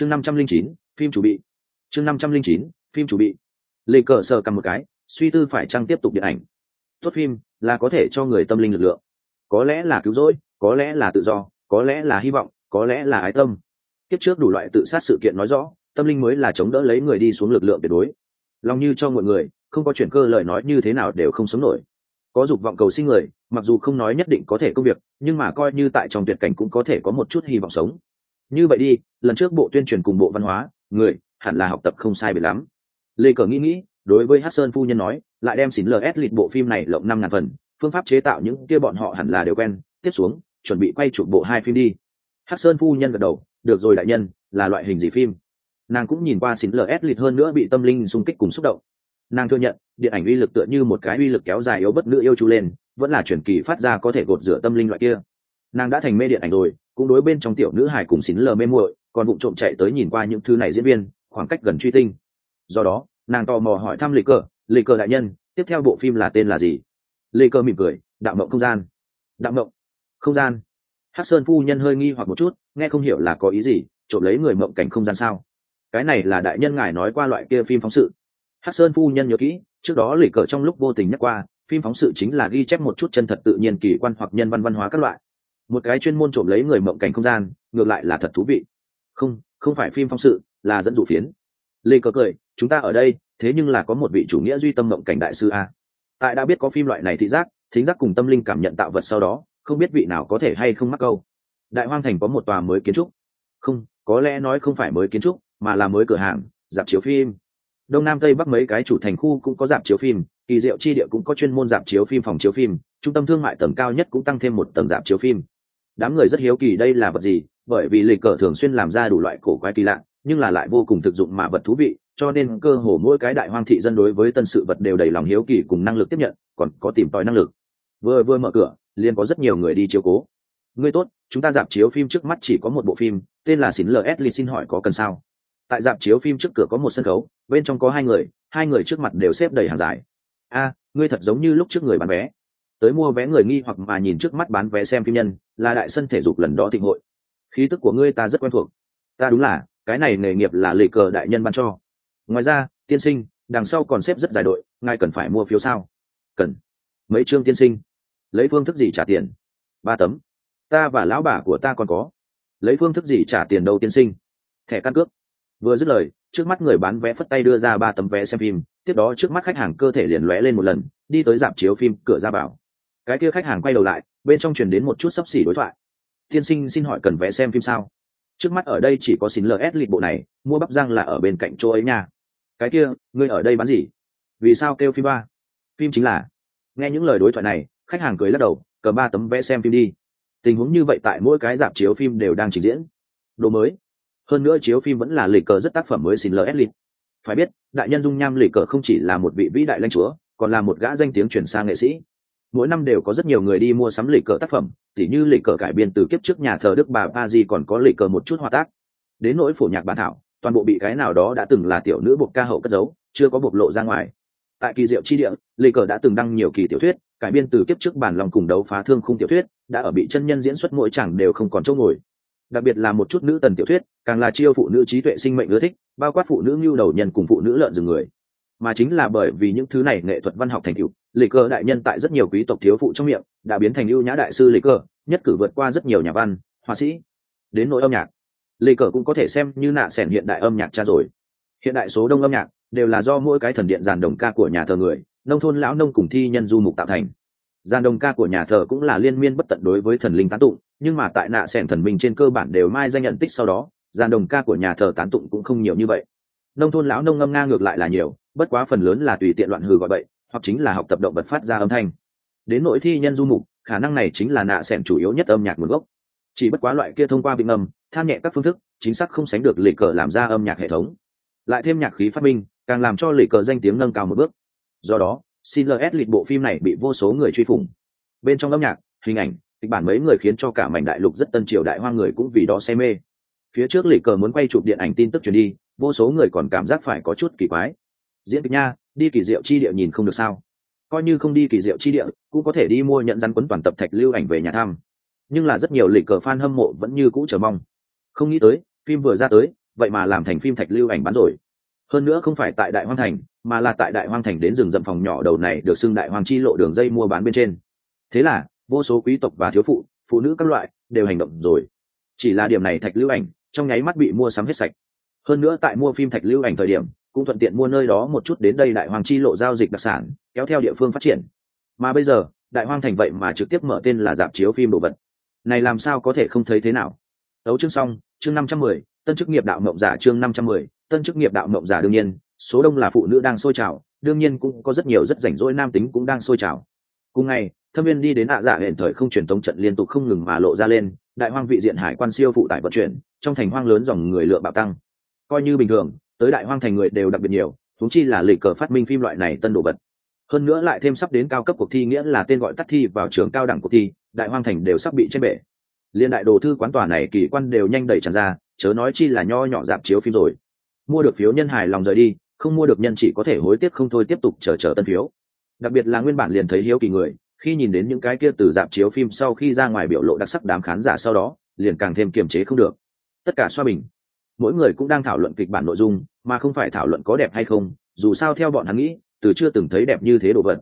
chương năm trăm linh chín, phim chủ bị. Chương năm trăm linh chín, phim chủ bị. Lê cờ sờ cầm một cái, suy tư phải chăng tiếp tục điện ảnh. Tốt phim, là có thể cho người tâm linh lực lượng. Có lẽ là cứu rỗi, có lẽ là tự do, có lẽ là hy vọng, có lẽ là ái tâm. Tiếp trước đủ loại tự sát sự kiện nói rõ, tâm linh mới là chống đỡ lấy người đi xuống lực lượng tuyệt đối. Lòng như cho mọi người, không có chuyển cơ lời nói như thế nào đều không sống nổi. Có dục vọng cầu sinh người, mặc dù không nói nhất định có thể công việc, nhưng mà coi như tại trong tuyệt cảnh cũng có thể có một chút hy vọng sống như vậy đi, lần trước bộ tuyên truyền cùng bộ văn hóa, người, hẳn là học tập không sai biệt lắm. Lê cờ nghĩ nghĩ, đối với hát sơn phu nhân nói, lại đem xin ls lịch bộ phim này lộng năm ngàn phần, phương pháp chế tạo những kia bọn họ hẳn là đều quen. Tiếp xuống, chuẩn bị quay chụp bộ hai phim đi. Hát sơn phu nhân gật đầu, được rồi đại nhân, là loại hình gì phim? Nàng cũng nhìn qua xin ls lịch hơn nữa bị tâm linh xung kích cùng xúc động. Nàng thừa nhận, điện ảnh uy lực tựa như một cái uy lực kéo dài yếu bất nữ yêu chú lên, vẫn là chuyển kỳ phát ra có thể gột rửa tâm linh loại kia. Nàng đã thành mê điện ảnh rồi cũng đối bên trong tiểu nữ hải cùng xín lờ mê muội, còn bụng trộm chạy tới nhìn qua những thứ này diễn viên, khoảng cách gần truy tinh. Do đó, nàng tò mò hỏi thăm lê cờ lê cờ đại nhân, tiếp theo bộ phim là tên là gì? Lê cờ mỉm cười, đạo mộng không gian. Đạo mộng không gian? Hát sơn phu nhân hơi nghi hoặc một chút, nghe không hiểu là có ý gì, trộm lấy người mộng cảnh không gian sao? Cái này là đại nhân ngài nói qua loại kia phim phóng sự. Hát sơn phu nhân nhớ kỹ, trước đó lì cờ trong lúc vô tình nhắc qua, phim phóng sự chính là ghi chép một chút chân thật tự nhiên, kỳ quan hoặc nhân văn văn hóa các loại một cái chuyên môn trộm lấy người mộng cảnh không gian, ngược lại là thật thú vị. Không không phải phim phóng sự, là dẫn dụ phiến. Lê cờ cười, chúng ta ở đây, thế nhưng là có một vị chủ nghĩa duy tâm mộng cảnh đại sư a. Tại đã biết có phim loại này thị giác, thính giác cùng tâm linh cảm nhận tạo vật sau đó, không biết vị nào có thể hay không mắc câu. Đại hoang thành có một tòa mới kiến trúc. Không, có lẽ nói không phải mới kiến trúc, mà là mới cửa hàng, dạp chiếu phim. Đông nam tây bắc mấy cái chủ thành khu cũng có dạp chiếu phim, kỳ diệu chi địa cũng có chuyên môn dạp chiếu phim, phòng chiếu phim, trung tâm thương mại tầng cao nhất cũng tăng thêm một tầng dạp chiếu phim đám người rất hiếu kỳ đây là vật gì, bởi vì lịch cờ thường xuyên làm ra đủ loại cổ quái kỳ lạ, nhưng là lại vô cùng thực dụng mà vật thú vị, cho nên cơ hồ mỗi cái đại hoang thị dân đối với tân sự vật đều đầy lòng hiếu kỳ cùng năng lực tiếp nhận, còn có tìm tòi năng lực. Vừa vừa mở cửa, liền có rất nhiều người đi chiếu cố. Ngươi tốt, chúng ta dạp chiếu phim trước mắt chỉ có một bộ phim, tên là xin ls xin hỏi có cần sao? Tại dạp chiếu phim trước cửa có một sân khấu, bên trong có hai người hai người trước mặt đều xếp đầy hàng dài. A, ngươi thật giống như lúc trước người bán vé tới mua vé người nghi hoặc mà nhìn trước mắt bán vé xem phim nhân, là đại sân thể dục lần đó thịnh hội. Khí tức của ngươi ta rất quen thuộc. Ta đúng là, cái này nghề nghiệp là lì cờ đại nhân ban cho. Ngoài ra, tiên sinh, đằng sau còn xếp rất dài đội, ngài cần phải mua phiếu sao? Cần. Mấy chương tiên sinh? Lấy phương thức gì trả tiền? Ba tấm. Ta và lão bà của ta còn có. Lấy phương thức gì trả tiền đâu tiên sinh? Thẻ căn cước. Vừa dứt lời, trước mắt người bán vé phất tay đưa ra ba tấm vé xem phim, tiếp đó trước mắt khách hàng cơ thể liền lóe lên một lần, đi tới dạp chiếu phim cửa ra bảo cái kia khách hàng quay đầu lại, bên trong truyền đến một chút sắp xỉ đối thoại. Tiên sinh xin hỏi cần vé xem phim sao? Trước mắt ở đây chỉ có xin ls lịch bộ này, mua bắp giang là ở bên cạnh chỗ ấy nha. Cái kia, ngươi ở đây bán gì? Vì sao kêu phim ba? Phim chính là nghe những lời đối thoại này, khách hàng cười lắc đầu, cầm ba tấm vé xem phim đi. Tình huống như vậy tại mỗi cái dạp chiếu phim đều đang trình diễn. Đồ mới. Hơn nữa chiếu phim vẫn là lịch cờ rất tác phẩm mới xin ls lịch. Phải biết, đại nhân dung nham lịch cờ không chỉ là một vị vĩ đại lãnh chúa, còn là một gã danh tiếng chuyển sang nghệ sĩ mỗi năm đều có rất nhiều người đi mua sắm lịch cờ tác phẩm, tỉ như lịch cờ cải biên từ kiếp trước nhà thờ đức bà ba di còn có lịch cờ một chút hòa tác. Đến nỗi phổ nhạc bản thảo, toàn bộ bị cái nào đó đã từng là tiểu nữ buộc ca hậu cất giấu, chưa có bộc lộ ra ngoài. Tại kỳ diệu chi địa, lịch cờ đã từng đăng nhiều kỳ tiểu thuyết, cải biên từ kiếp trước bản lòng cùng đấu phá thương khung tiểu thuyết, đã ở bị chân nhân diễn xuất mỗi chẳng đều không còn chỗ ngồi. Đặc biệt là một chút nữ tần tiểu thuyết, càng là chiêu phụ nữ trí tuệ sinh mệnh ưa thích, bao quát phụ nữ ngưu đầu nhân cùng phụ nữ lợn rừng người. Mà chính là bởi vì những thứ này nghệ thuật văn học thành tựu lệ cơ đại nhân tại rất nhiều quý tộc thiếu phụ trong miệng, đã biến thành ưu nhã đại sư lệ cơ, nhất cử vượt qua rất nhiều nhà văn, họa sĩ. Đến nội âm nhạc lệ Cơ cũng có thể xem như nạ sẻn hiện đại âm nhạc cha rồi. Hiện đại số đông âm nhạc đều là do mỗi cái thần điện giàn đồng ca của nhà thờ người, nông thôn lão nông cùng thi nhân du mục tạo thành. Giàn đồng ca của nhà thờ cũng là liên miên bất tận đối với thần linh tán tụng, nhưng mà tại nạ sẻn thần minh trên cơ bản đều mai danh nhận tích sau đó, giàn đồng ca của nhà thờ tán tụng cũng không nhiều như vậy. Nông thôn lão nông ngâm nga ngược lại là nhiều, bất quá phần lớn là tùy tiện loạn hừ gọi bậy hoặc chính là học tập động vật phát ra âm thanh. Đến nội thi nhân du mục khả năng này chính là nạ sẻn chủ yếu nhất âm nhạc nguồn gốc. Chỉ bất quá loại kia thông qua bị ngầm, than nhẹ các phương thức chính xác không sánh được lì cờ làm ra âm nhạc hệ thống. Lại thêm nhạc khí phát minh càng làm cho lì cờ danh tiếng nâng cao một bước. Do đó xin ls lịch bộ phim này bị vô số người truy phủng. Bên trong âm nhạc hình ảnh kịch bản mấy người khiến cho cả mảnh đại lục rất tân triều đại hoa người cũng vì đó say mê. Phía trước lì cờ muốn quay chụp điện ảnh tin tức truyền đi vô số người còn cảm giác phải có chút kỳ quái. Diễn kịch nha đi kỳ diệu chi địa nhìn không được sao? Coi như không đi kỳ diệu chi địa, cũng có thể đi mua nhận rắn quấn toàn tập thạch lưu ảnh về nhà thăm. Nhưng là rất nhiều lịch cờ fan hâm mộ vẫn như cũ chờ mong. Không nghĩ tới, phim vừa ra tới, vậy mà làm thành phim thạch lưu ảnh bán rồi. Hơn nữa không phải tại đại hoang thành, mà là tại đại hoang thành đến rừng rậm phòng nhỏ đầu này được xưng đại hoang chi lộ đường dây mua bán bên trên. Thế là, vô số quý tộc và thiếu phụ phụ nữ các loại đều hành động rồi. Chỉ là điểm này thạch lưu ảnh, trong nháy mắt bị mua sắm hết sạch. Hơn nữa tại mua phim thạch lưu ảnh thời điểm cũng thuận tiện mua nơi đó một chút đến đây đại hoàng chi lộ giao dịch đặc sản, kéo theo địa phương phát triển. Mà bây giờ, đại hoang thành vậy mà trực tiếp mở tên là dạp chiếu phim đồ vật. Này làm sao có thể không thấy thế nào? Đấu chương xong, chương năm trăm mười, tân chức nghiệp đạo mộng giả chương năm trăm mười, tân chức nghiệp đạo mộng giả đương nhiên, số đông là phụ nữ đang sôi trào, đương nhiên cũng có rất nhiều rất rảnh rỗi nam tính cũng đang sôi trào. Cùng ngày, thâm viên đi đến ạ dạ hẹn thời không truyền tống trận liên tục không ngừng mà lộ ra lên, đại hoang vị diện hải quan siêu phụ tải vận chuyển, trong thành hoang lớn dòng người lựa bạo tăng. Coi như bình thường tới đại hoang thành người đều đặc biệt nhiều thúng chi là lịch cờ phát minh phim loại này tân đồ vật. Hơn nữa lại thêm sắp đến cao cấp cuộc thi nghĩa là tên gọi tắt thi vào trường cao đẳng cuộc thi, đại hoang thành đều sắp bị trên bể. Liên đại đồ thư quán tòa này kỳ quan đều nhanh đẩy tràn ra, chớ nói chi là nho nhỏ dạp chiếu phim rồi. Mua được phiếu nhân hài lòng rời đi, không mua được nhân chỉ có thể hối tiếc không thôi tiếp tục chờ chờ tân phiếu. Đặc biệt là nguyên bản liền thấy hiếu kỳ người, khi nhìn đến những cái kia từ dạp chiếu phim sau khi ra ngoài biểu lộ đặc sắc đám khán giả sau đó, liền càng thêm kiềm chế không được. Tất cả xoa bình mỗi người cũng đang thảo luận kịch bản nội dung, mà không phải thảo luận có đẹp hay không, dù sao theo bọn hắn nghĩ, từ chưa từng thấy đẹp như thế đồ vật.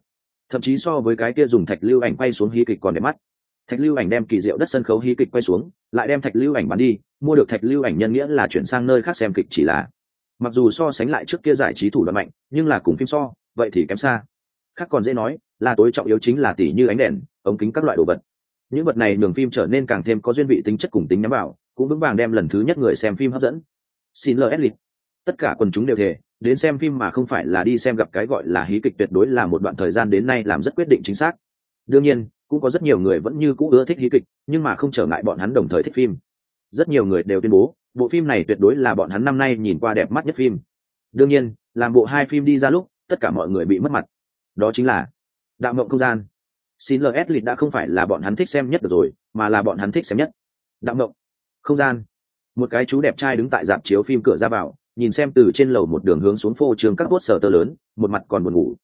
Thậm chí so với cái kia dùng thạch lưu ảnh quay xuống hí kịch còn đẹp mắt. Thạch lưu ảnh đem kỳ diệu đất sân khấu hí kịch quay xuống, lại đem thạch lưu ảnh bán đi, mua được thạch lưu ảnh nhân nghĩa là chuyển sang nơi khác xem kịch chỉ là. Mặc dù so sánh lại trước kia giải trí thủ đoạn mạnh, nhưng là cùng phim so, vậy thì kém xa. Khác còn dễ nói, là tối trọng yếu chính là tỷ như ánh đèn, ống kính các loại đồ vật. Những vật này đường phim trở nên càng thêm có duyên vị tính chất cùng tính nhắm vào cũng vững vàng đem lần thứ nhất người xem phim hấp dẫn. Xin lỗi edlit tất cả quần chúng đều thể đến xem phim mà không phải là đi xem gặp cái gọi là hí kịch tuyệt đối là một đoạn thời gian đến nay làm rất quyết định chính xác. Đương nhiên, cũng có rất nhiều người vẫn như cũ ưa thích hí kịch, nhưng mà không trở ngại bọn hắn đồng thời thích phim. Rất nhiều người đều tuyên bố, bộ phim này tuyệt đối là bọn hắn năm nay nhìn qua đẹp mắt nhất phim. Đương nhiên, làm bộ hai phim đi ra lúc, tất cả mọi người bị mất mặt. Đó chính là đạo mộng không gian. Xin ls lịch đã không phải là bọn hắn thích xem nhất được rồi, mà là bọn hắn thích xem nhất. Đạo mộng không gian. Một cái chú đẹp trai đứng tại dạp chiếu phim cửa ra vào, nhìn xem từ trên lầu một đường hướng xuống phô trường các bốt sở tơ lớn, một mặt còn buồn ngủ.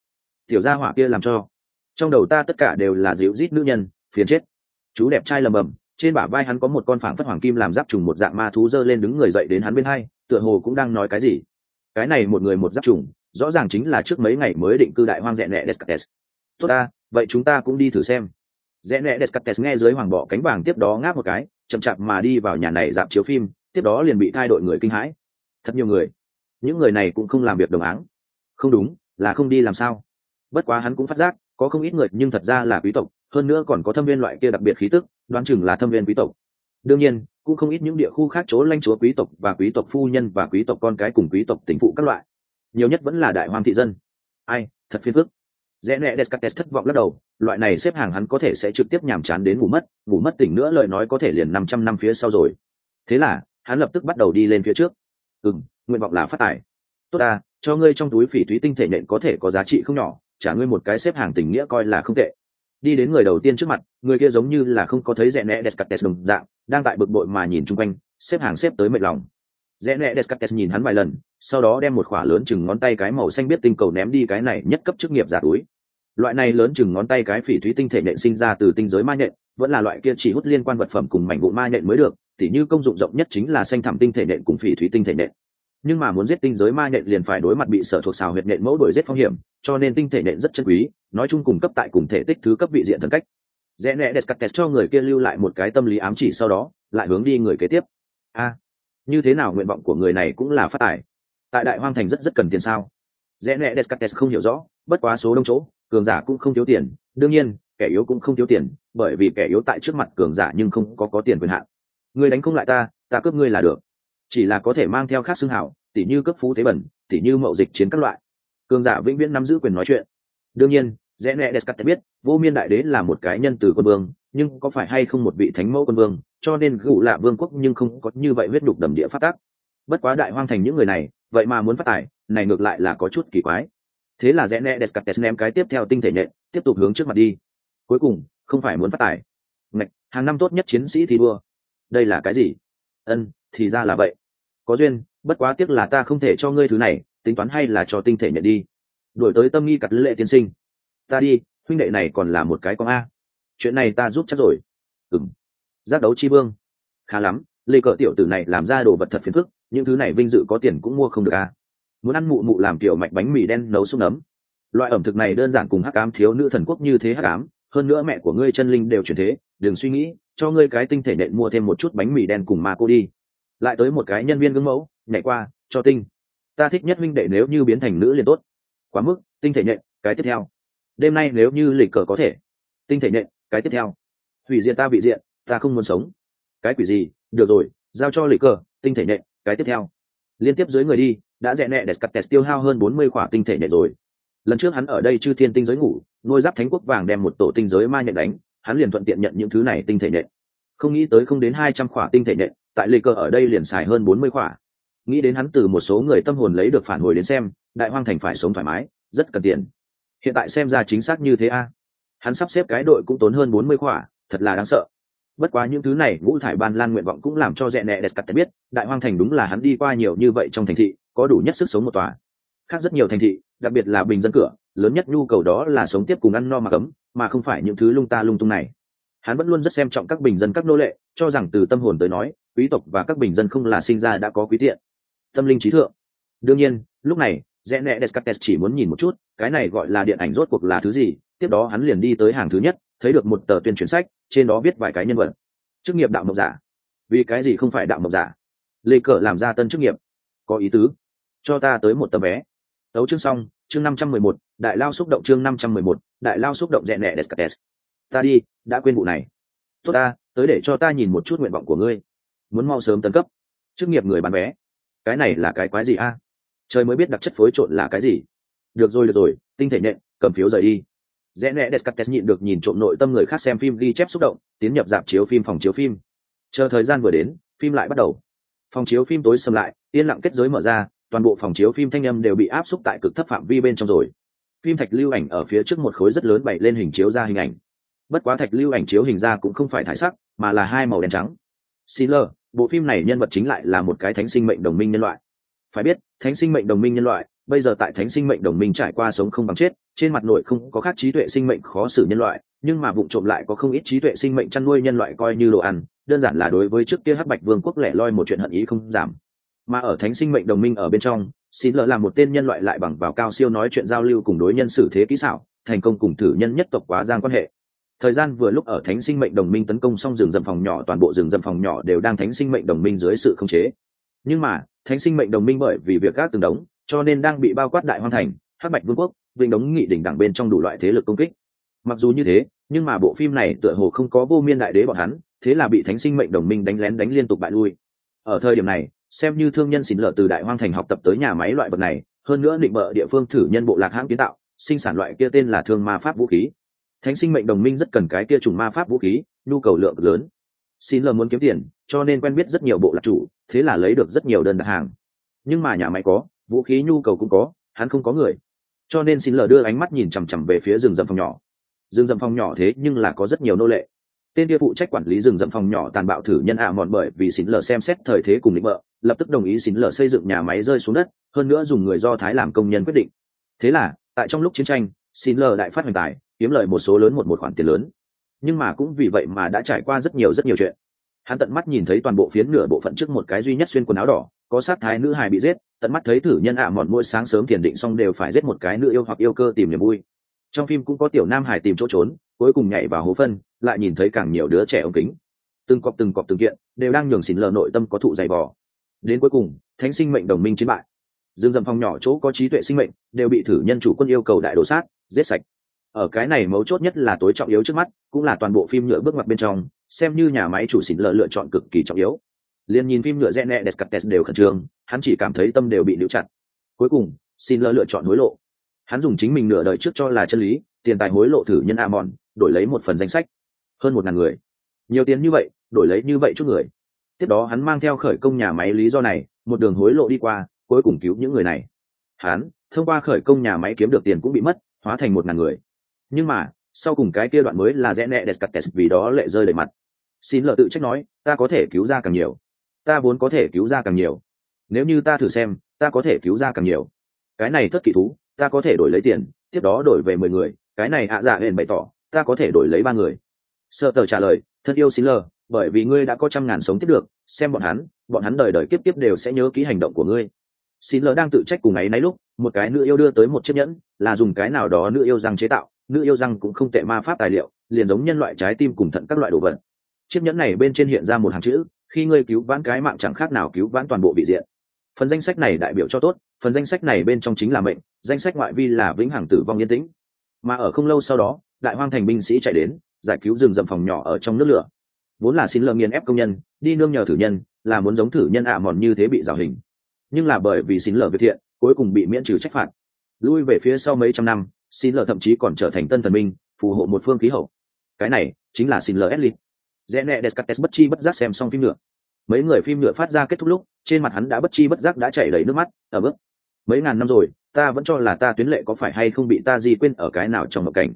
Tiểu gia hỏa kia làm cho. Trong đầu ta tất cả đều là dịu rít nữ nhân, phiền chết. Chú đẹp trai lầm bầm, trên bả vai hắn có một con phảng phất hoàng kim làm giáp trùng một dạng ma thú dơ lên đứng người dậy đến hắn bên hai, tựa hồ cũng đang nói cái gì. Cái này một người một giáp trùng, rõ ràng chính là trước mấy ngày mới định cư đại hoang dẹ nẹ descartes. Tốt ta, vậy chúng ta cũng đi thử xem. Dẹ nẹ descartes nghe dưới hoàng bọ cánh vàng tiếp đó ngáp một cái chậm chạp mà đi vào nhà này dạp chiếu phim, tiếp đó liền bị thay đội người kinh hãi. Thật nhiều người. Những người này cũng không làm việc đồng áng. Không đúng, là không đi làm sao. Bất quá hắn cũng phát giác, có không ít người nhưng thật ra là quý tộc, hơn nữa còn có thâm viên loại kia đặc biệt khí tức, đoán chừng là thâm viên quý tộc. Đương nhiên, cũng không ít những địa khu khác chỗ lanh chúa quý tộc và quý tộc phu nhân và quý tộc con cái cùng quý tộc tỉnh phụ các loại. Nhiều nhất vẫn là đại hoàng thị dân. Ai, thật phiền phức rẽ nẹ descartes thất vọng lắc đầu, loại này xếp hàng hắn có thể sẽ trực tiếp nhàm chán đến ngủ mất ngủ mất tỉnh nữa lời nói có thể liền năm trăm năm phía sau rồi. Thế là, hắn lập tức bắt đầu đi lên phía trước. Ừ nguyện vọng là phát tài. Tốt ta, cho ngươi trong túi phỉ thúy tinh thể nện có thể có giá trị không nhỏ, trả ngươi một cái xếp hàng tình nghĩa coi là không tệ. Đi đến người đầu tiên trước mặt, người kia giống như là không có thấy rẽ nẹ descartes đồng dạng, đang tại bực bội mà nhìn chung quanh, xếp hàng xếp tới mệt lòng. Rẽ nẹ descartes nhìn hắn vài lần sau đó đem một khỏa lớn chừng ngón tay cái màu xanh biết tinh cầu ném đi cái này nhất cấp chức nghiệp giả túi. Loại này lớn chừng ngón tay cái phỉ thúy tinh thể nện sinh ra từ tinh giới ma nhện vẫn là loại kia chỉ hút liên quan vật phẩm cùng mảnh vụ ma nhện mới được, tỉ như công dụng rộng nhất chính là xanh thảm tinh thể nện cùng phỉ thúy tinh thể nện. Nhưng mà muốn giết tinh giới ma nhện liền phải đối mặt bị sở thuộc xào huyệt nện mẫu đổi giết phong hiểm, cho nên tinh thể nện rất chân quý, nói chung cùng cấp tại cùng thể tích thứ cấp vị diện thần cách. Rẽ nẹ đẹp cắt kẹt cho người kia lưu lại một cái tâm lý ám chỉ sau đó, lại hướng đi người kế tiếp. A, như thế nào nguyện vọng của người này cũng là phát tài tại đại hoang thành rất rất cần tiền sao? Rẽ nẹ Descartes không hiểu rõ, bất quá số đông chỗ, cường giả cũng không thiếu tiền. Đương nhiên, kẻ yếu cũng không thiếu tiền, bởi vì kẻ yếu tại trước mặt cường giả nhưng không có có tiền quyền hạn. Người đánh không lại ta ta cướp ngươi là được. Chỉ là có thể mang theo khác xương hảo, tỉ như cấp phú thế bẩn, tỉ như mậu dịch chiến các loại. Cường giả vĩnh viễn nắm giữ quyền nói chuyện. Đương nhiên, rẽ nẹ descartes biết, vô miên đại đế là một cái nhân từ quân vương, nhưng có phải hay không một vị thánh mẫu quân vương, cho nên gụ lạ vương quốc nhưng không có như vậy huyết đục đầm địa phát tác bất quá đại hoang thành những người này vậy mà muốn phát tài này ngược lại là có chút kỳ quái. Thế là rẽ nẹ descartes ném cái tiếp theo tinh thể nhện tiếp tục hướng trước mặt đi. Cuối cùng không phải muốn phát tài. Ngạch, hàng năm tốt nhất chiến sĩ thi đua. Đây là cái gì? Ân thì ra là vậy. Có duyên bất quá tiếc là ta không thể cho ngươi thứ này tính toán hay là cho tinh thể nhận đi. Đổi tới tâm nghi cặt lệ tiên sinh. Ta đi huynh đệ này còn là một cái con a. Chuyện này ta giúp chắc rồi. Ừng giác đấu chi vương. Khá lắm lê cờ tiểu tử này làm ra đồ vật thật phiền phức những thứ này vinh dự có tiền cũng mua không được à. Muốn ăn mụ mụ làm kiểu mạch bánh mì đen nấu xúc nấm. Loại ẩm thực này đơn giản cùng hắc ám thiếu nữ thần quốc như thế hắc ám, hơn nữa mẹ của ngươi chân linh đều chuyển thế, đừng suy nghĩ, cho ngươi cái tinh thể nện mua thêm một chút bánh mì đen cùng ma cô đi. Lại tới một cái nhân viên gương mẫu, nhảy qua, cho tinh, ta thích nhất minh đệ nếu như biến thành nữ liền tốt. Quá mức, tinh thể nện, cái tiếp theo. Đêm nay nếu như lịch cờ có thể. Tinh thể nện, cái tiếp theo. Hủy diện ta bị diện ta không muốn sống. Cái quỷ gì? Được rồi, giao cho lịch cờ, tinh thể nện cái tiếp theo. Liên tiếp dưới người đi, đã rẽ nẹ để cắt test tiêu hao hơn bốn mươi khỏa tinh thể nhện rồi. Lần trước hắn ở đây chư thiên tinh giới ngủ, nuôi giáp thánh quốc vàng đem một tổ tinh giới ma nhện đánh, hắn liền thuận tiện nhận những thứ này tinh thể nhện không nghĩ tới không đến hai trăm khỏa tinh thể nhện tại lê cơ ở đây liền xài hơn bốn mươi khỏa. Nghĩ đến hắn từ một số người tâm hồn lấy được phản hồi đến xem, đại hoang thành phải sống thoải mái, rất cần tiền. Hiện tại xem ra chính xác như thế a. Hắn sắp xếp cái đội cũng tốn hơn bốn mươi khỏa, thật là đáng sợ bất quá những thứ này, ngũ thải ban lan nguyện vọng cũng làm cho rẽ nẹ đẹp cắt biết, đại hoang thành đúng là hắn đi qua nhiều như vậy trong thành thị, có đủ nhất sức sống một tòa. Khác rất nhiều thành thị, đặc biệt là bình dân cửa, lớn nhất nhu cầu đó là sống tiếp cùng ăn no mà cấm mà không phải những thứ lung ta lung tung này. Hắn vẫn luôn rất xem trọng các bình dân các nô lệ, cho rằng từ tâm hồn tới nói, quý tộc và các bình dân không là sinh ra đã có quý tiện. Tâm linh trí thượng. Đương nhiên, lúc này, rẽ nẹ descartes chỉ muốn nhìn một chút, cái này gọi là điện ảnh rốt cuộc là thứ gì, tiếp đó hắn liền đi tới hàng thứ nhất thấy được một tờ tuyên truyền sách, trên đó viết vài cái nhân vật. Chức nghiệp đạo mộc giả. Vì cái gì không phải đạo mộc giả? Lê cờ làm ra tân chức nghiệp. Có ý tứ. Cho ta tới một tấm vé. Đấu chương xong, chương năm trăm mười một, đại lao xúc động chương năm trăm mười một, đại lao xúc động rẽ nẹ descartes. Ta đi, đã quên vụ này. Tốt ta, tới để cho ta nhìn một chút nguyện vọng của ngươi. Muốn mau sớm tấn cấp. Chức nghiệp người bán vé. Cái này là cái quái gì a? Trời mới biết đặc chất phối trộn là cái gì. Được rồi được rồi, tinh thể nhện, cầm phiếu rời đi rẽ nẹ descartes nhịn được nhìn trộm nội tâm người khác xem phim ghi chép xúc động, tiến nhập dạp chiếu phim phòng chiếu phim. Chờ thời gian vừa đến, phim lại bắt đầu. Phòng chiếu phim tối xâm lại, yên lặng kết giới mở ra, toàn bộ phòng chiếu phim thanh âm đều bị áp xúc tại cực thấp phạm vi bên trong rồi. Phim thạch lưu ảnh ở phía trước một khối rất lớn bày lên hình chiếu ra hình ảnh. Bất quá thạch lưu ảnh chiếu hình ra cũng không phải thải sắc, mà là hai màu đen trắng. Xin lơ bộ phim này nhân vật chính lại là một cái thánh sinh mệnh đồng minh nhân loại. Phải biết, thánh sinh mệnh đồng minh nhân loại, bây giờ tại thánh sinh mệnh đồng minh trải qua sống không bằng chết trên mặt nội không có khác trí tuệ sinh mệnh khó xử nhân loại, nhưng mà vụ trộm lại có không ít trí tuệ sinh mệnh chăn nuôi nhân loại coi như đồ ăn, đơn giản là đối với trước kia hắc bạch vương quốc lẻ loi một chuyện hận ý không giảm. Mà ở thánh sinh mệnh đồng minh ở bên trong xin lỡ là một tên nhân loại lại bằng vào cao siêu nói chuyện giao lưu cùng đối nhân xử thế kỹ xảo, thành công cùng thử nhân nhất tộc quá giang quan hệ. Thời gian vừa lúc ở thánh sinh mệnh đồng minh tấn công xong rừng dầm phòng nhỏ, toàn bộ rừng dầm phòng nhỏ đều đang thánh sinh mệnh đồng minh dưới sự khống chế. Nhưng mà, thánh sinh mệnh đồng minh bởi vì việc các từng đống, cho nên đang bị bao quát đại hoang thành hắc bạch vương quốc, vinh đống nghị đỉnh đẳng bên trong đủ loại thế lực công kích. Mặc dù như thế, nhưng mà bộ phim này tựa hồ không có vô miên đại đế bọn hắn, thế là bị thánh sinh mệnh đồng minh đánh lén đánh liên tục bại lui. Ở thời điểm này, xem như thương nhân xin lợ từ đại hoang thành học tập tới nhà máy loại vật này, hơn nữa định bợ địa phương thử nhân bộ lạc hãng kiến tạo, sinh sản loại kia tên là thương ma pháp vũ khí. Thánh sinh mệnh đồng minh rất cần cái kia trùng ma pháp vũ khí, nhu cầu lượng lớn. Xin lờ muốn kiếm tiền, cho nên quen biết rất nhiều bộ lạc chủ, thế là lấy được rất nhiều đơn đặt hàng. Nhưng mà nhà máy có, vũ khí nhu cầu cũng có, hắn không có người cho nên xin lờ đưa ánh mắt nhìn chằm chằm về phía rừng rậm phòng nhỏ. Rừng rậm phòng nhỏ thế nhưng là có rất nhiều nô lệ. Tên kia phụ trách quản lý rừng rậm phòng nhỏ tàn bạo thử nhân ạ à mòn bởi vì xin lờ xem xét thời thế cùng định vợ lập tức đồng ý xin lờ xây dựng nhà máy rơi xuống đất, hơn nữa dùng người do thái làm công nhân quyết định. Thế là, tại trong lúc chiến tranh, xin lờ đại phát hoành tài, kiếm lời một số lớn một một khoản tiền lớn. Nhưng mà cũng vì vậy mà đã trải qua rất nhiều rất nhiều chuyện. Hắn tận mắt nhìn thấy toàn bộ phiến nửa bộ phận trước một cái duy nhất xuyên quần áo đỏ có sát thái nữ hài bị giết, tận mắt thấy thử nhân ạ à mòn mỗi sáng sớm thiền định xong đều phải giết một cái nữ yêu hoặc yêu cơ tìm niềm vui. Trong phim cũng có tiểu nam hải tìm chỗ trốn, cuối cùng nhảy vào hố phân, lại nhìn thấy càng nhiều đứa trẻ ống kính. Từng cọp từng cọp từng kiện, đều đang nhường xỉn lờ nội tâm có thụ dày vò. Đến cuối cùng, thánh sinh mệnh đồng minh chiến bại. Dương dầm phòng nhỏ chỗ có trí tuệ sinh mệnh, đều bị thử nhân chủ quân yêu cầu đại đồ sát, giết sạch. Ở cái này mấu chốt nhất là tối trọng yếu trước mắt, cũng là toàn bộ phim nhựa bước ngoặt bên trong, xem như nhà máy chủ xỉn lờ lựa chọn cực kỳ trọng yếu liền nhìn phim nhựa rẽ nẹ đẹp cặp đều khẩn trương, hắn chỉ cảm thấy tâm đều bị níu chặt. Cuối cùng, xin lờ lựa chọn hối lộ. Hắn dùng chính mình nửa đời trước cho là chân lý, tiền tài hối lộ thử nhân a mòn đổi lấy một phần danh sách. Hơn một ngàn người. Nhiều tiền như vậy, đổi lấy như vậy chút người. Tiếp đó hắn mang theo khởi công nhà máy lý do này, một đường hối lộ đi qua, cuối cùng cứu những người này. Hắn, thông qua khởi công nhà máy kiếm được tiền cũng bị mất, hóa thành một ngàn người. Nhưng mà, sau cùng cái kia đoạn mới là rẽ nẹ đẹp cắt test vì đó lệ rơi đầy mặt. Xin lợ tự trách nói, ta có thể cứu ra càng nhiều ta vốn có thể cứu ra càng nhiều. Nếu như ta thử xem, ta có thể cứu ra càng nhiều. Cái này thất kỳ thú, ta có thể đổi lấy tiền, tiếp đó đổi về mười người. Cái này ạ dạ hển bày tỏ, ta có thể đổi lấy ba người. Sợ tờ trả lời thân yêu xin lờ, bởi vì ngươi đã có trăm ngàn sống tiếp được, xem bọn hắn bọn hắn đời đời kiếp kiếp đều sẽ nhớ ký hành động của ngươi. Xin lờ đang tự trách cùng ấy náy lúc, một cái nữ yêu đưa tới một chiếc nhẫn, là dùng cái nào đó nữ yêu răng chế tạo. Nữ yêu răng cũng không tệ ma pháp tài liệu, liền giống nhân loại trái tim cùng thận các loại đồ vật. Chiếc nhẫn này bên trên hiện ra một hàng chữ khi ngươi cứu vãn cái mạng chẳng khác nào cứu vãn toàn bộ vị diện. Phần danh sách này đại biểu cho tốt, phần danh sách này bên trong chính là mệnh, danh sách ngoại vi là vĩnh hằng tử vong yên tĩnh. Mà ở không lâu sau đó, đại hoang thành binh sĩ chạy đến, giải cứu rừng rậm phòng nhỏ ở trong nước lửa. Vốn là xin lờ nghiền ép công nhân, đi nương nhờ thử nhân, là muốn giống thử nhân ạ mòn như thế bị rào hình. Nhưng là bởi vì xin lờ việc thiện, cuối cùng bị miễn trừ trách phạt. Lui về phía sau mấy trăm năm, xin lờ thậm chí còn trở thành tân thần minh, phù hộ một phương khí hậu. Cái này chính là xin lờ edlit rẽ nẹ descartes bất chi bất giác xem xong phim nữa. Mấy người phim nhựa phát ra kết thúc lúc, trên mặt hắn đã bất chi bất giác đã chảy đầy nước mắt ở bước mấy ngàn năm rồi, ta vẫn cho là ta tuyến lệ có phải hay không bị ta gì quên ở cái nào trong mộng cảnh.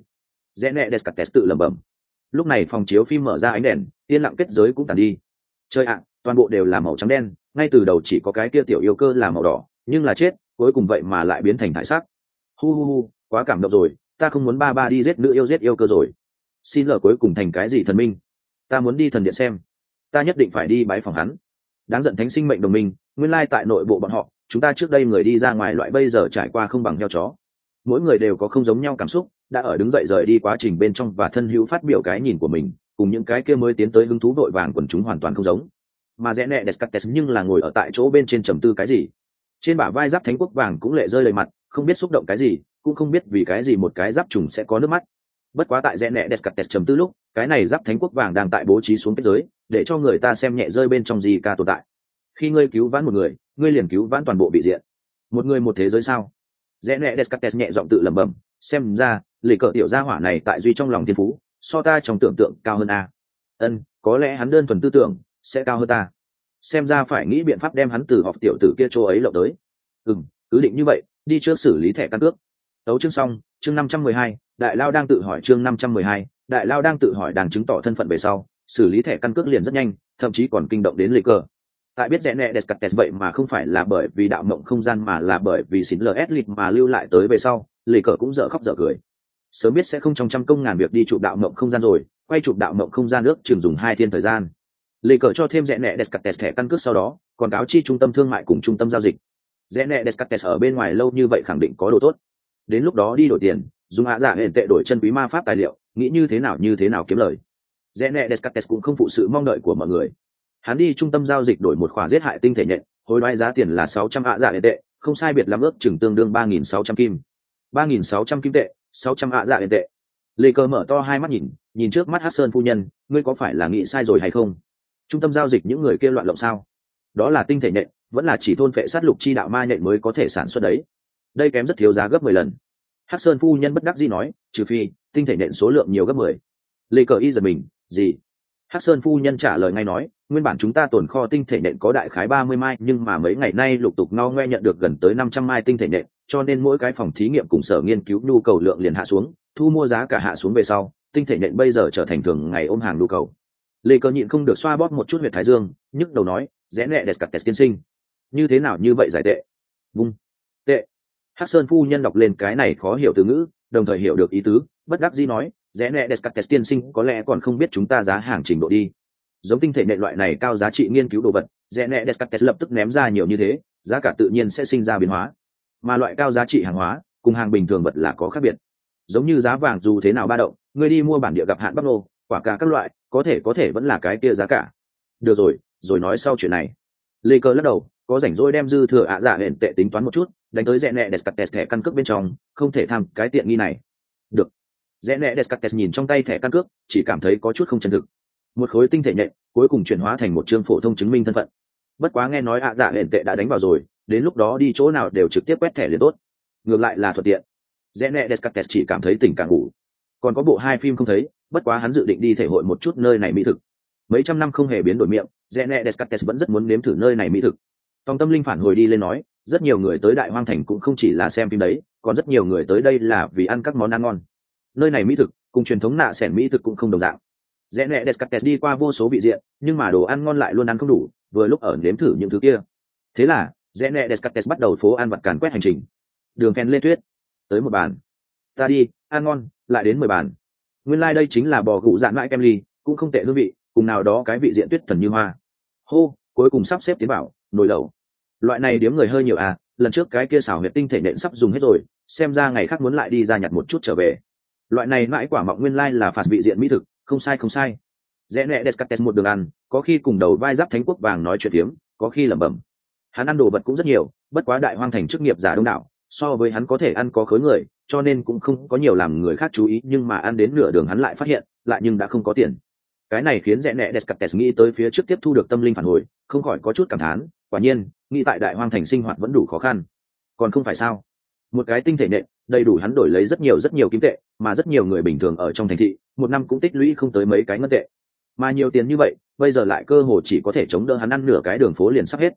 Rẽ nẹ descartes tự lẩm bẩm. Lúc này phòng chiếu phim mở ra ánh đèn, yên lặng kết giới cũng tàn đi. Chơi ạ, toàn bộ đều là màu trắng đen, ngay từ đầu chỉ có cái kia tiểu yêu cơ là màu đỏ, nhưng là chết, cuối cùng vậy mà lại biến thành thải sắc. Hu hu hu, quá cảm động rồi, ta không muốn ba ba đi giết nữ yêu giết yêu cơ rồi. Xin lờ cuối cùng thành cái gì thần minh ta muốn đi thần điện xem. Ta nhất định phải đi bái phòng hắn. Đáng giận thánh sinh mệnh đồng minh, nguyên lai tại nội bộ bọn họ, chúng ta trước đây người đi ra ngoài loại bây giờ trải qua không bằng heo chó. Mỗi người đều có không giống nhau cảm xúc, đã ở đứng dậy rời đi quá trình bên trong và thân hữu phát biểu cái nhìn của mình, cùng những cái kia mới tiến tới hứng thú vội vàng quần chúng hoàn toàn không giống. Mà rẽ nẹ descartes nhưng là ngồi ở tại chỗ bên trên trầm tư cái gì? Trên bả vai giáp thánh quốc vàng cũng lệ rơi lời mặt, không biết xúc động cái gì, cũng không biết vì cái gì một cái giáp trùng sẽ có nước mắt bất quá tại rẽ nẹ tẹt trầm tư lúc, cái này giáp thánh quốc vàng đang tại bố trí xuống kết giới, để cho người ta xem nhẹ rơi bên trong gì ca tồn tại. Khi ngươi cứu vãn một người, ngươi liền cứu vãn toàn bộ bị diện. Một người một thế giới sao? Rẽ nẹ tẹt nhẹ giọng tự lẩm bẩm, xem ra, lì cờ tiểu gia hỏa này tại duy trong lòng thiên phú, so ta trong tưởng tượng cao hơn a. Ân, có lẽ hắn đơn thuần tư tưởng sẽ cao hơn ta. Xem ra phải nghĩ biện pháp đem hắn từ họp tiểu tử kia chỗ ấy lộng tới. Ừ cứ định như vậy, đi trước xử lý thẻ căn cước. Tấu chương xong, chương năm trăm mười hai đại lao đang tự hỏi chương năm trăm mười hai, đại lao đang tự hỏi đang chứng tỏ thân phận về sau, xử lý thẻ căn cước liền rất nhanh, thậm chí còn kinh động đến lì cờ. Tại biết rẽ nẹ descartes vậy mà không phải là bởi vì đạo mộng không gian mà là bởi vì xin ls lịch mà lưu lại tới về sau lì cờ cũng dở khóc dở cười. Sớm biết sẽ không trong trăm công ngàn việc đi chụp đạo mộng không gian rồi, quay chụp đạo mộng không gian nước chừng dùng hai thiên thời gian. Lệ cờ cho thêm rẽ nẹ descartes thẻ căn cước sau đó, còn cáo chi trung tâm thương mại cùng trung tâm giao dịch. Rẽ nẹ descartes ở bên ngoài lâu như vậy khẳng định có đồ tốt đến lúc đó đi đổi tiền, dùng hạ giả hệ tệ đổi chân quý ma pháp tài liệu, nghĩ như thế nào như thế nào kiếm lời. Rẽ nẹ descartes cũng không phụ sự mong đợi của mọi người. Hắn đi trung tâm giao dịch đổi một khoản giết hại tinh thể nhện, hối đoái giá tiền là sáu trăm hạ giả hệ tệ, không sai biệt lắm ước chừng tương đương ba nghìn sáu trăm kim. ba nghìn sáu trăm kim tệ, sáu trăm hạ giả hệ tệ. Lê cơ mở to hai mắt nhìn nhìn trước mắt hát sơn phu nhân, ngươi có phải là nghĩ sai rồi hay không? Trung tâm giao dịch những người kia loạn lộng sao? Đó là tinh thể nhện, vẫn là chỉ thôn phệ sát lục chi đạo ma nhện mới có thể sản xuất đấy đây kém rất thiếu giá gấp mười lần. Hắc sơn phu nhân bất đắc dĩ nói, trừ phi, tinh thể nện số lượng nhiều gấp mười. Lê cờ y giật mình, gì? Hắc sơn phu nhân trả lời ngay nói, nguyên bản chúng ta tồn kho tinh thể nện có đại khái ba mươi mai, nhưng mà mấy ngày nay lục tục no ngoe nhận được gần tới năm trăm mai tinh thể nện, cho nên mỗi cái phòng thí nghiệm cùng sở nghiên cứu nhu cầu lượng liền hạ xuống, thu mua giá cả hạ xuống về sau, tinh thể nện bây giờ trở thành thường ngày ôm hàng nhu cầu. Lê cờ nhịn không được xoa bóp một chút huyệt thái dương, nhức đầu nói, rẽ nẹ đẹp cặp test tiên sinh. Như thế nào như vậy giải tệ? Vung. Tệ hắc sơn phu nhân đọc lên cái này khó hiểu từ ngữ, đồng thời hiểu được ý tứ, bất đắc dĩ nói, rẽ nẹ descartes tiên sinh, có lẽ còn không biết chúng ta giá hàng trình độ đi. Giống tinh thể nệ loại này cao giá trị nghiên cứu đồ vật, rẽ nẹ descartes lập tức ném ra nhiều như thế, giá cả tự nhiên sẽ sinh ra biến hóa. Mà loại cao giá trị hàng hóa, cùng hàng bình thường vật là có khác biệt. Giống như giá vàng dù thế nào ba động, người đi mua bản địa gặp hạn bắc nô, quả cả các loại, có thể có thể vẫn là cái kia giá cả. Được rồi rồi nói sau chuyện này. Lê cơ lắc đầu có rảnh rỗi đem dư thừa ạ dạ hẹn tệ tính toán một chút, đánh tới rẽ nẹ descartes thẻ căn cước bên trong, không thể tham cái tiện nghi này. Được. Rẽ nẹ descartes nhìn trong tay thẻ căn cước, chỉ cảm thấy có chút không chân thực. Một khối tinh thể nhện, cuối cùng chuyển hóa thành một chương phổ thông chứng minh thân phận. Bất quá nghe nói ạ dạ hẹn tệ đã đánh vào rồi, đến lúc đó đi chỗ nào đều trực tiếp quét thẻ liền tốt. Ngược lại là thuận tiện. Rẽ nẹ descartes chỉ cảm thấy tỉnh càng ngủ. Còn có bộ hai phim không thấy, bất quá hắn dự định đi thể hội một chút nơi này mỹ thực. Mấy trăm năm không hề biến đổi miệng, rẽ nẹ descartes vẫn rất muốn nếm thử nơi này mỹ thực tòng tâm linh phản hồi đi lên nói, rất nhiều người tới đại hoang thành cũng không chỉ là xem phim đấy, còn rất nhiều người tới đây là vì ăn các món ăn ngon. Nơi này mỹ thực, cùng truyền thống nạ sẻn mỹ thực cũng không đồng dạng. Rẽ nẹ descartes đi qua vô số vị diện, nhưng mà đồ ăn ngon lại luôn ăn không đủ, vừa lúc ở nếm thử những thứ kia. Thế là, rẽ nẹ descartes bắt đầu phố ăn vặt càn quét hành trình. Đường phen lê tuyết, tới một bàn. Ta đi, ăn ngon, lại đến mười bàn. Nguyên lai、like、đây chính là bò gụ dạn mãi kem ly, cũng không tệ hương vị, cùng nào đó cái vị diện tuyết thần như hoa. Hô cuối cùng sắp xếp tiến bảo nồi lẩu. Loại này điếm người hơi nhiều à lần trước cái kia xảo huyệt tinh thể nện sắp dùng hết rồi, xem ra ngày khác muốn lại đi ra nhặt một chút trở về. Loại này mãi quả mọng nguyên lai là phạt vị diện mỹ thực, không sai không sai. Rẽ nẹ descartes một đường ăn, có khi cùng đầu vai giáp thánh quốc vàng nói chuyện tiếng có khi lẩm bẩm. Hắn ăn đồ vật cũng rất nhiều, bất quá đại hoang thành chức nghiệp giả đông đảo, so với hắn có thể ăn có khối người, cho nên cũng không có nhiều làm người khác chú ý, nhưng mà ăn đến nửa đường hắn lại phát hiện, lại nhưng đã không có tiền cái này khiến rẽ nẹ descartes nghĩ tới phía trước tiếp thu được tâm linh phản hồi, không khỏi có chút cảm thán, quả nhiên, nghĩ tại đại hoang thành sinh hoạt vẫn đủ khó khăn. Còn không phải sao? Một cái tinh thể nện, đầy đủ hắn đổi lấy rất nhiều rất nhiều kim tệ, mà rất nhiều người bình thường ở trong thành thị, một năm cũng tích lũy không tới mấy cái ngân tệ. Mà nhiều tiền như vậy, bây giờ lại cơ hồ chỉ có thể chống đỡ hắn ăn nửa cái đường phố liền sắp hết.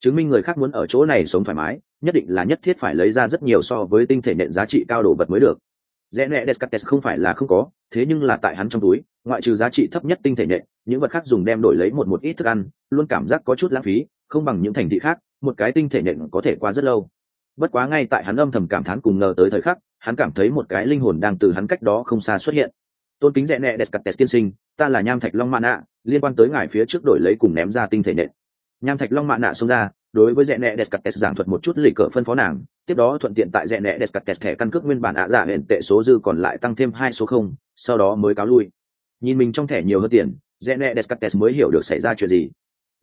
Chứng minh người khác muốn ở chỗ này sống thoải mái, nhất định là nhất thiết phải lấy ra rất nhiều so với tinh thể nện giá trị cao đồ vật mới được. Rẽ nẹ descartes không phải là không có, thế nhưng là tại hắn trong túi ngoại trừ giá trị thấp nhất tinh thể nệ những vật khác dùng đem đổi lấy một một ít thức ăn, luôn cảm giác có chút lãng phí, không bằng những thành thị khác, một cái tinh thể nệ có thể qua rất lâu. Bất quá ngay tại hắn âm thầm cảm thán cùng ngờ tới thời khắc, hắn cảm thấy một cái linh hồn đang từ hắn cách đó không xa xuất hiện. Tôn kính rẽ nẹ descartes tiên sinh, ta là nham thạch long mạ nạ, liên quan tới ngài phía trước đổi lấy cùng ném ra tinh thể nệ nham thạch long mạ nạ xông ra, đối với rẽ nẹ descartes giảng thuật một chút lịch cỡ phân phó nàng, tiếp đó thuận tiện tại rẽ nẹ descartes thẻ căn cước nguyên bản ạ giả hiện tệ số dư còn lại tăng thêm hai số không, sau đó mới cáo lui nhìn mình trong thẻ nhiều hơn tiền rẽ nẹ descartes mới hiểu được xảy ra chuyện gì.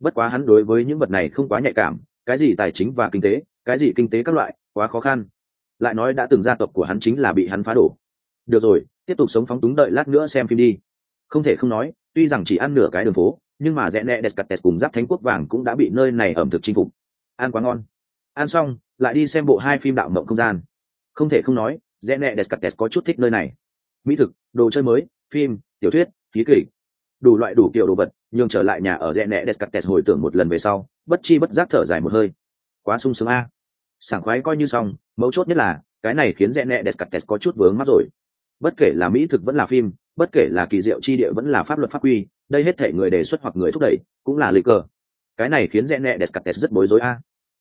Bất quá hắn đối với những vật này không quá nhạy cảm, cái gì tài chính và kinh tế, cái gì kinh tế các loại, quá khó khăn. Lại nói đã từng gia tộc của hắn chính là bị hắn phá đổ. Được rồi, tiếp tục sống phóng túng đợi lát nữa xem phim đi. Không thể không nói, tuy rằng chỉ ăn nửa cái đường phố, nhưng mà rẽ nẹ descartes cùng giáp thánh quốc vàng cũng đã bị nơi này ẩm thực chinh phục. Ăn quá ngon. Ăn xong, lại đi xem bộ hai phim đạo mộng không gian. Không thể không nói rẽ nẹ descartes có chút thích nơi này. Mỹ thực, đồ chơi mới, phim tiểu thuyết, ký kịch đủ loại đủ kiểu đồ vật, nhường trở lại nhà ở rẽ nẹ descartes hồi tưởng một lần về sau, bất chi bất giác thở dài một hơi. Quá sung sướng a. Sảng khoái coi như xong, mấu chốt nhất là, cái này khiến rẽ nẹ descartes có chút vướng mắt rồi. Bất kể là mỹ thực vẫn là phim, bất kể là kỳ diệu chi địa vẫn là pháp luật pháp quy, đây hết thể người đề xuất hoặc người thúc đẩy, cũng là lịch cờ. Cái này khiến rẽ nẹ descartes rất bối rối a.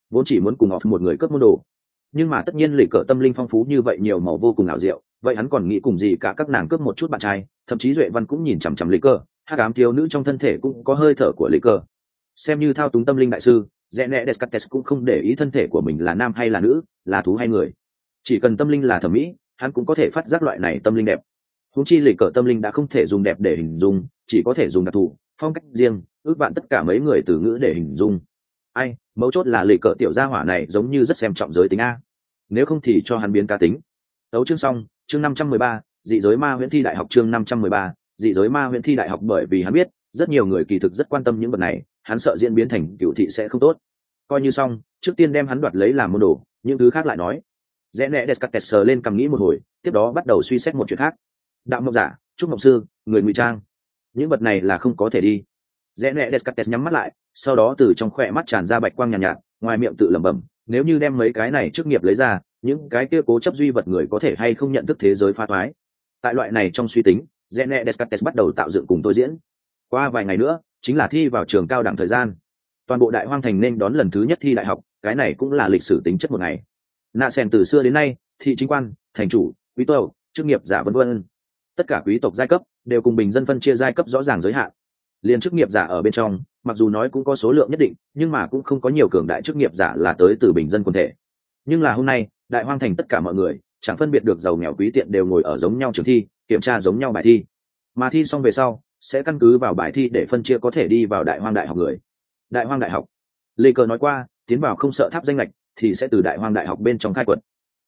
Vốn chỉ muốn cùng họ một người cướp môn đồ nhưng mà tất nhiên lịch cờ tâm linh phong phú như vậy nhiều màu vô cùng ảo diệu, vậy hắn còn nghĩ cùng gì cả các nàng cướp một chút bạn trai, thậm chí duệ văn cũng nhìn chằm chằm lịch cờ hát ám thiếu nữ trong thân thể cũng có hơi thở của lịch cờ. Xem như thao túng tâm linh đại sư, rẽ nẹ descartes cũng không để ý thân thể của mình là nam hay là nữ, là thú hay người. Chỉ cần tâm linh là thẩm mỹ, hắn cũng có thể phát giác loại này tâm linh đẹp. Húng chi lịch cờ tâm linh đã không thể dùng đẹp để hình dung, chỉ có thể dùng đặc thù, phong cách riêng, ước bạn tất cả mấy người từ ngữ để hình dung ai, mấu chốt là lì cờ tiểu gia hỏa này giống như rất xem trọng giới tính a. Nếu không thì cho hắn biến cá tính. Tấu chương xong, chương năm trăm mười ba, dị giới ma huyễn thi đại học chương năm trăm mười ba, dị giới ma huyễn thi đại học bởi vì hắn biết, rất nhiều người kỳ thực rất quan tâm những vật này, hắn sợ diễn biến thành cựu thị sẽ không tốt. Coi như xong, trước tiên đem hắn đoạt lấy làm môn đồ, những thứ khác lại nói. Rẽ nẹ descartes sờ lên cầm nghĩ một hồi, tiếp đó bắt đầu suy xét một chuyện khác. Đạo mộng giả, trúc mộng sư, người ngụy trang. Những vật này là không có thể đi rẽ nẹ descartes nhắm mắt lại sau đó từ trong khỏe mắt tràn ra bạch quang nhàn nhạt, nhạt ngoài miệng tự lẩm bẩm nếu như đem mấy cái này trước nghiệp lấy ra những cái kia cố chấp duy vật người có thể hay không nhận thức thế giới pha thoái tại loại này trong suy tính rẽ nẹ descartes bắt đầu tạo dựng cùng tôi diễn. Qua vài ngày nữa chính là thi vào trường cao đẳng thời gian. Toàn bộ đại hoang thành nên đón lần thứ nhất thi đại học cái này cũng là lịch sử tính chất một ngày. Nạ sen từ xưa đến nay thị chính quan thành chủ quý tộc chức nghiệp giả vân vân. Tất cả quý tộc giai cấp đều cùng bình dân phân chia giai cấp rõ ràng giới hạn liền chức nghiệp giả ở bên trong, mặc dù nói cũng có số lượng nhất định, nhưng mà cũng không có nhiều cường đại chức nghiệp giả là tới từ bình dân quần thể. Nhưng là hôm nay, đại hoang thành tất cả mọi người, chẳng phân biệt được giàu nghèo quý tiện đều ngồi ở giống nhau trường thi, kiểm tra giống nhau bài thi. Mà thi xong về sau, sẽ căn cứ vào bài thi để phân chia có thể đi vào đại hoang đại học người. Đại hoang đại học. Lê cờ nói qua, tiến vào không sợ tháp danh lệch, thì sẽ từ đại hoang đại học bên trong khai quật.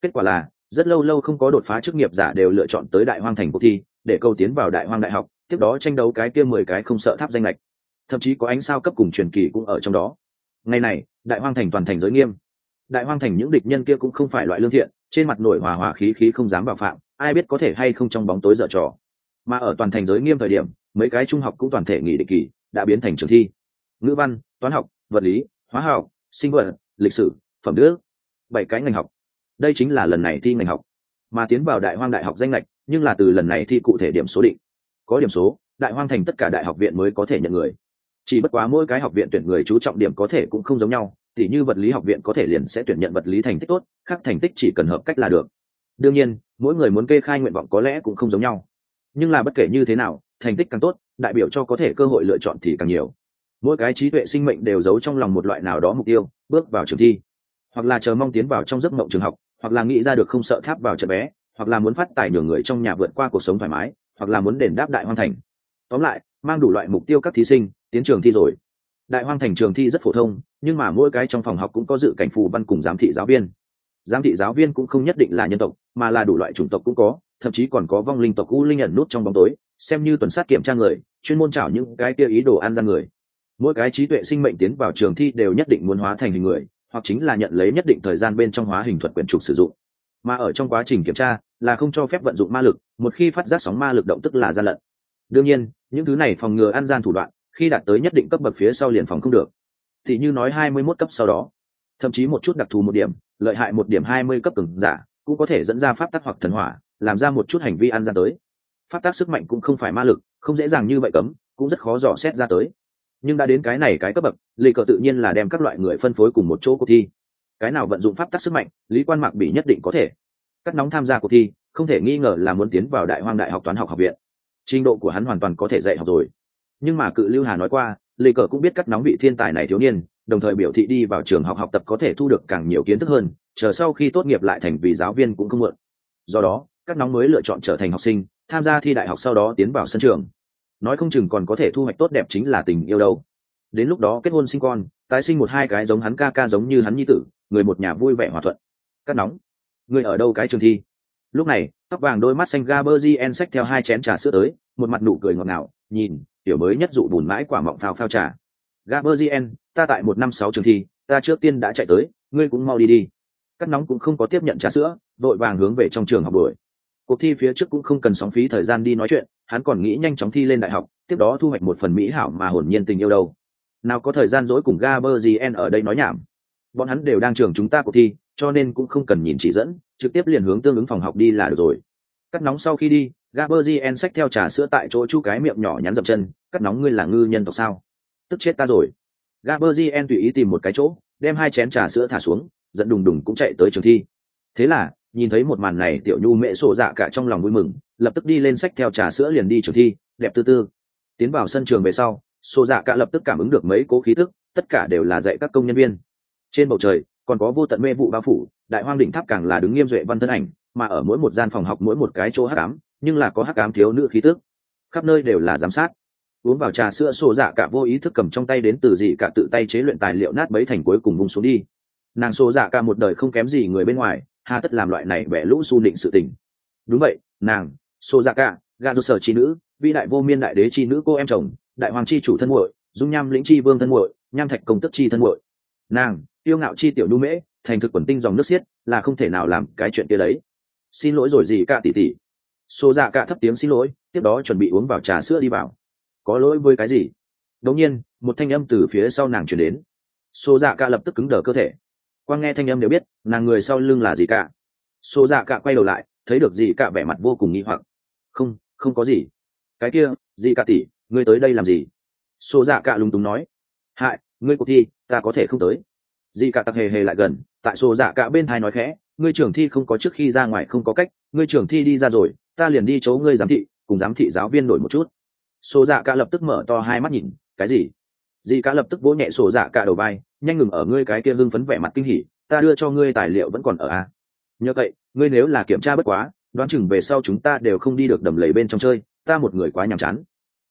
Kết quả là, rất lâu lâu không có đột phá chức nghiệp giả đều lựa chọn tới đại hoang thành cuộc thi, để câu tiến vào đại hoang đại học tiếp đó tranh đấu cái kia mười cái không sợ tháp danh lệch. Thậm chí có ánh sao cấp cùng truyền kỳ cũng ở trong đó. Ngày này, đại hoang thành toàn thành giới nghiêm. Đại hoang thành những địch nhân kia cũng không phải loại lương thiện, trên mặt nổi hòa hòa khí khí không dám vào phạm, ai biết có thể hay không trong bóng tối dở trò. Mà ở toàn thành giới nghiêm thời điểm, mấy cái trung học cũng toàn thể nghỉ định kỳ, đã biến thành trường thi. Ngữ văn, toán học, vật lý, hóa học, sinh vật, lịch sử, phẩm đức. Bảy cái ngành học. Đây chính là lần này thi ngành học. Mà tiến vào đại hoang đại học danh lệch, nhưng là từ lần này thi cụ thể điểm số định có điểm số, đại hoang thành tất cả đại học viện mới có thể nhận người. Chỉ bất quá mỗi cái học viện tuyển người chú trọng điểm có thể cũng không giống nhau, tỉ như vật lý học viện có thể liền sẽ tuyển nhận vật lý thành tích tốt, khác thành tích chỉ cần hợp cách là được. Đương nhiên, mỗi người muốn kê khai nguyện vọng có lẽ cũng không giống nhau. Nhưng là bất kể như thế nào, thành tích càng tốt, đại biểu cho có thể cơ hội lựa chọn thì càng nhiều. Mỗi cái trí tuệ sinh mệnh đều giấu trong lòng một loại nào đó mục tiêu, bước vào trường thi. Hoặc là chờ mong tiến vào trong giấc mộng trường học, hoặc là nghĩ ra được không sợ tháp vào trận bé hoặc là muốn phát tài nhường người trong nhà vượt qua cuộc sống thoải mái hoặc là muốn đền đáp đại hoang thành. Tóm lại, mang đủ loại mục tiêu các thí sinh, tiến trường thi rồi. Đại hoang thành trường thi rất phổ thông, nhưng mà mỗi cái trong phòng học cũng có dự cảnh phù văn cùng giám thị giáo viên. Giám thị giáo viên cũng không nhất định là nhân tộc, mà là đủ loại chủng tộc cũng có, thậm chí còn có vong linh tộc u linh ẩn nút trong bóng tối, xem như tuần sát kiểm tra người, chuyên môn chảo những cái kia ý đồ ăn ra người. Mỗi cái trí tuệ sinh mệnh tiến vào trường thi đều nhất định muốn hóa thành hình người, hoặc chính là nhận lấy nhất định thời gian bên trong hóa hình thuật quyển trục sử dụng. Mà ở trong quá trình kiểm tra là không cho phép vận dụng ma lực, một khi phát giác sóng ma lực động tức là gian lận. Đương nhiên, những thứ này phòng ngừa ăn gian thủ đoạn, khi đạt tới nhất định cấp bậc phía sau liền phòng không được. Thì như nói hai mươi 21 cấp sau đó, thậm chí một chút đặc thù một điểm, lợi hại một điểm hai mươi cấp cường giả, cũng có thể dẫn ra pháp tắc hoặc thần hỏa, làm ra một chút hành vi ăn gian tới. Pháp tắc sức mạnh cũng không phải ma lực, không dễ dàng như vậy cấm, cũng rất khó dò xét ra tới. Nhưng đã đến cái này cái cấp bậc lì cờ tự nhiên là đem các loại người phân phối cùng một chỗ cuộc thi. Cái nào vận dụng pháp tắc sức mạnh, lý quan mạc bị nhất định có thể cắt nóng tham gia cuộc thi, không thể nghi ngờ là muốn tiến vào đại hoang đại học toán học học viện. Trình độ của hắn hoàn toàn có thể dạy học rồi. Nhưng mà cự lưu hà nói qua, lê cờ cũng biết cắt nóng vị thiên tài này thiếu niên, đồng thời biểu thị đi vào trường học học tập có thể thu được càng nhiều kiến thức hơn, chờ sau khi tốt nghiệp lại thành vì giáo viên cũng không mượn. do đó các nóng mới lựa chọn trở thành học sinh, tham gia thi đại học sau đó tiến vào sân trường. Nói không chừng còn có thể thu hoạch tốt đẹp chính là tình yêu đâu. Đến lúc đó kết hôn sinh con, tái sinh một hai cái giống hắn ca ca giống như hắn nhi tử, người một nhà vui vẻ hòa thuận. Cắt nóng người ở đâu cái trường thi? Lúc này, tóc vàng đôi mắt xanh gaberzien xách theo hai chén trà sữa tới, một mặt nụ cười ngọt ngào, nhìn, tiểu mới nhất dụ bùn mãi quả mọng phao phao trà. Gaberzien ta tại một năm sáu trường thi, ta trước tiên đã chạy tới, ngươi cũng mau đi đi. Cắt nóng cũng không có tiếp nhận trà sữa, đội vàng hướng về trong trường học đuổi. Cuộc thi phía trước cũng không cần sóng phí thời gian đi nói chuyện, hắn còn nghĩ nhanh chóng thi lên đại học, tiếp đó thu hoạch một phần mỹ hảo mà hồn nhiên tình yêu đâu. Nào có thời gian dỗi cùng gaberzien ở đây nói nhảm. Bọn hắn đều đang trường chúng ta cuộc thi cho nên cũng không cần nhìn chỉ dẫn, trực tiếp liền hướng tương ứng phòng học đi là được rồi. Cắt nóng sau khi đi gaberzien xách theo trà sữa tại chỗ chu cái miệng nhỏ nhắn dậm chân, cắt nóng ngươi là ngư nhân tộc sao? Tức chết ta rồi. Gaberzien tùy ý tìm một cái chỗ, đem hai chén trà sữa thả xuống dẫn đùng đùng cũng chạy tới trường thi. Thế là, nhìn thấy một màn này, tiểu nhu mẹ sổ dạ cả trong lòng vui mừng, lập tức đi lên sách theo trà sữa liền đi trường thi, đẹp tư tư. Tiến vào sân trường về sau, sổ dạ cả lập tức cảm ứng được mấy cố khí tức, tất cả đều là dạy các công nhân viên. Trên bầu trời còn có vô tận mê vụ bao phủ, đại hoang đỉnh tháp càng là đứng nghiêm duệ văn thân ảnh, mà ở mỗi một gian phòng học mỗi một cái chỗ hắc ám, nhưng là có hắc ám thiếu nữ khí tức. Khắp nơi đều là giám sát. Uống vào trà sữa sổ dạ cả vô ý thức cầm trong tay đến từ gì cả tự tay chế luyện tài liệu nát bấy thành cuối cùng vung xuống đi. Nàng sổ dạ cả một đời không kém gì người bên ngoài, hà tất làm loại này bẻ lũ su định sự tình. Đúng vậy, nàng, sổ dạ cả, gà do sở chi nữ, vĩ đại vô miên đại đế chi nữ cô em chồng, đại hoàng chi chủ thân muội, dung nham lĩnh chi vương thân muội, nham thạch công tức chi thân muội. Nàng tiêu ngạo chi tiểu nhu mễ, thành thực quần tinh dòng nước xiết, là không thể nào làm cái chuyện kia đấy. Xin lỗi rồi gì cả tỷ tỷ. Xô dạ cả thấp tiếng xin lỗi, tiếp đó chuẩn bị uống vào trà sữa đi vào. Có lỗi với cái gì? Đột nhiên, một thanh âm từ phía sau nàng chuyển đến. Xô dạ cả lập tức cứng đờ cơ thể. Quang nghe thanh âm đều biết, nàng người sau lưng là gì cả. Xô dạ cả quay đầu lại, thấy được gì cả vẻ mặt vô cùng nghi hoặc. Không không có gì. Cái kia, gì cả tỷ, ngươi tới đây làm gì? Xô dạ cả lúng túng nói. Hại, ngươi cuộc thi, ta có thể không tới dì cả tặc hề hề lại gần, tại sổ dạ cả bên thai nói khẽ, ngươi trưởng thi không có trước khi ra ngoài không có cách, ngươi trưởng thi đi ra rồi, ta liền đi chỗ ngươi giám thị, cùng giám thị giáo viên đổi một chút. Sổ dạ cả lập tức mở to hai mắt nhìn, cái gì? Dì cả lập tức vỗ nhẹ sổ dạ cả đầu vai, nhanh ngừng ở ngươi cái kia hưng phấn vẻ mặt kinh hỉ, ta đưa cho ngươi tài liệu vẫn còn ở a à? nhờ vậy, ngươi nếu là kiểm tra bất quá, đoán chừng về sau chúng ta đều không đi được đầm lầy bên trong chơi, ta một người quá nhàm chán.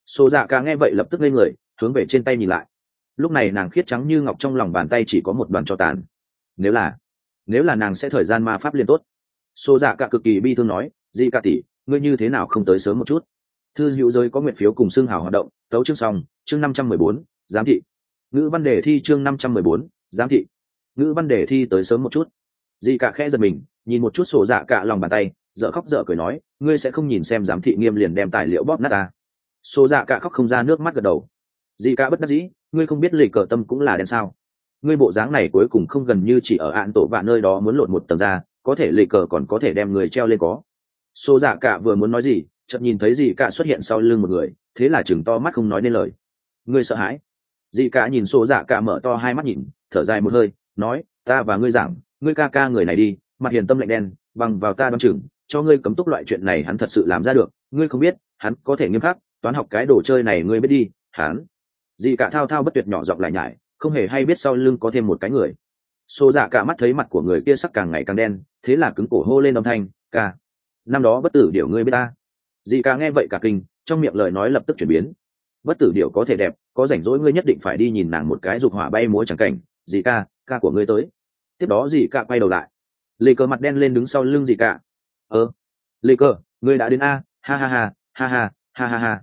Sổ dạ cả nghe vậy lập tức lên người, hướng về trên tay nhìn lại lúc này nàng khiết trắng như ngọc trong lòng bàn tay chỉ có một đoàn cho tàn. Nếu là nếu là nàng sẽ thời gian ma pháp liên tốt. Xô dạ cả cực kỳ bi thương nói, di ca tỷ, ngươi như thế nào không tới sớm một chút? Thư hữu giới có nguyện phiếu cùng xương hào hoạt động, tấu chương xong, chương năm trăm mười bốn, giám thị. Ngữ văn đề thi chương năm trăm mười bốn, giám thị. Ngữ văn đề thi tới sớm một chút. Di cả khẽ giật mình, nhìn một chút sổ dạ cả lòng bàn tay, dở khóc dở cười nói, ngươi sẽ không nhìn xem giám thị nghiêm liền đem tài liệu bóp nát ta. Sổ dạ cả khóc không ra nước mắt gật đầu. Dì cả bất đắc dĩ, ngươi không biết lì cờ tâm cũng là đen sao? Ngươi bộ dáng này cuối cùng không gần như chỉ ở ạn tổ vạ nơi đó muốn lột một tầng ra, có thể lì cờ còn có thể đem người treo lên có. Xô dạ cả vừa muốn nói gì, chợt nhìn thấy Dì cả xuất hiện sau lưng một người, thế là chừng to mắt không nói nên lời. Ngươi sợ hãi? Dì cả nhìn xô dạ cả mở to hai mắt nhìn, thở dài một hơi, nói, ta và ngươi giảng, ngươi ca ca người này đi, mặt hiền tâm lạnh đen, bằng vào ta đoán chừng, cho ngươi cấm túc loại chuyện này hắn thật sự làm ra được, ngươi không biết, hắn có thể nghiêm khắc, toán học cái đồ chơi này ngươi biết đi, hắn. Dì cả thao thao bất tuyệt nhỏ giọng lại nhải, không hề hay biết sau lưng có thêm một cái người. Xô dạ cả mắt thấy mặt của người kia sắc càng ngày càng đen, thế là cứng cổ hô lên âm thanh, ca, năm đó bất tử điều ngươi biết ta? Dì cả nghe vậy cả kinh, trong miệng lời nói lập tức chuyển biến. Bất tử điều có thể đẹp, có rảnh rỗi ngươi nhất định phải đi nhìn nàng một cái dục hỏa bay múa chẳng cảnh. Dì ca ca của ngươi tới. Tiếp đó Dì ca quay đầu lại. Lê cờ mặt đen lên đứng sau lưng Dì ca ơ ờ, lê cờ ngươi đã đến a, ha ha ha ha ha ha ha ha.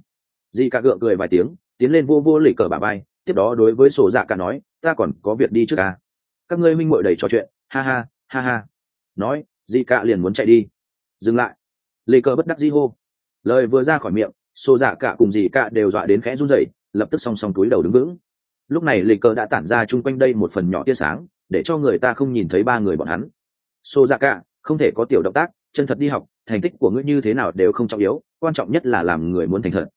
Dì ca gượng cười vài tiếng tiến lên vô vô lê cờ bà bay tiếp đó đối với sổ dạ cả nói, ta còn có việc đi trước ca các ngươi minh mội đầy trò chuyện. Ha ha ha ha. Nói dị cạ liền muốn chạy đi. Dừng lại. Lê cờ bất đắc di hô. Lời vừa ra khỏi miệng xô dạ cả cùng dị cạ đều dọa đến khẽ run rẩy, lập tức song song túi đầu đứng vững. Lúc này lịch cờ đã tản ra chung quanh đây một phần nhỏ tia sáng, để cho người ta không nhìn thấy ba người bọn hắn. Xô dạ cả, không thể có tiểu động tác, chân thật đi học, thành tích của ngươi như thế nào đều không trọng yếu, quan trọng nhất là làm người muốn thành thật.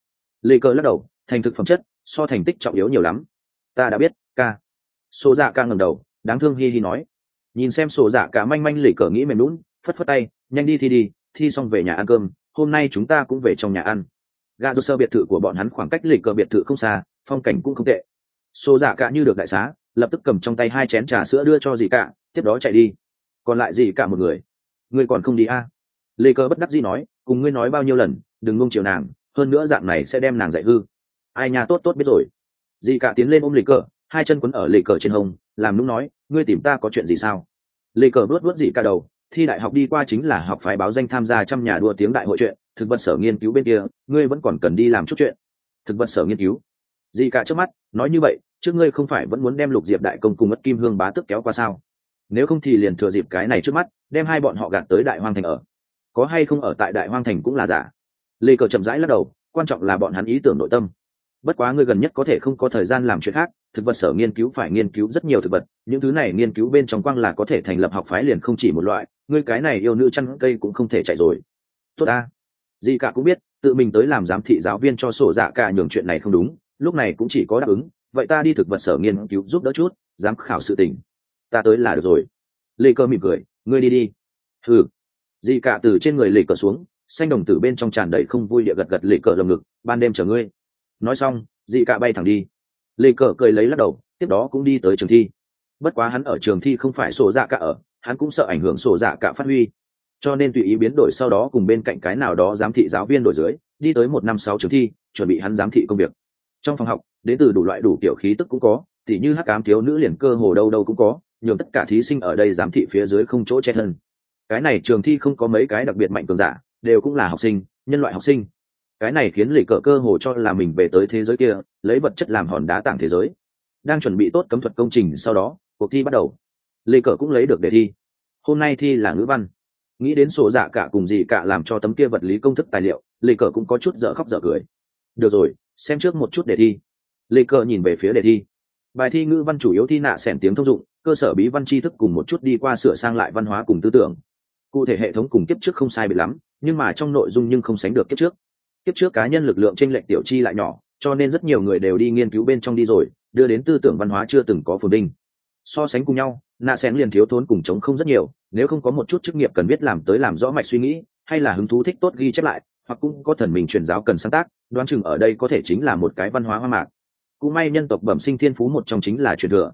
Lê cơ lắc đầu thành thực phẩm chất, so thành tích trọng yếu nhiều lắm. Ta đã biết, ca. Sổ dạ ca ngầm đầu, đáng thương hi hi nói. Nhìn xem sổ dạ cả manh manh lỉ cờ nghĩ mềm lún phất phất tay, nhanh đi thi đi, thi xong về nhà ăn cơm, hôm nay chúng ta cũng về trong nhà ăn. Gà dô sơ biệt thự của bọn hắn khoảng cách lỉ cờ biệt thự không xa, phong cảnh cũng không tệ. Sổ dạ cả như được đại xá, lập tức cầm trong tay hai chén trà sữa đưa cho dì cả, tiếp đó chạy đi. Còn lại dì cả một người. Ngươi còn không đi a à? lê cơ bất đắc dĩ nói, cùng ngươi nói bao nhiêu lần, đừng ngông chiều nàng, hơn nữa dạng này sẽ đem nàng dạy hư ai nhà tốt tốt, biết rồi. Dì cả tiến lên ôm lê cờ, hai chân quấn ở lê cờ trên hông, làm nũng nói, ngươi tìm ta có chuyện gì sao? Lê cờ vớt vớt dì cả đầu, thi đại học đi qua chính là học phái báo danh tham gia trăm nhà đua tiếng đại hội chuyện, thực vật sở nghiên cứu bên kia, ngươi vẫn còn cần đi làm chút chuyện. Thực vật sở nghiên cứu. Dì cả trước mắt, nói như vậy, trước ngươi không phải vẫn muốn đem lục diệp đại công cùng mất kim hương bá tức kéo qua sao? Nếu không thì liền thừa dịp cái này trước mắt, đem hai bọn họ gạt tới đại hoang thành ở. Có hay không ở tại đại hoang thành cũng là giả. Lê cờ chậm rãi lắc đầu, quan trọng là bọn hắn ý tưởng nội tâm bất quá ngươi gần nhất có thể không có thời gian làm chuyện khác, thực vật sở nghiên cứu phải nghiên cứu rất nhiều thực vật, những thứ này nghiên cứu bên trong quang là có thể thành lập học phái liền không chỉ một loại, ngươi cái này yêu nữ chăn cây cũng không thể chạy rồi. Tốt ta. Dì cả cũng biết, tự mình tới làm giám thị giáo viên cho sổ dạ cả nhường chuyện này không đúng, lúc này cũng chỉ có đáp ứng, vậy ta đi thực vật sở nghiên cứu giúp đỡ chút, giám khảo sự tình. Ta tới là được rồi. Lê cơ mỉm cười, ngươi đi đi. Ừ dì cả từ trên người lê cờ xuống, xanh đồng tử bên trong tràn đầy không vui địa gật gật lê cờ lồng ngực, ban đêm chờ ngươi nói xong, dị cả bay thẳng đi. Lê cờ cười lấy lắc đầu, tiếp đó cũng đi tới trường thi. Bất quá hắn ở trường thi không phải sổ dạ cả ở, hắn cũng sợ ảnh hưởng sổ dạ cả phát huy. Cho nên tùy ý biến đổi sau đó cùng bên cạnh cái nào đó giám thị giáo viên đổi dưới, đi tới một năm sáu trường thi, chuẩn bị hắn giám thị công việc. Trong phòng học, đến từ đủ loại đủ kiểu khí tức cũng có, tỉ như hắc ám thiếu nữ liền cơ hồ đâu đâu cũng có, nhường tất cả thí sinh ở đây giám thị phía dưới không chỗ che thân. Cái này trường thi không có mấy cái đặc biệt mạnh cường giả, đều cũng là học sinh, nhân loại học sinh cái này khiến lì cờ cơ hồ cho là mình về tới thế giới kia, lấy vật chất làm hòn đá tảng thế giới. Đang chuẩn bị tốt cấm thuật công trình sau đó, cuộc thi bắt đầu. Lì cờ cũng lấy được đề thi. Hôm nay thi là ngữ văn. Nghĩ đến sổ dạ cả cùng gì cả làm cho tấm kia vật lý công thức tài liệu lì cờ cũng có chút dở khóc dở cười. Được rồi, xem trước một chút đề thi. Lì cờ nhìn về phía đề thi. Bài thi ngữ văn chủ yếu thi nạ xẻn tiếng thông dụng, cơ sở bí văn tri thức cùng một chút đi qua sửa sang lại văn hóa cùng tư tưởng. Cụ thể hệ thống cùng kiếp trước không sai bị lắm, nhưng mà trong nội dung nhưng không sánh được kiếp trước tiếp trước cá nhân lực lượng t r ê n lệch tiểu chi lại nhỏ, cho nên rất nhiều người đều đi nghiên cứu bên trong đi rồi, đưa đến tư tưởng văn hóa chưa từng có phồn đinh so sánh cùng nhau nạ xén liền thiếu thốn cùng chống không rất nhiều, nếu không có một chút chức nghiệp cần biết làm tới làm rõ mạch suy nghĩ, hay là hứng thú thích tốt ghi chép lại, hoặc cũng có thần mình truyền giáo cần sáng tác, đoán chừng ở đây có thể chính là một cái văn hóa hoa mạc. Cũng may nhân tộc bẩm sinh thiên phú một trong chính là truyền thừa.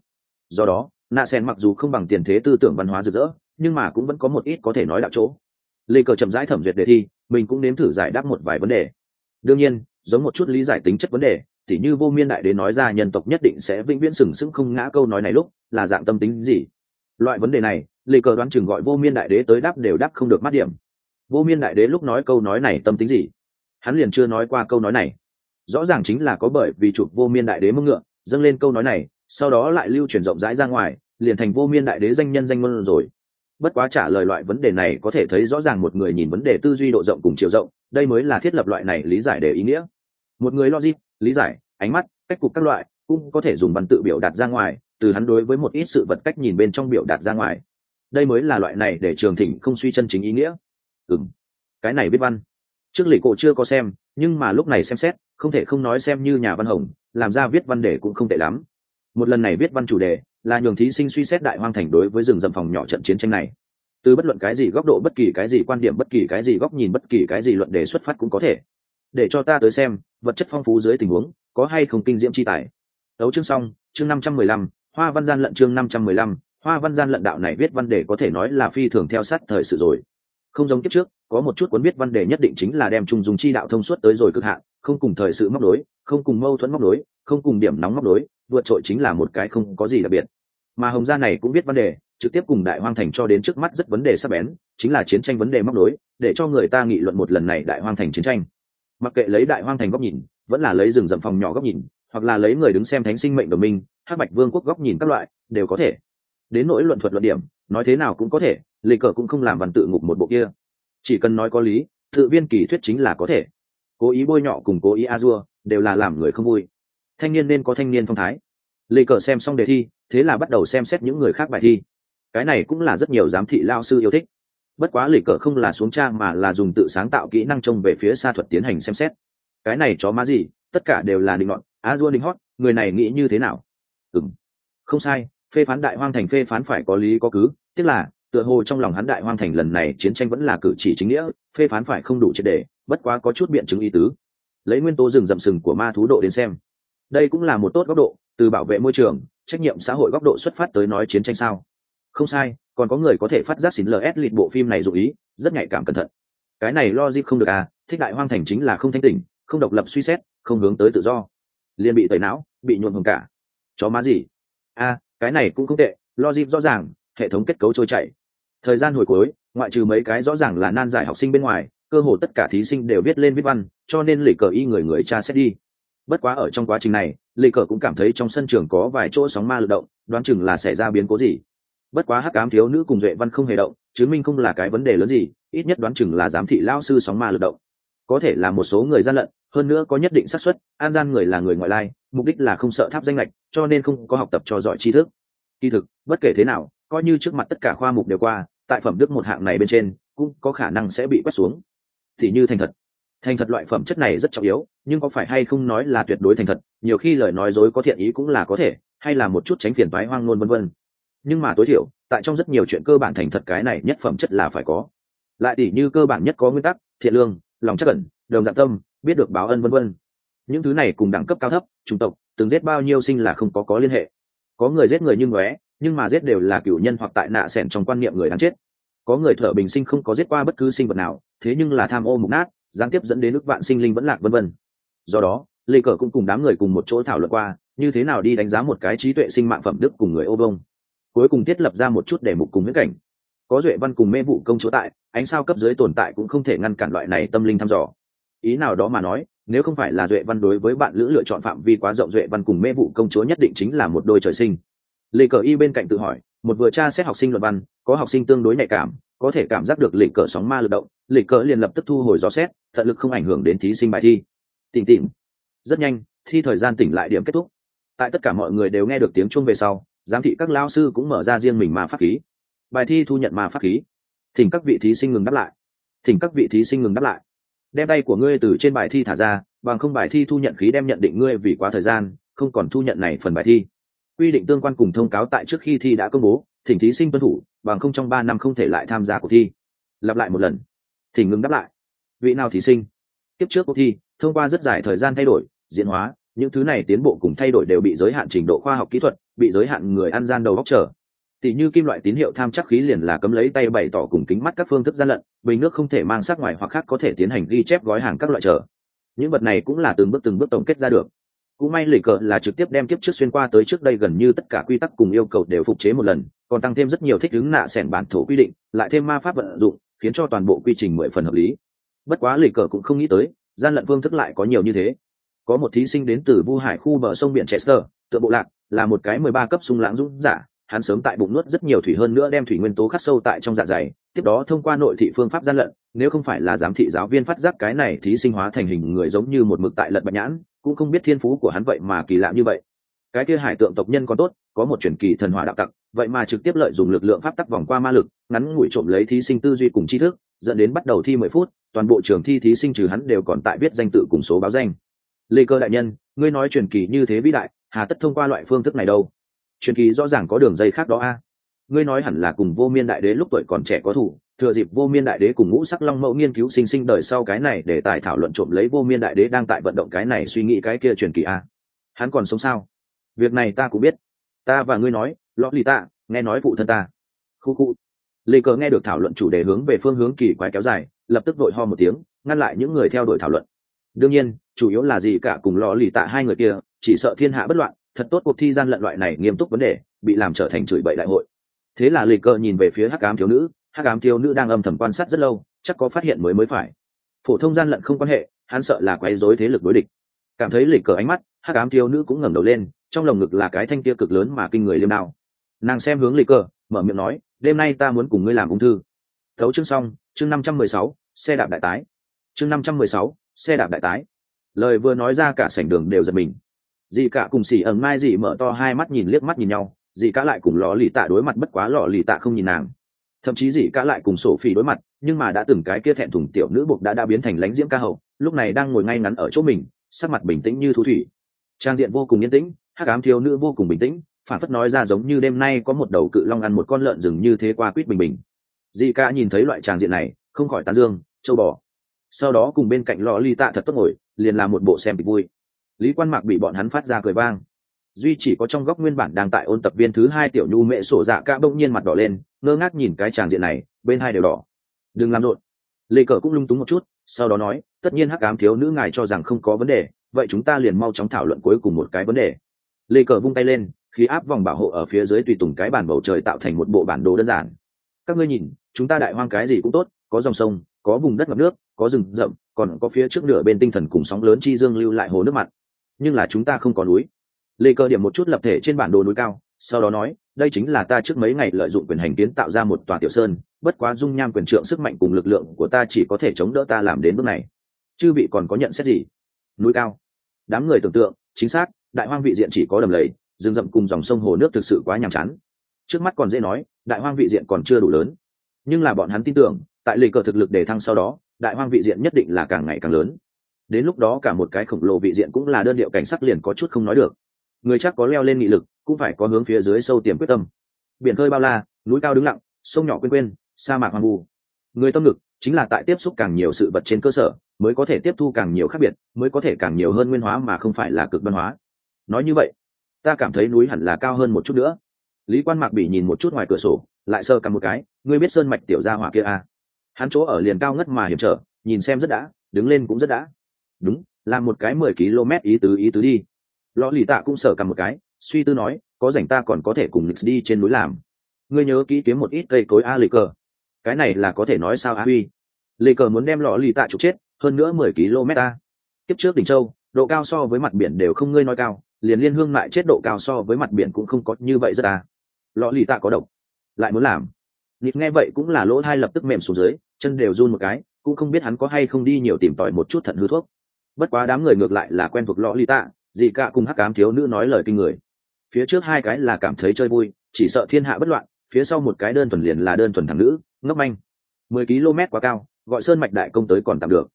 Do đó nạ sen mặc dù không bằng tiền thế tư tưởng văn hóa rực rỡ, nhưng mà cũng vẫn có một ít có thể nói đạo chỗ. Lê cờ chậm rãi thẩm duyệt đề thi mình cũng nếm thử giải đáp một vài vấn đề. Đương nhiên, giống một chút lý giải tính chất vấn đề, tỉ như vô miên đại đế nói ra nhân tộc nhất định sẽ vĩnh viễn sừng sững không ngã câu nói này lúc, là dạng tâm tính gì? Loại vấn đề này, lê cờ đoán chừng gọi vô miên đại đế tới đáp đều đáp không được mắt điểm. Vô miên đại đế lúc nói câu nói này tâm tính gì? Hắn liền chưa nói qua câu nói này. Rõ ràng chính là có bởi vì chụp vô miên đại đế mưng ngựa, dâng lên câu nói này, sau đó lại lưu truyền rộng rãi ra ngoài, liền thành vô miên đại đế danh nhân danh ngôn rồi bất quá trả lời loại vấn đề này có thể thấy rõ ràng một người nhìn vấn đề tư duy độ rộng cùng chiều rộng, đây mới là thiết lập loại này lý giải để ý nghĩa. Một người logic, lý giải, ánh mắt, cách cục các loại, cũng có thể dùng văn tự biểu đạt ra ngoài, từ hắn đối với một ít sự vật cách nhìn bên trong biểu đạt ra ngoài. Đây mới là loại này để trường thịnh không suy chân chính ý nghĩa. Ừ cái này biết văn. Trước lì cổ chưa có xem, nhưng mà lúc này xem xét, không thể không nói xem như nhà văn hồng, làm ra viết văn đề cũng không tệ lắm. Một lần này viết văn chủ đề là nhường thí sinh suy xét đại hoang thành đối với rừng rậm phòng nhỏ trận chiến tranh này. Từ bất luận cái gì góc độ, bất kỳ cái gì quan điểm, bất kỳ cái gì góc nhìn, bất kỳ cái gì luận đề xuất phát cũng có thể. Để cho ta tới xem, vật chất phong phú dưới tình huống, có hay không kinh diễm chi tài. Đấu chương xong, chương năm trăm mười lăm, hoa văn gian lận chương năm trăm mười lăm, hoa văn gian lận đạo này viết văn đề có thể nói là phi thường theo sát thời sự rồi. Không giống kiếp trước, có một chút cuốn viết văn đề nhất định chính là đem trung dùng chi đạo thông suốt tới rồi cực hạn, không cùng thời sự móc đối không cùng mâu thuẫn móc đối không cùng điểm nóng móc đối vượt trội chính là một cái không có gì đặc biệt mà hồng gia này cũng biết vấn đề, trực tiếp cùng đại hoang thành cho đến trước mắt rất vấn đề sắp bén, chính là chiến tranh vấn đề móc đối để cho người ta nghị luận một lần này đại hoang thành chiến tranh. Mặc kệ lấy đại hoang thành góc nhìn, vẫn là lấy rừng rậm phòng nhỏ góc nhìn, hoặc là lấy người đứng xem thánh sinh mệnh đồng minh, hắc bạch vương quốc góc nhìn các loại, đều có thể. Đến nỗi luận thuật luận điểm, nói thế nào cũng có thể, lịch cờ cũng không làm văn tự ngục một bộ kia. Chỉ cần nói có lý, tự viên kỳ thuyết chính là có thể. Cố ý bôi nhọ cùng cố ý a dua, đều là làm người không vui. Thanh niên nên có thanh niên phong thái. Lê cờ xem xong đề thi, thế là bắt đầu xem xét những người khác bài thi. Cái này cũng là rất nhiều giám thị lao sư yêu thích. Bất quá Lê cờ không là xuống trang mà là dùng tự sáng tạo kỹ năng trông về phía xa thuật tiến hành xem xét. Cái này chó má gì, tất cả đều là định ngọn a dua định hót, người này nghĩ như thế nào? Ừng không sai, phê phán đại hoang thành phê phán phải có lý có cứ. Tức là, tựa hồ trong lòng hắn đại hoang thành lần này chiến tranh vẫn là cử chỉ chính nghĩa, phê phán phải không đủ triệt đề bất quá có chút biện chứng ý tứ. Lấy nguyên tố rừng rậm sừng của ma thú độ đến xem. Đây cũng là một tốt góc độ từ bảo vệ môi trường trách nhiệm xã hội góc độ xuất phát tới nói chiến tranh sao? Không sai còn có người có thể phát giác xin ls lịt bộ phim này dụ ý rất nhạy cảm cẩn thận. Cái này lo logic không được à thích đại hoang thành chính là không thanh tỉnh không độc lập suy xét không hướng tới tự do. Liền bị tẩy não bị nhuộn hồng cả. Chó má gì? A à, cái này cũng không tệ lo logic rõ ràng hệ thống kết cấu trôi chảy. Thời gian hồi cuối ngoại trừ mấy cái rõ ràng là nan giải học sinh bên ngoài cơ hồ tất cả thí sinh đều viết lên viết văn cho nên lì cờ y người người cha xét đi. Bất quá ở trong quá trình này lệ cờ cũng cảm thấy trong sân trường có vài chỗ sóng ma lực động, đoán chừng là xảy ra biến cố gì. Bất quá hắc ám thiếu nữ cùng duệ văn không hề động, chứng minh không là cái vấn đề lớn gì, ít nhất đoán chừng là giám thị lao sư sóng ma lực động. Có thể là một số người gian lận, hơn nữa có nhất định xác suất, an gian người là người ngoại lai, mục đích là không sợ tháp danh lệch, cho nên không có học tập cho giỏi tri thức. Kỳ thực, bất kể thế nào, coi như trước mặt tất cả khoa mục đều qua, tại phẩm đức một hạng này bên trên, cũng có khả năng sẽ bị quét xuống. Thì như thành thật thành thật loại phẩm chất này rất trọng yếu, nhưng có phải hay không nói là tuyệt đối thành thật, nhiều khi lời nói dối có thiện ý cũng là có thể, hay là một chút tránh phiền toái hoang ngôn vân vân. Nhưng mà tối thiểu, tại trong rất nhiều chuyện cơ bản thành thật cái này nhất phẩm chất là phải có. Lại tỉ như cơ bản nhất có nguyên tắc, thiện lương, lòng chắc ẩn, đồng dạng tâm, biết được báo ân vân vân. Những thứ này cùng đẳng cấp cao thấp, chủng tộc, từng giết bao nhiêu sinh là không có có liên hệ. Có người giết người như ngóe, nhưng mà giết đều là cựu nhân hoặc tại nạ sẻn trong quan niệm người đáng chết. Có người thợ bình sinh không có giết qua bất cứ sinh vật nào, thế nhưng là tham ô mục nát gián tiếp dẫn đến nước vạn sinh linh vẫn lạc vân vân. Do đó, lê cờ cũng cùng đám người cùng một chỗ thảo luận qua, như thế nào đi đánh giá một cái trí tuệ sinh mạng phẩm đức cùng người ô bông. cuối cùng thiết lập ra một chút để mục cùng viễn cảnh. Có duệ văn cùng mê vụ công chúa tại, ánh sao cấp dưới tồn tại cũng không thể ngăn cản loại này tâm linh thăm dò. Ý nào đó mà nói, nếu không phải là duệ văn đối với bạn lữ lựa chọn phạm vi quá rộng, duệ văn cùng mê vụ công chúa nhất định chính là một đôi trời sinh. Lê cờ y bên cạnh tự hỏi, một vừa tra xét học sinh luận văn, có học sinh tương đối nhạy cảm có thể cảm giác được lịch cờ sóng ma lực động, lịch cờ liền lập tức thu hồi gió xét tận lực không ảnh hưởng đến thí sinh bài thi. Tỉnh tỉnh. Rất nhanh, thi thời gian tỉnh lại điểm kết thúc. Tại tất cả mọi người đều nghe được tiếng chuông về sau, giám thị các lao sư cũng mở ra riêng mình ma pháp khí. Bài thi thu nhận ma pháp khí. Thỉnh các vị thí sinh ngừng đáp lại. Thỉnh các vị thí sinh ngừng đáp lại. Đem tay của ngươi từ trên bài thi thả ra, bằng không bài thi thu nhận khí đem nhận định ngươi vì quá thời gian, không còn thu nhận này phần bài thi. Quy định tương quan cùng thông cáo tại trước khi thi đã công bố thỉnh thí sinh tuân thủ, bằng không trong ba năm không thể lại tham gia cuộc thi. Lặp lại một lần. Thỉnh ngừng đáp lại. Vị nào thí sinh? Tiếp trước cuộc thi, thông qua rất dài thời gian thay đổi, diễn hóa, những thứ này tiến bộ cùng thay đổi đều bị giới hạn trình độ khoa học kỹ thuật, bị giới hạn người ăn gian đầu góc trở. Tỷ như kim loại tín hiệu tham chắc khí liền là cấm lấy tay bày tỏ cùng kính mắt các phương thức gian lận, bình nước không thể mang sắc ngoài hoặc khác có thể tiến hành ghi chép gói hàng các loại trở. Những vật này cũng là từng bước từng bước tổng kết ra được. Cũng may lì cờ là trực tiếp đem kiếp trước xuyên qua tới trước đây gần như tất cả quy tắc cùng yêu cầu đều phục chế một lần còn tăng thêm rất nhiều thích ứng nạ sẻn bản thổ quy định, lại thêm ma pháp vận dụng, khiến cho toàn bộ quy trình mười phần hợp lý. Bất quá lì cờ cũng không nghĩ tới, gian lận phương thức lại có nhiều như thế. Có một thí sinh đến từ vu hải khu bờ sông biển chester, tựa bộ lạc, là một cái mười ba cấp sung lãng dũng giả, hắn sớm tại bụng nuốt rất nhiều thủy hơn nữa đem thủy nguyên tố khắc sâu tại trong dạ dày, tiếp đó thông qua nội thị phương pháp gian lận, nếu không phải là giám thị giáo viên phát giác cái này thí sinh hóa thành hình người giống như một mực tại lật bạch nhãn, cũng không biết thiên phú của hắn vậy mà kỳ lạ như vậy. Cái kia hải tượng tộc nhân còn tốt, có một truyền kỳ thần hỏa đạo tặc vậy mà trực tiếp lợi dụng lực lượng pháp tắc vòng qua ma lực, ngắn ngủi trộm lấy thí sinh tư duy cùng tri thức, dẫn đến bắt đầu thi mười phút, toàn bộ trường thi thí sinh trừ hắn đều còn tại biết danh tự cùng số báo danh. Lê cơ đại nhân, ngươi nói truyền kỳ như thế vĩ đại, hà tất thông qua loại phương thức này đâu? Truyền kỳ rõ ràng có đường dây khác đó a. Ngươi nói hẳn là cùng vô miên đại đế lúc tuổi còn trẻ có thủ, thừa dịp vô miên đại đế cùng ngũ sắc long mẫu nghiên cứu sinh sinh đời sau cái này để tài thảo luận trộm lấy vô miên đại đế đang tại vận động cái này suy nghĩ cái kia truyền kỳ a. Hắn còn sống sao? Việc này ta cũng biết ta và ngươi nói lõ lì tạ, nghe nói phụ thân ta. Khu khu. Lê cờ nghe được thảo luận chủ đề hướng về phương hướng kỳ quái kéo dài, lập tức vội ho một tiếng, ngăn lại những người theo đuổi thảo luận. Đương nhiên, chủ yếu là gì cả cùng lò lì tạ hai người kia, chỉ sợ thiên hạ bất loạn, thật tốt cuộc thi gian lận loại này nghiêm túc vấn đề, bị làm trở thành chửi bậy đại hội. Thế là lê cờ nhìn về phía hắc ám thiếu nữ, hắc ám thiếu nữ đang âm thầm quan sát rất lâu, chắc có phát hiện mới mới phải. Phổ thông gian lận không quan hệ, hắn sợ là quấy rối thế lực đối địch. Cảm thấy lịch cờ ánh mắt, hắc ám thiếu nữ cũng ngẩng đầu lên trong lồng ngực là cái thanh kia cực lớn mà kinh người liêm đao. Nàng xem hướng lịch cờ mở miệng nói, đêm nay ta muốn cùng ngươi làm ung thư. Thấu chương xong, chương năm trăm mười sáu, xe đạp đại tái. Chương năm trăm mười sáu, xe đạp đại tái. Lời vừa nói ra cả sảnh đường đều giật mình. Dì cả cùng xỉ ẩn mai dì mở to hai mắt nhìn liếc mắt nhìn nhau, dì cả lại cùng lò lì tạ đối mặt bất quá lò lì tạ không nhìn nàng. Thậm chí dì cả lại cùng sổ phỉ đối mặt, nhưng mà đã từng cái kia thẹn thùng tiểu nữ buộc đã đã biến thành lánh diễm ca hậu, lúc này đang ngồi ngay ngắn ở chỗ mình, sắc mặt bình tĩnh như thu thủy. Trang diện vô cùng yên tĩnh hắc ám thiếu nữ vô cùng bình tĩnh, phản phất nói ra giống như đêm nay có một đầu cự long ăn một con lợn rừng như thế qua quýt bình bình. Dị ca nhìn thấy loại tràng diện này, không khỏi tán dương, châu bò. Sau đó cùng bên cạnh lò ly tạ thật tốt ngồi, liền làm một bộ xem kịch vui. Lý quan mạc bị bọn hắn phát ra cười vang. Duy chỉ có trong góc nguyên bản đang tại ôn tập viên thứ hai tiểu nhu mẹ sổ dạ ca bỗng nhiên mặt đỏ lên, ngơ ngác nhìn cái tràng diện này, bên hai đều đỏ. Đừng làm rộn. Lê cờ cũng lung túng một chút, sau đó nói, tất nhiên hắc ám thiếu nữ ngài cho rằng không có vấn đề, vậy chúng ta liền mau chóng thảo luận cuối cùng một cái vấn đề lê cờ vung tay lên, khí áp vòng bảo hộ ở phía dưới tùy tùng cái bản bầu trời tạo thành một bộ bản đồ đơn giản. Các ngươi nhìn, chúng ta đại hoang cái gì cũng tốt, có dòng sông, có vùng đất ngập nước, có rừng rậm, còn có phía trước nửa bên tinh thần cùng sóng lớn chi dương lưu lại hồ nước mặt. nhưng là chúng ta không có núi. Lê cơ điểm một chút lập thể trên bản đồ núi cao, sau đó nói, đây chính là ta trước mấy ngày lợi dụng quyền hành kiến tạo ra một tòa tiểu sơn, bất quá dung nham quyền trượng sức mạnh cùng lực lượng của ta chỉ có thể chống đỡ ta làm đến bước này. Chư vị còn có nhận xét gì? Núi cao. Đám người tưởng tượng, chính xác đại hoang vị diện chỉ có đầm lầy, rừng rậm cùng dòng sông hồ nước thực sự quá nhàm chán. Trước mắt còn dễ nói, đại hoang vị diện còn chưa đủ lớn. Nhưng là bọn hắn tin tưởng, tại lì cờ thực lực đề thăng sau đó, đại hoang vị diện nhất định là càng ngày càng lớn. Đến lúc đó cả một cái khổng lồ vị diện cũng là đơn điệu cảnh sắc liền có chút không nói được. Người chắc có leo lên nghị lực, cũng phải có hướng phía dưới sâu tiềm quyết tâm. Biển khơi bao la, núi cao đứng lặng, sông nhỏ quên quên, sa mạc hoang vu. Người tâm lực chính là tại tiếp xúc càng nhiều sự vật trên cơ sở, mới có thể tiếp thu càng nhiều khác biệt, mới có thể càng nhiều hơn nguyên hóa mà không phải là cực văn hóa nói như vậy, ta cảm thấy núi hẳn là cao hơn một chút nữa. Lý quan mạc bỉ nhìn một chút ngoài cửa sổ, lại sơ cầm một cái, ngươi biết sơn mạch tiểu gia hỏa kia à. hắn chỗ ở liền cao ngất mà hiểm trở, nhìn xem rất đã, đứng lên cũng rất đã. Đúng làm một cái mười km ý tứ ý tứ đi. Lò lì tạ cũng sở cầm một cái, suy tư nói, có rảnh ta còn có thể cùng nix đi trên núi làm. Ngươi nhớ kỹ kiếm một ít cây cối a, lì cờ. Cái này là có thể nói sao a, huy? Lì cờ muốn đem lò lì tạ trục chết, hơn nữa mười km a. Tiếp trước đỉnh châu, độ cao so với mặt biển đều không ngươi nói cao liền liên hương lại chết độ cao so với mặt biển cũng không có như vậy rất à. Lọ lì tạ có độc. Lại muốn làm. Nịt nghe vậy cũng là lỗ thai lập tức mềm xuống dưới, chân đều run một cái, cũng không biết hắn có hay không đi nhiều tìm tòi một chút thận hư thuốc. Bất quá đám người ngược lại là quen thuộc lọ lì tạ, dị cả cùng hắc cám thiếu nữ nói lời kinh người. Phía trước hai cái là cảm thấy chơi vui, chỉ sợ thiên hạ bất loạn, phía sau một cái đơn thuần liền là đơn thuần thằng nữ, ngốc manh. Mười km quá cao, gọi sơn mạch đại công tới còn tạm được.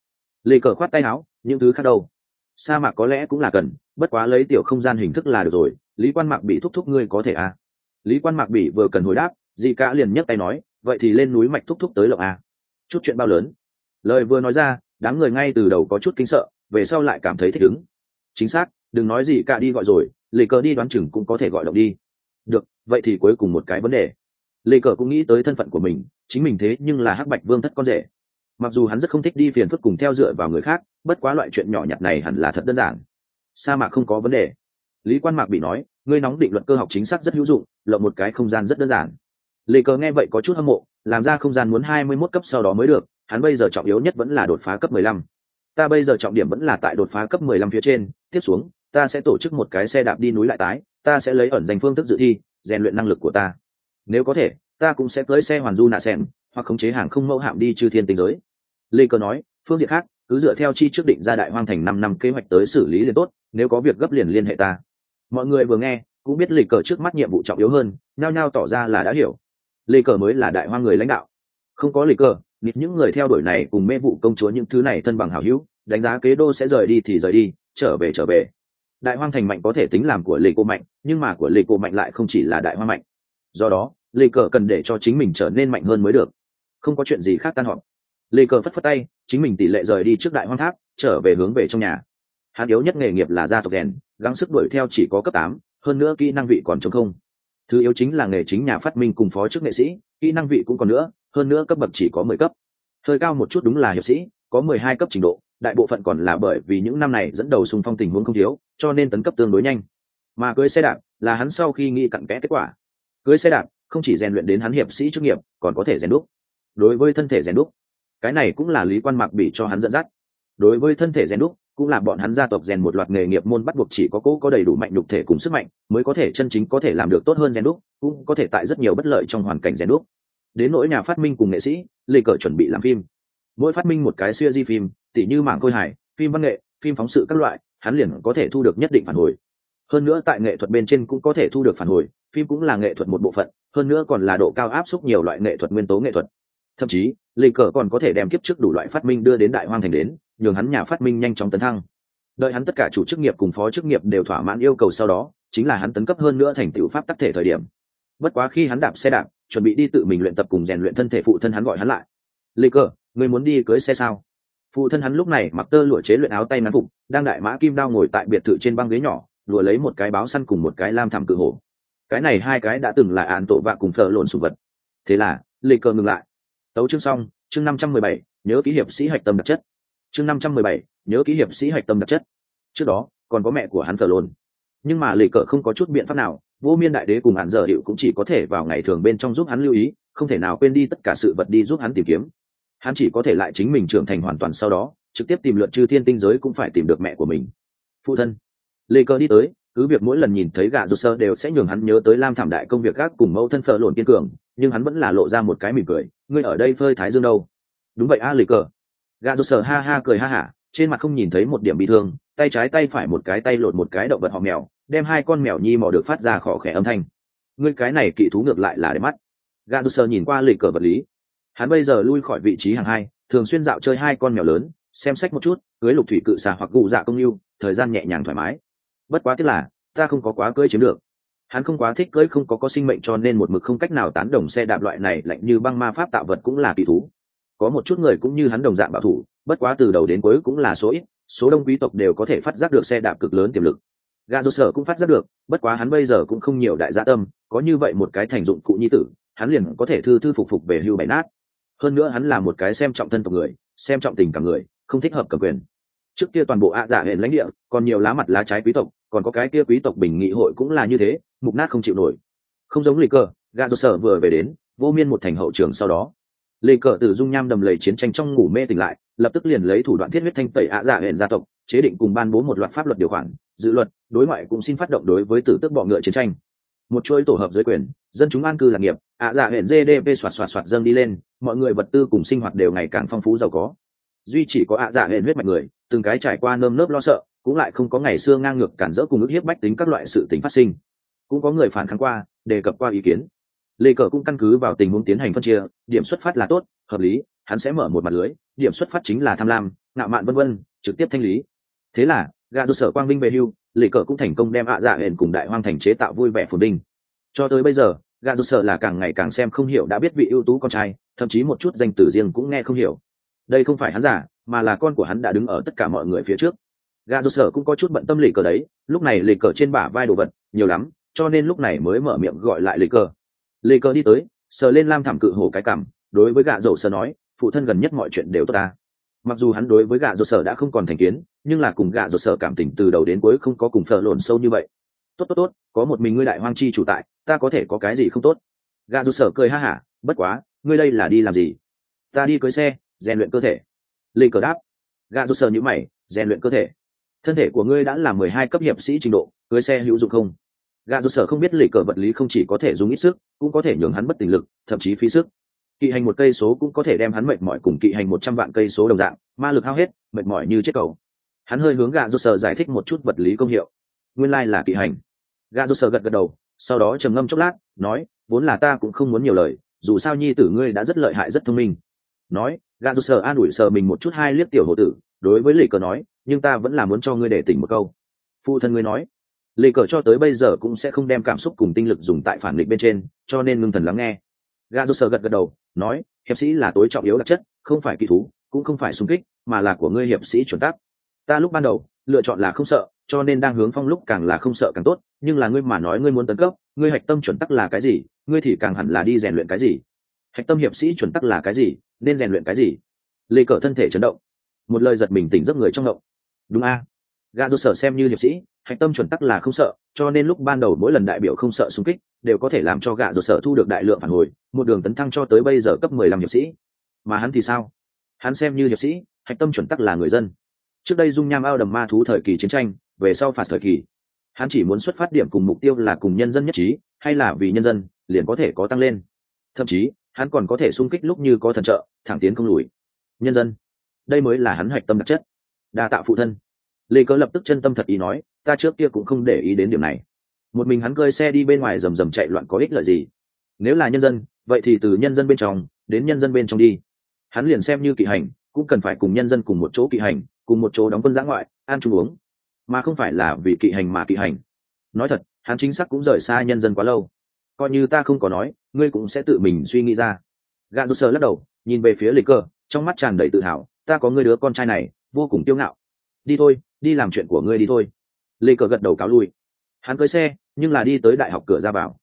Lê cờ khoát tay áo, những thứ khác đâu? Sa mạc có lẽ cũng là cần, bất quá lấy tiểu không gian hình thức là được rồi, lý quan mạc bị thúc thúc ngươi có thể à? Lý quan mạc bị vừa cần hồi đáp dị cả liền nhấc tay nói, vậy thì lên núi mạch thúc thúc tới lộng à? Chút chuyện bao lớn. Lời vừa nói ra, đám người ngay từ đầu có chút kinh sợ, về sau lại cảm thấy thích ứng. Chính xác, đừng nói gì cả đi gọi rồi, lì cờ đi đoán chừng cũng có thể gọi động đi. Được, vậy thì cuối cùng một cái vấn đề. Lì cờ cũng nghĩ tới thân phận của mình, chính mình thế nhưng là hắc bạch vương thất con rể mặc dù hắn rất không thích đi phiền phức cùng theo dựa vào người khác, bất quá loại chuyện nhỏ nhặt này hẳn là thật đơn giản. Sa mạc không có vấn đề. Lý quan mạc bị nói, ngươi nóng định luận cơ học chính xác rất hữu dụng, lộng một cái không gian rất đơn giản. Lê cờ nghe vậy có chút hâm mộ, làm ra không gian muốn hai mươi mốt cấp sau đó mới được, hắn bây giờ trọng yếu nhất vẫn là đột phá cấp mười lăm. Ta bây giờ trọng điểm vẫn là tại đột phá cấp mười lăm phía trên, tiếp xuống, ta sẽ tổ chức một cái xe đạp đi núi lại tái, ta sẽ lấy ẩn danh phương thức dự thi, rèn luyện năng lực của ta. Nếu có thể, ta cũng sẽ tới xe hoàn du nạ sen hoặc khống chế hàng không mẫu hạm đi chư thiên tình giới lê cơ nói, phương diện khác, cứ dựa theo chi trước định ra đại hoang thành năm năm kế hoạch tới xử lý liền tốt, nếu có việc gấp liền liên hệ ta. Mọi người vừa nghe, cũng biết lê cờ trước mắt nhiệm vụ trọng yếu hơn, nhao nhao tỏ ra là đã hiểu. Lê cờ mới là đại hoang người lãnh đạo. Không có lê cờ nịt những người theo đuổi này cùng mê vụ công chúa những thứ này thân bằng hảo hữu, đánh giá kế đô sẽ rời đi thì rời đi, trở về trở về. Đại hoang thành mạnh có thể tính làm của lê cô mạnh, nhưng mà của lê cô mạnh lại không chỉ là đại hoang mạnh. Do đó, lê cờ cần để cho chính mình trở nên mạnh hơn mới được. Không có chuyện gì khác tan họp lê cờ phất phất tay, chính mình tỷ lệ rời đi trước đại hoang tháp, trở về hướng về trong nhà. Hắn yếu nhất nghề nghiệp là gia tộc rèn, gắng sức đuổi theo chỉ có cấp tám, hơn nữa kỹ năng vị còn chống không. Thứ yếu chính là nghề chính nhà phát minh cùng phó chức nghệ sĩ, kỹ năng vị cũng còn nữa, hơn nữa cấp bậc chỉ có mười cấp. Hơi cao một chút đúng là hiệp sĩ, có mười hai cấp trình độ, đại bộ phận còn là bởi vì những năm này dẫn đầu xung phong tình huống không thiếu, cho nên tấn cấp tương đối nhanh. Mà cưới xe đạp là hắn sau khi nghĩ cặn kẽ kết quả. Cưới xe đạp, không chỉ rèn luyện đến hắn hiệp sĩ chức nghiệp, còn có thể rèn đúc. Đối với thân thể rèn đúc cái này cũng là lý quan mạc bị cho hắn dẫn dắt. Đối với thân thể rèn đúc, cũng là bọn hắn gia tộc rèn một loạt nghề nghiệp môn bắt buộc chỉ có cố có đầy đủ mạnh đục thể cùng sức mạnh, mới có thể chân chính có thể làm được tốt hơn rèn đúc, cũng có thể tại rất nhiều bất lợi trong hoàn cảnh rèn đúc. Đến nỗi nhà phát minh cùng nghệ sĩ, lê cờ chuẩn bị làm phim. Mỗi phát minh một cái siêu di phim, tỉ như mảng khôi hài phim văn nghệ, phim phóng sự các loại, hắn liền có thể thu được nhất định phản hồi. Hơn nữa tại nghệ thuật bên trên cũng có thể thu được phản hồi, phim cũng là nghệ thuật một bộ phận, hơn nữa còn là độ cao áp suất nhiều loại nghệ thuật nguyên tố nghệ thuật thậm chí lê cờ còn có thể đem kiếp trước đủ loại phát minh đưa đến đại hoang thành đến, nhường hắn nhà phát minh nhanh chóng tấn thăng. Đợi hắn tất cả chủ chức nghiệp cùng phó chức nghiệp đều thỏa mãn yêu cầu sau đó, chính là hắn tấn cấp hơn nữa thành tựu pháp tắc thể thời điểm. Bất quá khi hắn đạp xe đạp, chuẩn bị đi tự mình luyện tập cùng rèn luyện thân thể phụ thân hắn gọi hắn lại. Lê cờ người muốn đi cưới xe sao? Phụ thân hắn lúc này mặc tơ lụa chế luyện áo tay nắn phục, đang đại mã kim đao ngồi tại biệt thự trên băng ghế nhỏ lụa lấy một cái báo săn cùng một cái lam thảm cự hổ. Cái này hai cái đã từng là án tổ vạ cùng phở lộn sụ vật. Thế là lê cờ ngừng lại tấu chương xong, chương năm trăm mười bảy, nhớ ký hiệp sĩ hạch tâm đặc chất. Chương năm trăm mười bảy, nhớ ký hiệp sĩ hạch tâm đặc chất. Trước đó, còn có mẹ của hắn thờ lồn. Nhưng mà lê cờ không có chút biện pháp nào, vô miên đại đế cùng hạn giờ hiệu cũng chỉ có thể vào ngày thường bên trong giúp hắn lưu ý, không thể nào quên đi tất cả sự vật đi giúp hắn tìm kiếm. Hắn chỉ có thể lại chính mình trưởng thành hoàn toàn sau đó, trực tiếp tìm luận chư thiên tinh giới cũng phải tìm được mẹ của mình. Phụ thân lê cơ đi tới, cứ việc mỗi lần nhìn thấy gà rô sơ đều sẽ nhường hắn nhớ tới lam thảm đại công việc gác cùng mẫu thân phở lộn kiên cường, nhưng hắn vẫn là lộ ra một cái mỉm cười ngươi ở đây phơi thái dương đâu? Đúng vậy a à, cờ. Gà rô sờ ha ha cười ha hả trên mặt không nhìn thấy một điểm bị thương tay trái tay phải một cái tay lột một cái động vật họ mèo đem hai con mèo nhi mò được phát ra khỏ khẽ âm thanh. Ngươi cái này kỵ thú ngược lại là để mắt. Gà rô sờ nhìn qua lê cờ vật lý. Hắn bây giờ lui khỏi vị trí hàng hai thường xuyên dạo chơi hai con mèo lớn xem sách một chút cưới lục thủy cự xà hoặc cụ dạ công lưu thời gian nhẹ nhàng thoải mái. Bất quá tiếc là ta không có quá cưới chiếm được hắn không quá thích cưỡi, không có có sinh mệnh cho nên một mực không cách nào tán đồng xe đạp loại này lạnh như băng ma pháp tạo vật cũng là kỳ thú. Có một chút người cũng như hắn đồng dạng bảo thủ bất quá từ đầu đến cuối cũng là số ít số đông quý tộc đều có thể phát giác được xe đạp cực lớn tiềm lực. Gà rô sở cũng phát giác được bất quá hắn bây giờ cũng không nhiều đại gia tâm có như vậy một cái thành dụng cụ nhi tử hắn liền có thể thư thư phục phục về hưu bảy nát. Hơn nữa hắn là một cái xem trọng thân tộc người xem trọng tình cảm người không thích hợp cầm quyền trước kia toàn bộ ạ dạ hệ lãnh địa, còn nhiều lá mặt lá trái quý tộc, còn có cái kia quý tộc bình nghị hội cũng là như thế, mục nát không chịu nổi. Không giống lì cờ gà do sở vừa về đến, vô miên một thành hậu trường sau đó. Lì cờ từ dung nham đầm lầy chiến tranh trong ngủ mê tỉnh lại, lập tức liền lấy thủ đoạn thiết huyết thanh tẩy ạ dạ hệ gia tộc, chế định cùng ban bố một loạt pháp luật điều khoản, dự luật, đối ngoại cũng xin phát động đối với tử tức bọ ngựa chiến tranh. Một chuỗi tổ hợp giới quyền, dân chúng an cư lạc nghiệp, ạ dạ hệ gdp soạt soạt soạt dâng đi lên, mọi người vật tư cùng sinh hoạt đều ngày càng phong phú giàu có duy chỉ có ạ dạ huyện huyết mạch người, từng cái trải qua nơm nớp lo sợ, cũng lại không có ngày xưa ngang ngược cản rỡ cùng ức hiếp bách tính các loại sự tính phát sinh. Cũng có người phản kháng qua, đề cập qua ý kiến. Lê cờ cũng căn cứ vào tình huống tiến hành phân chia, điểm xuất phát là tốt, hợp lý, hắn sẽ mở một mặt lưới, điểm xuất phát chính là tham lam, ngạo mạn vân vân, trực tiếp thanh lý. Thế là gà do sở quang vinh về hưu, lê cờ cũng thành công đem ạ dạ hển cùng đại hoang thành chế tạo vui vẻ phồn binh cho tới bây giờ gà do sở là càng ngày càng xem không hiểu đã biết vị ưu tú con trai, thậm chí một chút danh từ riêng cũng nghe không hiểu đây không phải hắn giả mà là con của hắn đã đứng ở tất cả mọi người phía trước. Gà do sở cũng có chút bận tâm lì cờ đấy, lúc này lì cờ trên bả vai đồ vật, nhiều lắm, cho nên lúc này mới mở miệng gọi lại lì cờ. Lì cờ đi tới, sờ lên lam thảm cự hổ cái cằm, đối với gà dầu sở nói, phụ thân gần nhất mọi chuyện đều tốt ta. Mặc dù hắn đối với gà dầu sở đã không còn thành kiến, nhưng là cùng gà dầu sở cảm tình từ đầu đến cuối không có cùng phở lộn sâu như vậy. Tốt tốt tốt, có một mình ngươi đại hoang chi chủ tại, ta có thể có cái gì không tốt? Gà dầu sở cười ha hả, bất quá, ngươi đây là đi làm gì? Ta đi cưới xe rèn luyện cơ thể. Lê cờ đáp. Gà rút sờ nhữ mày, rèn luyện cơ thể. Thân thể của ngươi đã là mười hai cấp hiệp sĩ trình độ, cưới xe hữu dụng không? Gà rút sờ không biết lì cờ vật lý không chỉ có thể dùng ít sức, cũng có thể nhường hắn bất tình lực, thậm chí phí sức. Kỵ hành một cây số cũng có thể đem hắn mệt mỏi cùng kỵ hành một trăm vạn cây số đồng dạng, ma lực hao hết, mệt mỏi như chiếc cầu. Hắn hơi hướng gà rút sờ giải thích một chút vật lý công hiệu. Nguyên lai、like、là kỵ hành. Gà rút sờ gật gật đầu, sau đó trầm ngâm chốc lát, nói, vốn là ta cũng không muốn nhiều lời, dù sao nhi tử ngươi đã rất lợi hại, rất thông minh nói gà dầu sờ an ủi sờ mình một chút hai liếc tiểu hồ tử, đối với lì cờ nói, nhưng ta vẫn là muốn cho ngươi để tỉnh một câu. Phụ thân ngươi nói. Lì cờ cho tới bây giờ cũng sẽ không đem cảm xúc cùng tinh lực dùng tại phản nghịch bên trên, cho nên ngưng thần lắng nghe. Gà rô sờ gật gật đầu, nói, hiệp sĩ là tối trọng yếu đặc chất, không phải kỳ thú, cũng không phải xung kích, mà là của ngươi hiệp sĩ chuẩn tắc. Ta lúc ban đầu, lựa chọn là không sợ, cho nên đang hướng phong lúc càng là không sợ càng tốt, nhưng là ngươi mà nói ngươi muốn tấn cấp, ngươi hạch tâm chuẩn tắc là cái gì, ngươi thì càng hẳn là đi rèn luyện cái gì hạch tâm hiệp sĩ chuẩn tắc là cái gì, nên rèn luyện cái gì? Lê cờ thân thể chấn động. Một lời giật mình tỉnh giấc người trong động. Đúng a. À? gà sở xem như hiệp sĩ, hạch tâm chuẩn tắc là không sợ, cho nên lúc ban đầu mỗi lần đại biểu không sợ xung kích, đều có thể làm cho gạ rột sở thu được đại lượng phản hồi, một đường tấn thăng cho tới bây giờ cấp mười lăm hiệp sĩ. Mà hắn thì sao? Hắn xem như hiệp sĩ, hạch tâm chuẩn tắc là người dân. Trước đây dung nham ao đầm ma thú thời kỳ chiến tranh, về sau phạt thời kỳ. Hắn chỉ muốn xuất phát điểm cùng mục tiêu là cùng nhân dân nhất trí, hay là vì nhân dân, liền có thể có tăng lên. Thậm chí hắn còn có thể sung kích lúc như có thần trợ, thẳng tiến không lùi. Nhân dân, đây mới là hắn hạch tâm đặc chất. Đa tạo phụ thân. Lê cớ lập tức chân tâm thật ý nói, ta trước kia cũng không để ý đến điểm này. Một mình hắn cơi xe đi bên ngoài rầm rầm chạy loạn có ích lợi gì? Nếu là nhân dân, vậy thì từ nhân dân bên trong, đến nhân dân bên trong đi. Hắn liền xem như kỵ hành, cũng cần phải cùng nhân dân cùng một chỗ kỵ hành, cùng một chỗ đóng quân giã ngoại ăn chung uống. Mà không phải là vì kỵ hành mà kỵ hành. Nói thật, hắn chính xác cũng rời xa nhân dân quá lâu. Coi như ta không có nói ngươi cũng sẽ tự mình suy nghĩ ra. Gà rô sơ lắc đầu, nhìn về phía lịch cơ, trong mắt tràn đầy tự hào, ta có ngươi đứa con trai này, vô cùng kiêu ngạo. Đi thôi, đi làm chuyện của ngươi đi thôi. Lê cờ gật đầu cáo lui. Hắn cưới xe, nhưng là đi tới đại học cửa ra vào.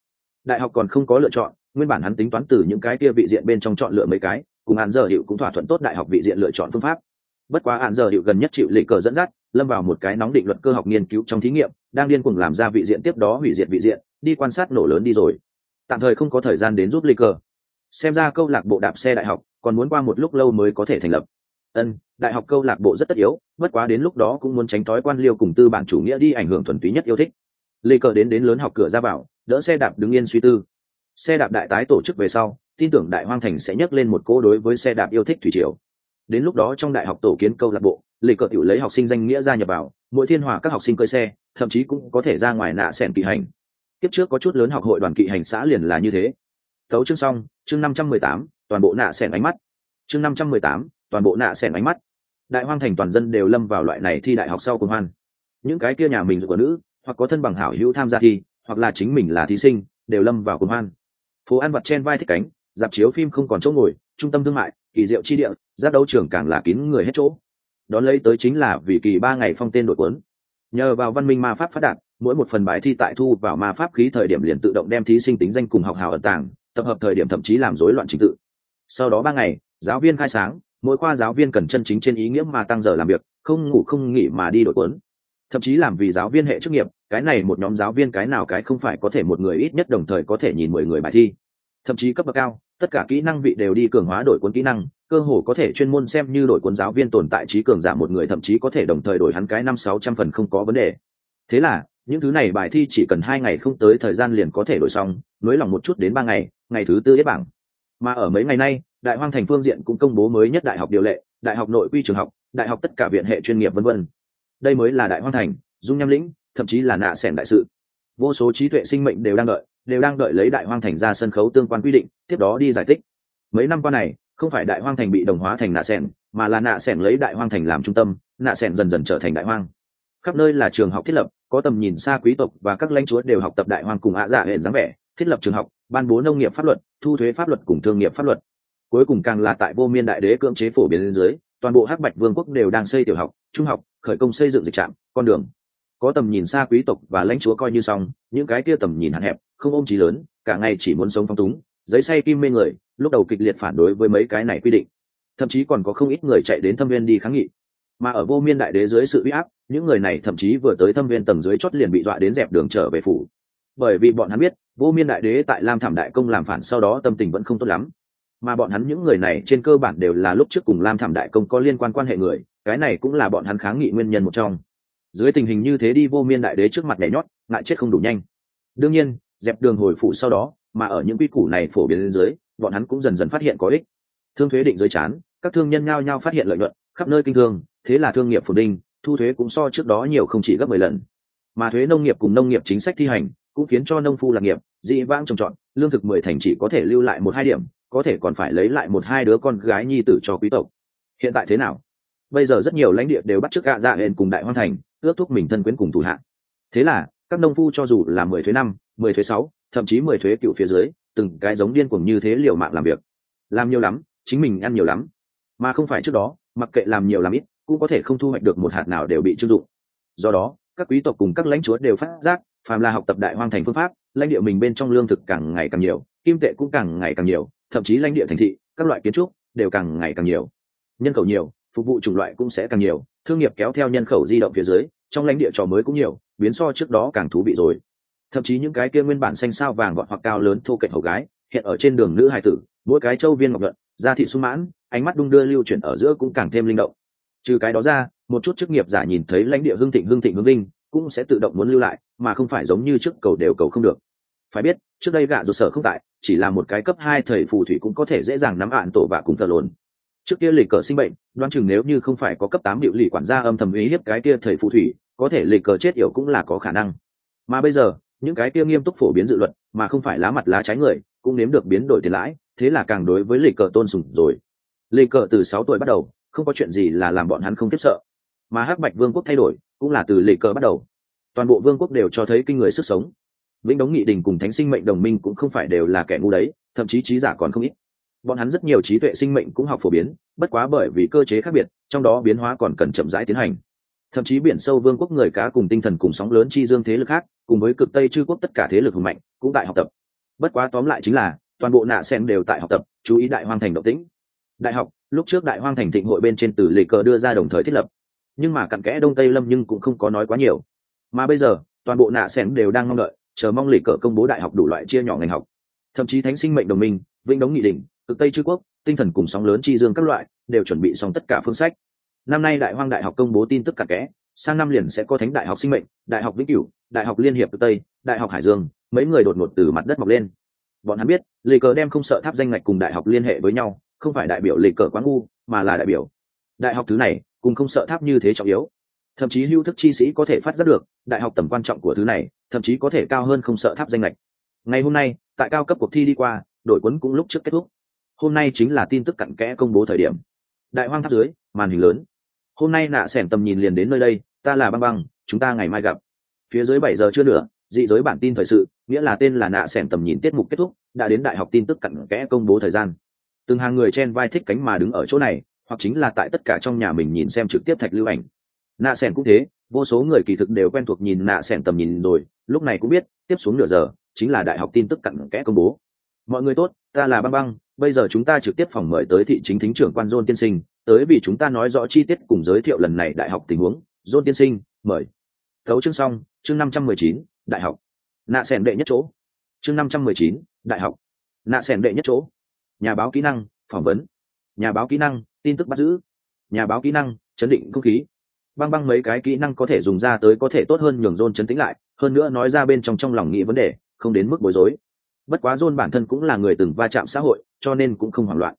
Đại học còn không có lựa chọn, nguyên bản hắn tính toán từ những cái kia vị diện bên trong chọn lựa mấy cái, cùng hạn giờ hiệu cũng thỏa thuận tốt đại học vị diện lựa chọn phương pháp. Bất quá hạn giờ hiệu gần nhất chịu lệ cờ dẫn dắt, lâm vào một cái nóng định luật cơ học nghiên cứu trong thí nghiệm, đang điên cùng làm ra vị diện tiếp đó hủy diệt vị diện, đi quan sát nổ lớn đi rồi tạm thời không có thời gian đến giúp lệ cờ. Xem ra câu lạc bộ đạp xe đại học còn muốn qua một lúc lâu mới có thể thành lập. Ân, đại học câu lạc bộ rất tất yếu, bất quá đến lúc đó cũng muốn tránh thói quan liêu cùng tư bản chủ nghĩa đi ảnh hưởng thuần túy nhất yêu thích. Lê cờ đến đến lớn học cửa ra vào, đỡ xe đạp đứng yên suy tư. Xe đạp đại tái tổ chức về sau, tin tưởng đại hoang thành sẽ nhấc lên một cỗ đối với xe đạp yêu thích thủy triều. Đến lúc đó trong đại học tổ kiến câu lạc bộ lê cờ tự lấy học sinh danh nghĩa ra nhập vào, mỗi thiên hòa các học sinh cơi xe, thậm chí cũng có thể ra ngoài nạ sẻn kỳ hành tiếp trước có chút lớn học hội đoàn kỵ hành xã liền là như thế. Tấu chương xong, chương năm trăm mười tám, toàn bộ nạ sẻn ánh mắt. Chương năm trăm mười tám, toàn bộ nạ sẻn ánh mắt. Đại hoang thành toàn dân đều lâm vào loại này thi đại học sau cùng hoan. Những cái kia nhà mình của nữ, hoặc có thân bằng hảo hữu tham gia thi, hoặc là chính mình là thí sinh, đều lâm vào cùng hoan. Phố ăn vặt trên vai thích cánh, dạp chiếu phim không còn chỗ ngồi, trung tâm thương mại, kỳ diệu chi địa, giáp đấu trường càng là kín người hết chỗ. Đón lấy tới chính là vì kỳ ba ngày phong tên đội cuốn nhờ vào văn minh ma pháp phát đạt, mỗi một phần bài thi tại thu vào ma pháp khí thời điểm liền tự động đem thí sinh tính danh cùng học hào ẩn tàng, tập hợp thời điểm thậm chí làm rối loạn trình tự. Sau đó ba ngày, giáo viên khai sáng, mỗi khoa giáo viên cần chân chính trên ý nghĩa mà tăng giờ làm việc, không ngủ không nghỉ mà đi đội cuốn. Thậm chí làm vì giáo viên hệ chức nghiệp, cái này một nhóm giáo viên cái nào cái không phải có thể một người ít nhất đồng thời có thể nhìn mười người bài thi. Thậm chí cấp bậc cao, tất cả kỹ năng vị đều đi cường hóa đổi cuốn kỹ năng cơ hồ có thể chuyên môn xem như đổi cuốn giáo viên tồn tại trí cường giả một người, thậm chí có thể đồng thời đổi hắn cái năm sáu trăm phần không có vấn đề. Thế là, những thứ này bài thi chỉ cần hai ngày không tới thời gian liền có thể đổi xong, nới lòng một chút đến ba ngày ngày thứ tư yết bảng. Mà ở mấy ngày nay, đại hoang thành phương diện cũng công bố mới nhất đại học điều lệ, đại học nội quy trường học, đại học tất cả viện hệ chuyên nghiệp vân vân. Đây mới là đại hoang thành, dung nham lĩnh, thậm chí là nạ sẻn đại sự. Vô số trí tuệ sinh mệnh đều đang đợi, đều đang đợi lấy đại hoang thành ra sân khấu tương quan quy định, tiếp đó đi giải thích. Mấy năm qua này không phải đại hoang thành bị đồng hóa thành nạ sẻn, mà là nạ sẻn lấy đại hoang thành làm trung tâm, nạ sẻn dần dần trở thành đại hoang. Khắp nơi là trường học thiết lập, có tầm nhìn xa quý tộc và các lãnh chúa đều học tập đại hoang cùng ạ dạ hệ dáng vẻ, thiết lập trường học, ban bố nông nghiệp pháp luật, thu thuế pháp luật cùng thương nghiệp pháp luật. Cuối cùng càng là tại vô miên đại đế cưỡng chế phổ biến lên dưới, toàn bộ hắc bạch vương quốc đều đang xây tiểu học, trung học, khởi công xây dựng dịch trạm, con đường. Có tầm nhìn xa quý tộc và lãnh chúa coi như xong, những cái kia tầm nhìn hạn hẹp, không ôm trí lớn, cả ngày chỉ muốn sống phong túng, giấy say kim mê người lúc đầu kịch liệt phản đối với mấy cái này quy định. Thậm chí còn có không ít người chạy đến thâm viên đi kháng nghị. Mà ở vô miên đại đế dưới sự uy áp, những người này thậm chí vừa tới thâm viên tầng dưới chót liền bị dọa đến dẹp đường trở về phủ. Bởi vì bọn hắn biết, vô miên đại đế tại lam thảm đại công làm phản sau đó tâm tình vẫn không tốt lắm. Mà bọn hắn những người này trên cơ bản đều là lúc trước cùng lam thảm đại công có liên quan quan hệ người, cái này cũng là bọn hắn kháng nghị nguyên nhân một trong. Dưới tình hình như thế đi vô miên đại đế trước mặt nhảy nhót, ngại chết không đủ nhanh. Đương nhiên, dẹp đường hồi phủ sau đó, mà ở những quy củ này phổ biến lên dưới bọn hắn cũng dần dần phát hiện có ích. Thương thuế định dưới chán, các thương nhân nhao nhao phát hiện lợi nhuận, khắp nơi kinh thương, thế là thương nghiệp phồn đinh thu thuế cũng so trước đó nhiều không chỉ gấp mười lần. Mà thuế nông nghiệp cùng nông nghiệp chính sách thi hành cũng khiến cho nông phu lạc nghiệp dị vãng trồng trọt, lương thực mười thành chỉ có thể lưu lại một hai điểm, có thể còn phải lấy lại một hai đứa con gái nhi tử cho quý tộc. Hiện tại thế nào? Bây giờ rất nhiều lãnh địa đều bắt chước gạ dạ hên cùng đại hoan thành, ước thúc mình thân quyến cùng thủ hạng thế là, các nông phu cho dù là mười thuế năm, mười thuế sáu, thậm chí mười thuế cựu phía dưới từng cái giống điên cuồng như thế liều mạng làm việc. Làm nhiều lắm, chính mình ăn nhiều lắm. Mà không phải trước đó, mặc kệ làm nhiều làm ít, cũng có thể không thu hoạch được một hạt nào đều bị chưng dụng. Do đó, các quý tộc cùng các lãnh chúa đều phát giác, phàm là học tập đại hoang thành phương pháp, lãnh địa mình bên trong lương thực càng ngày càng nhiều, kim tệ cũng càng ngày càng nhiều, thậm chí lãnh địa thành thị, các loại kiến trúc đều càng ngày càng nhiều. Nhân khẩu nhiều, phục vụ chủng loại cũng sẽ càng nhiều, thương nghiệp kéo theo nhân khẩu di động phía dưới, trong lãnh địa trò mới cũng nhiều, biến so trước đó càng thú vị rồi thậm chí những cái kia nguyên bản xanh sao vàng gọn hoặc cao lớn thô kệch hầu gái, hiện ở trên đường nữ hài tử, mỗi cái châu viên ngọc luận da thị sung mãn, ánh mắt đung đưa lưu chuyển ở giữa cũng càng thêm linh động. Trừ cái đó ra, một chút chức nghiệp giả nhìn thấy lãnh địa hương thịnh hương thịnh hương linh, cũng sẽ tự động muốn lưu lại, mà không phải giống như trước cầu đều cầu không được. Phải biết, trước đây gạ rụt sở không tại, chỉ là một cái cấp hai thầy phù thủy cũng có thể dễ dàng nắm ạn tổ và cùng thờ lồn trước kia lịch cờ sinh bệnh, đoán chừng nếu như không phải có cấp tám điệu lì quản gia âm thầm ý hiếp cái kia thầy phù thủy, có thể lịch cờ chết yểu cũng là có khả năng. Mà bây giờ những cái kia nghiêm túc phổ biến dự luật, mà không phải lá mặt lá trái người, cũng nếm được biến đổi tiền lãi, thế là càng đối với lì cờ tôn sùng rồi. Lì cờ từ sáu tuổi bắt đầu, không có chuyện gì là làm bọn hắn không tiếp sợ. Mà hắc bạch vương quốc thay đổi, cũng là từ lì cờ bắt đầu. Toàn bộ vương quốc đều cho thấy kinh người sức sống. Vĩnh đống nghị đình cùng thánh sinh mệnh đồng minh cũng không phải đều là kẻ ngu đấy, thậm chí trí giả còn không ít. Bọn hắn rất nhiều trí tuệ sinh mệnh cũng học phổ biến, bất quá bởi vì cơ chế khác biệt, trong đó biến hóa còn cần chậm rãi tiến hành thậm chí biển sâu vương quốc người cá cùng tinh thần cùng sóng lớn chi dương thế lực khác, cùng với cực tây chư quốc tất cả thế lực hùng mạnh, cũng tại học tập. Bất quá tóm lại chính là, toàn bộ nạ sen đều tại học tập, chú ý đại hoang thành động tĩnh. Đại học, lúc trước đại hoang thành thịnh hội bên trên từ lề cờ đưa ra đồng thời thiết lập. Nhưng mà cặn kẽ đông tây lâm nhưng cũng không có nói quá nhiều. Mà bây giờ, toàn bộ nạ sen đều đang mong đợi, chờ mong lề cờ công bố đại học đủ loại chia nhỏ ngành học. Thậm chí thánh sinh mệnh đồng minh, vĩnh đống nghị định cực tây chư quốc, tinh thần cùng sóng lớn chi dương các loại, đều chuẩn bị xong tất cả phương sách năm nay đại hoang đại học công bố tin tức cặn kẽ, sang năm liền sẽ có thánh đại học sinh mệnh, đại học vĩnh cửu, đại học liên hiệp tây, đại học hải dương, mấy người đột ngột từ mặt đất mọc lên. Bọn hắn biết, lì cờ đem không sợ tháp danh ngạch cùng đại học liên hệ với nhau, không phải đại biểu lì cờ quá ngu, mà là đại biểu. Đại học thứ này, cùng không sợ tháp như thế trọng yếu. Thậm chí hưu thức chi sĩ có thể phát giác được, đại học tầm quan trọng của thứ này, thậm chí có thể cao hơn không sợ tháp danh lệch ngày hôm nay, tại cao cấp cuộc thi đi qua, đội quấn cũng lúc trước kết thúc. Hôm nay chính là tin tức cặn kẽ công bố thời điểm. Đại hoang tháp dưới, màn hình lớn hôm nay nạ s tầm nhìn liền đến nơi đây, ta là băng băng, chúng ta ngày mai gặp. Phía dưới bảy giờ chưa nữa dị giới bản tin thời sự, nghĩa là tên là nạ s tầm nhìn tiết mục kết thúc, đã đến đại học tin tức cặn kẽ công bố thời gian. Từng hàng người chen vai thích cánh mà đứng ở chỗ này, hoặc chính là tại tất cả trong nhà mình nhìn xem trực tiếp thạch lưu ảnh. Nạ s cũng thế, vô số người kỳ thực đều quen thuộc nhìn nạ s tầm nhìn rồi, lúc này cũng biết, tiếp xuống nửa giờ, chính là đại học tin tức cặn kẽ công bố. Mọi người tốt, ta là băng băng, bây giờ chúng ta trực tiếp phòng mời tới thị chính thính trưởng quan dôn tiên sinh tới vì chúng ta nói rõ chi tiết cùng giới thiệu lần này đại học tình huống. Dôn tiên sinh, mời. Thấu chương xong, chương năm trăm mười chín, đại học. Nạ sẻn đệ nhất chỗ. Chương năm trăm mười chín, đại học. Nạ sẻn đệ nhất chỗ. Nhà báo kỹ năng, phỏng vấn. Nhà báo kỹ năng, tin tức bắt giữ. Nhà báo kỹ năng, chấn định không khí. Băng băng mấy cái kỹ năng có thể dùng ra tới có thể tốt hơn nhường dôn chấn tĩnh lại, hơn nữa nói ra bên trong trong lòng nghĩ vấn đề, không đến mức bối rối. Bất quá dôn bản thân cũng là người từng va chạm xã hội, cho nên cũng không hoảng loạn.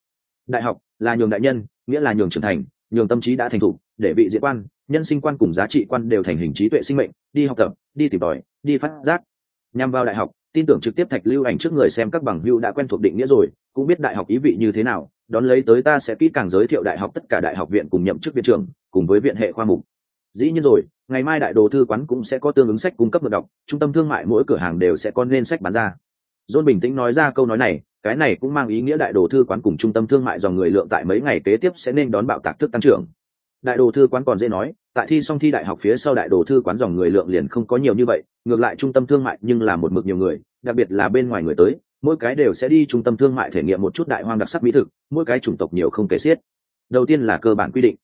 Đại học là nhường đại nhân nghĩa là nhường trưởng thành, nhường tâm trí đã thành thục, để vị diện quan, nhân sinh quan cùng giá trị quan đều thành hình trí tuệ sinh mệnh, đi học tập, đi tìm tòi, đi phát giác. Nhằm vào đại học, tin tưởng trực tiếp thạch lưu ảnh trước người xem các bằng hưu đã quen thuộc định nghĩa rồi, cũng biết đại học ý vị như thế nào, đón lấy tới ta sẽ kỹ càng giới thiệu đại học tất cả đại học viện cùng nhậm chức viện trưởng, cùng với viện hệ khoa mục. Dĩ nhiên rồi, ngày mai đại đồ thư quán cũng sẽ có tương ứng sách cung cấp được đọc, trung tâm thương mại mỗi cửa hàng đều sẽ có nên sách bán ra. John bình tĩnh nói ra câu nói này, cái này cũng mang ý nghĩa đại đồ thư quán cùng trung tâm thương mại dòng người lượng tại mấy ngày kế tiếp sẽ nên đón bạo tạc thức tăng trưởng. Đại đồ thư quán còn dễ nói, tại thi xong thi đại học phía sau đại đồ thư quán dòng người lượng liền không có nhiều như vậy, ngược lại trung tâm thương mại nhưng là một mực nhiều người, đặc biệt là bên ngoài người tới, mỗi cái đều sẽ đi trung tâm thương mại thể nghiệm một chút đại hoang đặc sắc mỹ thực, mỗi cái chủng tộc nhiều không kể xiết. Đầu tiên là cơ bản quy định.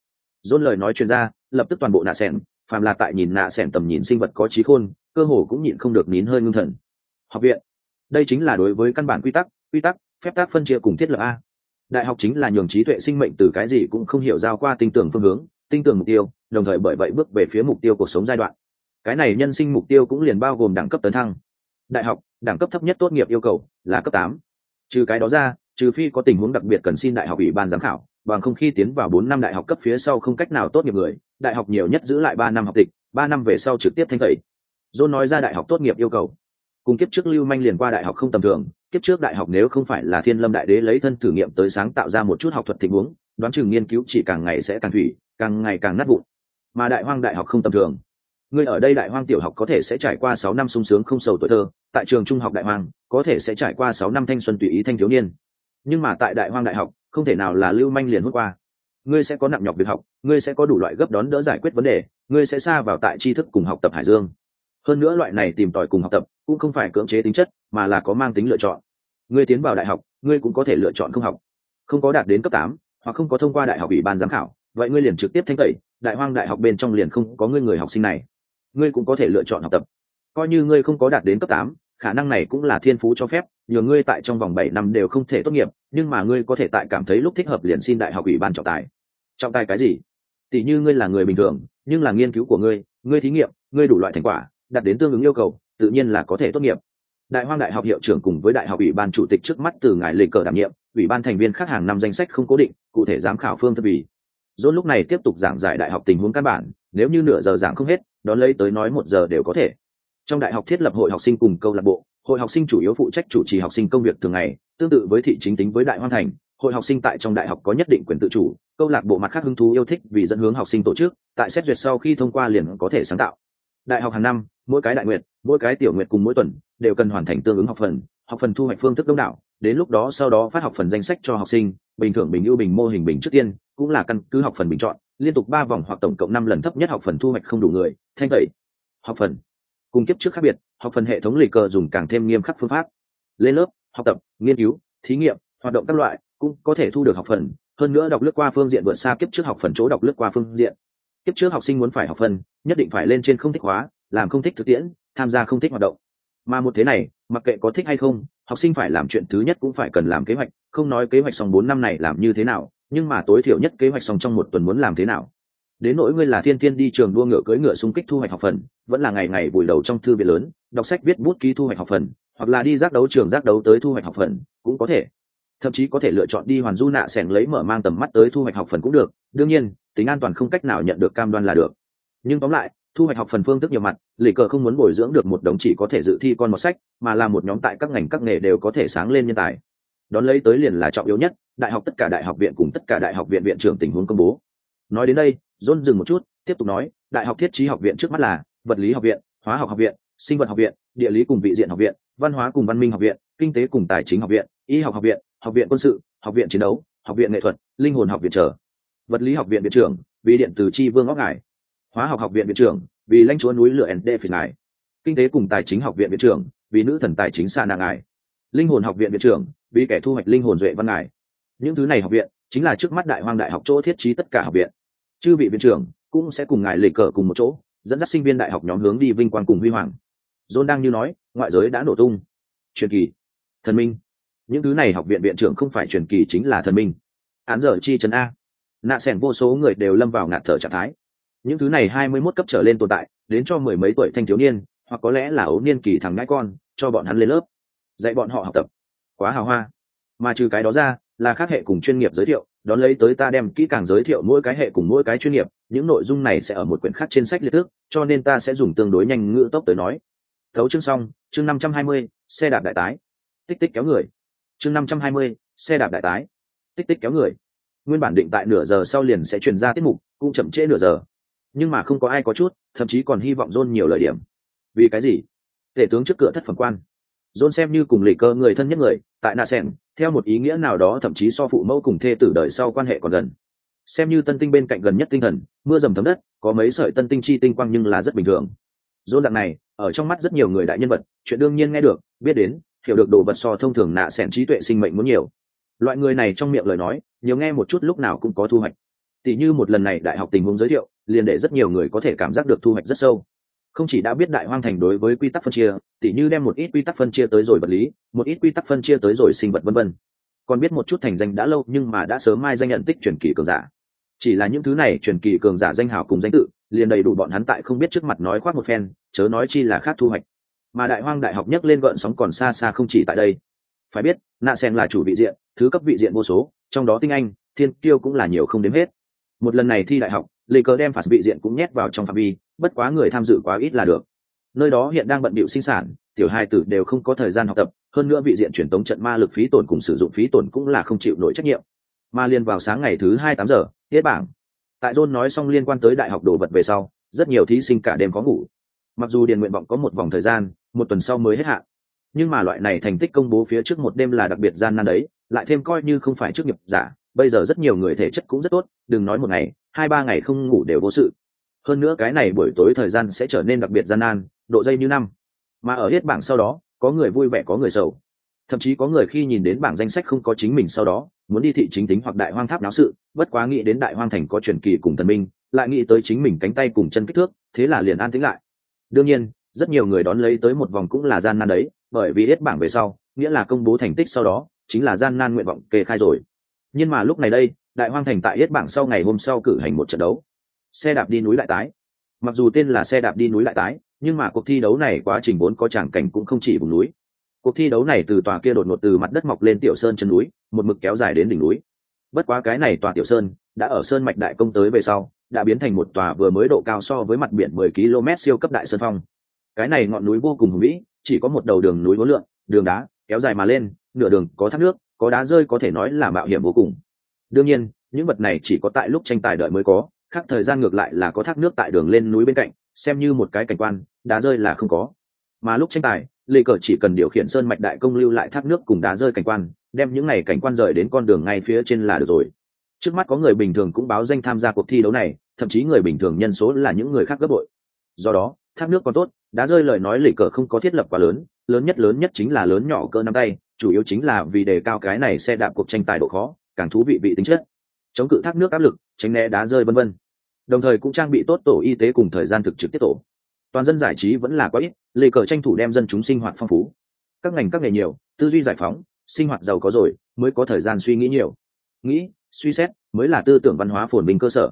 John lời nói chuyên ra, lập tức toàn bộ nạ sẹn, phàm là tại nhìn nạ sẹn tầm nhìn sinh vật có trí khôn, cơ hồ cũng nhịn không được nín hơi ngưng thần. Học viện, đây chính là đối với căn bản quy tắc quy tắc, phép tác phân chia cùng thiết lập a. Đại học chính là nhường trí tuệ sinh mệnh từ cái gì cũng không hiểu giao qua tinh tưởng phương hướng, tinh tưởng mục tiêu, đồng thời bởi vậy bước về phía mục tiêu cuộc sống giai đoạn. Cái này nhân sinh mục tiêu cũng liền bao gồm đẳng cấp tấn thăng. Đại học, đẳng cấp thấp nhất tốt nghiệp yêu cầu là cấp tám. Trừ cái đó ra, trừ phi có tình huống đặc biệt cần xin đại học ủy ban giám khảo, bằng không khi tiến vào bốn năm đại học cấp phía sau không cách nào tốt nghiệp người, đại học nhiều nhất giữ lại ba năm học tịch, ba năm về sau trực tiếp thanh tẩy. John nói ra đại học tốt nghiệp yêu cầu cùng kiếp trước lưu manh liền qua đại học không tầm thường, kiếp trước đại học nếu không phải là thiên lâm đại đế lấy thân thử nghiệm tới sáng tạo ra một chút học thuật tình huống, đoán chừng nghiên cứu chỉ càng ngày sẽ càng thủy, càng ngày càng nát vụn. Mà đại hoang đại học không tầm thường. Ngươi ở đây đại hoang tiểu học có thể sẽ trải qua sáu năm sung sướng không sầu tuổi thơ, tại trường trung học đại hoang, có thể sẽ trải qua sáu năm thanh xuân tùy ý thanh thiếu niên. Nhưng mà tại đại hoang đại học, không thể nào là lưu manh liền hút qua. Ngươi sẽ có nặng nhọc việc học, ngươi sẽ có đủ loại gấp đón đỡ giải quyết vấn đề, ngươi sẽ xa vào tại tri thức cùng học tập hải dương. Hơn nữa loại này tìm tòi cùng học tập cũng không phải cưỡng chế tính chất, mà là có mang tính lựa chọn. Ngươi tiến vào đại học, ngươi cũng có thể lựa chọn không học. Không có đạt đến cấp tám, hoặc không có thông qua đại học ủy ban giám khảo, vậy ngươi liền trực tiếp thanh tẩy, đại hoang đại học bên trong liền không có ngươi người học sinh này. Ngươi cũng có thể lựa chọn học tập. Coi như ngươi không có đạt đến cấp tám, khả năng này cũng là thiên phú cho phép, nhờ ngươi tại trong vòng bảy năm đều không thể tốt nghiệp, nhưng mà ngươi có thể tại cảm thấy lúc thích hợp liền xin đại học ủy ban trọng tài. Trọng tài cái gì? Tỷ như ngươi là người bình thường, nhưng là nghiên cứu của ngươi ngươi thí nghiệm, ngươi đủ loại thành quả, đạt đến tương ứng yêu cầu tự nhiên là có thể tốt nghiệp. Đại hoang đại học hiệu trưởng cùng với đại học ủy ban chủ tịch trước mắt từ ngài lịch cờ đảm nhiệm, ủy ban thành viên khác hàng năm danh sách không cố định, cụ thể giám khảo phương thức ủy dôn lúc này tiếp tục giảng giải đại học tình huống căn bản, nếu như nửa giờ giảng không hết, đón lấy tới nói một giờ đều có thể. Trong đại học thiết lập hội học sinh cùng câu lạc bộ, hội học sinh chủ yếu phụ trách chủ trì học sinh công việc thường ngày, tương tự với thị chính tính với đại hoan thành, hội học sinh tại trong đại học có nhất định quyền tự chủ, câu lạc bộ mặt khác hứng thú yêu thích vì dẫn hướng học sinh tổ chức, tại xét duyệt sau khi thông qua liền có thể sáng tạo. Đại học hàng năm, mỗi cái đại nguyện mỗi cái tiểu nguyện cùng mỗi tuần đều cần hoàn thành tương ứng học phần học phần thu hoạch phương thức đông đảo, đến lúc đó sau đó phát học phần danh sách cho học sinh, bình thường bình ưu, bình mô hình, bình trước tiên, cũng là căn cứ học phần bình chọn, liên tục ba vòng hoặc tổng cộng năm lần thấp nhất học phần thu hoạch không đủ người, thanh tẩy, học phần. Cùng kiếp trước khác biệt, học phần hệ thống lì cờ dùng càng thêm nghiêm khắc phương pháp. Lên lớp, học tập, nghiên cứu, thí nghiệm, hoạt động các loại cũng có thể thu được học phần, hơn nữa đọc lướt qua phương diện vượt xa kiếp trước học phần chỗ đọc lướt qua phương diện. Kiếp trước học sinh muốn phải học phần, nhất định phải lên trên không thích hóa làm không thích thực tiễn, tham gia không thích hoạt động. Mà một thế này, mặc kệ có thích hay không, học sinh phải làm chuyện thứ nhất cũng phải cần làm kế hoạch, không nói kế hoạch xong bốn năm này làm như thế nào, nhưng mà tối thiểu nhất kế hoạch xong trong một tuần muốn làm thế nào. Đến nỗi ngươi là thiên thiên đi trường đua ngựa cưỡi ngựa xung kích thu hoạch học phần, vẫn là ngày ngày vùi đầu trong thư viện lớn, đọc sách viết bút ký thu hoạch học phần, hoặc là đi giác đấu trường giác đấu tới thu hoạch học phần, cũng có thể. Thậm chí có thể lựa chọn đi hoàn du nạ sẻng lấy mở mang tầm mắt tới thu hoạch học phần cũng được, đương nhiên, tính an toàn không cách nào nhận được cam đoan là được. Nhưng tóm lại thu hoạch học phần phương thức nhiều mặt, lì cờ không muốn bồi dưỡng được một đồng chỉ có thể dự thi con một sách, mà là một nhóm tại các ngành các nghề đều có thể sáng lên nhân tài. Đón lấy tới liền là trọng yếu nhất, đại học tất cả đại học viện cùng tất cả đại học viện viện trưởng tình huống công bố. Nói đến đây, john dừng một chút, tiếp tục nói, đại học thiết trí học viện trước mắt là vật lý học viện, hóa học học viện, sinh vật học viện, địa lý cùng vị diện học viện, văn hóa cùng văn minh học viện, kinh tế cùng tài chính học viện, y học học viện học viện quân sự, học viện chiến đấu, học viện nghệ thuật, linh hồn học viện trở vật lý học viện viện trưởng vì điện từ chi vương óc ngải hóa học học viện viện trưởng, vì lãnh chúa núi lửa nd phi ngài. Kinh tế cùng tài chính học viện viện trưởng, vì nữ thần tài chính xa nàng ngài. Linh hồn học viện viện trưởng, vì kẻ thu hoạch linh hồn duệ văn ngài. Những thứ này học viện, chính là trước mắt đại hoang đại học chỗ thiết trí tất cả học viện. Chư vị viện trưởng, cũng sẽ cùng ngài lề cờ cùng một chỗ, dẫn dắt sinh viên đại học nhóm hướng đi vinh quang cùng huy hoàng. John đang như nói, ngoại giới đã nổ tung. Truyền kỳ. Thần minh. Những thứ này học viện viện trưởng không phải truyền kỳ chính là thần minh. Án giờ chi trấn a. Nạ s vô số người đều lâm vào ngạt thở trạng thái những thứ này hai mươi mốt cấp trở lên tồn tại, đến cho mười mấy tuổi thanh thiếu niên, hoặc có lẽ là ấu niên kỳ thằng ngãi con, cho bọn hắn lên lớp, dạy bọn họ học tập. Quá hào hoa. Mà trừ cái đó ra, là khác hệ cùng chuyên nghiệp giới thiệu, đón lấy tới ta đem kỹ càng giới thiệu mỗi cái hệ cùng mỗi cái chuyên nghiệp, những nội dung này sẽ ở một quyển khác trên sách liệt tước, cho nên ta sẽ dùng tương đối nhanh ngữ tốc tới nói. Thấu chương xong, chương năm trăm hai mươi, xe đạp đại tái. Tích tích kéo người. Chương năm trăm hai mươi, xe đạp đại tái. Tích tích kéo người. Nguyên bản định tại nửa giờ sau liền sẽ truyền ra tiết mục, cũng chậm trễ nửa giờ nhưng mà không có ai có chút, thậm chí còn hy vọng dôn nhiều lời điểm. Vì cái gì? Tể tướng trước cửa thất phẩm quan. Dôn xem như cùng lì cơ người thân nhất người, tại nạ sen theo một ý nghĩa nào đó thậm chí so phụ mẫu cùng thê tử đời sau quan hệ còn gần. Xem như tân tinh bên cạnh gần nhất tinh thần, mưa dầm thấm đất, có mấy sợi tân tinh chi tinh quang nhưng là rất bình thường. Dôn dạng này, ở trong mắt rất nhiều người đại nhân vật, chuyện đương nhiên nghe được, biết đến, hiểu được đồ vật so thông thường nạ sẻn trí tuệ sinh mệnh muốn nhiều. Loại người này trong miệng lời nói, nhiều nghe một chút lúc nào cũng có thu hoạch tỷ như một lần này đại học tình huống giới thiệu, liền để rất nhiều người có thể cảm giác được thu hoạch rất sâu. Không chỉ đã biết đại hoang thành đối với quy tắc phân chia, tỉ như đem một ít quy tắc phân chia tới rồi vật lý, một ít quy tắc phân chia tới rồi sinh vật vân vân. Còn biết một chút thành danh đã lâu nhưng mà đã sớm mai danh nhận tích truyền kỳ cường giả. Chỉ là những thứ này truyền kỳ cường giả danh hào cùng danh tự, liền đầy đủ bọn hắn tại không biết trước mặt nói khoác một phen, chớ nói chi là khác thu hoạch. Mà đại hoang đại học nhấc lên gợn sóng còn xa xa không chỉ tại đây. Phải biết nạ sen là chủ vị diện, thứ cấp vị diện vô số, trong đó tinh anh, thiên kiêu cũng là nhiều không đếm hết một lần này thi đại học, lê cờ đem phạt bị diện cũng nhét vào trong phạm vi, bất quá người tham dự quá ít là được. Nơi đó hiện đang bận bịu sinh sản, tiểu hai tử đều không có thời gian học tập, hơn nữa vị diện truyền tống trận ma lực phí tổn cùng sử dụng phí tổn cũng là không chịu nổi trách nhiệm. Mà liên vào sáng ngày thứ hai tám giờ hết bảng. Tại john nói xong liên quan tới đại học đồ vật về sau, rất nhiều thí sinh cả đêm có ngủ. Mặc dù điền nguyện vọng có một vòng thời gian, một tuần sau mới hết hạn. Nhưng mà loại này thành tích công bố phía trước một đêm là đặc biệt gian nan đấy, lại thêm coi như không phải trước nghiệp giả bây giờ rất nhiều người thể chất cũng rất tốt, đừng nói một ngày, hai ba ngày không ngủ đều vô sự. Hơn nữa cái này buổi tối thời gian sẽ trở nên đặc biệt gian nan, độ dây như năm. Mà ở hết bảng sau đó, có người vui vẻ có người sầu. Thậm chí có người khi nhìn đến bảng danh sách không có chính mình sau đó, muốn đi thị chính tính hoặc đại hoang tháp náo sự, bất quá nghĩ đến đại hoang thành có truyền kỳ cùng thần minh, lại nghĩ tới chính mình cánh tay cùng chân kích thước, thế là liền an tĩnh lại. Đương nhiên, rất nhiều người đón lấy tới một vòng cũng là gian nan đấy, bởi vì hết bảng về sau, nghĩa là công bố thành tích sau đó, chính là gian nan nguyện vọng kê khai rồi nhưng mà lúc này đây, đại hoang thành tại hết bảng sau ngày hôm sau cử hành một trận đấu. Xe đạp đi núi lại tái. Mặc dù tên là xe đạp đi núi lại tái, nhưng mà cuộc thi đấu này quá trình vốn có tràng cảnh cũng không chỉ vùng núi. Cuộc thi đấu này từ tòa kia đột ngột từ mặt đất mọc lên tiểu sơn chân núi, một mực kéo dài đến đỉnh núi. Bất quá cái này tòa tiểu sơn đã ở sơn mạch đại công tới về sau, đã biến thành một tòa vừa mới độ cao so với mặt biển 10 km siêu cấp đại sơn phong. Cái này ngọn núi vô cùng hùng vĩ, chỉ có một đầu đường núi vốn lượng, đường đá kéo dài mà lên, nửa đường có thác nước có đá rơi có thể nói là mạo hiểm vô cùng. Đương nhiên, những vật này chỉ có tại lúc tranh tài đợi mới có, khác thời gian ngược lại là có thác nước tại đường lên núi bên cạnh, xem như một cái cảnh quan, đá rơi là không có. Mà lúc tranh tài, lê cờ chỉ cần điều khiển sơn mạch đại công lưu lại thác nước cùng đá rơi cảnh quan, đem những này cảnh quan rời đến con đường ngay phía trên là được rồi. Trước mắt có người bình thường cũng báo danh tham gia cuộc thi đấu này, thậm chí người bình thường nhân số là những người khác gấp bội. Do đó, thác nước còn tốt, đá rơi lời nói lì cờ không có thiết lập quá lớn lớn nhất lớn nhất chính là lớn nhỏ cơ nắm tay chủ yếu chính là vì đề cao cái này xe đạp cuộc tranh tài độ khó, càng thú vị vị tính chất. Chống cự thác nước áp lực, tránh né đá rơi vân vân. Đồng thời cũng trang bị tốt tổ y tế cùng thời gian thực trực tiếp tổ. Toàn dân giải trí vẫn là quá ít lê cờ tranh thủ đem dân chúng sinh hoạt phong phú. Các ngành các nghề nhiều, tư duy giải phóng, sinh hoạt giàu có rồi, mới có thời gian suy nghĩ nhiều. Nghĩ, suy xét, mới là tư tưởng văn hóa phồn bình cơ sở.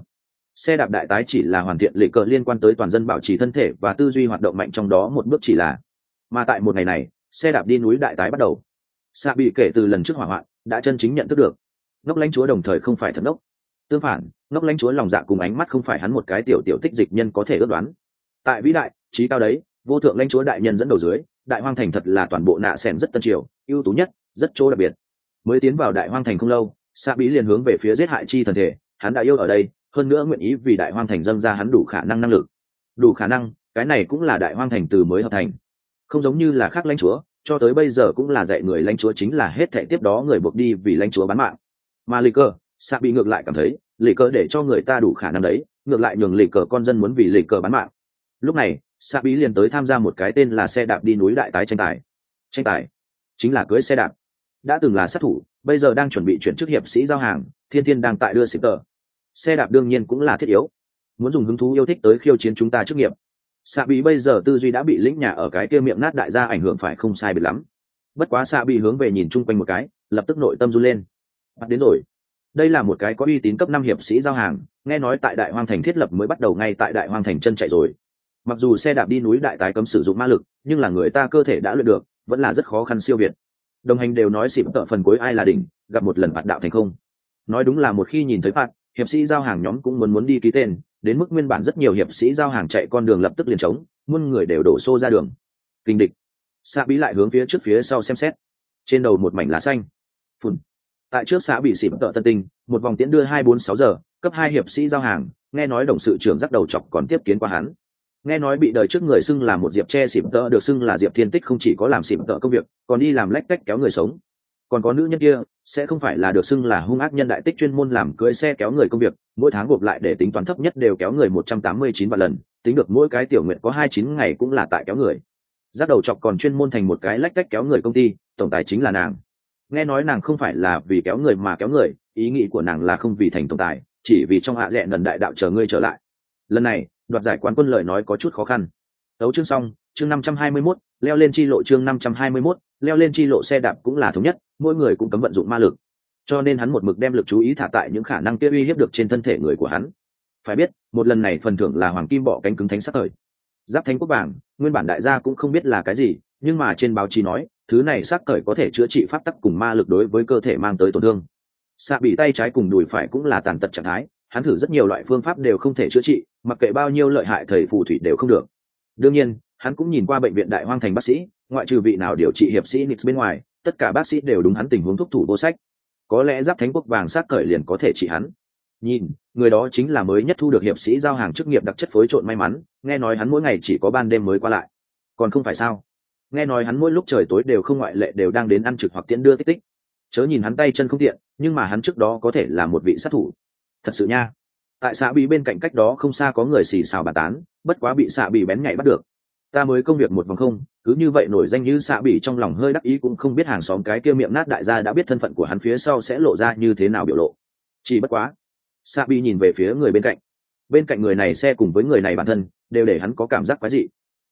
Xe đạp đại tái chỉ là hoàn thiện lệ cờ liên quan tới toàn dân bảo trì thân thể và tư duy hoạt động mạnh trong đó một bước chỉ là. Mà tại một ngày này, xe đạp đi núi đại tái bắt đầu xạ bị kể từ lần trước hỏa hoạn, đã chân chính nhận thức được. Ngốc lãnh chúa đồng thời không phải thần đốc tương phản, ngốc lãnh chúa lòng dạ cùng ánh mắt không phải hắn một cái tiểu tiểu tích dịch nhân có thể ước đoán. Tại vĩ đại, trí cao đấy, vô thượng lãnh chúa đại nhân dẫn đầu dưới, đại hoang thành thật là toàn bộ nạ xẻn rất tân triều, ưu tú nhất, rất chỗ đặc biệt. Mới tiến vào đại hoang thành không lâu xạ bí liền hướng về phía giết hại chi thần thể, hắn đã yêu ở đây, hơn nữa nguyện ý vì đại hoang thành dâng ra hắn đủ khả năng năng lực. Đủ khả năng, cái này cũng là đại hoang thành từ mới hợp thành. Không giống như là khác lãnh chúa cho tới bây giờ cũng là dạy người lãnh chúa chính là hết thệ tiếp đó người buộc đi vì lãnh chúa bán mạng. Mà lì cờ xạ bị ngược lại cảm thấy, lì cờ để cho người ta đủ khả năng đấy, ngược lại nhường lì cờ con dân muốn vì lì cờ bán mạng. Lúc này xạ bí liền tới tham gia một cái tên là xe đạp đi núi đại tái tranh tài. Tranh tài? Chính là cưới xe đạp. Đã từng là sát thủ, bây giờ đang chuẩn bị chuyển chức hiệp sĩ giao hàng, thiên thiên đang tại đưa xịp tờ. Xe đạp đương nhiên cũng là thiết yếu. Muốn dùng hứng thú yêu thích tới khiêu chiến chúng ta chức nghiệp xạ bị bây giờ tư duy đã bị lĩnh nhà ở cái kia miệng nát đại gia ảnh hưởng phải không sai biệt lắm. Bất quá xạ bị hướng về nhìn chung quanh một cái, lập tức nội tâm run lên. Bắt đến rồi. Đây là một cái có uy tín cấp năm hiệp sĩ giao hàng, nghe nói tại đại hoang thành thiết lập mới bắt đầu ngay tại đại hoang thành chân chạy rồi. Mặc dù xe đạp đi núi đại tái cấm sử dụng ma lực, nhưng là người ta cơ thể đã luyện được, vẫn là rất khó khăn siêu việt. Đồng hành đều nói xịp tợ phần cuối ai là đỉnh, gặp một lần bạn đạo thành không. Nói đúng là một khi nhìn thấy bạn hiệp sĩ giao hàng nhóm cũng muốn muốn đi ký tên đến mức nguyên bản rất nhiều hiệp sĩ giao hàng chạy con đường lập tức liền trống, muôn người đều đổ xô ra đường. Kinh địch. Xạ bí lại hướng phía trước phía sau xem xét. Trên đầu một mảnh lá xanh. Phun tại trước xã bị xịp tợ tân tinh, một vòng tiễn đưa hai bốn sáu giờ, cấp hai hiệp sĩ giao hàng, nghe nói đồng sự trưởng dắt đầu chọc còn tiếp kiến qua hắn. Nghe nói bị đời trước người xưng là một diệp tre xỉm tợ, được xưng là diệp thiên tích không chỉ có làm xỉm tợ công việc, còn đi làm lách cách kéo người sống còn có nữ nhân kia sẽ không phải là được xưng là hung ác nhân đại tích chuyên môn làm cưới xe kéo người công việc mỗi tháng gộp lại để tính toán thấp nhất đều kéo người một trăm tám mươi chín vạn lần tính được mỗi cái tiểu nguyện có hai chín ngày cũng là tại kéo người. Giác đầu chọc còn chuyên môn thành một cái lách cách kéo người công ty tổng tài chính là nàng. Nghe nói nàng không phải là vì kéo người mà kéo người ý nghĩ của nàng là không vì thành tổng tài chỉ vì trong hạ rẽ lần đại đạo chờ ngươi trở lại. Lần này đoạt giải quán quân lời nói có chút khó khăn. Đấu chương xong chương năm trăm hai mươi 521, leo lên chi lộ chương năm trăm hai mươi 521, leo lên chi lộ xe đạp cũng là thống nhất, mỗi người cũng cấm vận dụng ma lực. Cho nên hắn một mực đem lực chú ý thả tại những khả năng kia uy hiếp được trên thân thể người của hắn. Phải biết, một lần này phần thưởng là hoàng kim bọ cánh cứng thánh sắc thời. Giáp thánh quốc vàng nguyên bản đại gia cũng không biết là cái gì, nhưng mà trên báo chí nói, thứ này sắc cởi có thể chữa trị pháp tắc cùng ma lực đối với cơ thể mang tới tổn thương. Xạ bị tay trái cùng đùi phải cũng là tàn tật trạng thái, hắn thử rất nhiều loại phương pháp đều không thể chữa trị, mặc kệ bao nhiêu lợi hại thầy phù thủy đều không được. Đương nhiên hắn cũng nhìn qua bệnh viện đại hoang thành bác sĩ, ngoại trừ vị nào điều trị hiệp sĩ nix bên ngoài, tất cả bác sĩ đều đúng hắn tình huống thúc thủ vô sách. Có lẽ giáp thánh quốc vàng sát cởi liền có thể trị hắn. Nhìn, người đó chính là mới nhất thu được hiệp sĩ giao hàng chức nghiệp đặc chất phối trộn may mắn, nghe nói hắn mỗi ngày chỉ có ban đêm mới qua lại. Còn không phải sao? Nghe nói hắn mỗi lúc trời tối đều không ngoại lệ đều đang đến ăn trực hoặc tiễn đưa tích tích. Chớ nhìn hắn tay chân không tiện, nhưng mà hắn trước đó có thể là một vị sát thủ. Thật sự nha. Tại xã bị bên cạnh cách đó không xa có người xì xào bà tán, bất quá bị xạ bị bén nhạy bắt được ta mới công việc một vòng không, cứ như vậy nổi danh như xạ bị trong lòng hơi đắc ý cũng không biết hàng xóm cái kia miệng nát đại gia đã biết thân phận của hắn phía sau sẽ lộ ra như thế nào biểu lộ. Chỉ bất quá, xạ bị nhìn về phía người bên cạnh. Bên cạnh người này xe cùng với người này bản thân, đều để hắn có cảm giác quái dị.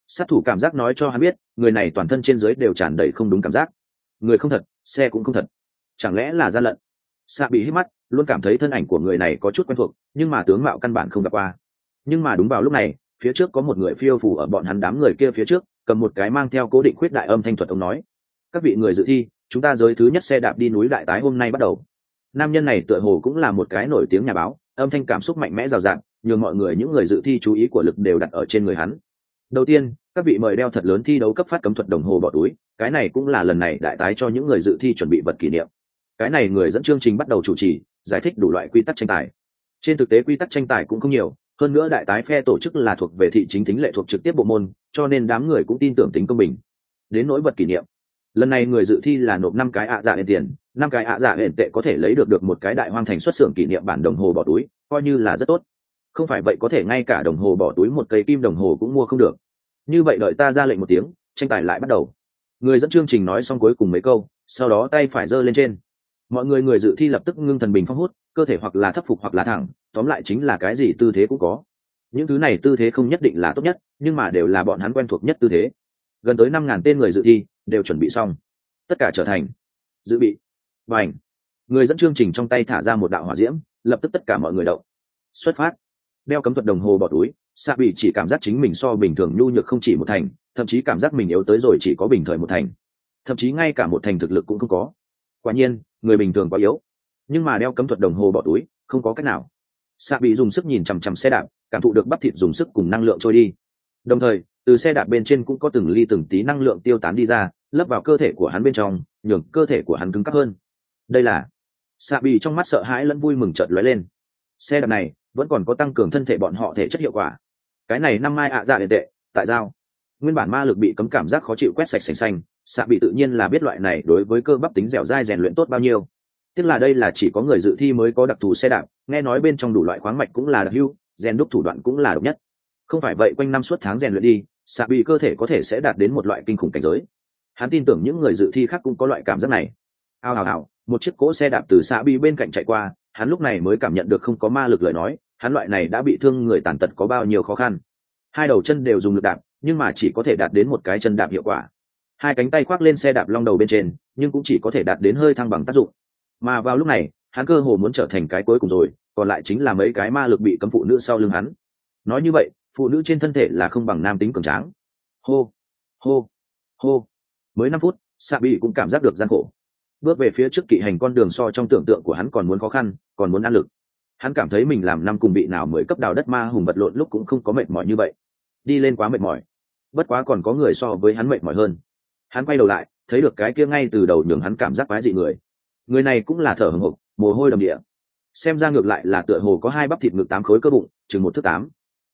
Sát thủ cảm giác nói cho hắn biết, người này toàn thân trên dưới đều tràn đầy không đúng cảm giác. Người không thật, xe cũng không thật. Chẳng lẽ là gian lận? Xạ bị hít mắt, luôn cảm thấy thân ảnh của người này có chút quen thuộc, nhưng mà tướng mạo căn bản không gặp qua. Nhưng mà đúng vào lúc này phía trước có một người phiêu phủ ở bọn hắn đám người kia phía trước, cầm một cái mang theo cố định khuyết đại âm thanh thuật ông nói, các vị người dự thi, chúng ta giới thứ nhất xe đạp đi núi đại tái hôm nay bắt đầu. Nam nhân này tựa hồ cũng là một cái nổi tiếng nhà báo, âm thanh cảm xúc mạnh mẽ rào rạng nhường mọi người, những người dự thi chú ý của lực đều đặt ở trên người hắn. Đầu tiên, các vị mời đeo thật lớn thi đấu cấp phát cấm thuật đồng hồ bỏ túi, cái này cũng là lần này đại tái cho những người dự thi chuẩn bị vật kỷ niệm. Cái này người dẫn chương trình bắt đầu chủ trì, giải thích đủ loại quy tắc tranh tài. Trên thực tế quy tắc tranh tài cũng không nhiều hơn nữa đại tái phe tổ chức là thuộc về thị chính tính lệ thuộc trực tiếp bộ môn, cho nên đám người cũng tin tưởng tính công bình. Đến nỗi vật kỷ niệm. Lần này người dự thi là nộp năm cái ạ dạ hẹn tiền, năm cái ạ dạ hẹn tệ có thể lấy được được một cái đại hoang thành xuất xưởng kỷ niệm bản đồng hồ bỏ túi, coi như là rất tốt. Không phải vậy có thể ngay cả đồng hồ bỏ túi một cây kim đồng hồ cũng mua không được. Như vậy đợi ta ra lệnh một tiếng, tranh tài lại bắt đầu. Người dẫn chương trình nói xong cuối cùng mấy câu, sau đó tay phải giơ lên trên. Mọi người người dự thi lập tức ngưng thần bình phong hút, cơ thể hoặc là thấp phục hoặc là thẳng tóm lại chính là cái gì tư thế cũng có. Những thứ này tư thế không nhất định là tốt nhất, nhưng mà đều là bọn hắn quen thuộc nhất tư thế. Gần tới năm ngàn tên người dự thi, đều chuẩn bị xong. Tất cả trở thành. Dự bị. Và ảnh người dẫn chương trình trong tay thả ra một đạo hỏa diễm, lập tức tất cả mọi người động. Xuất phát. Đeo cấm thuật đồng hồ bỏ túi xạ bị chỉ cảm giác chính mình so bình thường nhu nhược không chỉ một thành, thậm chí cảm giác mình yếu tới rồi chỉ có bình thời một thành. Thậm chí ngay cả một thành thực lực cũng không có. Quả nhiên, người bình thường quá yếu. Nhưng mà đeo cấm thuật đồng hồ bỏ túi, không có cách nào xạ bị dùng sức nhìn chằm chằm xe đạp, cảm thụ được bắp thịt dùng sức cùng năng lượng trôi đi. Đồng thời, từ xe đạp bên trên cũng có từng ly từng tí năng lượng tiêu tán đi ra, lấp vào cơ thể của hắn bên trong, nhường cơ thể của hắn cứng cắp hơn. Đây là xạ bị trong mắt sợ hãi lẫn vui mừng trợt lóe lên. Xe đạp này vẫn còn có tăng cường thân thể bọn họ thể chất hiệu quả. Cái này năm mai ạ dạ điện tệ, tại sao? Nguyên bản ma lực bị cấm cảm giác khó chịu quét sạch sành xanh xạ bị tự nhiên là biết loại này đối với cơ bắp tính dẻo dai rèn luyện tốt bao nhiêu tức là đây là chỉ có người dự thi mới có đặc thù xe đạp, nghe nói bên trong đủ loại khoáng mạch cũng là đặc hưu rèn đúc thủ đoạn cũng là độc nhất. Không phải vậy, quanh năm suốt tháng rèn luyện đi, xạ bị cơ thể có thể sẽ đạt đến một loại kinh khủng cảnh giới. Hắn tin tưởng những người dự thi khác cũng có loại cảm giác này. Ao hào hào, một chiếc cỗ xe đạp từ xạ bị bên cạnh chạy qua, hắn lúc này mới cảm nhận được không có ma lực lời nói, hắn loại này đã bị thương người tàn tật có bao nhiêu khó khăn. Hai đầu chân đều dùng lực đạp, nhưng mà chỉ có thể đạt đến một cái chân đạp hiệu quả. Hai cánh tay khoác lên xe đạp long đầu bên trên, nhưng cũng chỉ có thể đạt đến hơi thăng bằng tác dụng mà vào lúc này, hắn cơ hồ muốn trở thành cái cuối cùng rồi, còn lại chính là mấy cái ma lực bị cấm phụ nữ sau lưng hắn. Nói như vậy, phụ nữ trên thân thể là không bằng nam tính cường tráng. Hô hô hô. Mới năm phút xạ bị cũng cảm giác được gian khổ. Bước về phía trước kỵ hành con đường so trong tưởng tượng của hắn còn muốn khó khăn, còn muốn ăn lực. Hắn cảm thấy mình làm năm cùng bị nào mới cấp đào đất ma hùng vật lộn lúc cũng không có mệt mỏi như vậy. Đi lên quá mệt mỏi. Bất quá còn có người so với hắn mệt mỏi hơn. Hắn quay đầu lại, thấy được cái kia ngay từ đầu nhường hắn cảm giác quái dị người người này cũng là thở hồng hộc mồ hôi đầm địa. Xem ra ngược lại là tựa hồ có hai bắp thịt ngực tám khối cơ bụng, chừng một thước tám.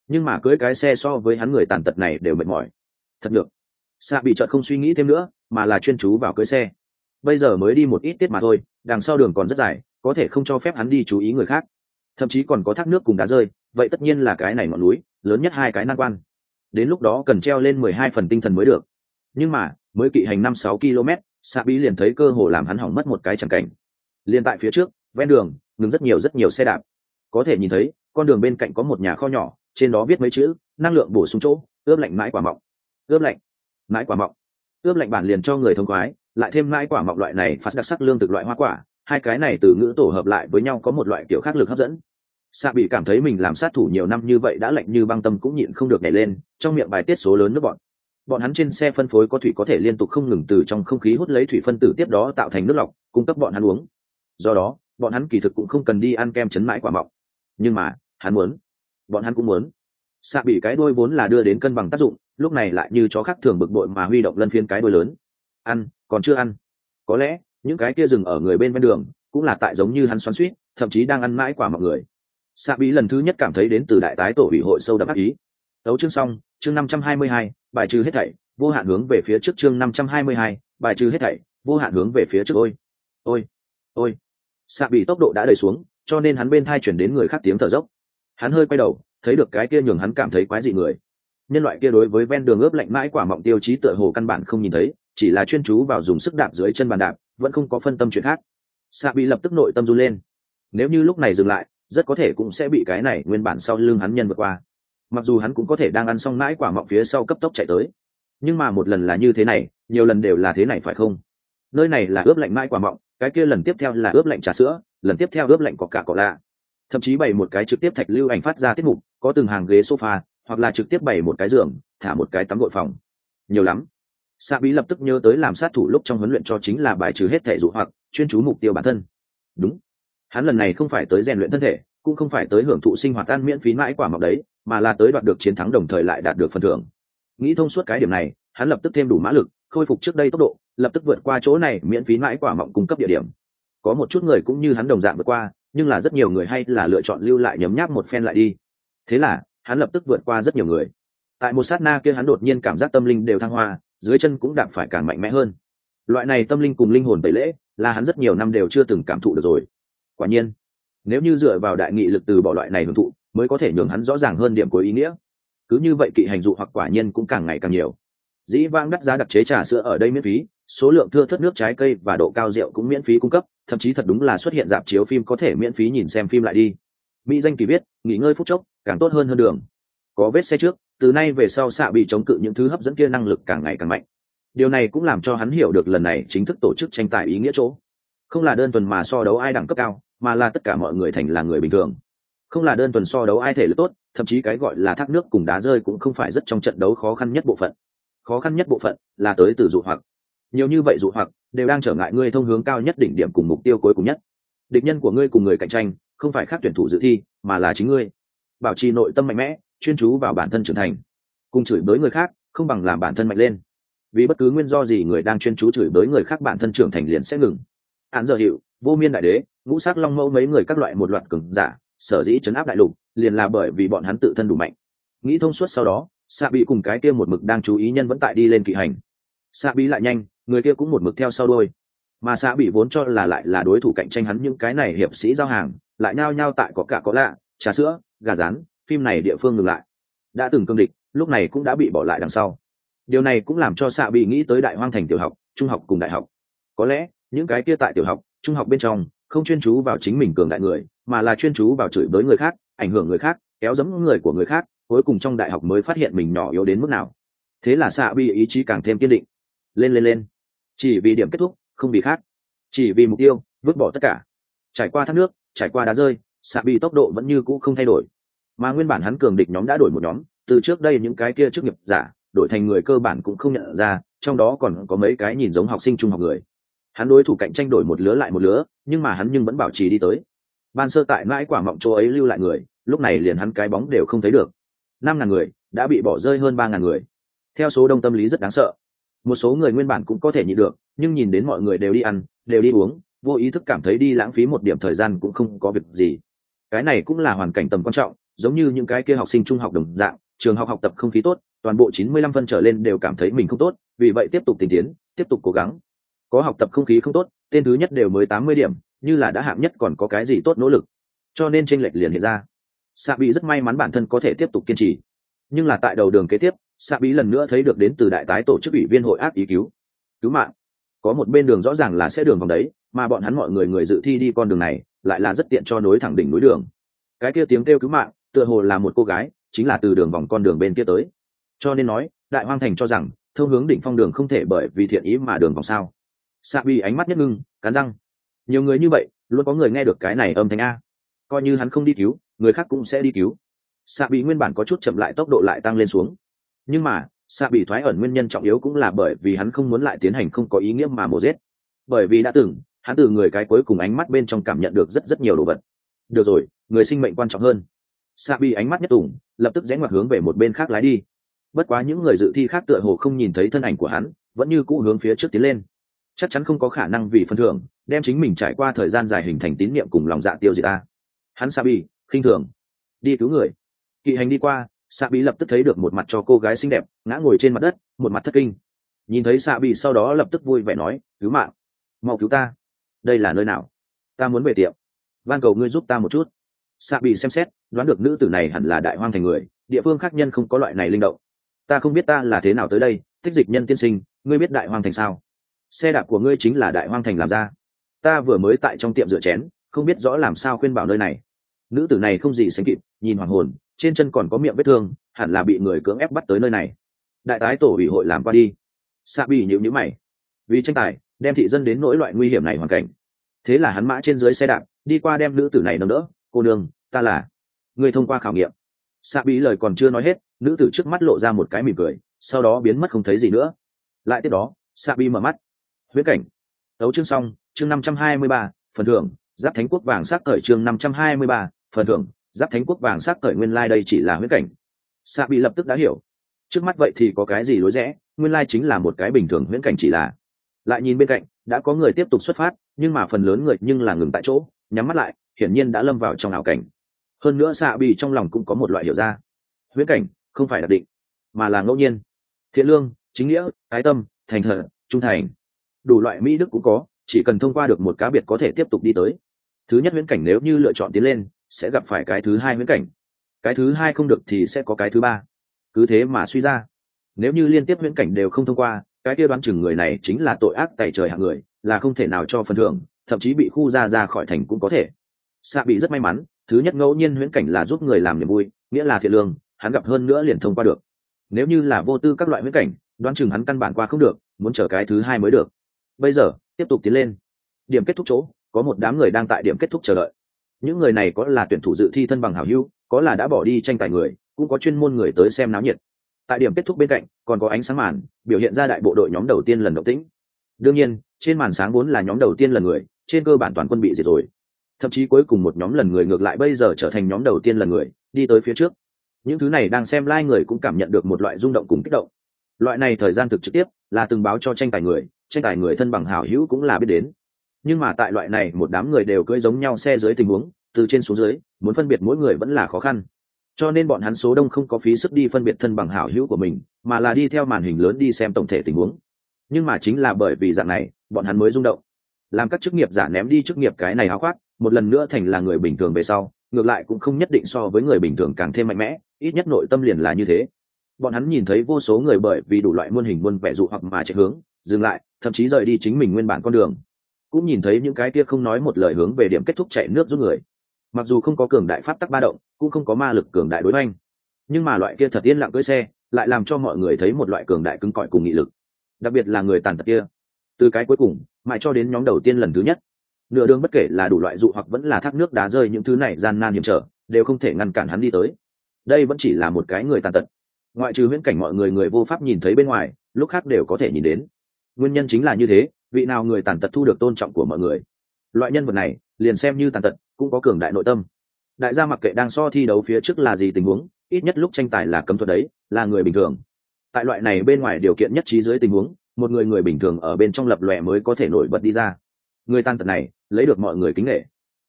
Nhưng mà cưới cái xe so với hắn người tàn tật này đều mệt mỏi. Thật được. Xạ bị trợt không suy nghĩ thêm nữa, mà là chuyên chú vào cưới xe. Bây giờ mới đi một ít tiết mà thôi, đằng sau đường còn rất dài, có thể không cho phép hắn đi chú ý người khác. Thậm chí còn có thác nước cùng đá rơi, vậy tất nhiên là cái này ngọn núi, lớn nhất hai cái nan quan. Đến lúc đó cần treo lên mười hai phần tinh thần mới được. Nhưng mà, mới kỵ hành năm sáu km xạ bí liền thấy cơ hồ làm hắn hỏng mất một cái chẳng cảnh. Liền tại phía trước, ven đường, ngừng rất nhiều rất nhiều xe đạp. Có thể nhìn thấy, con đường bên cạnh có một nhà kho nhỏ, trên đó viết mấy chữ, năng lượng bổ sung chỗ, ướp lạnh mãi quả mọng. Ướp lạnh, mãi quả mọng. Ướp lạnh bản liền cho người thông khoái, lại thêm mãi quả mọng loại này phát đặc sắc lương thực loại hoa quả, hai cái này từ ngữ tổ hợp lại với nhau có một loại kiểu khác lực hấp dẫn. Xạ bị cảm thấy mình làm sát thủ nhiều năm như vậy đã lạnh như băng tâm cũng nhịn không được nhảy lên, trong miệng bài tiết số lớn nước bọn bọn hắn trên xe phân phối có thủy có thể liên tục không ngừng từ trong không khí hút lấy thủy phân tử tiếp đó tạo thành nước lọc, cung cấp bọn hắn uống. Do đó, bọn hắn kỳ thực cũng không cần đi ăn kem chấn mãi quả mọng. Nhưng mà, hắn muốn. Bọn hắn cũng muốn. Xạ bị cái đôi vốn là đưa đến cân bằng tác dụng, lúc này lại như chó khác thường bực bội mà huy động lân phiên cái đôi lớn. Ăn, còn chưa ăn. Có lẽ, những cái kia dừng ở người bên ven đường, cũng là tại giống như hắn xoắn suýt, thậm chí đang ăn mãi quả mọi người. Xạ bị lần thứ nhất cảm thấy đến từ đại tái tổ ủy hội sâu đậm ác ý. Đấu chương xong, chương năm trăm hai mươi hai bài trừ hết thảy, vô hạn hướng về phía trước chương năm trăm hai mươi hai, bài trừ hết thảy, vô hạn hướng về phía trước, ôi ôi ôi. Xạ bị tốc độ đã đẩy xuống, cho nên hắn bên thai chuyển đến người khác tiếng thở dốc. Hắn hơi quay đầu, thấy được cái kia nhường hắn cảm thấy quái dị người. Nhân loại kia đối với ven đường ướp lạnh mãi quả mọng tiêu chí tựa hồ căn bản không nhìn thấy, chỉ là chuyên chú vào dùng sức đạp dưới chân bàn đạp, vẫn không có phân tâm chuyện khác. Xạ bị lập tức nội tâm run lên. Nếu như lúc này dừng lại, rất có thể cũng sẽ bị cái này nguyên bản sau lưng hắn nhân vượt qua mặc dù hắn cũng có thể đang ăn xong mãi quả mọng phía sau cấp tốc chạy tới. Nhưng mà một lần là như thế này, nhiều lần đều là thế này phải không? Nơi này là ướp lạnh mãi quả mọng, cái kia lần tiếp theo là ướp lạnh trà sữa, lần tiếp theo ướp lạnh có cả cỏ lạ. Thậm chí bày một cái trực tiếp thạch lưu ảnh phát ra tiết mục, có từng hàng ghế sofa, hoặc là trực tiếp bày một cái giường, thả một cái tắm gội phòng. Nhiều lắm. Xạ bí lập tức nhớ tới làm sát thủ lúc trong huấn luyện cho chính là bài trừ hết thể dụ hoặc, chuyên chú mục tiêu bản thân. Đúng. Hắn lần này không phải tới rèn luyện thân thể cũng không phải tới hưởng thụ sinh hoạt ăn miễn phí mãi quả mọc đấy, mà là tới đoạt được chiến thắng đồng thời lại đạt được phần thưởng. Nghĩ thông suốt cái điểm này, hắn lập tức thêm đủ mã lực, khôi phục trước đây tốc độ, lập tức vượt qua chỗ này miễn phí mãi quả mọng cung cấp địa điểm. Có một chút người cũng như hắn đồng dạng vượt qua, nhưng là rất nhiều người hay là lựa chọn lưu lại nhấm nháp một phen lại đi. Thế là, hắn lập tức vượt qua rất nhiều người. Tại một sát na kia hắn đột nhiên cảm giác tâm linh đều thăng hoa, dưới chân cũng đạp phải càng mạnh mẽ hơn. Loại này tâm linh cùng linh hồn tẩy lễ, là hắn rất nhiều năm đều chưa từng cảm thụ được rồi. Quả nhiên nếu như dựa vào đại nghị lực từ bỏ loại này hưởng thụ, mới có thể nhường hắn rõ ràng hơn điểm của ý nghĩa. Cứ như vậy kỵ hành dụ hoặc quả nhiên cũng càng ngày càng nhiều. Dĩ vang đắt giá đặc chế trà sữa ở đây miễn phí, số lượng thưa thất nước trái cây và độ cao rượu cũng miễn phí cung cấp, thậm chí thật đúng là xuất hiện dạp chiếu phim có thể miễn phí nhìn xem phim lại đi. Mỹ danh kỳ viết, nghỉ ngơi phút chốc, càng tốt hơn hơn đường. Có vết xe trước, từ nay về sau xạ bị chống cự những thứ hấp dẫn kia năng lực càng ngày càng mạnh. Điều này cũng làm cho hắn hiểu được lần này chính thức tổ chức tranh tài ý nghĩa chỗ. Không là đơn thuần mà so đấu ai đẳng cấp cao mà là tất cả mọi người thành là người bình thường. Không là đơn thuần so đấu ai thể lực tốt, thậm chí cái gọi là thác nước cùng đá rơi cũng không phải rất trong trận đấu khó khăn nhất bộ phận. Khó khăn nhất bộ phận là tới từ dụ hoặc. Nhiều như vậy dụ hoặc đều đang trở ngại ngươi thông hướng cao nhất đỉnh điểm cùng mục tiêu cuối cùng nhất. Địch nhân của ngươi cùng người cạnh tranh không phải khác tuyển thủ dự thi, mà là chính ngươi. Bảo trì nội tâm mạnh mẽ, chuyên chú vào bản thân trưởng thành. Cùng chửi bới người khác không bằng làm bản thân mạnh lên. Vì bất cứ nguyên do gì người đang chuyên chú chửi bới người khác bản thân trưởng thành liền sẽ ngừng. Án giờ hiệu, vô miên đại đế ngũ sát long mẫu mấy người các loại một loạt cường giả, sở dĩ chấn áp đại lục, liền là bởi vì bọn hắn tự thân đủ mạnh. Nghĩ thông suốt sau đó xạ bị cùng cái kia một mực đang chú ý nhân vẫn tại đi lên kỵ hành. Xạ bị lại nhanh, người kia cũng một mực theo sau đôi mà xạ bị vốn cho là lại là đối thủ cạnh tranh hắn những cái này hiệp sĩ giao hàng, lại nhao nhao tại có cả có lạ, trà sữa, gà rán, phim này địa phương ngừng lại. Đã từng cương địch, lúc này cũng đã bị bỏ lại đằng sau. Điều này cũng làm cho xạ bị nghĩ tới đại hoang thành tiểu học, trung học cùng đại học. Có lẽ, những cái kia tại tiểu học, trung học bên trong không chuyên chú vào chính mình cường đại người, mà là chuyên chú vào chửi bới người khác, ảnh hưởng người khác, kéo dẫm người của người khác, cuối cùng trong đại học mới phát hiện mình nhỏ yếu đến mức nào. Thế là xạ bi ý chí càng thêm kiên định. Lên lên lên. Chỉ vì điểm kết thúc, không vì khác. Chỉ vì mục tiêu, vứt bỏ tất cả. Trải qua thác nước, trải qua đá rơi, xạ bi tốc độ vẫn như cũ không thay đổi. Mà nguyên bản hắn cường địch nhóm đã đổi một nhóm, từ trước đây những cái kia trước nghiệp giả, đổi thành người cơ bản cũng không nhận ra, trong đó còn có mấy cái nhìn giống học sinh trung học người hắn đối thủ cạnh tranh đổi một lứa lại một lứa, nhưng mà hắn nhưng vẫn bảo trì đi tới. Ban sơ tại mãi quả mọng chỗ ấy lưu lại người, lúc này liền hắn cái bóng đều không thấy được. Năm ngàn người, đã bị bỏ rơi hơn ba ngàn người. Theo số đông tâm lý rất đáng sợ. Một số người nguyên bản cũng có thể nhịn được, nhưng nhìn đến mọi người đều đi ăn, đều đi uống, vô ý thức cảm thấy đi lãng phí một điểm thời gian cũng không có việc gì. Cái này cũng là hoàn cảnh tầm quan trọng, giống như những cái kia học sinh trung học đồng dạng, trường học học tập không khí tốt, toàn bộ chín mươi lăm phân trở lên đều cảm thấy mình không tốt, vì vậy tiếp tục tìm tiến, tiếp tục cố gắng có học tập không khí không tốt, tên thứ nhất đều mới tám mươi điểm, như là đã hạng nhất còn có cái gì tốt nỗ lực. Cho nên tranh lệch liền hiện ra. Xạ bị rất may mắn bản thân có thể tiếp tục kiên trì. Nhưng là tại đầu đường kế tiếp xạ bị lần nữa thấy được đến từ đại tái tổ chức ủy viên hội ác ý cứu. Cứu mạng. Có một bên đường rõ ràng là sẽ đường vòng đấy, mà bọn hắn mọi người người dự thi đi con đường này, lại là rất tiện cho nối thẳng đỉnh núi đường. Cái kia tiếng kêu cứu mạng, tựa hồ là một cô gái, chính là từ đường vòng con đường bên kia tới. Cho nên nói, đại hoang thành cho rằng, thông hướng đỉnh phong đường không thể bởi vì thiện ý mà đường vòng sao xạ bi ánh mắt nhất ngưng, cắn răng. Nhiều người như vậy, luôn có người nghe được cái này âm thanh a. Coi như hắn không đi cứu, người khác cũng sẽ đi cứu. Xạ bị nguyên bản có chút chậm lại tốc độ lại tăng lên xuống. Nhưng mà xạ bị thoái ẩn nguyên nhân trọng yếu cũng là bởi vì hắn không muốn lại tiến hành không có ý nghĩa mà mổ giết. Bởi vì đã từng, hắn từ người cái cuối cùng ánh mắt bên trong cảm nhận được rất rất nhiều đồ vật. Được rồi, người sinh mệnh quan trọng hơn. Xạ bị ánh mắt nhất tủng lập tức rẽ ngoặt hướng về một bên khác lái đi. Bất quá những người dự thi khác tựa hồ không nhìn thấy thân ảnh của hắn, vẫn như cũ hướng phía trước tiến lên chắc chắn không có khả năng vì phân thưởng, đem chính mình trải qua thời gian dài hình thành tín niệm cùng lòng dạ tiêu diệt ta. Hắn sa bi khinh thường. Đi cứu người. Kỵ hành đi qua xạ bị lập tức thấy được một mặt cho cô gái xinh đẹp, ngã ngồi trên mặt đất, một mặt thất kinh. Nhìn thấy xạ bị sau đó lập tức vui vẻ nói, cứu mạng. Mau cứu ta. Đây là nơi nào? Ta muốn về tiệm. Van cầu ngươi giúp ta một chút. Xạ bị xem xét, đoán được nữ tử này hẳn là đại hoang thành người, địa phương khác nhân không có loại này linh động. Ta không biết ta là thế nào tới đây thích dịch nhân tiên sinh, ngươi biết đại hoang thành sao? Xe đạp của ngươi chính là đại hoang thành làm ra. Ta vừa mới tại trong tiệm rửa chén, không biết rõ làm sao khuyên bảo nơi này. Nữ tử này không gì sánh kịp, nhìn hoàng hồn, trên chân còn có miệng vết thương, hẳn là bị người cưỡng ép bắt tới nơi này. Đại tái tổ ủy hội làm qua đi. Xạ bị nhịu nhữ mày. Vì tranh tài, đem thị dân đến nỗi loại nguy hiểm này hoàn cảnh. Thế là hắn mã trên dưới xe đạp, đi qua đem nữ tử này nâng đỡ. Cô nương, ta là người thông qua khảo nghiệm. Xạ bị lời còn chưa nói hết, nữ tử trước mắt lộ ra một cái mỉm cười, sau đó biến mất không thấy gì nữa. Lại tiếp đó xạ bị mở mắt huyết cảnh. Đấu chương xong, chương năm trăm hai mươi ba, phần thưởng, giáp thánh quốc vàng sắc thời chương năm trăm hai mươi ba, phần thưởng, giáp thánh quốc vàng sắc thời nguyên lai đây chỉ là huyết cảnh. Xạ bị lập tức đã hiểu. Trước mắt vậy thì có cái gì lối rẽ, nguyên lai chính là một cái bình thường huyễn cảnh chỉ là. Lại nhìn bên cạnh, đã có người tiếp tục xuất phát, nhưng mà phần lớn người nhưng là ngừng tại chỗ, nhắm mắt lại, hiển nhiên đã lâm vào trong ảo cảnh. Hơn nữa xạ bị trong lòng cũng có một loại hiểu ra. Huyễn cảnh, không phải đặc định, mà là ngẫu nhiên. Thiện lương, chính nghĩa ái tâm, thành thật, trung thành đủ loại mỹ đức cũng có, chỉ cần thông qua được một cá biệt có thể tiếp tục đi tới. Thứ nhất viễn cảnh nếu như lựa chọn tiến lên, sẽ gặp phải cái thứ hai viễn cảnh. Cái thứ hai không được thì sẽ có cái thứ ba. Cứ thế mà suy ra. Nếu như liên tiếp viễn cảnh đều không thông qua, cái kia đoán chừng người này chính là tội ác tại trời hạng người, là không thể nào cho phần thưởng, thậm chí bị khu ra ra khỏi thành cũng có thể. Xạ bị rất may mắn, thứ nhất ngẫu nhiên huyễn cảnh là giúp người làm niềm vui, nghĩa là thiện lương, hắn gặp hơn nữa liền thông qua được. Nếu như là vô tư các loại huyễn cảnh, đoán chừng hắn căn bản qua không được, muốn chờ cái thứ hai mới được bây giờ, tiếp tục tiến lên. Điểm kết thúc chỗ, có một đám người đang tại điểm kết thúc chờ đợi. Những người này có là tuyển thủ dự thi thân bằng hảo hữu, có là đã bỏ đi tranh tài người, cũng có chuyên môn người tới xem náo nhiệt. Tại điểm kết thúc bên cạnh, còn có ánh sáng màn, biểu hiện ra đại bộ đội nhóm đầu tiên lần động tĩnh. Đương nhiên, trên màn sáng vốn là nhóm đầu tiên lần người, trên cơ bản toàn quân bị diệt rồi. Thậm chí cuối cùng một nhóm lần người ngược lại bây giờ trở thành nhóm đầu tiên lần người, đi tới phía trước. Những thứ này đang xem lai、like、người cũng cảm nhận được một loại rung động cùng kích động. Loại này thời gian thực trực tiếp là từng báo cho tranh tài người tranh tài người thân bằng hảo hữu cũng là biết đến. Nhưng mà tại loại này, một đám người đều cưỡi giống nhau xe dưới tình huống, từ trên xuống dưới, muốn phân biệt mỗi người vẫn là khó khăn. Cho nên bọn hắn số đông không có phí sức đi phân biệt thân bằng hảo hữu của mình, mà là đi theo màn hình lớn đi xem tổng thể tình huống. Nhưng mà chính là bởi vì dạng này, bọn hắn mới rung động. Làm các chức nghiệp giả ném đi chức nghiệp cái này háo khoác, một lần nữa thành là người bình thường về sau, ngược lại cũng không nhất định so với người bình thường càng thêm mạnh mẽ, ít nhất nội tâm liền là như thế. Bọn hắn nhìn thấy vô số người bởi vì đủ loại muôn hình muôn vẻ dụ hoặc mà chạy hướng, dừng lại thậm chí rời đi chính mình nguyên bản con đường. Cũng nhìn thấy những cái kia không nói một lời hướng về điểm kết thúc chạy nước giúp người. Mặc dù không có cường đại pháp tắc ba động, cũng không có ma lực cường đại đối oanh nhưng mà loại kia thật yên lặng cưỡi xe, lại làm cho mọi người thấy một loại cường đại cứng cỏi cùng nghị lực. Đặc biệt là người tàn tật kia. Từ cái cuối cùng, mãi cho đến nhóm đầu tiên lần thứ nhất. Nửa đường bất kể là đủ loại dụ hoặc vẫn là thác nước đá rơi những thứ này gian nan hiểm trở, đều không thể ngăn cản hắn đi tới. Đây vẫn chỉ là một cái người tàn tật. Ngoại trừ huyễn cảnh mọi người người vô pháp nhìn thấy bên ngoài, lúc khác đều có thể nhìn đến nguyên nhân chính là như thế, vị nào người tàn tật thu được tôn trọng của mọi người. Loại nhân vật này, liền xem như tàn tật, cũng có cường đại nội tâm. Đại gia mặc kệ đang so thi đấu phía trước là gì tình huống, ít nhất lúc tranh tài là cấm thuật đấy, là người bình thường. Tại loại này bên ngoài điều kiện nhất trí dưới tình huống, một người người bình thường ở bên trong lập lòe mới có thể nổi bật đi ra. Người tan tật này, lấy được mọi người kính nghệ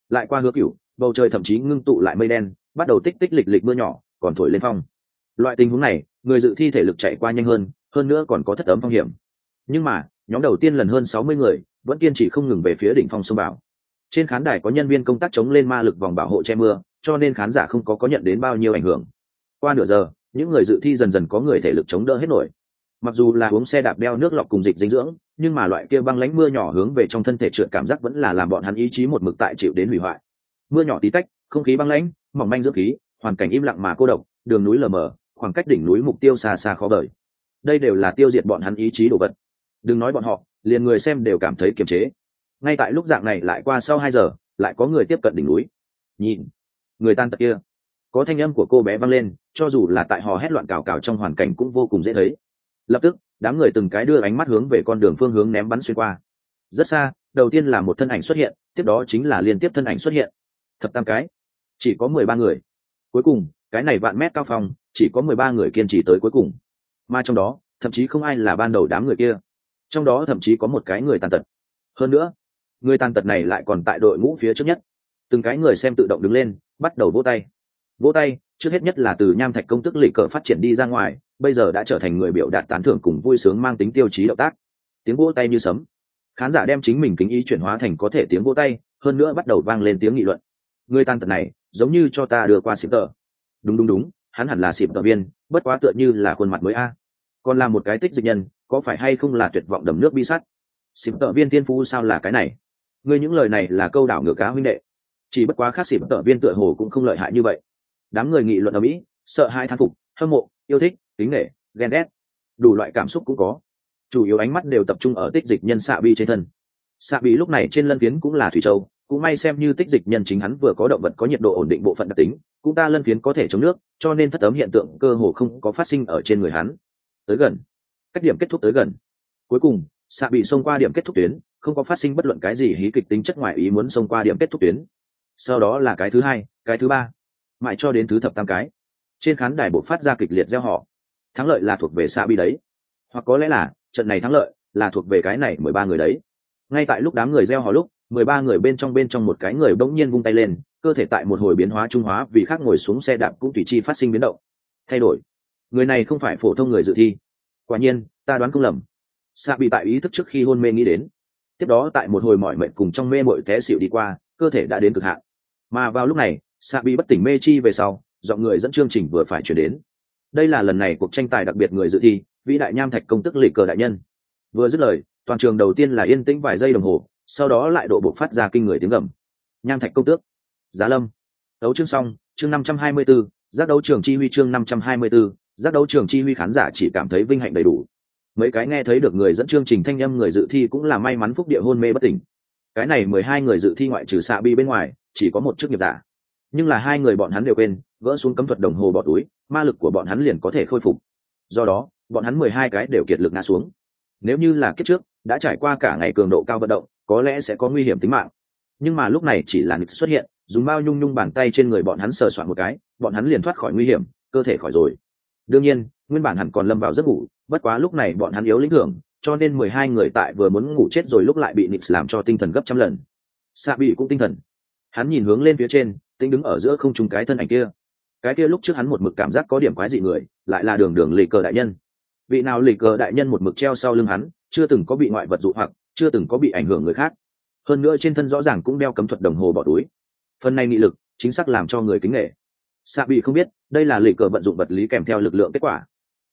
lại qua hứa cửu, bầu trời thậm chí ngưng tụ lại mây đen, bắt đầu tích tích lịch lịch mưa nhỏ, còn thổi lên phong. Loại tình huống này, người dự thi thể lực chạy qua nhanh hơn hơn nữa còn có thất ấm phong hiểm nhưng mà, nhóm đầu tiên lần hơn sáu mươi người vẫn kiên trì không ngừng về phía đỉnh phong xông vào trên khán đài có nhân viên công tác chống lên ma lực vòng bảo hộ che mưa, cho nên khán giả không có có nhận đến bao nhiêu ảnh hưởng. Qua nửa giờ, những người dự thi dần dần có người thể lực chống đỡ hết nổi. Mặc dù là uống xe đạp đeo nước lọc cùng dịch dinh dưỡng, nhưng mà loại kia băng lánh mưa nhỏ hướng về trong thân thể trượt cảm giác vẫn là làm bọn hắn ý chí một mực tại chịu đến hủy hoại. Mưa nhỏ tí tách, không khí băng lãnh mỏng manh dưỡng khí, hoàn cảnh im lặng mà cô độc, đường núi lờ mờ, khoảng cách đỉnh núi mục tiêu xa xa khó bởi đây đều là tiêu diệt bọn hắn ý chí đồ vật đừng nói bọn họ liền người xem đều cảm thấy kiềm chế. Ngay tại lúc dạng này lại qua sau hai giờ lại có người tiếp cận đỉnh núi. Nhìn người tan tật kia. Có thanh âm của cô bé vang lên cho dù là tại hò hét loạn cào cào trong hoàn cảnh cũng vô cùng dễ thấy. Lập tức đám người từng cái đưa ánh mắt hướng về con đường phương hướng ném bắn xuyên qua. Rất xa đầu tiên là một thân ảnh xuất hiện tiếp đó chính là liên tiếp thân ảnh xuất hiện. Thập tam cái. Chỉ có mười ba người. Cuối cùng cái này vạn mét cao phòng, chỉ có mười ba người kiên trì tới cuối cùng. Mà trong đó thậm chí không ai là ban đầu đám người kia trong đó thậm chí có một cái người tàn tật. Hơn nữa, người tàn tật này lại còn tại đội ngũ phía trước nhất. Từng cái người xem tự động đứng lên, bắt đầu vỗ tay. Vỗ tay, trước hết nhất là từ nham thạch công tức lịch cờ phát triển đi ra ngoài, bây giờ đã trở thành người biểu đạt tán thưởng cùng vui sướng mang tính tiêu chí động tác. Tiếng vỗ tay như sấm. Khán giả đem chính mình kính ý chuyển hóa thành có thể tiếng vỗ tay, hơn nữa bắt đầu vang lên tiếng nghị luận. Người tàn tật này, giống như cho ta đưa qua xịp tờ. Đúng đúng đúng, hắn hẳn là xịp tờ viên, bất quá tựa như là khuôn mặt mới a. Còn là một cái tích dịch nhân có phải hay không là tuyệt vọng đầm nước bi sắt? Xịp tợ viên tiên phu sao là cái này? Ngươi những lời này là câu đảo ngựa cá huynh đệ. Chỉ bất quá khác xịp tợ viên tựa hồ cũng không lợi hại như vậy. Đám người nghị luận ở mỹ, sợ hai thán phục, hâm mộ, yêu thích, kính nghệ ghen ghét. Đủ loại cảm xúc cũng có. Chủ yếu ánh mắt đều tập trung ở tích dịch nhân xạ bi trên thân. Xạ bi lúc này trên lân phiến cũng là thủy châu, cũng may xem như tích dịch nhân chính hắn vừa có động vật có nhiệt độ ổn định bộ phận đặc tính, cũng ta lân phiến có thể chống nước, cho nên thất ấm hiện tượng cơ hồ không có phát sinh ở trên người hắn. Tới gần cách điểm kết thúc tới gần. Cuối cùng xạ bị xông qua điểm kết thúc tuyến, không có phát sinh bất luận cái gì hí kịch tính chất ngoại ý muốn xông qua điểm kết thúc tuyến. Sau đó là cái thứ hai, cái thứ ba, mãi cho đến thứ thập tam cái. Trên khán đài bộ phát ra kịch liệt gieo họ. Thắng lợi là thuộc về xạ bị đấy. Hoặc có lẽ là, trận này thắng lợi là thuộc về cái này mười ba người đấy. Ngay tại lúc đám người gieo họ lúc, mười ba người bên trong bên trong một cái người bỗng nhiên vung tay lên, cơ thể tại một hồi biến hóa trung hóa vì khác ngồi xuống xe đạp cũng tùy chi phát sinh biến động. Thay đổi. Người này không phải phổ thông người dự thi quả nhiên ta đoán không lầm. Xạ bị tại ý thức trước khi hôn mê nghĩ đến. Tiếp đó tại một hồi mỏi mệt cùng trong mê mội té xịu đi qua cơ thể đã đến cực hạn. Mà vào lúc này xạ bị bất tỉnh mê chi về sau dọn người dẫn chương trình vừa phải chuyển đến. Đây là lần này cuộc tranh tài đặc biệt người dự thi vĩ đại nham thạch công tức lịch cờ đại nhân. Vừa dứt lời toàn trường đầu tiên là yên tĩnh vài giây đồng hồ sau đó lại độ buộc phát ra kinh người tiếng gầm. Nham thạch công tước. Giá lâm. Đấu chương xong chương năm trăm hai mươi 524, giác đấu trường chi huy chương năm trăm hai mươi 524, giác đấu trường chi huy khán giả chỉ cảm thấy vinh hạnh đầy đủ. Mấy cái nghe thấy được người dẫn chương trình thanh âm người dự thi cũng là may mắn phúc địa hôn mê bất tỉnh. Cái này mười hai người dự thi ngoại trừ xạ bi bên ngoài, chỉ có một chức nghiệp giả. Nhưng là hai người bọn hắn đều quên, gỡ xuống cấm thuật đồng hồ bỏ túi, ma lực của bọn hắn liền có thể khôi phục. Do đó, bọn hắn mười hai cái đều kiệt lực ngã xuống. Nếu như là kiếp trước, đã trải qua cả ngày cường độ cao vận động, có lẽ sẽ có nguy hiểm tính mạng. Nhưng mà lúc này chỉ là nịch xuất hiện, dùng bao nhung nhung bàn tay trên người bọn hắn sờ soạn một cái, bọn hắn liền thoát khỏi nguy hiểm, cơ thể khỏi rồi đương nhiên, nguyên bản hẳn còn lâm vào giấc ngủ, bất quá lúc này bọn hắn yếu lĩnh hưởng cho nên mười hai người tại vừa muốn ngủ chết rồi lúc lại bị nix làm cho tinh thần gấp trăm lần. Xạ bị cũng tinh thần. Hắn nhìn hướng lên phía trên tính đứng ở giữa không trùng cái thân ảnh kia. Cái kia lúc trước hắn một mực cảm giác có điểm quái dị người, lại là đường đường lì cờ đại nhân. Vị nào lì cờ đại nhân một mực treo sau lưng hắn, chưa từng có bị ngoại vật dụ hoặc, chưa từng có bị ảnh hưởng người khác. Hơn nữa trên thân rõ ràng cũng đeo cấm thuật đồng hồ bỏ túi. Phần này nghị lực, chính xác làm cho người kính nghệ xạ bị không biết, đây là lì cờ vận dụng vật lý kèm theo lực lượng kết quả.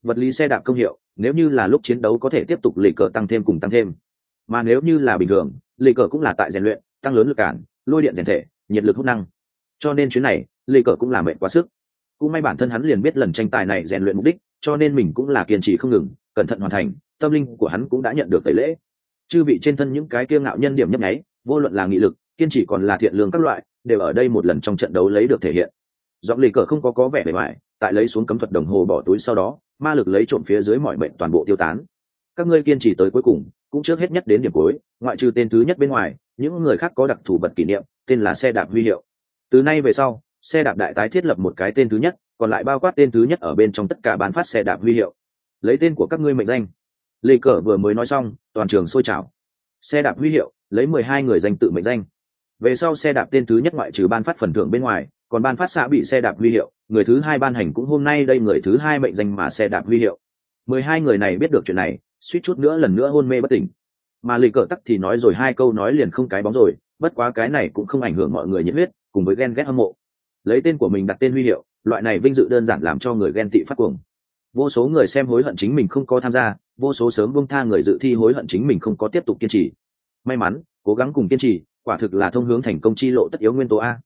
Vật lý xe đạp công hiệu, nếu như là lúc chiến đấu có thể tiếp tục lì cờ tăng thêm cùng tăng thêm. Mà nếu như là bình thường lì cờ cũng là tại rèn luyện, tăng lớn lực cản, lôi điện rèn thể, nhiệt lực hút năng. Cho nên chuyến này lì cờ cũng là mệt quá sức. Cũng may bản thân hắn liền biết lần tranh tài này rèn luyện mục đích, cho nên mình cũng là kiên trì không ngừng, cẩn thận hoàn thành, tâm linh của hắn cũng đã nhận được tẩy lễ. Chư vị trên thân những cái kiêu ngạo nhân điểm nhấp nháy, vô luận là nghị lực, kiên trì còn là thiện lương các loại, đều ở đây một lần trong trận đấu lấy được thể hiện giọng lì cờ không có có vẻ bề ngoài, tại lấy xuống cấm thuật đồng hồ bỏ túi sau đó, ma lực lấy trộm phía dưới mọi mệnh toàn bộ tiêu tán. Các ngươi kiên trì tới cuối cùng, cũng trước hết nhất đến điểm cuối, ngoại trừ tên thứ nhất bên ngoài, những người khác có đặc thù vật kỷ niệm, tên là xe đạp huy hiệu. Từ nay về sau, xe đạp đại tái thiết lập một cái tên thứ nhất, còn lại bao quát tên thứ nhất ở bên trong tất cả bán phát xe đạp huy hiệu. Lấy tên của các ngươi mệnh danh. Lê cờ vừa mới nói xong, toàn trường sôi trào. Xe đạp huy hiệu, lấy mười hai người danh tự mệnh danh. Về sau xe đạp tên thứ nhất ngoại trừ ban phát phần thưởng bên ngoài còn ban phát xã bị xe đạp huy hiệu, người thứ hai ban hành cũng hôm nay đây người thứ hai mệnh danh mà xe đạp huy hiệu. Mười hai người này biết được chuyện này, suýt chút nữa lần nữa hôn mê bất tỉnh. Mà lì cờ tắc thì nói rồi hai câu nói liền không cái bóng rồi, bất quá cái này cũng không ảnh hưởng mọi người nhiệt huyết, cùng với ghen ghét hâm mộ. Lấy tên của mình đặt tên huy hiệu, loại này vinh dự đơn giản làm cho người ghen tị phát cuồng. Vô số người xem hối hận chính mình không có tham gia, vô số sớm buông tha người dự thi hối hận chính mình không có tiếp tục kiên trì. May mắn, cố gắng cùng kiên trì, quả thực là thông hướng thành công chi lộ tất yếu nguyên tố a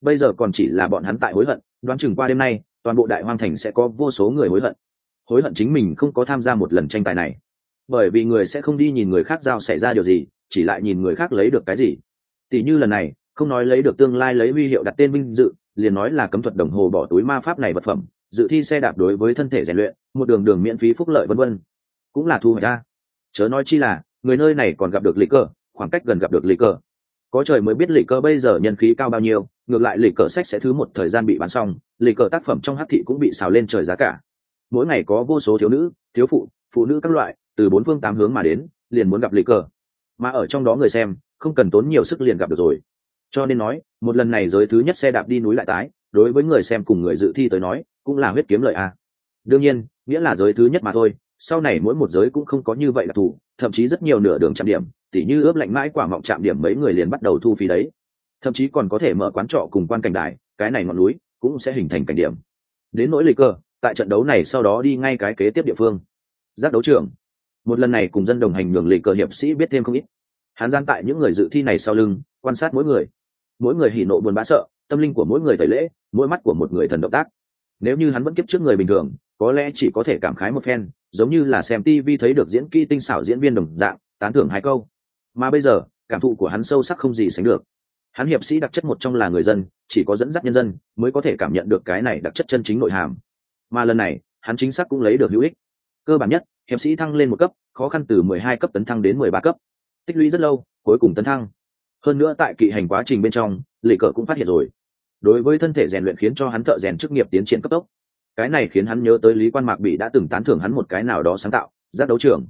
bây giờ còn chỉ là bọn hắn tại hối hận, đoán chừng qua đêm nay, toàn bộ đại hoang thành sẽ có vô số người hối hận. Hối hận chính mình không có tham gia một lần tranh tài này. Bởi vì người sẽ không đi nhìn người khác giao xảy ra điều gì, chỉ lại nhìn người khác lấy được cái gì. Tỷ như lần này, không nói lấy được tương lai lấy huy hiệu đặt tên vinh dự, liền nói là cấm thuật đồng hồ bỏ túi ma pháp này vật phẩm, dự thi xe đạp đối với thân thể rèn luyện, một đường đường miễn phí phúc lợi vân vân. Cũng là thu hoạch ra chớ nói chi là, người nơi này còn gặp được lịch cơ, khoảng cách gần gặp được lịch cơ. Có trời mới biết lịch cơ bây giờ nhân khí cao bao nhiêu ngược lại lịch cờ sách sẽ thứ một thời gian bị bán xong lịch cờ tác phẩm trong hát thị cũng bị xào lên trời giá cả. Mỗi ngày có vô số thiếu nữ, thiếu phụ phụ nữ các loại, từ bốn phương tám hướng mà đến, liền muốn gặp lịch cờ. Mà ở trong đó người xem, không cần tốn nhiều sức liền gặp được rồi. Cho nên nói, một lần này giới thứ nhất xe đạp đi núi lại tái, đối với người xem cùng người dự thi tới nói, cũng là huyết kiếm lợi a. Đương nhiên, nghĩa là giới thứ nhất mà thôi, sau này mỗi một giới cũng không có như vậy là thủ, thậm chí rất nhiều nửa đường chạm điểm, tỉ như ướp lạnh mãi quả mọng chạm điểm mấy người liền bắt đầu thu phí đấy thậm chí còn có thể mở quán trọ cùng quan cảnh đài, cái này ngọn núi cũng sẽ hình thành cảnh điểm. Đến nỗi lịch cơ, tại trận đấu này sau đó đi ngay cái kế tiếp địa phương. Giác đấu trưởng. Một lần này cùng dân đồng hành nhường lịch cờ hiệp sĩ biết thêm không ít. Hắn gian tại những người dự thi này sau lưng, quan sát mỗi người. Mỗi người hỉ nộ buồn bã sợ, tâm linh của mỗi người tẩy lễ, mỗi mắt của một người thần động tác. Nếu như hắn vẫn kiếp trước người bình thường, có lẽ chỉ có thể cảm khái một phen, giống như là xem tv thấy được diễn kỹ tinh xảo diễn viên đồng dạng, tán thưởng hai câu. Mà bây giờ, cảm thụ của hắn sâu sắc không gì sánh được hắn hiệp sĩ đặc chất một trong là người dân, chỉ có dẫn dắt nhân dân mới có thể cảm nhận được cái này đặc chất chân chính nội hàm. Mà lần này, hắn chính xác cũng lấy được hữu ích. Cơ bản nhất, hiệp sĩ thăng lên một cấp, khó khăn từ mười hai cấp tấn thăng đến mười ba cấp. Tích lũy rất lâu, cuối cùng tấn thăng. Hơn nữa tại kỵ hành quá trình bên trong lì cờ cũng phát hiện rồi. Đối với thân thể rèn luyện khiến cho hắn thợ rèn chức nghiệp tiến triển cấp tốc. Cái này khiến hắn nhớ tới lý quan mạc bị đã từng tán thưởng hắn một cái nào đó sáng tạo giác đấu trường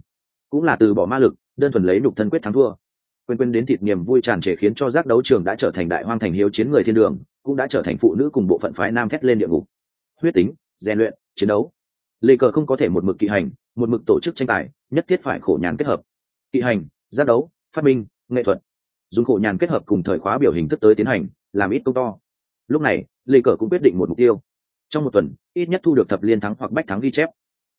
cũng là từ bỏ ma lực, đơn thuần lấy nục thân quyết thắng thua quên quên đến thịt niềm vui tràn trề khiến cho giác đấu trường đã trở thành đại hoang thành hiếu chiến người thiên đường, cũng đã trở thành phụ nữ cùng bộ phận phái nam thét lên địa ngục. Huyết tính, rèn luyện, chiến đấu. Lê cờ không có thể một mực kỵ hành, một mực tổ chức tranh tài, nhất thiết phải khổ nhàn kết hợp. Kỵ hành, giác đấu, phát minh, nghệ thuật. Dùng khổ nhàn kết hợp cùng thời khóa biểu hình thức tới tiến hành, làm ít công to. Lúc này, lê cờ cũng quyết định một mục tiêu. Trong một tuần, ít nhất thu được thập liên thắng hoặc bách thắng ghi chép.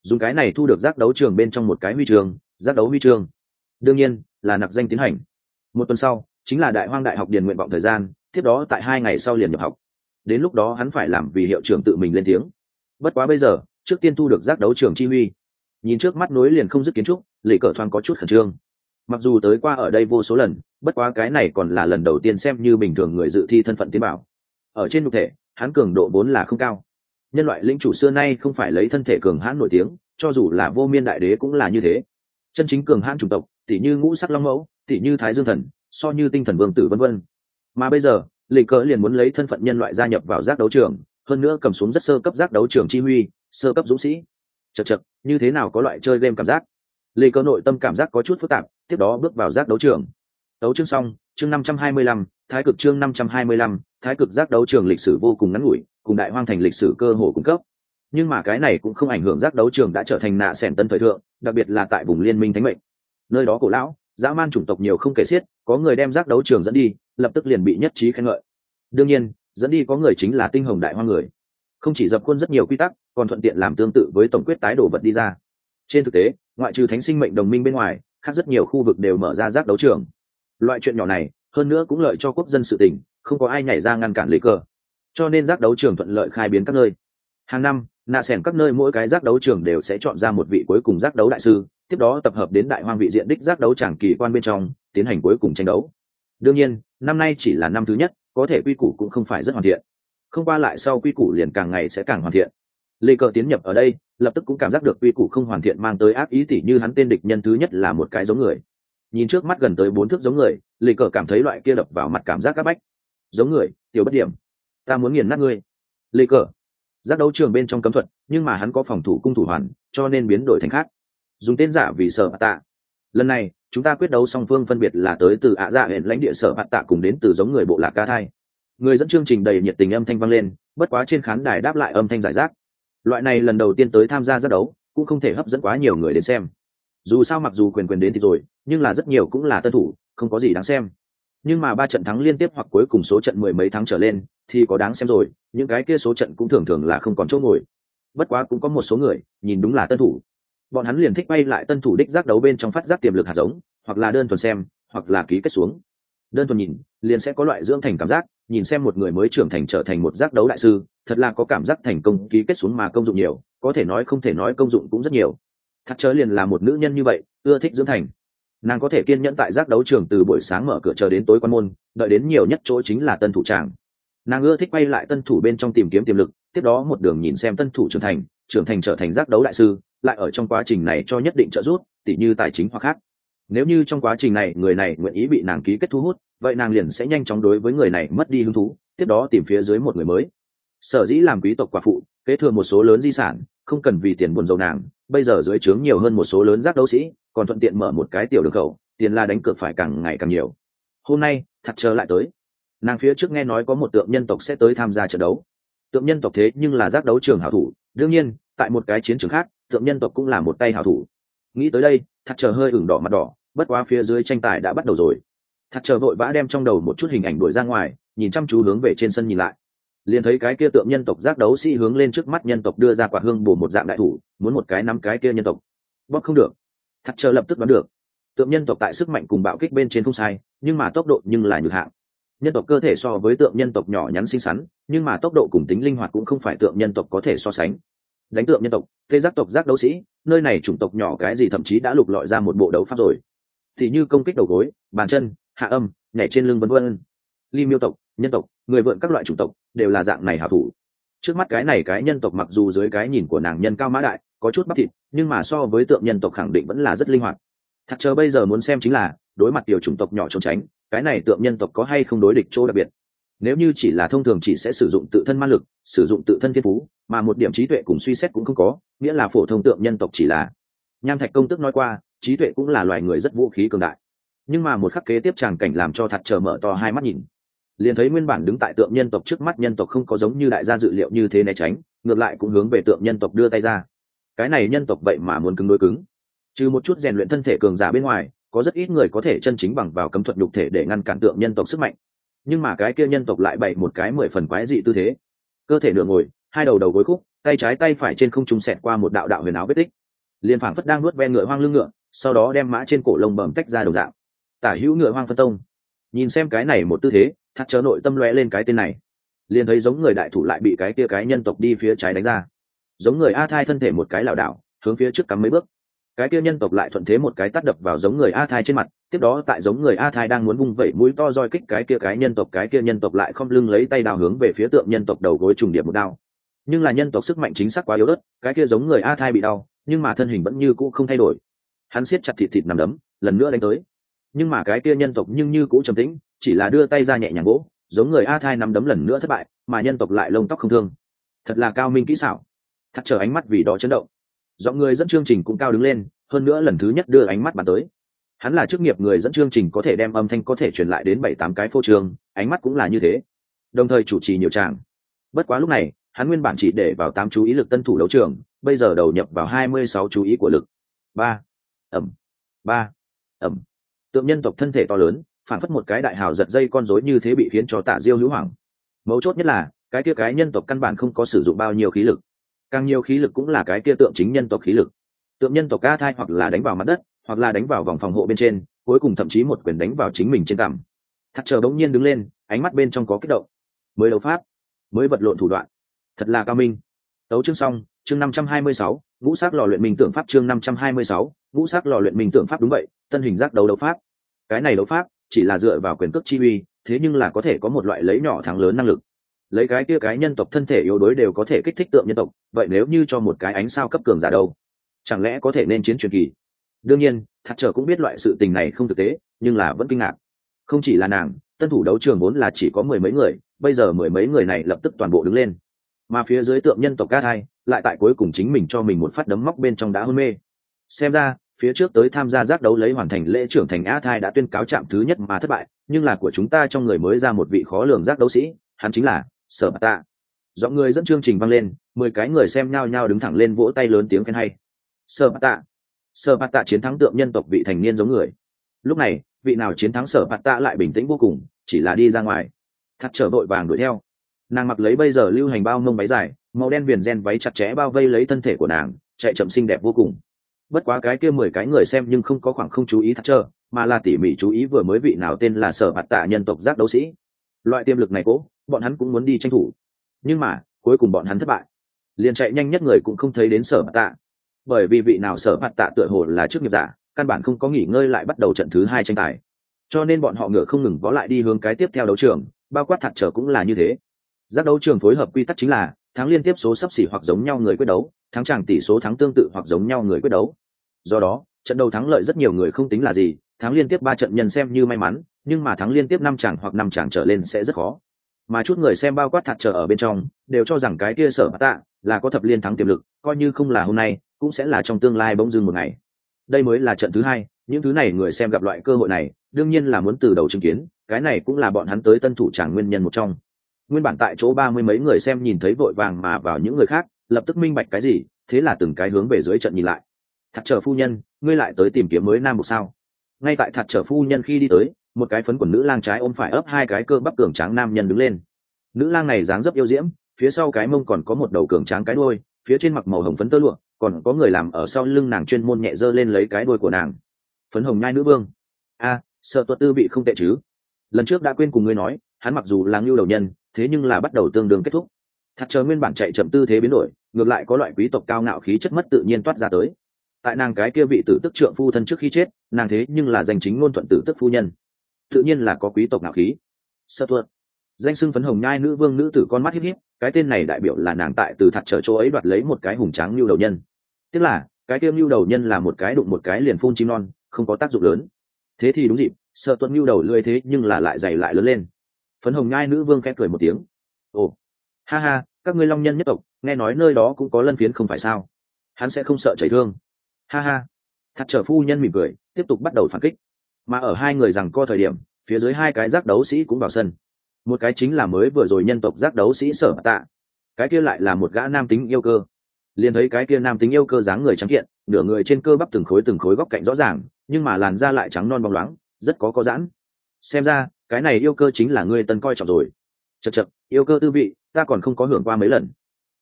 Dùng cái này thu được giác đấu trường bên trong một cái huy trường giác đấu huy trường. đương nhiên, là nạp danh tiến hành một tuần sau, chính là đại hoang đại học điền nguyện vọng thời gian, tiếp đó tại hai ngày sau liền nhập học. Đến lúc đó hắn phải làm vì hiệu trưởng tự mình lên tiếng. Bất quá bây giờ, trước tiên thu được giác đấu trường chi huy. Nhìn trước mắt nối liền không dứt kiến trúc, lệ cờ thoáng có chút khẩn trương. Mặc dù tới qua ở đây vô số lần, bất quá cái này còn là lần đầu tiên xem như bình thường người dự thi thân phận tiến bảo. Ở trên thực thể, hắn cường độ vốn là không cao. Nhân loại lĩnh chủ xưa nay không phải lấy thân thể cường hãn nổi tiếng, cho dù là vô miên đại đế cũng là như thế. Chân chính cường hãn chủng tộc, tỉ như ngũ sắc long mẫu tỉ như thái dương thần, so như tinh thần vương tử vân vân. Mà bây giờ lịch cỡ liền muốn lấy thân phận nhân loại gia nhập vào giác đấu trường, hơn nữa cầm xuống rất sơ cấp giác đấu trường chi huy, sơ cấp dũng sĩ. Chật chật như thế nào có loại chơi game cảm giác? Lịch cỡ nội tâm cảm giác có chút phức tạp, tiếp đó bước vào giác đấu trường. Đấu chương xong, chương năm trăm hai mươi lăm, thái cực chương năm trăm hai mươi lăm, thái cực giác đấu trường lịch sử vô cùng ngắn ngủi, cùng đại hoang thành lịch sử cơ hồ cung cấp. Nhưng mà cái này cũng không ảnh hưởng giác đấu trường đã trở thành nạ sẻn tân thời thượng, đặc biệt là tại vùng liên minh thánh mệnh. Nơi đó cổ lão dã man chủng tộc nhiều không kể xiết, có người đem giác đấu trường dẫn đi, lập tức liền bị nhất trí khen ngợi. Đương nhiên, dẫn đi có người chính là tinh hồng đại hoa người. Không chỉ dập khuôn rất nhiều quy tắc, còn thuận tiện làm tương tự với tổng quyết tái đổ vật đi ra. Trên thực tế, ngoại trừ thánh sinh mệnh đồng minh bên ngoài, khác rất nhiều khu vực đều mở ra giác đấu trường. Loại chuyện nhỏ này, hơn nữa cũng lợi cho quốc dân sự tỉnh không có ai nhảy ra ngăn cản lấy cờ cho nên giác đấu trường thuận lợi khai biến các nơi. Hàng năm, nạ s các nơi mỗi cái giác đấu trường đều sẽ chọn ra một vị cuối cùng giác đấu đại sư tiếp đó tập hợp đến đại hoang vị diện đích giác đấu tràng kỳ quan bên trong, tiến hành cuối cùng tranh đấu. Đương nhiên, năm nay chỉ là năm thứ nhất, có thể quy củ cũng không phải rất hoàn thiện. Không qua lại sau quy củ liền càng ngày sẽ càng hoàn thiện. Lê cờ tiến nhập ở đây, lập tức cũng cảm giác được quy củ không hoàn thiện mang tới ác ý tỉ như hắn tên địch nhân thứ nhất là một cái giống người. Nhìn trước mắt gần tới bốn thước giống người, lê cờ cảm thấy loại kia đập vào mặt cảm giác áp bách. Giống người, tiểu bất điểm. Ta muốn nghiền nát ngươi. Lê cờ. Giác đấu trường bên trong cấm thuật, nhưng mà hắn có phòng thủ cung thủ hoàn, cho nên biến đổi thành khác dùng tên giả vì sở bạt tạ. Lần này, chúng ta quyết đấu song phương phân biệt là tới từ ạ dạ hẹn lãnh địa sở bạt tạ cùng đến từ giống người bộ lạc ca thai. Người dẫn chương trình đầy nhiệt tình âm thanh vang lên, bất quá trên khán đài đáp lại âm thanh giải rác. Loại này lần đầu tiên tới tham gia giác đấu, cũng không thể hấp dẫn quá nhiều người đến xem. Dù sao mặc dù quyền quyền đến thì rồi, nhưng là rất nhiều cũng là tân thủ, không có gì đáng xem. Nhưng mà ba trận thắng liên tiếp hoặc cuối cùng số trận mười mấy tháng trở lên, thì có đáng xem rồi, những cái kia số trận cũng thường thường là không còn chỗ ngồi. Bất quá cũng có một số người, nhìn đúng là tân thủ bọn hắn liền thích bay lại tân thủ đích giác đấu bên trong phát giác tiềm lực hạt giống, hoặc là đơn thuần xem, hoặc là ký kết xuống. Đơn thuần nhìn, liền sẽ có loại dưỡng thành cảm giác, nhìn xem một người mới trưởng thành trở thành một giác đấu đại sư, thật là có cảm giác thành công ký kết xuống mà công dụng nhiều, có thể nói không thể nói công dụng cũng rất nhiều. Thật chớ liền là một nữ nhân như vậy, ưa thích dưỡng thành. Nàng có thể kiên nhẫn tại giác đấu trường từ buổi sáng mở cửa chờ đến tối quan môn, đợi đến nhiều nhất chỗ chính là tân thủ tràng. Nàng ưa thích quay lại tân thủ bên trong tìm kiếm tiềm lực, tiếp đó một đường nhìn xem tân thủ trưởng thành trưởng thành trở thành giác đấu đại sư lại ở trong quá trình này cho nhất định trợ giúp, tỉ như tài chính hoặc khác. Nếu như trong quá trình này, người này nguyện ý bị nàng ký kết thu hút, vậy nàng liền sẽ nhanh chóng đối với người này mất đi hứng thú, tiếp đó tìm phía dưới một người mới. Sở dĩ làm quý tộc quả phụ, kế thừa một số lớn di sản, không cần vì tiền buồn dầu nàng, bây giờ dưới trướng nhiều hơn một số lớn giác đấu sĩ, còn thuận tiện mở một cái tiểu đường khẩu, tiền la đánh cược phải càng ngày càng nhiều. Hôm nay, thật chờ lại tới. Nàng phía trước nghe nói có một tượng nhân tộc sẽ tới tham gia trận đấu. Tượng nhân tộc thế nhưng là giác đấu trường hảo thủ, đương nhiên, tại một cái chiến trường khác tượng nhân tộc cũng là một tay hảo thủ. Nghĩ tới đây thật chờ hơi ửng đỏ mặt đỏ, bất quá phía dưới tranh tài đã bắt đầu rồi. Thật chờ vội vã đem trong đầu một chút hình ảnh đuổi ra ngoài, nhìn chăm chú hướng về trên sân nhìn lại. Liền thấy cái kia tượng nhân tộc giác đấu sĩ hướng lên trước mắt nhân tộc đưa ra quả hương bổ một dạng đại thủ, muốn một cái nắm cái kia nhân tộc. Bóc không được. Thật chờ lập tức đoán được. Tượng nhân tộc tại sức mạnh cùng bạo kích bên trên không sai, nhưng mà tốc độ nhưng là nhược hạng. Nhân tộc cơ thể so với tượng nhân tộc nhỏ nhắn xinh xắn, nhưng mà tốc độ cùng tính linh hoạt cũng không phải tượng nhân tộc có thể so sánh đánh tượng nhân tộc thế giác tộc giác đấu sĩ, nơi này chủng tộc nhỏ cái gì thậm chí đã lục lọi ra một bộ đấu pháp rồi. Thì như công kích đầu gối, bàn chân, hạ âm, nhảy trên lưng vân vân. Ly miêu tộc, nhân tộc, người vượn các loại chủng tộc, đều là dạng này hảo thủ. Trước mắt cái này cái nhân tộc mặc dù dưới cái nhìn của nàng nhân cao mã đại, có chút bắp thịt, nhưng mà so với tượng nhân tộc khẳng định vẫn là rất linh hoạt. Thật chờ bây giờ muốn xem chính là, đối mặt tiểu chủng tộc nhỏ trốn tránh, cái này tượng nhân tộc có hay không đối địch chỗ đặc biệt nếu như chỉ là thông thường chỉ sẽ sử dụng tự thân ma lực, sử dụng tự thân thiên phú, mà một điểm trí tuệ cùng suy xét cũng không có, nghĩa là phổ thông tượng nhân tộc chỉ là. Nham thạch công tức nói qua, trí tuệ cũng là loài người rất vũ khí cường đại. Nhưng mà một khắc kế tiếp tràng cảnh làm cho thật chờ mở to hai mắt nhìn. Liền thấy nguyên bản đứng tại tượng nhân tộc trước mắt nhân tộc không có giống như đại gia dự liệu như thế né tránh, ngược lại cũng hướng về tượng nhân tộc đưa tay ra. Cái này nhân tộc vậy mà muốn cứng đối cứng. Trừ một chút rèn luyện thân thể cường giả bên ngoài, có rất ít người có thể chân chính bằng vào cấm thuật nhục thể để ngăn cản tượng nhân tộc sức mạnh nhưng mà cái kia nhân tộc lại bày một cái mười phần quái dị tư thế. Cơ thể nửa ngồi, hai đầu đầu gối khúc, tay trái tay phải trên không trung xẹt qua một đạo đạo huyền áo vết tích. Liền phảng phất đang nuốt ven ngựa hoang lưng ngựa, sau đó đem mã trên cổ lông bẩm tách ra đầu dạng. Tả hữu ngựa hoang phân tông. Nhìn xem cái này một tư thế, thắt chớ nội tâm lóe lên cái tên này. Liền thấy giống người đại thủ lại bị cái kia cái nhân tộc đi phía trái đánh ra. Giống người a thai thân thể một cái lảo đảo, hướng phía trước cắm mấy bước. Cái kia nhân tộc lại thuận thế một cái tắt đập vào giống người a thai trên mặt tiếp đó tại giống người a thai đang muốn vung vẩy mũi to roi kích cái kia cái nhân tộc, cái kia nhân tộc lại không lưng lấy tay đào hướng về phía tượng nhân tộc đầu gối trùng điệp một đao. Nhưng là nhân tộc sức mạnh chính xác quá yếu ớt, cái kia giống người a thai bị đau, nhưng mà thân hình vẫn như cũ không thay đổi. Hắn siết chặt thịt thịt nằm đấm, lần nữa đánh tới. Nhưng mà cái kia nhân tộc nhưng như cũ trầm tĩnh, chỉ là đưa tay ra nhẹ nhàng gỗ giống người a thai nằm đấm lần nữa thất bại, mà nhân tộc lại lông tóc không thương. Thật là cao minh kỹ xảo. Thật chờ ánh mắt vì đó chấn động. Giọng người dẫn chương trình cũng cao đứng lên, hơn nữa lần thứ nhất đưa ánh mắt bàn tới hắn là chức nghiệp người dẫn chương trình có thể đem âm thanh có thể truyền lại đến bảy tám cái phô trường ánh mắt cũng là như thế. Đồng thời chủ trì nhiều tràng. Bất quá lúc này, hắn nguyên bản chỉ để vào tám chú ý lực tân thủ đấu trường, bây giờ đầu nhập vào hai mươi sáu chú ý của lực. Ba. Ẩm. Ba. Ẩm. Tượng nhân tộc thân thể to lớn, phản phất một cái đại hào giật dây con rối như thế bị khiến cho tạ diêu hữu hoảng. Mấu chốt nhất là, cái kia cái nhân tộc căn bản không có sử dụng bao nhiêu khí lực. Càng nhiều khí lực cũng là cái kia tượng chính nhân tộc khí lực. Tượng nhân tộc ca thai hoặc là đánh vào mặt đất hoặc là đánh vào vòng phòng hộ bên trên, cuối cùng thậm chí một quyền đánh vào chính mình trên cằm. Thật chờ bỗng nhiên đứng lên, ánh mắt bên trong có kích động. Mới đấu pháp, mới vật lộn thủ đoạn. Thật là cao minh. Đấu chương xong, chương năm trăm hai mươi sáu, ngũ sắc lò luyện minh tưởng pháp chương năm trăm hai mươi sáu, ngũ sắc lò luyện minh tưởng pháp đúng vậy tân hình giác đấu đấu pháp. Cái này đấu pháp, chỉ là dựa vào quyền cước chi uy, thế nhưng là có thể có một loại lấy nhỏ thắng lớn năng lực. Lấy cái kia cái nhân tộc thân thể yếu đuối đều có thể kích thích tượng nhân tộc, vậy nếu như cho một cái ánh sao cấp cường giả đâu, chẳng lẽ có thể nên chiến truyền kỳ? Đương nhiên thật trở cũng biết loại sự tình này không thực tế, nhưng là vẫn kinh ngạc. Không chỉ là nàng, tân thủ đấu trường vốn là chỉ có mười mấy người, bây giờ mười mấy người này lập tức toàn bộ đứng lên. Mà phía dưới tượng nhân tộc ca thai lại tại cuối cùng chính mình cho mình một phát đấm móc bên trong đá hôn mê. Xem ra, phía trước tới tham gia giác đấu lấy hoàn thành lễ trưởng thành a thai đã tuyên cáo chạm thứ nhất mà thất bại, nhưng là của chúng ta trong người mới ra một vị khó lường giác đấu sĩ, hắn chính là sở bà tạ. Dọn người dẫn chương trình vang lên, mười cái người xem nhao nhao đứng thẳng lên vỗ tay lớn tiếng khen hay. Sở bà tạ sở bạt tạ chiến thắng tượng nhân tộc vị thành niên giống người. Lúc này, vị nào chiến thắng sở bạt tạ lại bình tĩnh vô cùng, chỉ là đi ra ngoài. Thắt trở vội vàng đuổi theo. Nàng mặc lấy bây giờ lưu hành bao mông váy dài, màu đen viền gen váy chặt chẽ bao vây lấy thân thể của nàng, chạy chậm xinh đẹp vô cùng. Bất quá cái kia mười cái người xem nhưng không có khoảng không chú ý thắt trơ mà là tỉ mỉ chú ý vừa mới vị nào tên là sở bạt tạ nhân tộc giác đấu sĩ. Loại tiềm lực này cố, bọn hắn cũng muốn đi tranh thủ. Nhưng mà, cuối cùng bọn hắn thất bại. Liền chạy nhanh nhất người cũng không thấy đến sở bạt tạ bởi vì vị nào sở mặt tạ tựa hồ là trước nghiệp giả, căn bản không có nghỉ ngơi lại bắt đầu trận thứ hai tranh tài. Cho nên bọn họ ngựa không ngừng vó lại đi hướng cái tiếp theo đấu trường, bao quát thật trở cũng là như thế. Giác đấu trường phối hợp quy tắc chính là thắng liên tiếp số sắp xỉ hoặc giống nhau người quyết đấu thắng chẳng tỷ số thắng tương tự hoặc giống nhau người quyết đấu. Do đó, trận đầu thắng lợi rất nhiều người không tính là gì thắng liên tiếp ba trận nhân xem như may mắn, nhưng mà thắng liên tiếp năm chàng hoặc năm chàng trở lên sẽ rất khó. Mà chút người xem bao quát thật trở ở bên trong, đều cho rằng cái kia sở tạ là có thập liên thắng tiềm lực, coi như không là hôm nay cũng sẽ là trong tương lai bỗng dưng một ngày. Đây mới là trận thứ hai, những thứ này người xem gặp loại cơ hội này, đương nhiên là muốn từ đầu chứng kiến, cái này cũng là bọn hắn tới tân thủ tràng nguyên nhân một trong. Nguyên bản tại chỗ ba mươi mấy người xem nhìn thấy vội vàng mà vào những người khác, lập tức minh bạch cái gì, thế là từng cái hướng về dưới trận nhìn lại. Thật trở phu nhân, ngươi lại tới tìm kiếm mới nam một sao. Ngay tại thật trở phu nhân khi đi tới, một cái phấn quần nữ lang trái ôm phải ấp hai cái cơ bắp cường tráng nam nhân đứng lên. Nữ lang này dáng dấp yêu diễm, phía sau cái mông còn có một đầu cường tráng cái đuôi, phía trên mặc màu hồng phấn tơ lụa còn có người làm ở sau lưng nàng chuyên môn nhẹ dơ lên lấy cái đuôi của nàng. Phấn hồng nhai nữ vương. A, sợ tuật tư bị không tệ chứ. Lần trước đã quên cùng ngươi nói, hắn mặc dù là ngưu đầu nhân, thế nhưng là bắt đầu tương đương kết thúc. Thật chờ nguyên bản chạy chậm tư thế biến đổi, ngược lại có loại quý tộc cao ngạo khí chất mất tự nhiên toát ra tới. Tại nàng cái kia vị tử tức trượng phu thân trước khi chết, nàng thế nhưng là danh chính ngôn thuận tử tức phu nhân. Tự nhiên là có quý tộc ngạo khí. Sơ tuật danh xưng phấn hồng nhai nữ vương nữ tử con mắt hít hít cái tên này đại biểu là nàng tại từ thật trở chỗ ấy đoạt lấy một cái hùng tráng lưu đầu nhân. Tức là, cái tiêu lưu đầu nhân là một cái đụng một cái liền phun chim non, không có tác dụng lớn. Thế thì đúng dịp, sợ tuấn lưu đầu lươi thế nhưng là lại dày lại lớn lên. Phấn hồng nhai nữ vương khẽ cười một tiếng. Ồ, ha ha, các ngươi long nhân nhất tộc, nghe nói nơi đó cũng có lân phiến không phải sao? Hắn sẽ không sợ chảy thương. Ha ha. Thật trở phu nhân mỉm cười, tiếp tục bắt đầu phản kích. Mà ở hai người rằng co thời điểm, phía dưới hai cái giác đấu sĩ cũng vào sân một cái chính là mới vừa rồi nhân tộc giác đấu sĩ sở tạ. Cái kia lại là một gã nam tính yêu cơ. Liền thấy cái kia nam tính yêu cơ dáng người trắng kiện, nửa người trên cơ bắp từng khối từng khối góc cạnh rõ ràng, nhưng mà làn da lại trắng non bóng loáng, rất có có giãn. Xem ra, cái này yêu cơ chính là ngươi tân coi trọng rồi. Chật chật yêu cơ tư vị, ta còn không có hưởng qua mấy lần.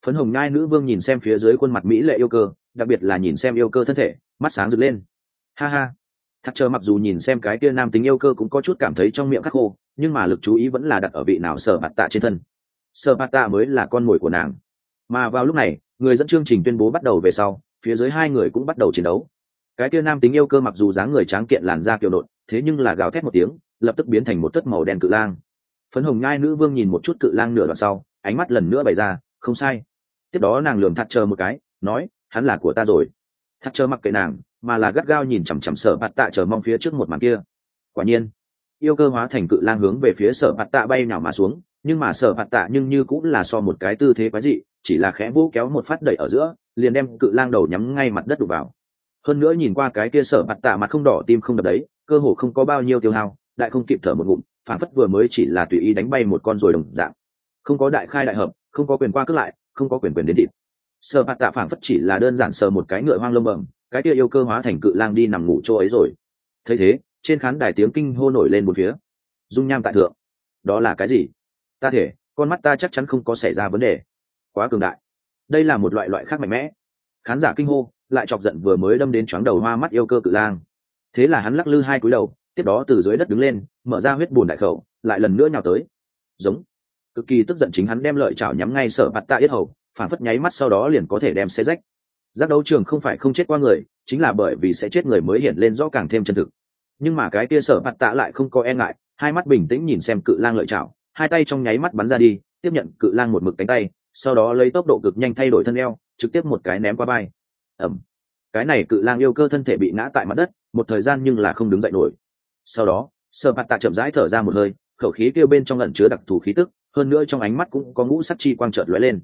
Phấn hồng ngai nữ vương nhìn xem phía dưới khuôn mặt mỹ lệ yêu cơ, đặc biệt là nhìn xem yêu cơ thân thể, mắt sáng rực lên. Ha ha. Thật chờ mặc dù nhìn xem cái kia nam tính yêu cơ cũng có chút cảm thấy trong miệng khắc khô nhưng mà lực chú ý vẫn là đặt ở vị nào sở bạt tạ trên thân. Sở bạt tạ mới là con mồi của nàng. Mà vào lúc này, người dẫn chương trình tuyên bố bắt đầu về sau, phía dưới hai người cũng bắt đầu chiến đấu. Cái kia nam tính yêu cơ mặc dù dáng người tráng kiện làn da kiều nộn, thế nhưng là gào thét một tiếng, lập tức biến thành một tất màu đen cự lang. Phấn hồng nhai nữ vương nhìn một chút cự lang nửa đoạn sau, ánh mắt lần nữa bày ra, không sai. Tiếp đó nàng lường thắt chờ một cái, nói, hắn là của ta rồi. Thắt chờ mặc kệ nàng, mà là gắt gao nhìn chằm chằm sở bạt tạ chờ mong phía trước một màn kia. Quả nhiên yêu cơ hóa thành cự lang hướng về phía sở bạt tạ bay nhào mà xuống, nhưng mà sở bạt tạ nhưng như cũng là so một cái tư thế quái dị, chỉ là khẽ vũ kéo một phát đẩy ở giữa, liền đem cự lang đầu nhắm ngay mặt đất đục vào. Hơn nữa nhìn qua cái kia sở bạt tạ mặt không đỏ tim không đập đấy, cơ hồ không có bao nhiêu tiêu hao, đại không kịp thở một ngụm, phản phất vừa mới chỉ là tùy ý đánh bay một con rồi đồng dạng. Không có đại khai đại hợp, không có quyền qua cướp lại, không có quyền quyền đến thịt. Sở bạt tạ phản phất chỉ là đơn giản sờ một cái ngựa hoang lông bẩm, cái kia yêu cơ hóa thành cự lang đi nằm ngủ chỗ ấy rồi. Thấy thế trên khán đài tiếng kinh hô nổi lên một phía. Dung nham tại thượng. Đó là cái gì? Ta thể, con mắt ta chắc chắn không có xảy ra vấn đề. Quá cường đại. Đây là một loại loại khác mạnh mẽ. Khán giả kinh hô, lại chọc giận vừa mới đâm đến chóng đầu hoa mắt yêu cơ cự lang. Thế là hắn lắc lư hai cúi đầu, tiếp đó từ dưới đất đứng lên, mở ra huyết bùn đại khẩu, lại lần nữa nhào tới. Giống. Cực kỳ tức giận chính hắn đem lợi chảo nhắm ngay sở mặt tạ yết hầu, phản phất nháy mắt sau đó liền có thể đem xe rách. Giác đấu trường không phải không chết qua người, chính là bởi vì sẽ chết người mới hiện lên rõ càng thêm chân thực nhưng mà cái kia sở mặt tạ lại không có e ngại, hai mắt bình tĩnh nhìn xem cự lang lợi chảo hai tay trong nháy mắt bắn ra đi, tiếp nhận cự lang một mực cánh tay, sau đó lấy tốc độ cực nhanh thay đổi thân eo, trực tiếp một cái ném qua vai. ẩm cái này cự lang yêu cơ thân thể bị ngã tại mặt đất, một thời gian nhưng là không đứng dậy nổi. Sau đó, sở mặt tạ chậm rãi thở ra một hơi, khẩu khí kêu bên trong lẩn chứa đặc thù khí tức, hơn nữa trong ánh mắt cũng có ngũ sắc chi quang trợt lóe lên.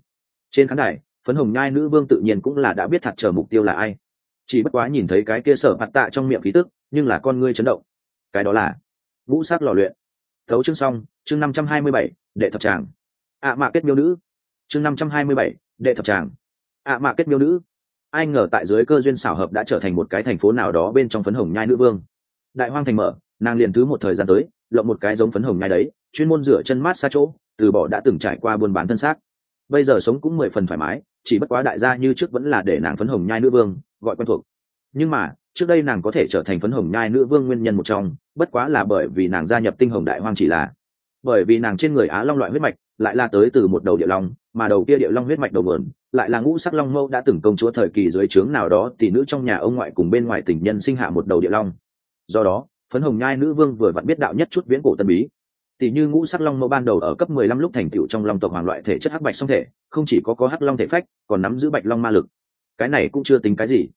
Trên khán đài, phấn hồng nhai nữ vương tự nhiên cũng là đã biết thật chờ mục tiêu là ai. Chỉ bất quá nhìn thấy cái kia sở mặt tạ trong miệng khí tức nhưng là con ngươi chấn động. Cái đó là ngũ sát lò luyện. Thấu chương xong, chương năm trăm hai mươi bảy, đệ thập tràng. Ạ à mạ kết miêu nữ. Chương năm trăm hai mươi bảy, đệ thập tràng. Ạ à mạ kết miêu nữ. Ai ngờ tại dưới cơ duyên xảo hợp đã trở thành một cái thành phố nào đó bên trong phấn hồng nhai nữ vương. Đại hoang thành mở, nàng liền thứ một thời gian tới, lộng một cái giống phấn hồng nhai đấy, chuyên môn rửa chân mát xa chỗ, từ bỏ đã từng trải qua buôn bán thân xác. Bây giờ sống cũng mười phần thoải mái, chỉ bất quá đại gia như trước vẫn là để nàng phấn hồng nhai nữ vương, gọi quen thuộc. Nhưng mà trước đây nàng có thể trở thành phấn hồng nhai nữ vương nguyên nhân một trong, bất quá là bởi vì nàng gia nhập tinh hồng đại hoang chỉ là, bởi vì nàng trên người á long loại huyết mạch lại là tới từ một đầu địa long, mà đầu kia địa long huyết mạch đầu vườn lại là ngũ sắc long mâu đã từng công chúa thời kỳ dưới trướng nào đó, tỷ nữ trong nhà ông ngoại cùng bên ngoài tình nhân sinh hạ một đầu địa long. Do đó, phấn hồng nhai nữ vương vừa vặn biết đạo nhất chút viễn cổ tân bí. Tỷ như ngũ sắc long mâu ban đầu ở cấp mười lăm lúc thành tựu trong long tộc hoàng loại thể chất hắc bạch song thể, không chỉ có có hắc long thể phách, còn nắm giữ bạch long ma lực. Cái này cũng chưa tính cái gì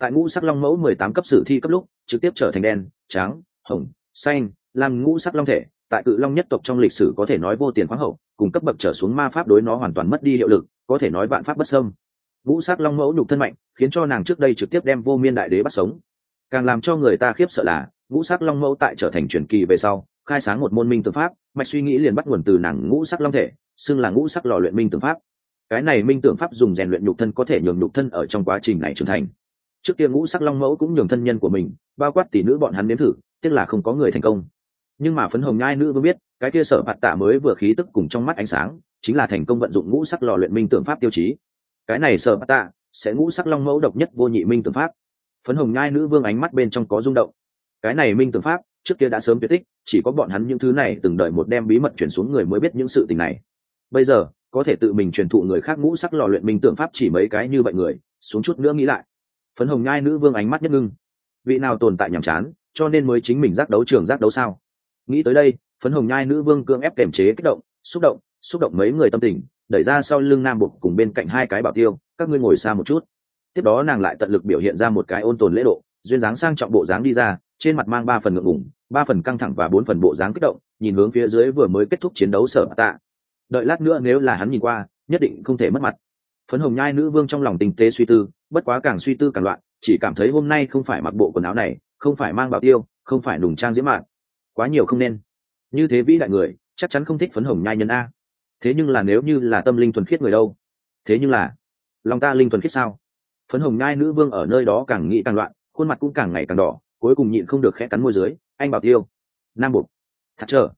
tại ngũ sắc long mẫu mười tám cấp sử thi cấp lúc, trực tiếp trở thành đen, trắng, hồng, xanh, làm ngũ sắc long thể. Tại cự long nhất tộc trong lịch sử có thể nói vô tiền khoáng hậu, cùng cấp bậc trở xuống ma pháp đối nó hoàn toàn mất đi hiệu lực, có thể nói vạn pháp bất sâm ngũ sắc long mẫu nhục thân mạnh, khiến cho nàng trước đây trực tiếp đem vô miên đại đế bắt sống. Càng làm cho người ta khiếp sợ là, ngũ sắc long mẫu tại trở thành truyền kỳ về sau, khai sáng một môn minh tưởng pháp, mạch suy nghĩ liền bắt nguồn từ nàng ngũ sắc long thể, xưng là ngũ sắc lò luyện minh tưởng pháp. Cái này minh tưởng pháp dùng rèn luyện nhục thân có thể nhường nhục thân ở trong quá trình này trưởng thành trước kia ngũ sắc long mẫu cũng nhường thân nhân của mình, bao quát tỷ nữ bọn hắn nếm thử, tiếc là không có người thành công. Nhưng mà phấn hồng nhai nữ vương biết, cái kia sở mặt tạ mới vừa khí tức cùng trong mắt ánh sáng, chính là thành công vận dụng ngũ sắc lò luyện minh tượng pháp tiêu chí. Cái này sở mặt tạ sẽ ngũ sắc long mẫu độc nhất vô nhị minh tượng pháp. Phấn hồng nhai nữ vương ánh mắt bên trong có rung động. Cái này minh tượng pháp, trước kia đã sớm tuyệt tích, chỉ có bọn hắn những thứ này từng đợi một đem bí mật chuyển xuống người mới biết những sự tình này. Bây giờ, có thể tự mình truyền thụ người khác ngũ sắc lò luyện minh tượng pháp chỉ mấy cái như vậy người, xuống chút nữa nghĩ lại phấn hồng nhai nữ vương ánh mắt nhất ngưng. Vị nào tồn tại nhàm chán, cho nên mới chính mình giác đấu trường giác đấu sao? Nghĩ tới đây, phấn hồng nhai nữ vương cưỡng ép kềm chế kích động, xúc động xúc động mấy người tâm tình, đẩy ra sau lưng nam bục cùng bên cạnh hai cái bảo tiêu, các ngươi ngồi xa một chút. Tiếp đó nàng lại tận lực biểu hiện ra một cái ôn tồn lễ độ, duyên dáng sang trọng bộ dáng đi ra, trên mặt mang ba phần ngượng ngủng ba phần căng thẳng và bốn phần bộ dáng kích động, nhìn hướng phía dưới vừa mới kết thúc chiến đấu sở tạ. Đợi lát nữa nếu là hắn nhìn qua, nhất định không thể mất mặt phấn hồng nhai nữ vương trong lòng tình tế suy tư, bất quá càng suy tư càng loạn, chỉ cảm thấy hôm nay không phải mặc bộ quần áo này, không phải mang bảo tiêu, không phải nùng trang diễm mạn. Quá nhiều không nên. Như thế vĩ đại người, chắc chắn không thích phấn hồng nhai nhân a. Thế nhưng là nếu như là tâm linh thuần khiết người đâu? Thế nhưng là, lòng ta linh thuần khiết sao? Phấn hồng nhai nữ vương ở nơi đó càng nghĩ càng loạn, khuôn mặt cũng càng ngày càng đỏ, cuối cùng nhịn không được khẽ cắn môi dưới, anh bảo tiêu. Nam buộc thật trở.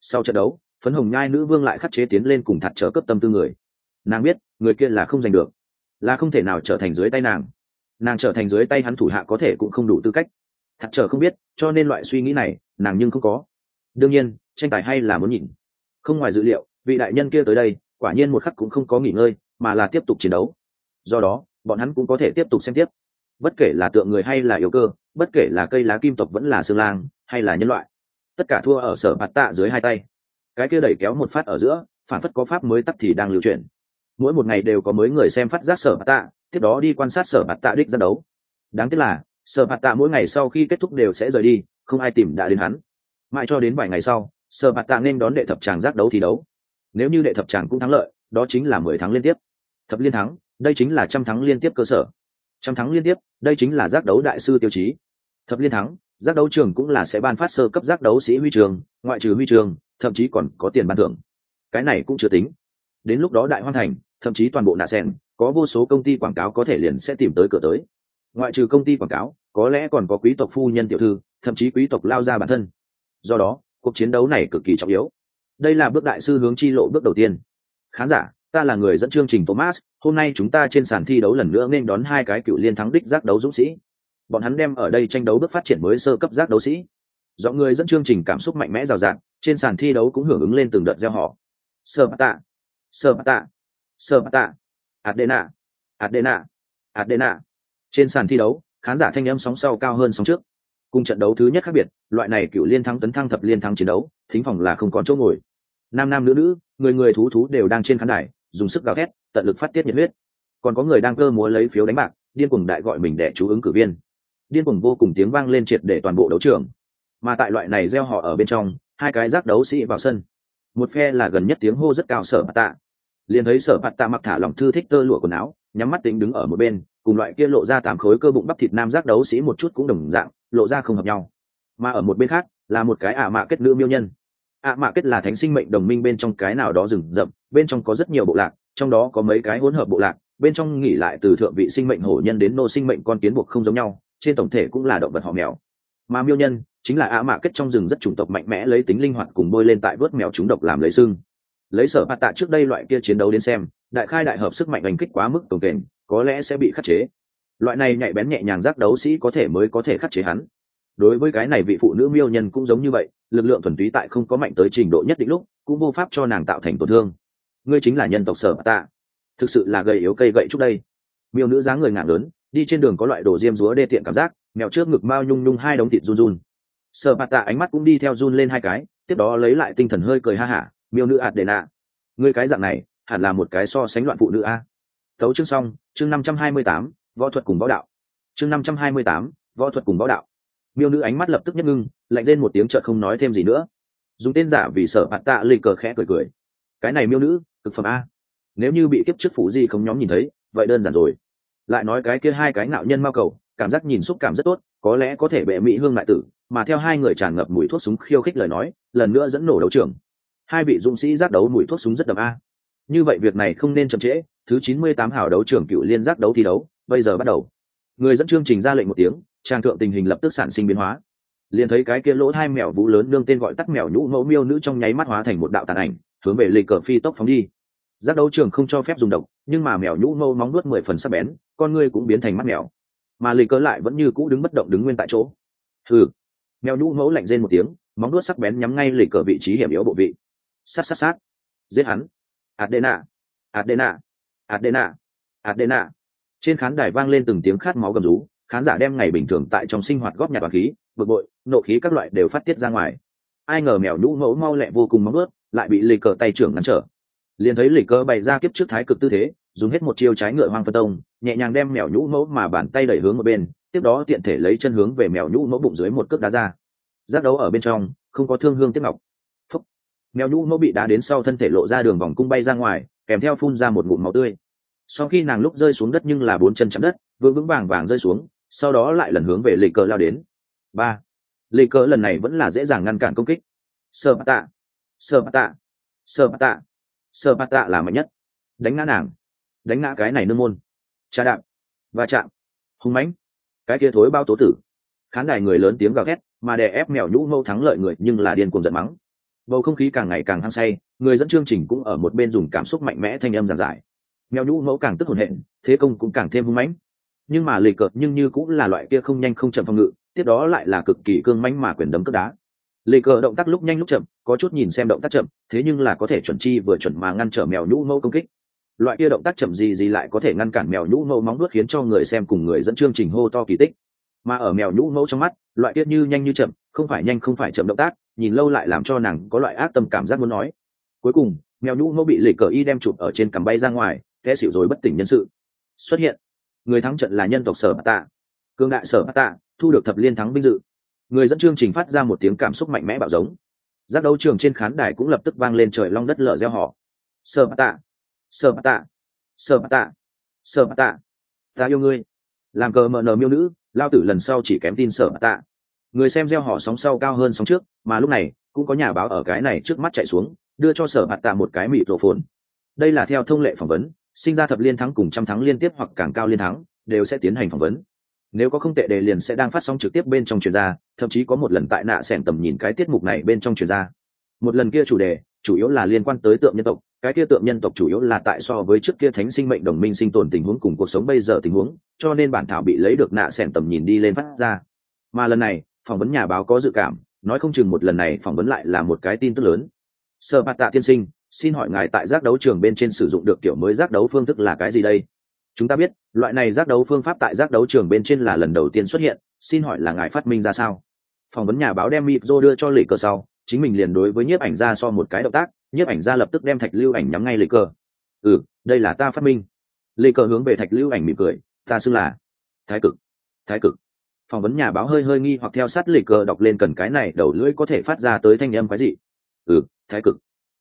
Sau trận đấu, phấn hồng nhai nữ vương lại khắc chế tiến lên cùng thật trở cấp tâm tư người. Nàng biết người kia là không giành được, là không thể nào trở thành dưới tay nàng. Nàng trở thành dưới tay hắn thủ hạ có thể cũng không đủ tư cách. Thật trở không biết, cho nên loại suy nghĩ này, nàng nhưng không có. Đương nhiên, tranh tài hay là muốn nhìn. Không ngoài dự liệu, vị đại nhân kia tới đây, quả nhiên một khắc cũng không có nghỉ ngơi, mà là tiếp tục chiến đấu. Do đó, bọn hắn cũng có thể tiếp tục xem tiếp. Bất kể là tượng người hay là yếu cơ, bất kể là cây lá kim tộc vẫn là xương lang, hay là nhân loại, tất cả thua ở sở bạt tạ dưới hai tay. Cái kia đẩy kéo một phát ở giữa, phản phất có pháp mới tắt thì đang lưu truyền mỗi một ngày đều có mới người xem phát giác sở bạt tạ, tiếp đó đi quan sát sở bạt tạ đích ra đấu. Đáng tiếc là, sở bạt tạ mỗi ngày sau khi kết thúc đều sẽ rời đi, không ai tìm đã đến hắn. Mãi cho đến vài ngày sau, sở bạt tạ nên đón đệ thập tràng giác đấu thi đấu. Nếu như đệ thập tràng cũng thắng lợi, đó chính là mười tháng liên tiếp. Thập liên thắng, đây chính là trăm thắng liên tiếp cơ sở. Trăm thắng liên tiếp, đây chính là giác đấu đại sư tiêu chí. Thập liên thắng, giác đấu trường cũng là sẽ ban phát sơ cấp giác đấu sĩ huy trường, ngoại trừ huy trường, thậm chí còn có tiền ban thưởng. Cái này cũng chưa tính đến lúc đó đại hoan thành, thậm chí toàn bộ nạ sen có vô số công ty quảng cáo có thể liền sẽ tìm tới cửa tới. Ngoại trừ công ty quảng cáo, có lẽ còn có quý tộc phu nhân tiểu thư, thậm chí quý tộc lao ra bản thân. Do đó, cuộc chiến đấu này cực kỳ trọng yếu. Đây là bước đại sư hướng chi lộ bước đầu tiên. Khán giả, ta là người dẫn chương trình thomas, hôm nay chúng ta trên sàn thi đấu lần nữa nên đón hai cái cựu liên thắng đích giác đấu dũng sĩ. Bọn hắn đem ở đây tranh đấu bước phát triển mới sơ cấp giác đấu sĩ. Do người dẫn chương trình cảm xúc mạnh mẽ rào rạt, trên sàn thi đấu cũng hưởng ứng lên từng đợt gieo họ. Sơ tạ sơ tạ. Sơ tạ. Adena. Adena. Adena. Trên sàn thi đấu, khán giả thanh âm sóng sau cao hơn sóng trước. Cùng trận đấu thứ nhất khác biệt, loại này cựu liên thắng tấn thăng thập liên thắng chiến đấu, thính phòng là không còn chỗ ngồi. Nam nam nữ nữ, người người thú thú đều đang trên khán đài, dùng sức gào thét, tận lực phát tiết nhiệt huyết. Còn có người đang cơ múa lấy phiếu đánh bạc, điên cuồng đại gọi mình để chú ứng cử viên. Điên cuồng vô cùng tiếng vang lên triệt để toàn bộ đấu trường. Mà tại loại này gieo họ ở bên trong, hai cái giác đấu sĩ vào sân. Một phe là gần nhất tiếng hô rất cao sở bạt tạ liền thấy sở bạt tạ mặc thả lòng thư thích tơ lụa quần áo, nhắm mắt tính đứng ở một bên, cùng loại kia lộ ra tám khối cơ bụng bắp thịt nam giác đấu sĩ một chút cũng đồng dạng, lộ ra không hợp nhau. Mà ở một bên khác, là một cái ả mạ kết nữ miêu nhân. Ả mạ kết là thánh sinh mệnh đồng minh bên trong cái nào đó rừng rậm, bên trong có rất nhiều bộ lạc, trong đó có mấy cái hỗn hợp bộ lạc, bên trong nghỉ lại từ thượng vị sinh mệnh hổ nhân đến nô sinh mệnh con kiến buộc không giống nhau, trên tổng thể cũng là động vật họ mèo. Mà miêu nhân chính là ả mạ kết trong rừng rất chủng tộc mạnh mẽ lấy tính linh hoạt cùng bôi lên tại vớt mèo chúng độc làm lấy xương lấy sở bạt tạ trước đây loại kia chiến đấu đến xem, đại khai đại hợp sức mạnh đánh kích quá mức tổng kềnh có lẽ sẽ bị khắc chế. Loại này nhạy bén nhẹ nhàng giác đấu sĩ có thể mới có thể khắc chế hắn. Đối với cái này vị phụ nữ miêu nhân cũng giống như vậy, lực lượng thuần túy tại không có mạnh tới trình độ nhất định lúc, cũng vô pháp cho nàng tạo thành tổn thương. Ngươi chính là nhân tộc sở tạ. Thực sự là gầy yếu cây gậy trước đây. Miêu nữ dáng người ngạng lớn, đi trên đường có loại đồ diêm rúa đê tiện cảm giác, mèo trước ngực mao nhung nhung hai đống thịt run run. Sở bạt tạ ánh mắt cũng đi theo run lên hai cái, tiếp đó lấy lại tinh thần hơi cười ha hả miêu nữ ạt đề nạ ngươi cái dạng này, hẳn là một cái so sánh loạn phụ nữ a. Thấu chương xong, chương năm trăm hai mươi tám, võ thuật cùng võ đạo. Chương năm trăm hai mươi tám, võ thuật cùng võ đạo. Miêu nữ ánh mắt lập tức nhất ngưng, lạnh lên một tiếng chợt không nói thêm gì nữa. Dùng tên giả vì sợ bạn tạ lì cờ khẽ cười cười. Cái này miêu nữ, cực phẩm a. Nếu như bị kiếp trước phủ gì không nhóm nhìn thấy, vậy đơn giản rồi. Lại nói cái kia hai cái ngạo nhân mao cầu, cảm giác nhìn xúc cảm rất tốt, có lẽ có thể bệ mỹ hương đại tử, mà theo hai người tràn ngập mùi thuốc súng khiêu khích lời nói, lần nữa dẫn nổ đấu trường hai vị dũng sĩ giác đấu mùi thuốc súng rất đậm a. Như vậy việc này không nên chậm trễ, thứ chín mươi tám hào đấu trưởng cựu liên giác đấu thi đấu, bây giờ bắt đầu. Người dẫn chương trình ra lệnh một tiếng, trang thượng tình hình lập tức sản sinh biến hóa. Liền thấy cái kia lỗ hai mèo vũ lớn nương tên gọi tắt mèo nhũ mẫu miêu nữ trong nháy mắt hóa thành một đạo tàn ảnh, hướng về lì cờ phi tốc phóng đi. Giác đấu trường không cho phép dùng độc, nhưng mà mèo nhũ mẫu móng nuốt mười phần sắc bén, con ngươi cũng biến thành mắt mèo. Mà lì cờ lại vẫn như cũ đứng bất động đứng nguyên tại chỗ. Ừ mèo nhũ mẫu lạnh rên một tiếng, móng nuốt sắc bén nhắm ngay lì cờ vị trí hiểm yếu bộ vị sát sát sát. Giết hắn. Adena. Adena. Adena. Adena. Trên khán đài vang lên từng tiếng khát máu gầm rú. Khán giả đem ngày bình thường tại trong sinh hoạt góp nhặt bằng khí, bực bội, nộ khí các loại đều phát tiết ra ngoài. Ai ngờ mèo nhũ mẫu mau lẹ vô cùng móng ướt lại bị lì cờ tay trưởng ngăn trở. Liền thấy lì cờ bày ra kiếp trước thái cực tư thế, dùng hết một chiêu trái ngựa hoang phân tông, nhẹ nhàng đem mèo nhũ mẫu mà bàn tay đẩy hướng một bên, tiếp đó tiện thể lấy chân hướng về mèo nhũ mẫu bụng dưới một cước đá ra. Giác đấu ở bên trong, không có thương hương tiếp ngọc mèo nhũ mẫu bị đá đến sau thân thể lộ ra đường vòng cung bay ra ngoài, kèm theo phun ra một ngụm máu tươi. Sau khi nàng lúc rơi xuống đất nhưng là bốn chân chạm đất, vững vững vàng vàng rơi xuống, sau đó lại lần hướng về lì cờ lao đến. Ba. Lì cờ lần này vẫn là dễ dàng ngăn cản công kích. Sơ bát tạ. Sơ bát tạ. Sơ bát tạ. Sơ bát tạ là mạnh nhất. Đánh ngã nàng. Đánh ngã cái này nương môn. Cha đạm và chạm. Hung mãnh. Cái kia thối bao tố tử. Khán đài người lớn tiếng gào thét, mà đè ép mèo nhũ mâu thắng lợi người nhưng là điên cuồng giận mắng bầu không khí càng ngày càng hăng say, người dẫn chương trình cũng ở một bên dùng cảm xúc mạnh mẽ thanh âm giản giải. Mèo nhũ mẫu càng tức hồn hện, thế công cũng càng thêm hung mãnh. Nhưng mà lì cợt nhưng như cũng là loại kia không nhanh không chậm phòng ngự, tiếp đó lại là cực kỳ cương mãnh mà quyền đấm cất đá. Lì cờ động tác lúc nhanh lúc chậm, có chút nhìn xem động tác chậm, thế nhưng là có thể chuẩn chi vừa chuẩn mà ngăn trở mèo nhũ mẫu công kích. Loại kia động tác chậm gì gì lại có thể ngăn cản mèo nhũ mẫu móng nuốt khiến cho người xem cùng người dẫn chương trình hô to kỳ tích. Mà ở mèo nhũ mẫu trong mắt, loại kia như nhanh như chậm, không phải nhanh không phải chậm động tác nhìn lâu lại làm cho nàng có loại ác tâm cảm giác muốn nói. Cuối cùng, mèo nhũ ngô bị lì cờ y đem chụp ở trên cằm bay ra ngoài, té xỉu rồi bất tỉnh nhân sự. Xuất hiện, người thắng trận là nhân tộc sở tạ. Cương đại sở tạ thu được thập liên thắng vinh dự. Người dẫn chương trình phát ra một tiếng cảm xúc mạnh mẽ bạo giống. Giác đấu trường trên khán đài cũng lập tức vang lên trời long đất lở gieo họ. Sở tạ sở tạ sở tạ sở tạ. Ta yêu ngươi. Làm cờ mờ nờ miêu nữ, lao tử lần sau chỉ kém tin sở tạ người xem gieo họ sóng sau cao hơn sóng trước, mà lúc này, cũng có nhà báo ở cái này trước mắt chạy xuống, đưa cho sở bạt tạ một cái mịt rổ phồn. Đây là theo thông lệ phỏng vấn, sinh ra thập liên thắng cùng trăm thắng liên tiếp hoặc càng cao liên thắng, đều sẽ tiến hành phỏng vấn. Nếu có không tệ đề liền sẽ đang phát sóng trực tiếp bên trong truyền ra thậm chí có một lần tại nạ sẻn tầm nhìn cái tiết mục này bên trong truyền ra một lần kia chủ đề, chủ yếu là liên quan tới tượng nhân tộc, cái kia tượng nhân tộc chủ yếu là tại so với trước kia thánh sinh mệnh đồng minh sinh tồn tình huống cùng cuộc sống bây giờ tình huống, cho nên bản thảo bị lấy được nạ sẻn tầm nhìn đi lên phát ra. Mà lần này phỏng vấn nhà báo có dự cảm, nói không chừng một lần này phỏng vấn lại là một cái tin tức lớn. Sơ bạt tạ tiên sinh, xin hỏi ngài tại giác đấu trường bên trên sử dụng được kiểu mới giác đấu phương thức là cái gì đây? Chúng ta biết, loại này giác đấu phương pháp tại giác đấu trường bên trên là lần đầu tiên xuất hiện, xin hỏi là ngài phát minh ra sao? Phỏng vấn nhà báo đem mịp dô đưa cho lì cờ sau, chính mình liền đối với nhiếp ảnh ra so một cái động tác, nhiếp ảnh ra lập tức đem thạch lưu ảnh nhắm ngay lì cờ. Ừ đây là ta phát minh. Lì cờ hướng về thạch lưu ảnh mỉm cười, ta xưng là thái cực thái cực phỏng vấn nhà báo hơi hơi nghi hoặc theo sát lì cờ đọc lên cần cái này, đầu lưỡi có thể phát ra tới thanh âm cái gì ừ thái cực.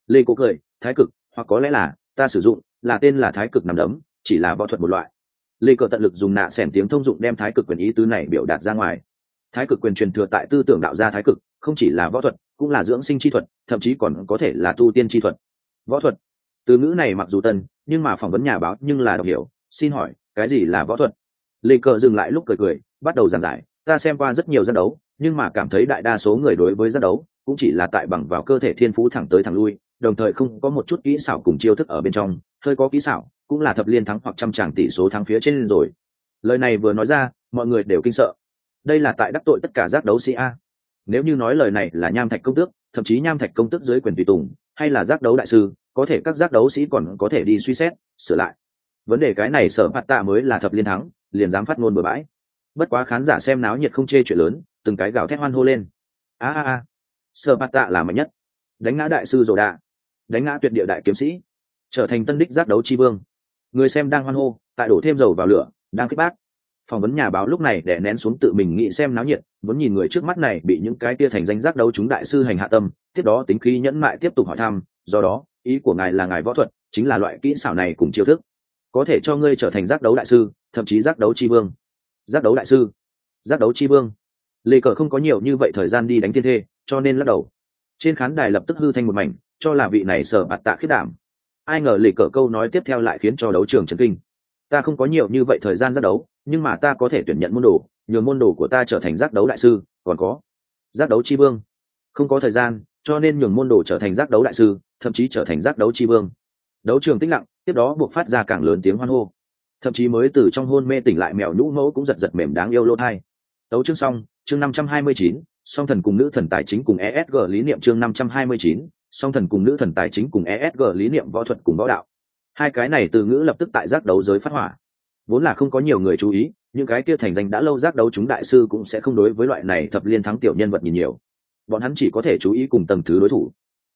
Lê cố cười, thái cực, hoặc có lẽ là, ta sử dụng, là tên là thái cực nằm đấm, chỉ là võ thuật một loại. Lê cờ tận lực dùng nạ xẻn tiếng thông dụng đem thái cực quyền ý tứ này biểu đạt ra ngoài. Thái cực quyền truyền thừa tại tư tưởng đạo gia thái cực, không chỉ là võ thuật, cũng là dưỡng sinh chi thuật, thậm chí còn có thể là tu tiên chi thuật. Võ thuật. Từ ngữ này mặc dù tân, nhưng mà phỏng vấn nhà báo nhưng là đọc hiểu, xin hỏi, cái gì là võ thuật? Lê cờ dừng lại lúc cười cười, bắt đầu giảng giải, ta xem qua rất nhiều giác đấu, nhưng mà cảm thấy đại đa số người đối với giác đấu cũng chỉ là tại bằng vào cơ thể thiên phú thẳng tới thẳng lui, đồng thời không có một chút kỹ xảo cùng chiêu thức ở bên trong, hơi có kỹ xảo, cũng là thập liên thắng hoặc trăm tràng tỷ số thắng phía trên rồi. Lời này vừa nói ra, mọi người đều kinh sợ. Đây là tại đắc tội tất cả giác đấu sĩ a. Nếu như nói lời này là nham thạch công tước, thậm chí nham thạch công tước dưới quyền tùy tùng, hay là giác đấu đại sư, có thể các giác đấu sĩ còn có thể đi suy xét, sửa lại. Vấn đề cái này sở mặt tạ mới là thập liên thắng liền dám phát ngôn bừa bãi. Bất quá khán giả xem náo nhiệt không chê chuyện lớn, từng cái gào thét hoan hô lên. A a a. Sở bát tạ là mạnh nhất. Đánh ngã đại sư rồ đạ. Đánh ngã tuyệt địa đại kiếm sĩ. Trở thành tân đích giác đấu chi vương. Người xem đang hoan hô, tại đổ thêm dầu vào lửa, đang kích bác. Phỏng vấn nhà báo lúc này để nén xuống tự mình nghĩ xem náo nhiệt, muốn nhìn người trước mắt này bị những cái tia thành danh giác đấu chúng đại sư hành hạ tâm, tiếp đó tính khí nhẫn mại tiếp tục hỏi thăm, do đó, ý của ngài là ngài võ thuật, chính là loại kỹ xảo này cùng chiêu thức. Có thể cho ngươi trở thành giác đấu đại sư thậm chí giác đấu chi vương, giác đấu đại sư, giác đấu chi vương. Lê cờ không có nhiều như vậy thời gian đi đánh thiên thê, cho nên lắc đầu. Trên khán đài lập tức hư thành một mảnh, cho là vị này sở bạt tạ khiết đảm. Ai ngờ lê cờ câu nói tiếp theo lại khiến cho đấu trường chấn kinh. Ta không có nhiều như vậy thời gian giác đấu, nhưng mà ta có thể tuyển nhận môn đồ nhường môn đồ của ta trở thành giác đấu đại sư, còn có giác đấu chi vương. Không có thời gian, cho nên nhường môn đồ trở thành giác đấu đại sư, thậm chí trở thành giác đấu chi vương. Đấu trường tĩnh lặng, tiếp đó buộc phát ra càng lớn tiếng hoan hô thậm chí mới từ trong hôn mê tỉnh lại mèo nhũ mẫu cũng giật giật mềm đáng yêu lỗ thai. Tấu chương xong, chương năm trăm hai mươi chín, song thần cùng nữ thần tài chính cùng esg lý niệm chương năm trăm hai mươi chín, song thần cùng nữ thần tài chính cùng esg lý niệm võ thuật cùng võ đạo. Hai cái này từ ngữ lập tức tại giác đấu giới phát hỏa. Vốn là không có nhiều người chú ý, những cái kia thành danh đã lâu giác đấu chúng đại sư cũng sẽ không đối với loại này thập liên thắng tiểu nhân vật nhìn nhiều. Bọn hắn chỉ có thể chú ý cùng tầng thứ đối thủ.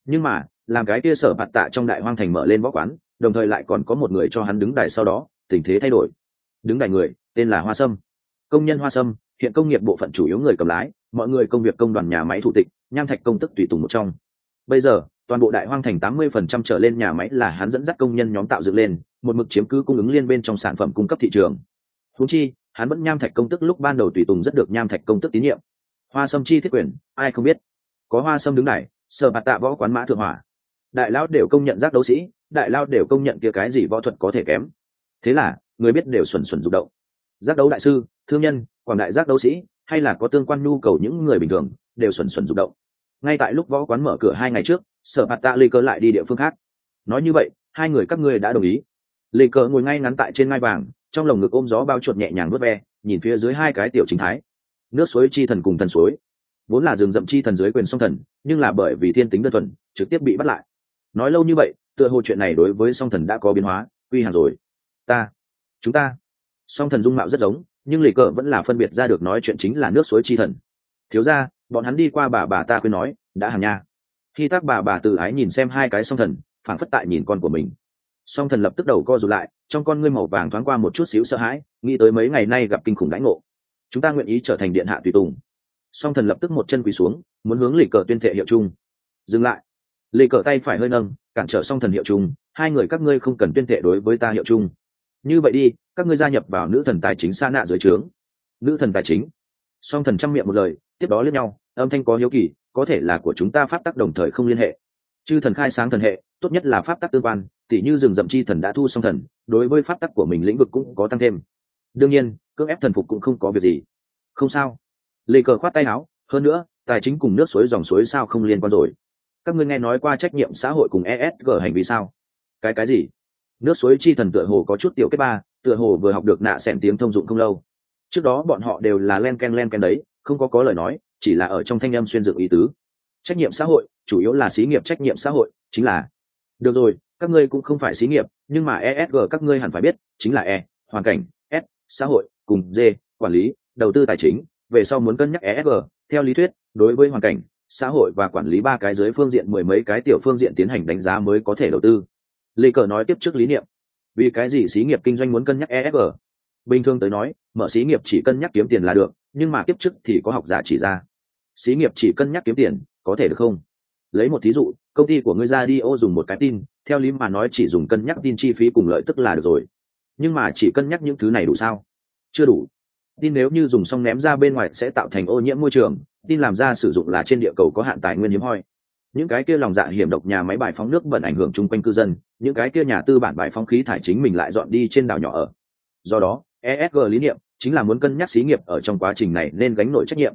Nhưng mà, làm cái kia sở bạt tạ trong đại hoang thành mở lên võ quán, đồng thời lại còn có một người cho hắn đứng đài sau đó tình thế thay đổi. Đứng đài người, tên là hoa sâm. Công nhân hoa sâm, hiện công nghiệp bộ phận chủ yếu người cầm lái, mọi người công việc công đoàn nhà máy thủ tịch, nham thạch công tức tùy tùng một trong. Bây giờ, toàn bộ đại hoang thành tám mươi phần trăm trở lên nhà máy là hắn dẫn dắt công nhân nhóm tạo dựng lên, một mực chiếm cứ cung ứng liên bên trong sản phẩm cung cấp thị trường. Húng chi, hắn vẫn nham thạch công tức lúc ban đầu tùy tùng rất được nham thạch công tức tín nhiệm. Hoa sâm chi thiết quyền, ai không biết. Có hoa sâm đứng này sở bạt tạ võ quán mã thượng hỏa. Đại lao đều công nhận giác đấu sĩ, đại lao đều công nhận kia cái gì võ thuật có thể kém thế là, người biết đều xuẩn xuẩn rụng động. Giác đấu đại sư, thương nhân, quảng đại giác đấu sĩ, hay là có tương quan nhu cầu những người bình thường, đều xuẩn xuẩn rụng động. Ngay tại lúc võ quán mở cửa hai ngày trước, sở mặt tạ lê cơ lại đi địa phương khác. Nói như vậy, hai người các ngươi đã đồng ý. Lê cờ ngồi ngay ngắn tại trên ngai vàng, trong lồng ngực ôm gió bao chuột nhẹ nhàng vớt ve, nhìn phía dưới hai cái tiểu chính thái. Nước suối chi thần cùng thần suối. Vốn là rừng rậm chi thần dưới quyền song thần, nhưng là bởi vì thiên tính đơn thuần, trực tiếp bị bắt lại. Nói lâu như vậy, tựa hồ chuyện này đối với song thần đã có biến hóa, quy hàng rồi ta. Chúng ta. Song thần dung mạo rất giống, nhưng lì cờ vẫn là phân biệt ra được nói chuyện chính là nước suối chi thần. Thiếu ra bọn hắn đi qua bà bà ta khuyên nói, đã hàng nha. Khi tác bà bà tự ái nhìn xem hai cái song thần phản phất tại nhìn con của mình. Song thần lập tức đầu co rụt lại, trong con ngươi màu vàng thoáng qua một chút xíu sợ hãi, nghĩ tới mấy ngày nay gặp kinh khủng đãi ngộ. Chúng ta nguyện ý trở thành điện hạ tùy tùng. Song thần lập tức một chân quỳ xuống, muốn hướng lì cờ tuyên thệ hiệu chung. Dừng lại. Lì cờ tay phải hơi nâng, cản trở song thần hiệu chung, hai người các ngươi không cần tuyên thệ đối với ta hiệu chung như vậy đi, các ngươi gia nhập vào nữ thần tài chính xa nạ dưới trướng. Nữ thần tài chính. Song thần chăm miệng một lời, tiếp đó lẫn nhau, âm thanh có hiếu kỳ, có thể là của chúng ta pháp tắc đồng thời không liên hệ. Chư thần khai sáng thần hệ, tốt nhất là pháp tắc tương quan, tỉ như rừng rậm chi thần đã thu song thần, đối với pháp tắc của mình lĩnh vực cũng có tăng thêm. Đương nhiên, cưỡng ép thần phục cũng không có việc gì. Không sao. Lê cờ khoát tay áo, hơn nữa, tài chính cùng nước suối dòng suối sao không liên quan rồi. Các ngươi nghe nói qua trách nhiệm xã hội cùng esg hành vi sao? Cái cái gì? Nước suối chi thần tựa hồ có chút tiểu kết ba, tựa hồ vừa học được nạ xẻm tiếng thông dụng không lâu. Trước đó bọn họ đều là len ken len ken đấy, không có có lời nói, chỉ là ở trong thanh âm xuyên dựng ý tứ. Trách nhiệm xã hội, chủ yếu là xí nghiệp trách nhiệm xã hội, chính là, được rồi, các ngươi cũng không phải xí nghiệp, nhưng mà esg các ngươi hẳn phải biết, chính là e hoàn cảnh, s, xã hội, cùng d, quản lý, đầu tư tài chính, về sau muốn cân nhắc esg theo lý thuyết, đối với hoàn cảnh, xã hội và quản lý ba cái dưới phương diện mười mấy cái tiểu phương diện tiến hành đánh giá mới có thể đầu tư lê cờ nói tiếp trước lý niệm. Vì cái gì xí nghiệp kinh doanh muốn cân nhắc efg bình thường tới nói, mở xí nghiệp chỉ cân nhắc kiếm tiền là được, nhưng mà kiếp trước thì có học giả chỉ ra. Xí nghiệp chỉ cân nhắc kiếm tiền, có thể được không? Lấy một thí dụ, công ty của ngươi ra đi ô dùng một cái tin, theo lý mà nói chỉ dùng cân nhắc tin chi phí cùng lợi tức là được rồi. Nhưng mà chỉ cân nhắc những thứ này đủ sao? Chưa đủ. Tin nếu như dùng xong ném ra bên ngoài sẽ tạo thành ô nhiễm môi trường, tin làm ra sử dụng là trên địa cầu có hạn tài nguyên hiếm hoi những cái kia lòng dạ hiểm độc nhà máy bài phóng nước bẩn ảnh hưởng chung quanh cư dân, những cái kia nhà tư bản bài phóng khí thải chính mình lại dọn đi trên đảo nhỏ ở. Do đó esg lý niệm chính là muốn cân nhắc xí nghiệp ở trong quá trình này nên gánh nổi trách nhiệm.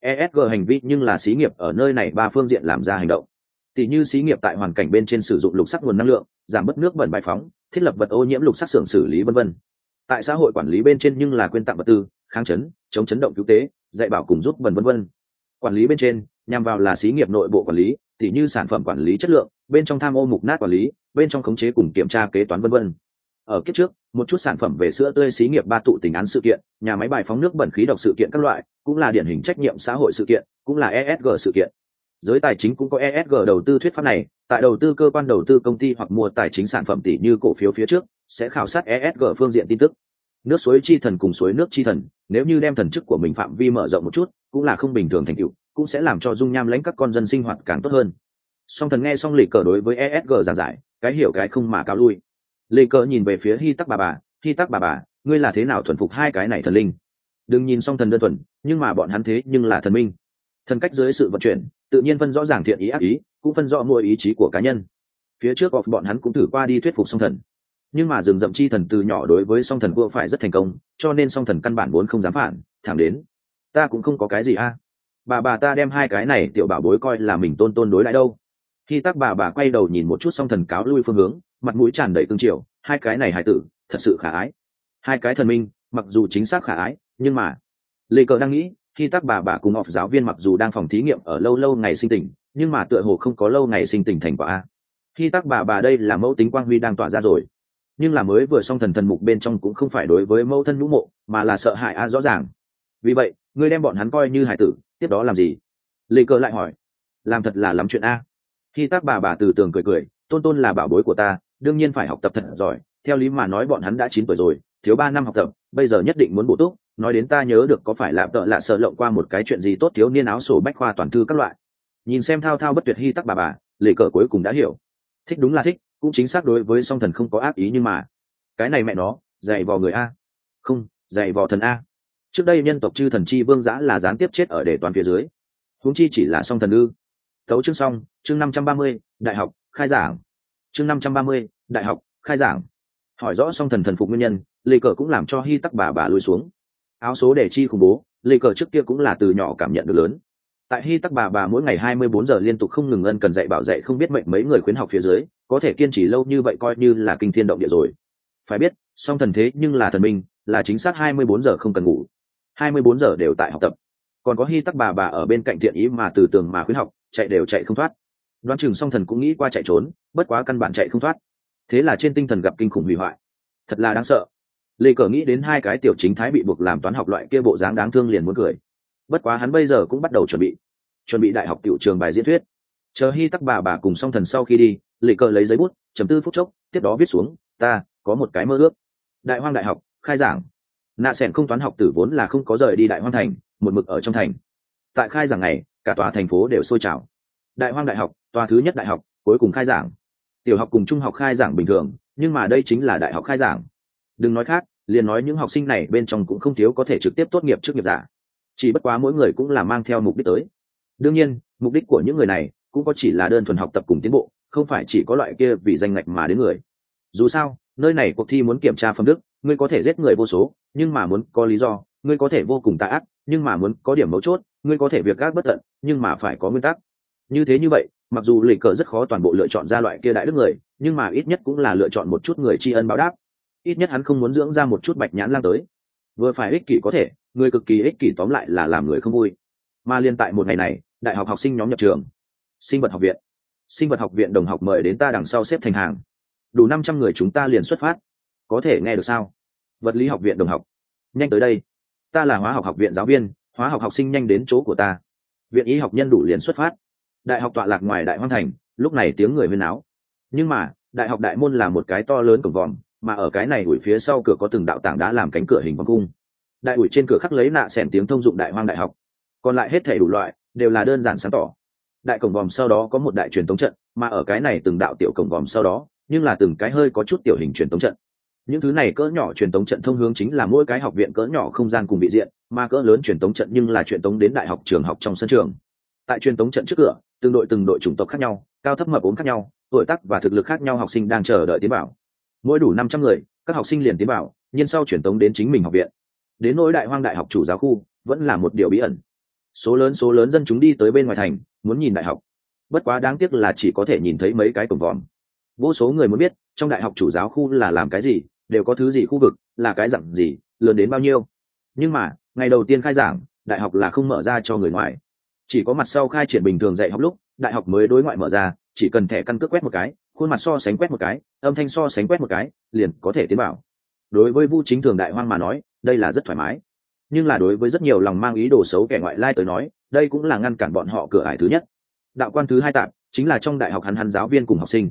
Esg hành vi nhưng là xí nghiệp ở nơi này ba phương diện làm ra hành động. Tỷ như xí nghiệp tại hoàn cảnh bên trên sử dụng lục sắc nguồn năng lượng, giảm bớt nước bẩn bài phóng, thiết lập vật ô nhiễm lục sắc xưởng xử lý vân vân. Tại xã hội quản lý bên trên nhưng là quyên tặng vật tư, kháng chấn, chống chấn động cứu tế, dạy bảo cùng rút bẩn vân vân quản lý bên trên, nhằm vào là xí nghiệp nội bộ quản lý tỷ như sản phẩm quản lý chất lượng, bên trong tham ô mục nát quản lý, bên trong khống chế cùng kiểm tra kế toán vân vân. Ở kiếp trước, một chút sản phẩm về sữa tươi xí nghiệp ba tụ tình án sự kiện, nhà máy bài phóng nước bẩn khí độc sự kiện các loại, cũng là điển hình trách nhiệm xã hội sự kiện, cũng là esg sự kiện. Giới tài chính cũng có esg đầu tư thuyết pháp này, tại đầu tư cơ quan đầu tư công ty hoặc mua tài chính sản phẩm tỷ như cổ phiếu phía trước, sẽ khảo sát esg phương diện tin tức nước suối chi thần cùng suối nước chi thần, nếu như đem thần chức của mình phạm vi mở rộng một chút, cũng là không bình thường thành tựu, cũng sẽ làm cho dung nham lãnh các con dân sinh hoạt càng tốt hơn. Song thần nghe xong lì cờ đối với esg giảng giải, cái hiểu cái không mà cáo lui. Lì cờ nhìn về phía hi tắc bà bà hi tắc bà bà, ngươi là thế nào thuần phục hai cái này thần linh? Đừng nhìn song thần đơn thuần, nhưng mà bọn hắn thế nhưng là thần minh. Thần cách dưới sự vận chuyển, tự nhiên phân rõ ràng thiện ý ác ý, cũng phân rõ mỗi ý chí của cá nhân. Phía trước bọn hắn cũng thử qua đi thuyết phục song thần nhưng mà rừng rậm chi thần từ nhỏ đối với song thần vua phải rất thành công cho nên song thần căn bản vốn không dám phản thẳng đến ta cũng không có cái gì a. Bà bà ta đem hai cái này tiểu bảo bối coi là mình tôn tôn đối lại đâu. Khi tắc bà bà quay đầu nhìn một chút song thần cáo lui phương hướng mặt mũi tràn đầy tương triều hai cái này hài tử thật sự khả ái. Hai cái thần minh mặc dù chính xác khả ái nhưng mà lê cờ đang nghĩ khi tắc bà bà cùng học giáo viên mặc dù đang phòng thí nghiệm ở lâu lâu ngày sinh tỉnh, nhưng mà tựa hồ không có lâu ngày sinh tỉnh thành quả a. Khi tắc bà bà đây là mẫu tính quang huy đang tỏa ra rồi nhưng là mới vừa xong thần thần mục bên trong cũng không phải đối với mẫu thân nhũ mộ, mà là sợ hãi a rõ ràng. Vì vậy, ngươi đem bọn hắn coi như hải tử, tiếp đó làm gì? Lê cơ lại hỏi. Làm thật là lắm chuyện a. Khi tác bà bà từ tường cười cười, tôn tôn là bảo bối của ta, đương nhiên phải học tập thật giỏi. Theo lý mà nói bọn hắn đã chín tuổi rồi, thiếu ba năm học tập, bây giờ nhất định muốn bổ túc. Nói đến ta nhớ được có phải là tợ lạ sợ lộng qua một cái chuyện gì tốt thiếu niên áo sổ bách khoa toàn thư các loại. Nhìn xem thao thao bất tuyệt hy tắc bà bà lệ cờ cuối cùng đã hiểu. Thích đúng là thích cũng chính xác đối với song thần không có ác ý nhưng mà, cái này mẹ nó, dạy vò người a. Không, dạy vò thần a. Trước đây nhân tộc chư thần chi vương giã là gián tiếp chết ở đề toàn phía dưới. Huống chi chỉ là song thần ư. Thấu chương song chương năm trăm ba mươi, đại học, khai giảng. Chương năm trăm ba mươi, đại học, khai giảng. Hỏi rõ song thần thần phục nguyên nhân, lê cờ cũng làm cho hy tắc bà bà lùi xuống. Áo số để chi khủng bố, lê cờ trước kia cũng là từ nhỏ cảm nhận được lớn. Tại hy tắc bà bà mỗi ngày hai mươi bốn giờ liên tục không ngừng ân cần dạy bảo dạy không biết mệnh mấy người khuyến học phía dưới có thể kiên trì lâu như vậy coi như là kinh thiên động địa rồi. Phải biết, song thần thế nhưng là thần minh, là chính xác hai mươi bốn giờ không cần ngủ. hai mươi bốn giờ đều tại học tập. Còn có hy tắc bà bà ở bên cạnh thiện ý mà từ tường mà khuyến học, chạy đều chạy không thoát. Đoán chừng song thần cũng nghĩ qua chạy trốn, bất quá căn bản chạy không thoát. Thế là trên tinh thần gặp kinh khủng hủy hoại. Thật là đáng sợ. Lê cờ nghĩ đến hai cái tiểu chính thái bị buộc làm toán học loại kia bộ dáng đáng thương liền muốn cười. Bất quá hắn bây giờ cũng bắt đầu chuẩn bị. Chuẩn bị đại học tiểu trường bài diễn thuyết. Chờ hy tắc bà bà cùng song thần sau khi đi lệ cờ lấy giấy bút, chấm tư phút chốc, tiếp đó viết xuống, ta, có một cái mơ ước. Đại hoang đại học, khai giảng. Nạ Sẻn không toán học tử vốn là không có rời đi đại hoang thành, một mực ở trong thành. Tại khai giảng này, cả tòa thành phố đều sôi trào. Đại hoang đại học, tòa thứ nhất đại học, cuối cùng khai giảng. Tiểu học cùng trung học khai giảng bình thường, nhưng mà đây chính là đại học khai giảng. Đừng nói khác, liền nói những học sinh này bên trong cũng không thiếu có thể trực tiếp tốt nghiệp trước nghiệp giả. Chỉ bất quá mỗi người cũng là mang theo mục đích tới. Đương nhiên, mục đích của những người này cũng có chỉ là đơn thuần học tập cùng tiến bộ không phải chỉ có loại kia vì danh ngạch mà đến người. Dù sao, nơi này cuộc thi muốn kiểm tra phẩm đức, ngươi có thể giết người vô số, nhưng mà muốn có lý do, ngươi có thể vô cùng tạ ác, nhưng mà muốn có điểm mấu chốt, ngươi có thể việc gác bất tận, nhưng mà phải có nguyên tắc. Như thế như vậy, mặc dù lịch cờ rất khó toàn bộ lựa chọn ra loại kia đại đức người, nhưng mà ít nhất cũng là lựa chọn một chút người tri ân báo đáp. Ít nhất hắn không muốn dưỡng ra một chút bạch nhãn lang tới. Vừa phải ích kỷ có thể, người cực kỳ ích kỷ tóm lại là làm người không vui. Mà liên tại một ngày này, đại học học sinh nhóm nhập trường, sinh vật học viện sinh vật học viện đồng học mời đến ta đằng sau xếp thành hàng. Đủ năm trăm người chúng ta liền xuất phát. Có thể nghe được sao? Vật lý học viện đồng học. Nhanh tới đây. Ta là hóa học học viện giáo viên, hóa học học sinh nhanh đến chỗ của ta. Viện y học nhân đủ liền xuất phát. Đại học tọa lạc ngoài đại hoang thành, lúc này tiếng người huyên áo nhưng mà, đại học đại môn là một cái to lớn cổng vòm, mà ở cái này ủi phía sau cửa có từng đạo tảng đã làm cánh cửa hình vòng cung. Đại ủi trên cửa khắc lấy nạ xẻn tiếng thông dụng đại hoang đại học. Còn lại hết thể đủ loại, đều là đơn giản sáng tỏ đại cổng vòm sau đó có một đại truyền tống trận, mà ở cái này từng đạo tiểu cổng vòm sau đó, nhưng là từng cái hơi có chút tiểu hình truyền tống trận. Những thứ này cỡ nhỏ truyền tống trận thông hướng chính là mỗi cái học viện cỡ nhỏ không gian cùng vị diện, mà cỡ lớn truyền tống trận nhưng là truyền tống đến đại học, trường học trong sân trường. Tại truyền tống trận trước cửa, từng đội từng đội chủng tộc khác nhau, cao thấp mập ốm khác nhau, tuổi tác và thực lực khác nhau học sinh đang chờ đợi tiến bảo mỗi đủ năm trăm người, các học sinh liền tiến bảo nhưng sau truyền tống đến chính mình học viện. Đến nỗi đại hoang đại học chủ giáo khu, vẫn là một điều bí ẩn. Số lớn số lớn dân chúng đi tới bên ngoài thành muốn nhìn đại học. Bất quá đáng tiếc là chỉ có thể nhìn thấy mấy cái cổng vòm. Vô số người muốn biết, trong đại học chủ giáo khu là làm cái gì, đều có thứ gì khu vực, là cái dặn gì, lớn đến bao nhiêu. Nhưng mà, ngày đầu tiên khai giảng, đại học là không mở ra cho người ngoài. Chỉ có mặt sau khai triển bình thường dạy học lúc, đại học mới đối ngoại mở ra, chỉ cần thẻ căn cước quét một cái, khuôn mặt so sánh quét một cái, âm thanh so sánh quét một cái, liền có thể tiến bảo đối với vu chính thường đại hoang mà nói, đây là rất thoải mái nhưng là đối với rất nhiều lòng mang ý đồ xấu kẻ ngoại lai tới nói, đây cũng là ngăn cản bọn họ cửa ải thứ nhất. Đạo quan thứ hai tạm, chính là trong đại học hắn hắn giáo viên cùng học sinh.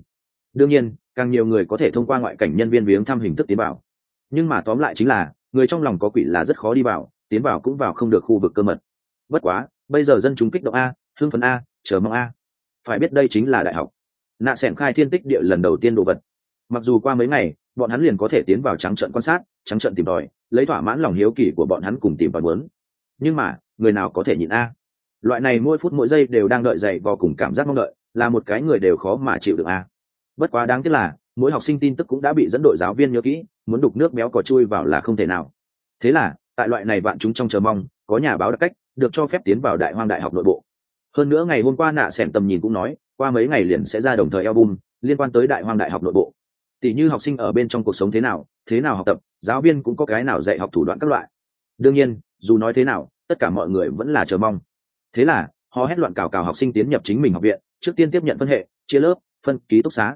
Đương nhiên, càng nhiều người có thể thông qua ngoại cảnh nhân viên viếng thăm hình thức tiến bảo nhưng mà tóm lại chính là, người trong lòng có quỷ là rất khó đi vào, tiến vào cũng vào không được khu vực cơ mật. Bất quá, bây giờ dân chúng kích động a hưng phấn a, chờ mong a. Phải biết đây chính là đại học. Nạ s ẻ n khai thiên tích địa lần đầu tiên đồ vật. Mặc dù qua mấy ngày, bọn hắn liền có thể tiến vào trắng trận quan sát trắng trận tìm tòi, lấy thỏa mãn lòng hiếu kỳ của bọn hắn cùng tìm và muốn. Nhưng mà, người nào có thể nhịn a? Loại này mỗi phút mỗi giây đều đang đợi dậy vào cùng cảm giác mong đợi, là một cái người đều khó mà chịu được a. Bất quá đáng tiếc là, mỗi học sinh tin tức cũng đã bị dẫn đội giáo viên nhớ kỹ, muốn đục nước béo cò chui vào là không thể nào. Thế là, tại loại này bạn chúng trong chờ mong, có nhà báo đặc cách, được cho phép tiến vào đại hoang đại học nội bộ. Hơn nữa ngày hôm qua nạ xẻm tầm nhìn cũng nói, qua mấy ngày liền sẽ ra đồng thời album, liên quan tới đại hoang đại học nội bộ. Tỷ như học sinh ở bên trong cuộc sống thế nào thế nào học tập giáo viên cũng có cái nào dạy học thủ đoạn các loại. Đương nhiên, dù nói thế nào, tất cả mọi người vẫn là chờ mong. Thế là, họ hét loạn cào cào học sinh tiến nhập chính mình học viện, trước tiên tiếp nhận phân hệ, chia lớp, phân ký túc xá.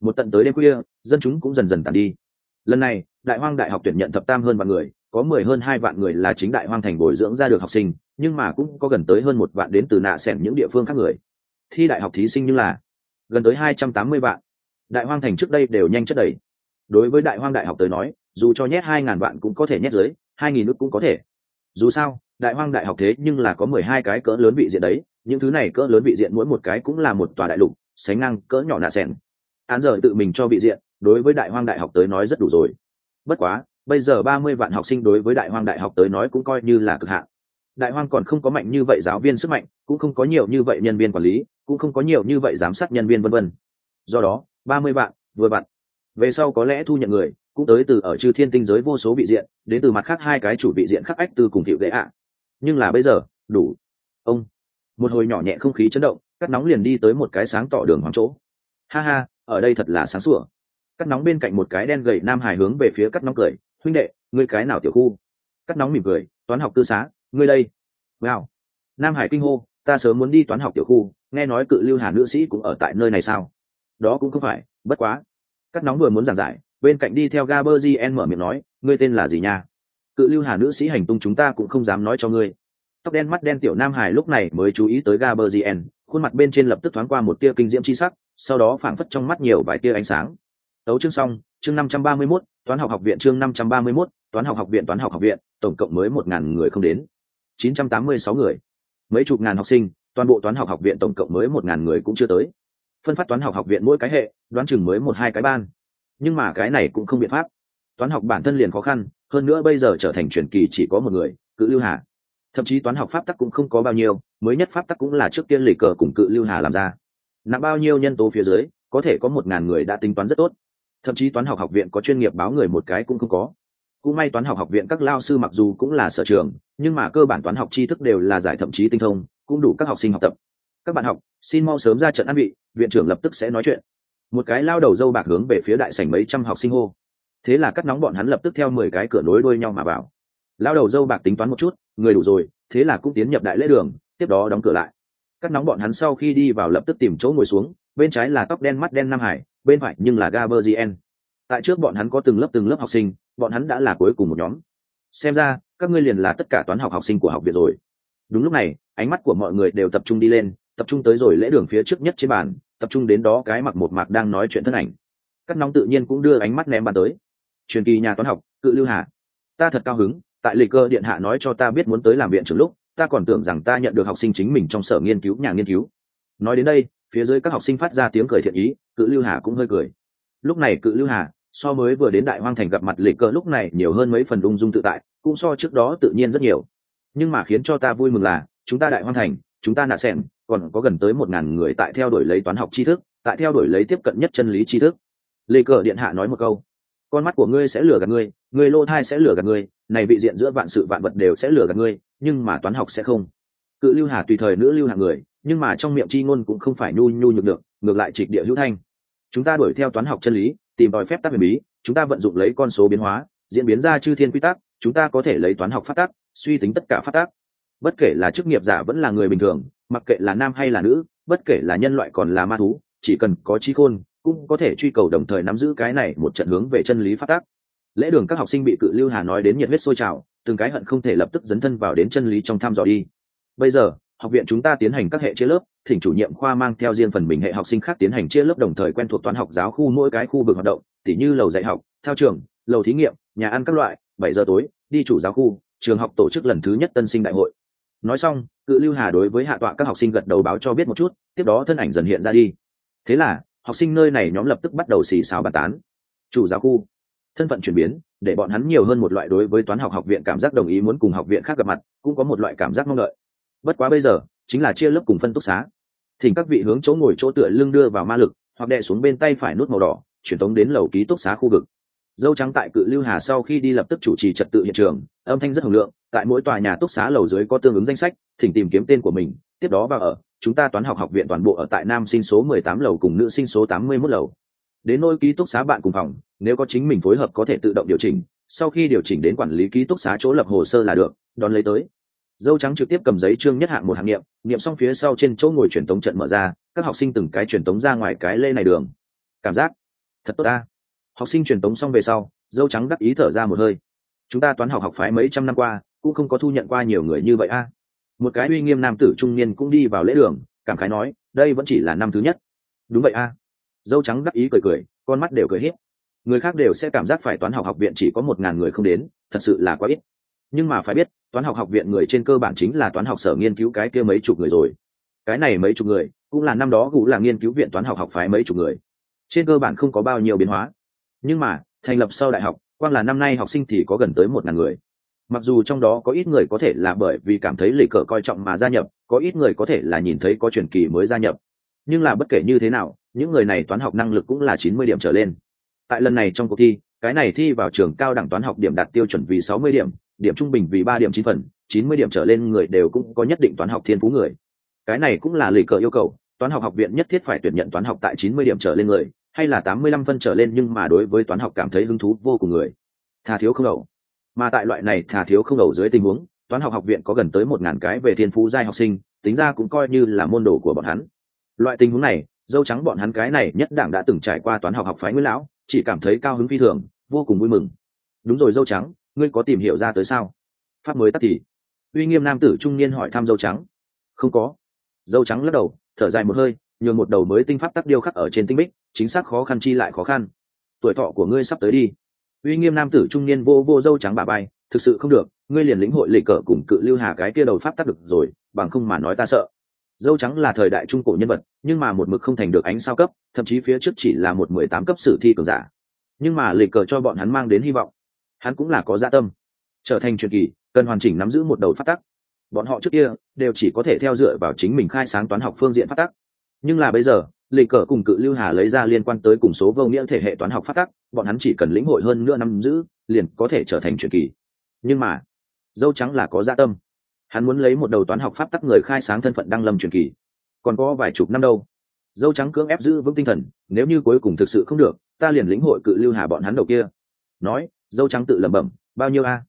Một tận tới đêm khuya, dân chúng cũng dần dần tàn đi. Lần này, đại hoang đại học tuyển nhận thập tam hơn vạn người, có mười hơn hai vạn người là chính đại hoang thành bồi dưỡng ra được học sinh, nhưng mà cũng có gần tới hơn một vạn đến từ nạ xẻm những địa phương khác người. Thi đại học thí sinh như là gần tới hai trăm tám mươi vạn. Đại hoang thành trước đây đều nhanh chất đầy. Đối với đại hoang đại học tới nói dù cho nhét hai ngàn vạn cũng có thể nhét dưới, hai nghìn nước cũng có thể. Dù sao, đại hoang đại học thế nhưng là có mười hai cái cỡ lớn vị diện đấy, những thứ này cỡ lớn vị diện mỗi một cái cũng là một tòa đại lục, sánh ngang cỡ nhỏ nạ xẻn án giờ tự mình cho vị diện, đối với đại hoang đại học tới nói rất đủ rồi. Bất quá, bây giờ ba mươi vạn học sinh đối với đại hoang đại học tới nói cũng coi như là cực hạn. Đại hoang còn không có mạnh như vậy giáo viên sức mạnh, cũng không có nhiều như vậy nhân viên quản lý, cũng không có nhiều như vậy giám sát nhân viên vân vân. Do đó, ba mươi vạn, vừa vặn. Về sau có lẽ thu nhận người cũng tới từ ở chư thiên tinh giới vô số vị diện, đến từ mặt khác hai cái chủ vị diện khắc ách từ cùng thiệu lệ ạ. Nhưng là bây giờ, đủ. Ông, một hồi nhỏ nhẹ không khí chấn động, cắt nóng liền đi tới một cái sáng tỏ đường hoàng chỗ. Ha ha, ở đây thật là sáng sủa. Cắt nóng bên cạnh một cái đen gầy nam hải hướng về phía cắt nóng cười, huynh đệ, ngươi cái nào tiểu khu? Cắt nóng mỉm cười, toán học tư xá, ngươi đây. Wow. Nam hải kinh hô, ta sớm muốn đi toán học tiểu khu, nghe nói cự lưu hà nữ sĩ cũng ở tại nơi này sao? Đó cũng không phải, bất quá. Cắt nóng vừa muốn giảng giải bên cạnh đi theo gaberzien mở miệng nói ngươi tên là gì nha? Cự lưu hà nữ sĩ hành tung chúng ta cũng không dám nói cho ngươi. Tóc đen mắt đen tiểu nam hải lúc này mới chú ý tới gaberzien khuôn mặt bên trên lập tức thoáng qua một tia kinh diễm chi sắc sau đó phảng phất trong mắt nhiều vài tia ánh sáng. Tấu chương xong chương năm trăm ba mươi 531, toán học học viện chương năm trăm ba mươi 531, toán học học viện toán học học viện tổng cộng mới một ngàn người không đến. chín trăm tám mươi sáu người. Mấy chục ngàn học sinh toàn bộ toán học học viện tổng cộng mới một ngàn người cũng chưa tới. Phân phát toán học học viện mỗi cái hệ đoán chừng mới một hai cái ban nhưng mà cái này cũng không biện pháp. Toán học bản thân liền khó khăn, hơn nữa bây giờ trở thành truyền kỳ chỉ có một người, cự lưu hà. Thậm chí toán học pháp tắc cũng không có bao nhiêu, mới nhất pháp tắc cũng là trước tiên lì cờ cùng cự lưu hà làm ra. Nặng bao nhiêu nhân tố phía dưới, có thể có một ngàn người đã tính toán rất tốt. Thậm chí toán học học viện có chuyên nghiệp báo người một cái cũng không có. Cũng may toán học học viện các lao sư mặc dù cũng là sở trường, nhưng mà cơ bản toán học tri thức đều là giải thậm chí tinh thông, cũng đủ các học sinh học tập. Các bạn học, xin mau sớm ra trận ăn vị, viện trưởng lập tức sẽ nói chuyện một cái lao đầu dâu bạc hướng về phía đại sảnh mấy trăm học sinh hô. Thế là cắt nóng bọn hắn lập tức theo mười cái cửa nối đuôi nhau mà vào. Lao đầu dâu bạc tính toán một chút, người đủ rồi, thế là cũng tiến nhập đại lễ đường, tiếp đó đóng cửa lại. Cắt nóng bọn hắn sau khi đi vào lập tức tìm chỗ ngồi xuống, bên trái là tóc đen mắt đen nam hải, bên phải nhưng là gaberzien tại trước bọn hắn có từng lớp từng lớp học sinh, bọn hắn đã là cuối cùng một nhóm. Xem ra, các ngươi liền là tất cả toán học học sinh của học viện rồi. Đúng lúc này, ánh mắt của mọi người đều tập trung đi lên, tập trung tới rồi lễ đường phía trước nhất trên bàn tập trung đến đó cái mặc một mạc đang nói chuyện thân ảnh. Các nóng tự nhiên cũng đưa ánh mắt ném bàn tới. Truyền kỳ nhà toán học, cự lưu hà. Ta thật cao hứng, tại lịch cơ điện hạ nói cho ta biết muốn tới làm viện trưởng lúc, ta còn tưởng rằng ta nhận được học sinh chính mình trong sở nghiên cứu, nhà nghiên cứu. Nói đến đây, phía dưới các học sinh phát ra tiếng cười thiện ý, cự lưu hà cũng hơi cười. Lúc này cự lưu hà, so mới vừa đến đại hoang thành gặp mặt lịch cơ lúc này nhiều hơn mấy phần ung dung tự tại, cũng so trước đó tự nhiên rất nhiều. Nhưng mà khiến cho ta vui mừng là, chúng ta đại hoang thành chúng ta nạ xem còn có gần tới một ngàn người tại theo đuổi lấy toán học tri thức, tại theo đuổi lấy tiếp cận nhất chân lý tri thức. Lê cờ điện hạ nói một câu, con mắt của ngươi sẽ lừa gạt ngươi, người lô thai sẽ lừa gạt ngươi, này vị diện giữa vạn sự vạn vật đều sẽ lừa gạt ngươi, nhưng mà toán học sẽ không. Cự lưu hà tùy thời nữ lưu hà người, nhưng mà trong miệng chi ngôn cũng không phải nhu nhu nhược được ngược lại trịch địa hữu thanh. Chúng ta đuổi theo toán học chân lý, tìm đòi phép tắc huyền bí, chúng ta vận dụng lấy con số biến hóa, diễn biến ra chư thiên quy tắc, chúng ta có thể lấy toán học phát tác suy tính tất cả phát tác bất kể là chức nghiệp giả vẫn là người bình thường, mặc kệ là nam hay là nữ, bất kể là nhân loại còn là ma thú, chỉ cần có trí khôn, cũng có thể truy cầu đồng thời nắm giữ cái này một trận hướng về chân lý phát tác. Lễ đường các học sinh bị cự lưu hà nói đến nhiệt huyết sôi trào, từng cái hận không thể lập tức dấn thân vào đến chân lý trong thăm dò đi. Bây giờ, học viện chúng ta tiến hành các hệ chia lớp, thỉnh chủ nhiệm khoa mang theo riêng phần mình hệ học sinh khác tiến hành chia lớp đồng thời quen thuộc toán học giáo khu mỗi cái khu vực hoạt động, tỉ như lầu dạy học theo trường, lầu thí nghiệm, nhà ăn các loại, bảy giờ tối, đi chủ giáo khu, trường học tổ chức lần thứ nhất tân sinh đại hội nói xong, cự lưu hà đối với hạ tọa các học sinh gật đầu báo cho biết một chút, tiếp đó thân ảnh dần hiện ra đi. Thế là, học sinh nơi này nhóm lập tức bắt đầu xì xào bàn tán. Chủ giáo khu. Thân phận chuyển biến, để bọn hắn nhiều hơn một loại đối với toán học học viện cảm giác đồng ý muốn cùng học viện khác gặp mặt, cũng có một loại cảm giác mong đợi. Bất quá bây giờ, chính là chia lớp cùng phân túc xá. Thỉnh các vị hướng chỗ ngồi chỗ tựa lưng đưa vào ma lực, hoặc đè xuống bên tay phải nút màu đỏ, chuyển tống đến lầu ký túc xá khu vực dâu trắng tại cự lưu hà sau khi đi lập tức chủ trì trật tự hiện trường, âm thanh rất hồng lượng, tại mỗi tòa nhà túc xá lầu dưới có tương ứng danh sách, thỉnh tìm kiếm tên của mình, tiếp đó vào ở, chúng ta toán học học viện toàn bộ ở tại nam sinh số mười tám lầu cùng nữ sinh số tám mươi 81 lầu. Đến nôi ký túc xá bạn cùng phòng, nếu có chính mình phối hợp có thể tự động điều chỉnh, sau khi điều chỉnh đến quản lý ký túc xá chỗ lập hồ sơ là được, đón lấy tới. Dâu trắng trực tiếp cầm giấy trương nhất hạng một hạng nghiệm nghiệm xong phía sau trên chỗ ngồi truyền tống trận mở ra, các học sinh từng cái truyền tống ra ngoài cái lê này đường. Cảm giác thật tốt ta học sinh truyền tống xong về sau, dâu trắng đắc ý thở ra một hơi. Chúng ta toán học học phái mấy trăm năm qua, cũng không có thu nhận qua nhiều người như vậy a. À. Một cái uy nghiêm nam tử trung niên cũng đi vào lễ đường, cảm khái nói, đây vẫn chỉ là năm thứ nhất. Đúng vậy a. À. Dâu trắng đắc ý cười cười, con mắt đều cười hết người khác đều sẽ cảm giác phải toán học học viện chỉ có một ngàn người không đến, thật sự là quá ít. Nhưng mà phải biết, toán học học viện người trên cơ bản chính là toán học sở nghiên cứu cái kia mấy chục người rồi. Cái này mấy chục người, cũng là năm đó cũ là nghiên cứu viện toán học học phái mấy chục người. Trên cơ bản không có bao nhiêu biến hóa nhưng mà, thành lập sau đại học, quang là năm nay học sinh thì có gần tới một ngàn người. Mặc dù trong đó có ít người có thể là bởi vì cảm thấy lì cờ coi trọng mà gia nhập, có ít người có thể là nhìn thấy có truyền kỳ mới gia nhập. Nhưng là bất kể như thế nào, những người này toán học năng lực cũng là chín mươi điểm trở lên. Tại lần này trong cuộc thi, cái này thi vào trường cao đẳng toán học điểm đạt tiêu chuẩn vì sáu mươi điểm điểm trung bình vì ba điểm chín phần, chín mươi điểm trở lên người đều cũng có nhất định toán học thiên phú người. Cái này cũng là lì cờ yêu cầu, toán học học viện nhất thiết phải tuyển nhận toán học tại chín mươi điểm trở lên người hay là tám mươi lăm phân trở lên nhưng mà đối với toán học cảm thấy hứng thú vô cùng người. Thà thiếu không đầu mà tại loại này thà thiếu không đầu dưới tình huống, toán học học viện có gần tới một ngàn cái về thiên phú giai học sinh, tính ra cũng coi như là môn đồ của bọn hắn. Loại tình huống này, dâu trắng bọn hắn cái này nhất đảng đã từng trải qua toán học học phái nguyễn lão, chỉ cảm thấy cao hứng phi thường, vô cùng vui mừng. Đúng rồi dâu trắng, ngươi có tìm hiểu ra tới sao? Pháp mới tắt thì. Uy nghiêm nam tử trung niên hỏi thăm dâu trắng. Không có. Dâu trắng lắc đầu, thở dài một hơi, nhường một đầu mới tinh pháp tắc điêu khắc ở trên tinh bích chính xác khó khăn chi lại khó khăn. Tuổi thọ của ngươi sắp tới đi. Uy nghiêm nam tử trung niên vô vô dâu trắng bà bay thực sự không được, ngươi liền lĩnh hội lịch cờ cùng cự lưu hà cái kia đầu pháp tác được rồi, bằng không mà nói ta sợ. Dâu trắng là thời đại trung cổ nhân vật, nhưng mà một mực không thành được ánh sao cấp, thậm chí phía trước chỉ là một mười tám cấp sử thi cường giả. Nhưng mà lịch cờ cho bọn hắn mang đến hy vọng. Hắn cũng là có dạ tâm. Trở thành truyền kỳ, cần hoàn chỉnh nắm giữ một đầu phát tắc. Bọn họ trước kia, đều chỉ có thể theo dựa vào chính mình khai sáng toán học phương diện phát tắc. Nhưng là bây giờ lệ cờ cùng cự lưu hà lấy ra liên quan tới cùng số vô nghĩa thể hệ toán học phát tắc, bọn hắn chỉ cần lĩnh hội hơn nửa năm giữ, liền có thể trở thành truyền kỳ. Nhưng mà, dâu trắng là có dạ tâm. Hắn muốn lấy một đầu toán học pháp tắc người khai sáng thân phận đăng lâm truyền kỳ. Còn có vài chục năm đâu. Dâu trắng cưỡng ép giữ vững tinh thần, nếu như cuối cùng thực sự không được, ta liền lĩnh hội cự lưu hà bọn hắn đầu kia. Nói, dâu trắng tự lẩm bẩm, bao nhiêu a?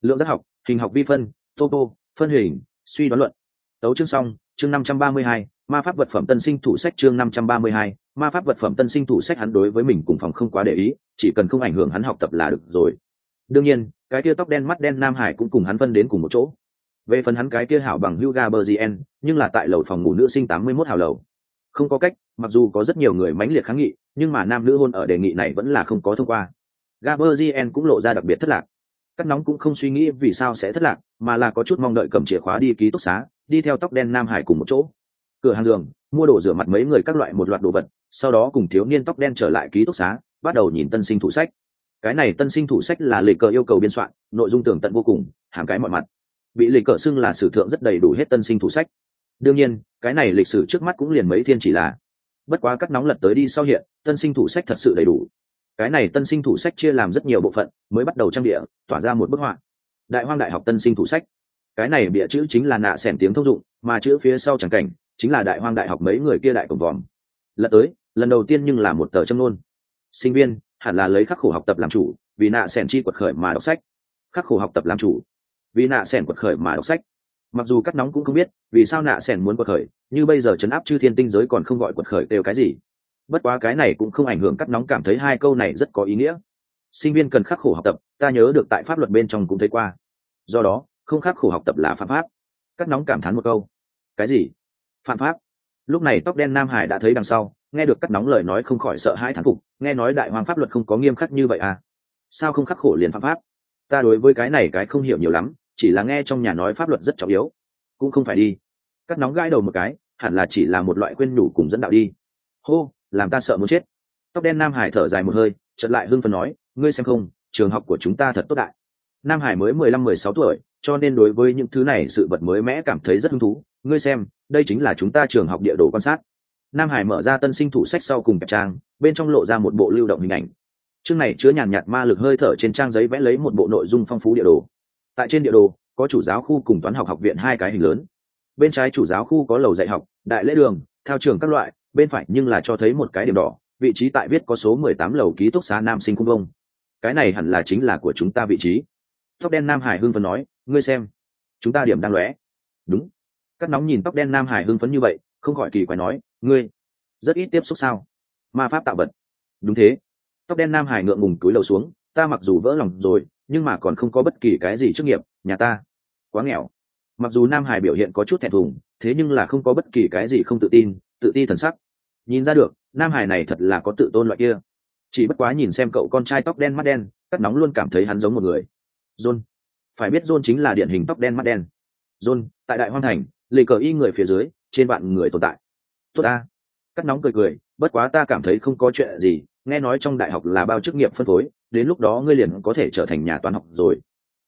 Lượng giác học, hình học vi phân topo phân hình, suy đoán luận. Tấu chương xong, chương năm trăm ba mươi hai ma pháp vật phẩm tân sinh thủ sách chương năm trăm ba mươi hai ma pháp vật phẩm tân sinh thủ sách hắn đối với mình cùng phòng không quá để ý chỉ cần không ảnh hưởng hắn học tập là được rồi đương nhiên cái kia tóc đen mắt đen nam hải cũng cùng hắn phân đến cùng một chỗ về phần hắn cái kia hảo bằng Hugo Bergien, nhưng là tại lầu phòng ngủ nữ sinh tám mươi 81 hào lầu. Không có cách, mặc dù có rất nhiều người mãnh liệt kháng nghị, nhưng mà nam nữ hôn ở đề nghị này vẫn là không có thông qua. Gaberzien cũng lộ ra đặc biệt thất lạc. Cắt nóng cũng không suy nghĩ vì sao sẽ thất lạc, mà là có chút mong đợi cầm chìa khóa đi ký túc xá, đi theo tóc đen Nam Hải cùng một chỗ. Cửa hàng giường, mua đồ rửa mặt mấy người các loại một loạt đồ vật, sau đó cùng thiếu niên tóc đen trở lại ký túc xá, bắt đầu nhìn tân sinh thủ sách. Cái này tân sinh thủ sách là lịch cờ yêu cầu biên soạn, nội dung tường tận vô cùng, hàm cái mọi mặt. Bị lịch cờ xưng là sử thượng rất đầy đủ hết tân sinh thủ sách. Đương nhiên, cái này lịch sử trước mắt cũng liền mấy thiên chỉ là. Bất quá cắt nóng lật tới đi sau hiện, tân sinh thủ sách thật sự đầy đủ, cái này tân sinh thủ sách chia làm rất nhiều bộ phận mới bắt đầu trang địa tỏa ra một bức họa đại hoang đại học tân sinh thủ sách cái này bịa chữ chính là nạ xẻn tiếng thông dụng mà chữ phía sau chẳng cảnh chính là đại hoang đại học mấy người kia đại cổng vòm. Lật tới, lần đầu tiên nhưng là một tờ châm nôn sinh viên, hẳn là lấy khắc khổ học tập làm chủ, vì nạ sẻn chi quật khởi mà đọc sách. Khắc khổ học tập làm chủ, vì nạ sẻn quật khởi mà đọc sách. Mặc dù cắt nóng cũng không biết, vì sao nạ sẻn muốn quật khởi, như bây giờ chấn áp chư thiên tinh giới còn không gọi quật khởi đều cái gì. Bất quá cái này cũng không ảnh hưởng cắt nóng cảm thấy hai câu này rất có ý nghĩa. Sinh viên cần khắc khổ học tập, ta nhớ được tại pháp luật bên trong cũng thấy qua. Do đó, không khắc khổ học tập là phạm pháp. Cắt nóng cảm thán một câu. Cái gì? Phạm pháp. Lúc này tóc đen nam hải đã thấy đằng sau, nghe được cắt nóng lời nói không khỏi sợ hãi thán phục, nghe nói đại hoàng pháp luật không có nghiêm khắc như vậy à? Sao không khắc khổ liền phạm pháp? Ta đối với cái này cái không hiểu nhiều lắm, chỉ là nghe trong nhà nói pháp luật rất trọng yếu. Cũng không phải đi. Cắt nóng gãi đầu một cái, hẳn là chỉ là một loại khuyên nhủ cùng dẫn đạo đi. Hô, làm ta sợ muốn chết. Tóc đen nam hải thở dài một hơi chật lại hưng phần nói, ngươi xem không, trường học của chúng ta thật tốt đại. Nam hải mới mười lăm mười sáu tuổi cho nên đối với những thứ này sự vật mới mẽ cảm thấy rất hứng thú. Ngươi xem, đây chính là chúng ta trường học địa đồ quan sát. Nam hải mở ra tân sinh thủ sách sau cùng kẹp trang, bên trong lộ ra một bộ lưu động hình ảnh. Chương này chứa nhàn nhạt ma lực hơi thở trên trang giấy vẽ lấy một bộ nội dung phong phú địa đồ. Tại trên địa đồ, có chủ giáo khu cùng toán học học viện hai cái hình lớn. Bên trái chủ giáo khu có lầu dạy học, đại lễ đường, thao trường các loại, bên phải nhưng là cho thấy một cái điểm đỏ, vị trí tại viết có số mười tám lầu ký túc xá nam sinh cung vông. Cái này hẳn là chính là của chúng ta vị trí tóc đen nam hải hưng phấn nói, ngươi xem, chúng ta điểm đang lóe. Đúng. Cắt nóng nhìn tóc đen nam hải hưng phấn như vậy, không khỏi kỳ quái nói, ngươi, rất ít tiếp xúc sao? Ma pháp tạo vật. Đúng thế. Tóc đen nam hải ngượng ngùng túi lầu xuống, ta mặc dù vỡ lòng rồi, nhưng mà còn không có bất kỳ cái gì chức nghiệp, nhà ta, quá nghèo. Mặc dù nam hải biểu hiện có chút thẹn thùng, thế nhưng là không có bất kỳ cái gì không tự tin, tự ti thần sắc. Nhìn ra được, nam hải này thật là có tự tôn loại kia. Chỉ bất quá nhìn xem cậu con trai tóc đen mắt đen, cắt nóng luôn cảm thấy hắn giống một người john. Phải biết john chính là điển hình tóc đen mắt đen. John, tại đại hoang thành, lì cờ y người phía dưới, trên bạn người tồn tại. Tốt ta. Cắt nóng cười cười, bất quá ta cảm thấy không có chuyện gì, nghe nói trong đại học là bao chức nghiệp phân phối, đến lúc đó ngươi liền có thể trở thành nhà toán học rồi.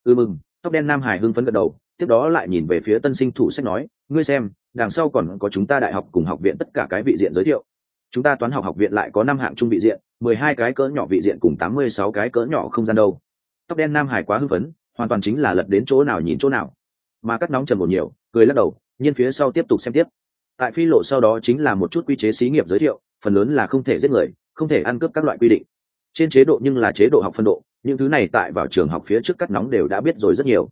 Ư ừ mừng, tóc đen nam hải hưng phấn gật đầu, tiếp đó lại nhìn về phía tân sinh thủ sách nói, ngươi xem, đằng sau còn có chúng ta đại học cùng học viện tất cả cái vị diện giới thiệu. Chúng ta toán học học viện lại có năm hạng trung vị diện, mười hai cái cỡ nhỏ vị diện cùng tám mươi sáu cái cỡ nhỏ không gian đâu tóc đen nam hải quá hưng phấn, hoàn toàn chính là lật đến chỗ nào nhìn chỗ nào. Mà cắt nóng trần một nhiều, cười lắc đầu, nhiên phía sau tiếp tục xem tiếp. Tại phi lộ sau đó chính là một chút quy chế xí nghiệp giới thiệu, phần lớn là không thể giết người, không thể ăn cướp các loại quy định. Trên chế độ nhưng là chế độ học phân độ, những thứ này tại vào trường học phía trước cắt nóng đều đã biết rồi rất nhiều.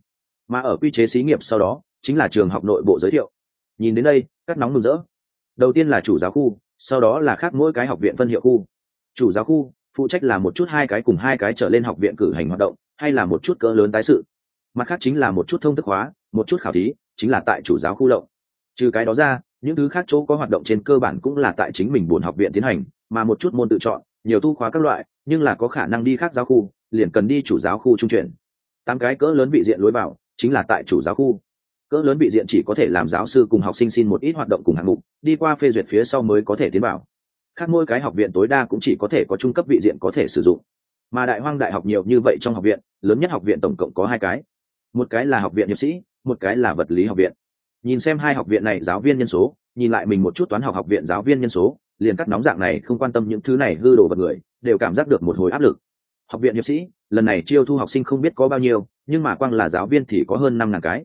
Mà ở quy chế xí nghiệp sau đó, chính là trường học nội bộ giới thiệu. Nhìn đến đây, cắt nóng mừng rỡ. Đầu tiên là chủ giáo khu, sau đó là khác mỗi cái học viện phân hiệu khu. Chủ giáo khu, phụ trách là một chút hai cái cùng hai cái trở lên học viện cử hành hoạt động hay là một chút cỡ lớn tái sự. Mặt khác chính là một chút thông thức hóa, một chút khảo thí, chính là tại chủ giáo khu lộng. Trừ cái đó ra, những thứ khác chỗ có hoạt động trên cơ bản cũng là tại chính mình buồn học viện tiến hành, mà một chút môn tự chọn, nhiều tu khóa các loại, nhưng là có khả năng đi khác giáo khu, liền cần đi chủ giáo khu trung chuyển. Tám cái cỡ lớn vị diện lối vào, chính là tại chủ giáo khu. Cỡ lớn vị diện chỉ có thể làm giáo sư cùng học sinh xin một ít hoạt động cùng hạng mục, đi qua phê duyệt phía sau mới có thể tiến vào. Khác mỗi cái học viện tối đa cũng chỉ có thể có trung cấp vị diện có thể sử dụng mà đại hoang đại học nhiều như vậy trong học viện, lớn nhất học viện tổng cộng có hai cái. Một cái là học viện hiệp sĩ, một cái là vật lý học viện. Nhìn xem hai học viện này giáo viên nhân số, nhìn lại mình một chút toán học học viện giáo viên nhân số, liền cắt nóng dạng này không quan tâm những thứ này hư đồ vật người, đều cảm giác được một hồi áp lực. Học viện hiệp sĩ, lần này chiêu thu học sinh không biết có bao nhiêu, nhưng mà quang là giáo viên thì có hơn năm ngàn cái.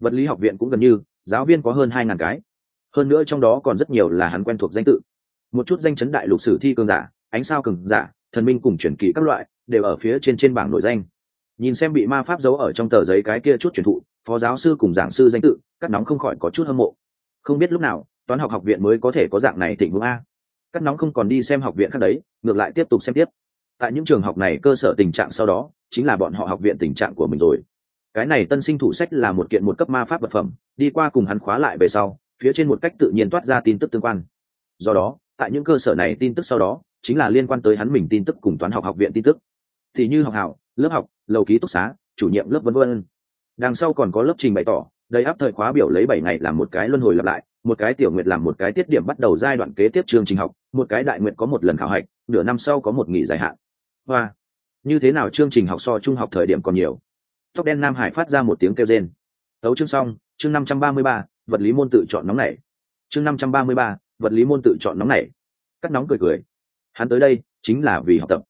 Vật lý học viện cũng gần như, giáo viên có hơn hai ngàn cái. Hơn nữa trong đó còn rất nhiều là hắn quen thuộc danh tự. Một chút danh chấn đại lục sử thi cường giả, ánh sao cường giả thần minh cùng truyền kỳ các loại đều ở phía trên trên bảng nội danh. Nhìn xem bị ma pháp giấu ở trong tờ giấy cái kia chút truyền thụ, phó giáo sư cùng giảng sư danh tự, cắt nóng không khỏi có chút hâm mộ. Không biết lúc nào, toán học học viện mới có thể có dạng này thịnh vượng a. Cắt nóng không còn đi xem học viện khác đấy, ngược lại tiếp tục xem tiếp. Tại những trường học này cơ sở tình trạng sau đó, chính là bọn họ học viện tình trạng của mình rồi. Cái này tân sinh thủ sách là một kiện một cấp ma pháp vật phẩm, đi qua cùng hắn khóa lại về sau, phía trên một cách tự nhiên toát ra tin tức tương quan. Do đó, tại những cơ sở này tin tức sau đó chính là liên quan tới hắn mình tin tức cùng toán học học viện tin tức. Thì như học hảo, lớp học, lầu ký túc xá, chủ nhiệm lớp vân vân. Đằng sau còn có lớp trình bày tỏ, đầy áp thời khóa biểu lấy bảy ngày làm một cái luân hồi lặp lại, một cái tiểu nguyệt làm một cái tiết điểm bắt đầu giai đoạn kế tiếp chương trình học, một cái đại nguyệt có một lần khảo hạch, nửa năm sau có một nghỉ dài hạn. Hoa! Như thế nào chương trình học so trung học thời điểm còn nhiều? Tóc đen nam hải phát ra một tiếng kêu rên. Tấu chương xong, chương năm trăm ba mươi ba, vật lý môn tự chọn nóng này chương năm trăm ba mươi ba, vật lý môn tự chọn nóng này cắt nóng cười cười hắn tới đây chính là vì học tập.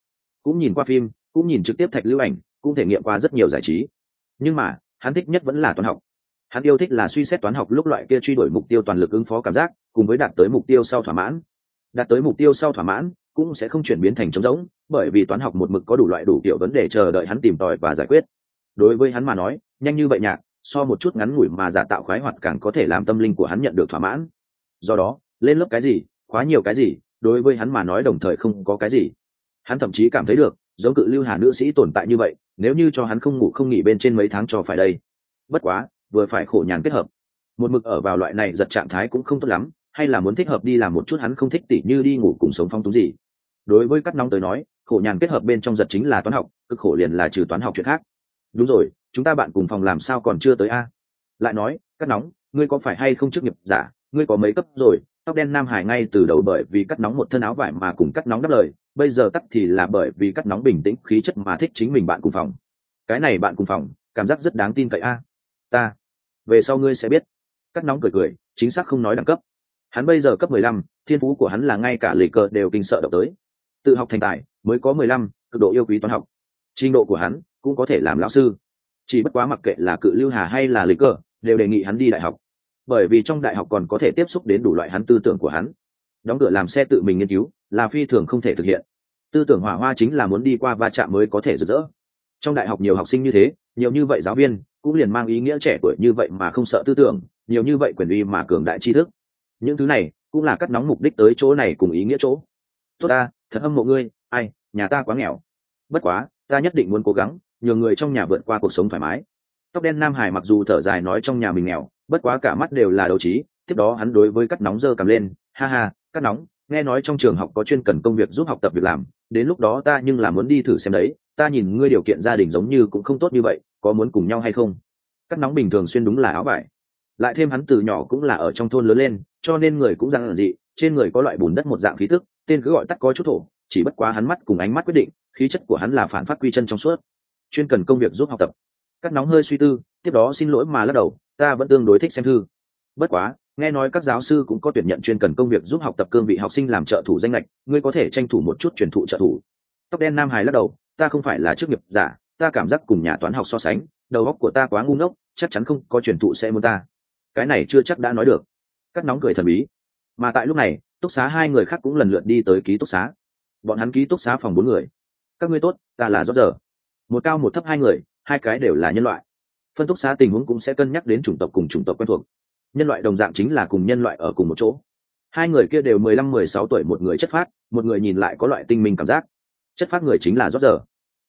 Cũng nhìn qua phim, cũng nhìn trực tiếp thạch lưu ảnh, cũng thể nghiệm qua rất nhiều giải trí. Nhưng mà, hắn thích nhất vẫn là toán học. Hắn yêu thích là suy xét toán học lúc loại kia truy đuổi mục tiêu toàn lực ứng phó cảm giác, cùng với đạt tới mục tiêu sau thỏa mãn. Đạt tới mục tiêu sau thỏa mãn, cũng sẽ không chuyển biến thành trống rỗng, bởi vì toán học một mực có đủ loại đủ kiểu vấn đề chờ đợi hắn tìm tòi và giải quyết. Đối với hắn mà nói, nhanh như vậy nhạc, so một chút ngắn ngủi mà giả tạo khoái hoạt càng có thể làm tâm linh của hắn nhận được thỏa mãn. Do đó, lên lớp cái gì, khóa nhiều cái gì đối với hắn mà nói đồng thời không có cái gì. Hắn thậm chí cảm thấy được, giống cự lưu hà nữ sĩ tồn tại như vậy, nếu như cho hắn không ngủ không nghỉ bên trên mấy tháng cho phải đây. Bất quá, vừa phải khổ nhàn kết hợp. Một mực ở vào loại này giật trạng thái cũng không tốt lắm, hay là muốn thích hợp đi làm một chút hắn không thích tỉ như đi ngủ cùng sống phong túng gì. Đối với cắt nóng tới nói, khổ nhàn kết hợp bên trong giật chính là toán học, cực khổ liền là trừ toán học chuyện khác. Đúng rồi, chúng ta bạn cùng phòng làm sao còn chưa tới a? Lại nói, cắt nóng, ngươi có phải hay không chức nghiệp giả, ngươi có mấy cấp rồi tóc đen nam hải ngay từ đầu bởi vì cắt nóng một thân áo vải mà cùng cắt nóng đáp lời, bây giờ tắt thì là bởi vì cắt nóng bình tĩnh, khí chất mà thích chính mình bạn cùng phòng. Cái này bạn cùng phòng, cảm giác rất đáng tin cậy a. Ta, về sau ngươi sẽ biết. Cắt nóng cười cười, chính xác không nói đẳng cấp. Hắn bây giờ cấp mười lăm, thiên phú của hắn là ngay cả lệ cờ đều kinh sợ động tới. Tự học thành tài, mới có mười lăm, cực độ yêu quý toán học. Trình độ của hắn cũng có thể làm lão sư. Chỉ bất quá mặc kệ là cự lưu hà hay là lệ cờ, đều đề nghị hắn đi đại học bởi vì trong đại học còn có thể tiếp xúc đến đủ loại hắn tư tưởng của hắn. Đóng cửa làm xe tự mình nghiên cứu là phi thường không thể thực hiện. Tư tưởng hỏa hoa chính là muốn đi qua va chạm mới có thể rực rỡ. Trong đại học nhiều học sinh như thế, nhiều như vậy giáo viên cũng liền mang ý nghĩa trẻ tuổi như vậy mà không sợ tư tưởng, nhiều như vậy quyền uy mà cường đại tri thức. Những thứ này cũng là cắt nóng mục đích tới chỗ này cùng ý nghĩa chỗ. Tốt ta, thật âm mộ ngươi, ai, nhà ta quá nghèo. Bất quá, ta nhất định muốn cố gắng nhờ người trong nhà vượt qua cuộc sống thoải mái. Tóc đen nam hải mặc dù thở dài nói trong nhà mình nghèo bất quá cả mắt đều là đấu trí, tiếp đó hắn đối với cắt nóng dơ cầm lên, ha ha, cắt nóng, nghe nói trong trường học có chuyên cần công việc giúp học tập việc làm, đến lúc đó ta nhưng là muốn đi thử xem đấy, ta nhìn ngươi điều kiện gia đình giống như cũng không tốt như vậy, có muốn cùng nhau hay không? Cắt nóng bình thường xuyên đúng là áo vải. Lại thêm hắn từ nhỏ cũng là ở trong thôn lớn lên, cho nên người cũng răng dị, trên người có loại bùn đất một dạng khí tức, tên cứ gọi tắt có chút thổ, chỉ bất quá hắn mắt cùng ánh mắt quyết định, khí chất của hắn là phản phát quy chân trong suốt. Chuyên cần công việc giúp học tập. Cắt nóng hơi suy tư, tiếp đó xin lỗi mà lắc đầu ta vẫn tương đối thích xem thư. Bất quá, nghe nói các giáo sư cũng có tuyển nhận chuyên cần công việc giúp học tập cương vị học sinh làm trợ thủ danh lệch, ngươi có thể tranh thủ một chút truyền thụ trợ thủ. Tóc đen nam hài lắc đầu, ta không phải là chức nghiệp giả, ta cảm giác cùng nhà toán học so sánh, đầu óc của ta quá ngu ngốc, chắc chắn không có truyền thụ sẽ muốn ta. Cái này chưa chắc đã nói được. Cắt nóng cười thần bí. Mà tại lúc này, túc xá hai người khác cũng lần lượt đi tới ký túc xá. Bọn hắn ký túc xá phòng bốn người. Các ngươi tốt, ta là rót giờ một cao một thấp hai người, hai cái đều là nhân loại phân túc xá tình huống cũng sẽ cân nhắc đến chủng tộc cùng chủng tộc quen thuộc. Nhân loại đồng dạng chính là cùng nhân loại ở cùng một chỗ. Hai người kia đều mười lăm, mười sáu tuổi, một người chất phát một người nhìn lại có loại tinh minh cảm giác. Chất phát người chính là rót giờ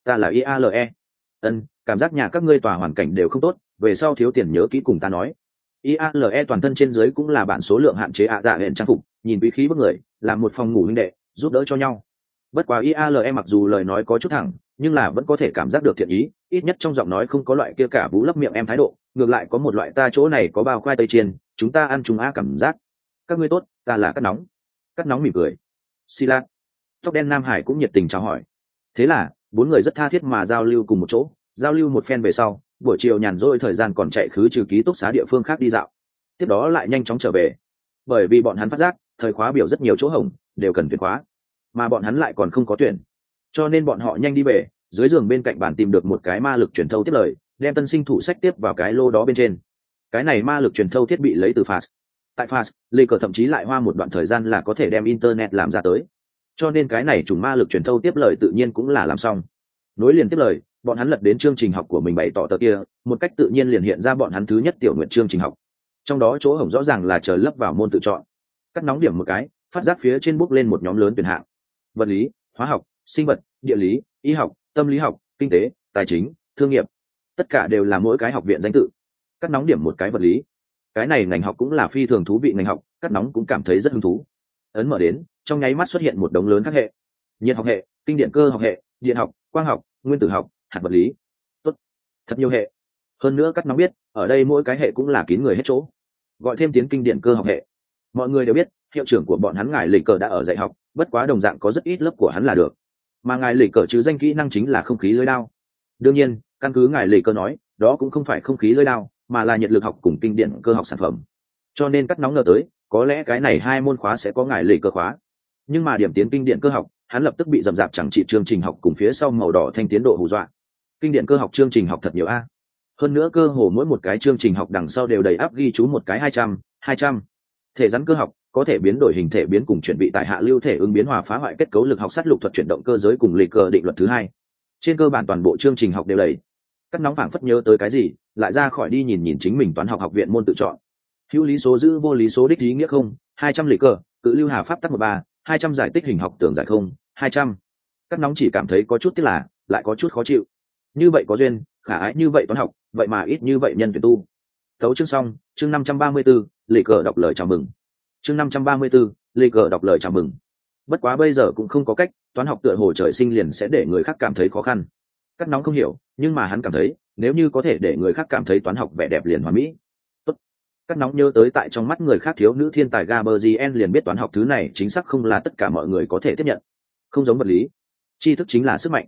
ta là iale ân, cảm giác nhà các ngươi tòa hoàn cảnh đều không tốt, về sau thiếu tiền nhớ kỹ cùng ta nói. Iale toàn thân trên dưới cũng là bản số lượng hạn chế ạ dạ hẹn trang phục, nhìn quý khí bức người làm một phòng ngủ huynh đệ, giúp đỡ cho nhau bất quá iale mặc dù lời nói có chút thẳng, nhưng là vẫn có thể cảm giác được thiện ý, ít nhất trong giọng nói không có loại kia cả vũ lấp miệng em thái độ, ngược lại có một loại ta chỗ này có bao khoai tây chiên, chúng ta ăn chúng a cảm giác. Các ngươi tốt, ta là cắt nóng. Cắt nóng mỉm cười. Xi lát tóc đen nam hải cũng nhiệt tình chào hỏi. Thế là, bốn người rất tha thiết mà giao lưu cùng một chỗ, giao lưu một phen về sau, buổi chiều nhàn rỗi thời gian còn chạy khứ trừ ký túc xá địa phương khác đi dạo. Tiếp đó lại nhanh chóng trở về. Bởi vì bọn hắn phát giác, thời khóa biểu rất nhiều chỗ hỏng đều cần tuyển khóa mà bọn hắn lại còn không có tuyển. Cho nên bọn họ nhanh đi về, dưới giường bên cạnh bàn tìm được một cái ma lực truyền thâu tiếp lời, đem tân sinh thủ sách tiếp vào cái lô đó bên trên. Cái này ma lực truyền thâu thiết bị lấy từ fast. Tại fast, lê cờ thậm chí lại hoa một đoạn thời gian là có thể đem internet làm ra tới. Cho nên cái này chủng ma lực truyền thâu tiếp lời tự nhiên cũng là làm xong. Nối liền tiếp lời, bọn hắn lật đến chương trình học của mình bày tỏ tờ kia, một cách tự nhiên liền hiện ra bọn hắn thứ nhất tiểu nguyện chương trình học. Trong đó chỗ hổng rõ ràng là chờ lấp vào môn tự chọn. Cắt nóng điểm một cái, phát giác phía trên bút lên một nhóm lớn tuyển hạng vật lý, hóa học, sinh vật, địa lý, y học, tâm lý học, kinh tế, tài chính, thương nghiệp. Tất cả đều là mỗi cái học viện danh tự. Cắt nóng điểm một cái vật lý. Cái này ngành học cũng là phi thường thú vị ngành học, cắt nóng cũng cảm thấy rất hứng thú. Ấn mở đến, trong nháy mắt xuất hiện một đống lớn các hệ. Nhiệt học hệ, kinh điện cơ học hệ, điện học, quang học, nguyên tử học, hạt vật lý. Tốt. thật nhiều hệ. Hơn nữa cắt nóng biết, ở đây mỗi cái hệ cũng là kín người hết chỗ. Gọi thêm tiếng kinh điện cơ học hệ. Mọi người đều biết, hiệu trưởng của bọn hắn ngài lịch cờ đã ở dạy học bất quá đồng dạng có rất ít lớp của hắn là được. Mà ngài lịch cờ chứ danh kỹ năng chính là không khí lưới đao. Đương nhiên, căn cứ ngài lịch cờ nói, đó cũng không phải không khí lưới đao, mà là nhiệt lực học cùng kinh điển cơ học sản phẩm. Cho nên cắt nóng ngờ tới, có lẽ cái này hai môn khóa sẽ có ngài lịch cờ khóa. Nhưng mà điểm tiến kinh điển cơ học, hắn lập tức bị dầm dạp chẳng trị chương trình học cùng phía sau màu đỏ thanh tiến độ hù dọa. Kinh điển cơ học chương trình học thật nhiều a. Hơn nữa cơ hồ mỗi một cái chương trình học đằng sau đều đầy áp ghi chú một cái hai trăm hai trăm. Thể rắn cơ học có thể biến đổi hình thể biến cùng chuyển bị tại hạ lưu thể ứng biến hòa phá hoại kết cấu lực học sát lục thuật chuyển động cơ giới cùng lịch cờ định luật thứ hai. Trên cơ bản toàn bộ chương trình học đều đầy. Cắt nóng phảng phất nhớ tới cái gì, lại ra khỏi đi nhìn nhìn chính mình toán học học viện môn tự chọn. Hữu lý số giữ vô lý số đích ý nghĩa không, hai trăm lịch cờ, cự lưu hà pháp tắc một ba, hai trăm giải tích hình học tưởng giải không, hai trăm. Cắt nóng chỉ cảm thấy có chút tức là, lại có chút khó chịu. Như vậy có duyên, khả ái như vậy toán học, vậy mà ít như vậy nhân tuyển tu. Tấu chương xong, chương năm trăm ba mươi b ố lì cờ đọc lời chào mừng chương năm trăm ba mươi b ố cờ đọc lời chào mừng. Bất quá bây giờ cũng không có cách, toán học tựa hồ trời sinh liền sẽ để người khác cảm thấy khó khăn. Cắt nóng không hiểu, nhưng mà hắn cảm thấy, nếu như có thể để người khác cảm thấy toán học vẻ đẹp liền hoàn mỹ. Tốt. cắt nóng nhớ tới tại trong mắt người khác thiếu nữ thiên tài gaberzien liền biết toán học thứ này chính xác không là tất cả mọi người có thể tiếp nhận. Không giống vật lý. Tri thức chính là sức mạnh.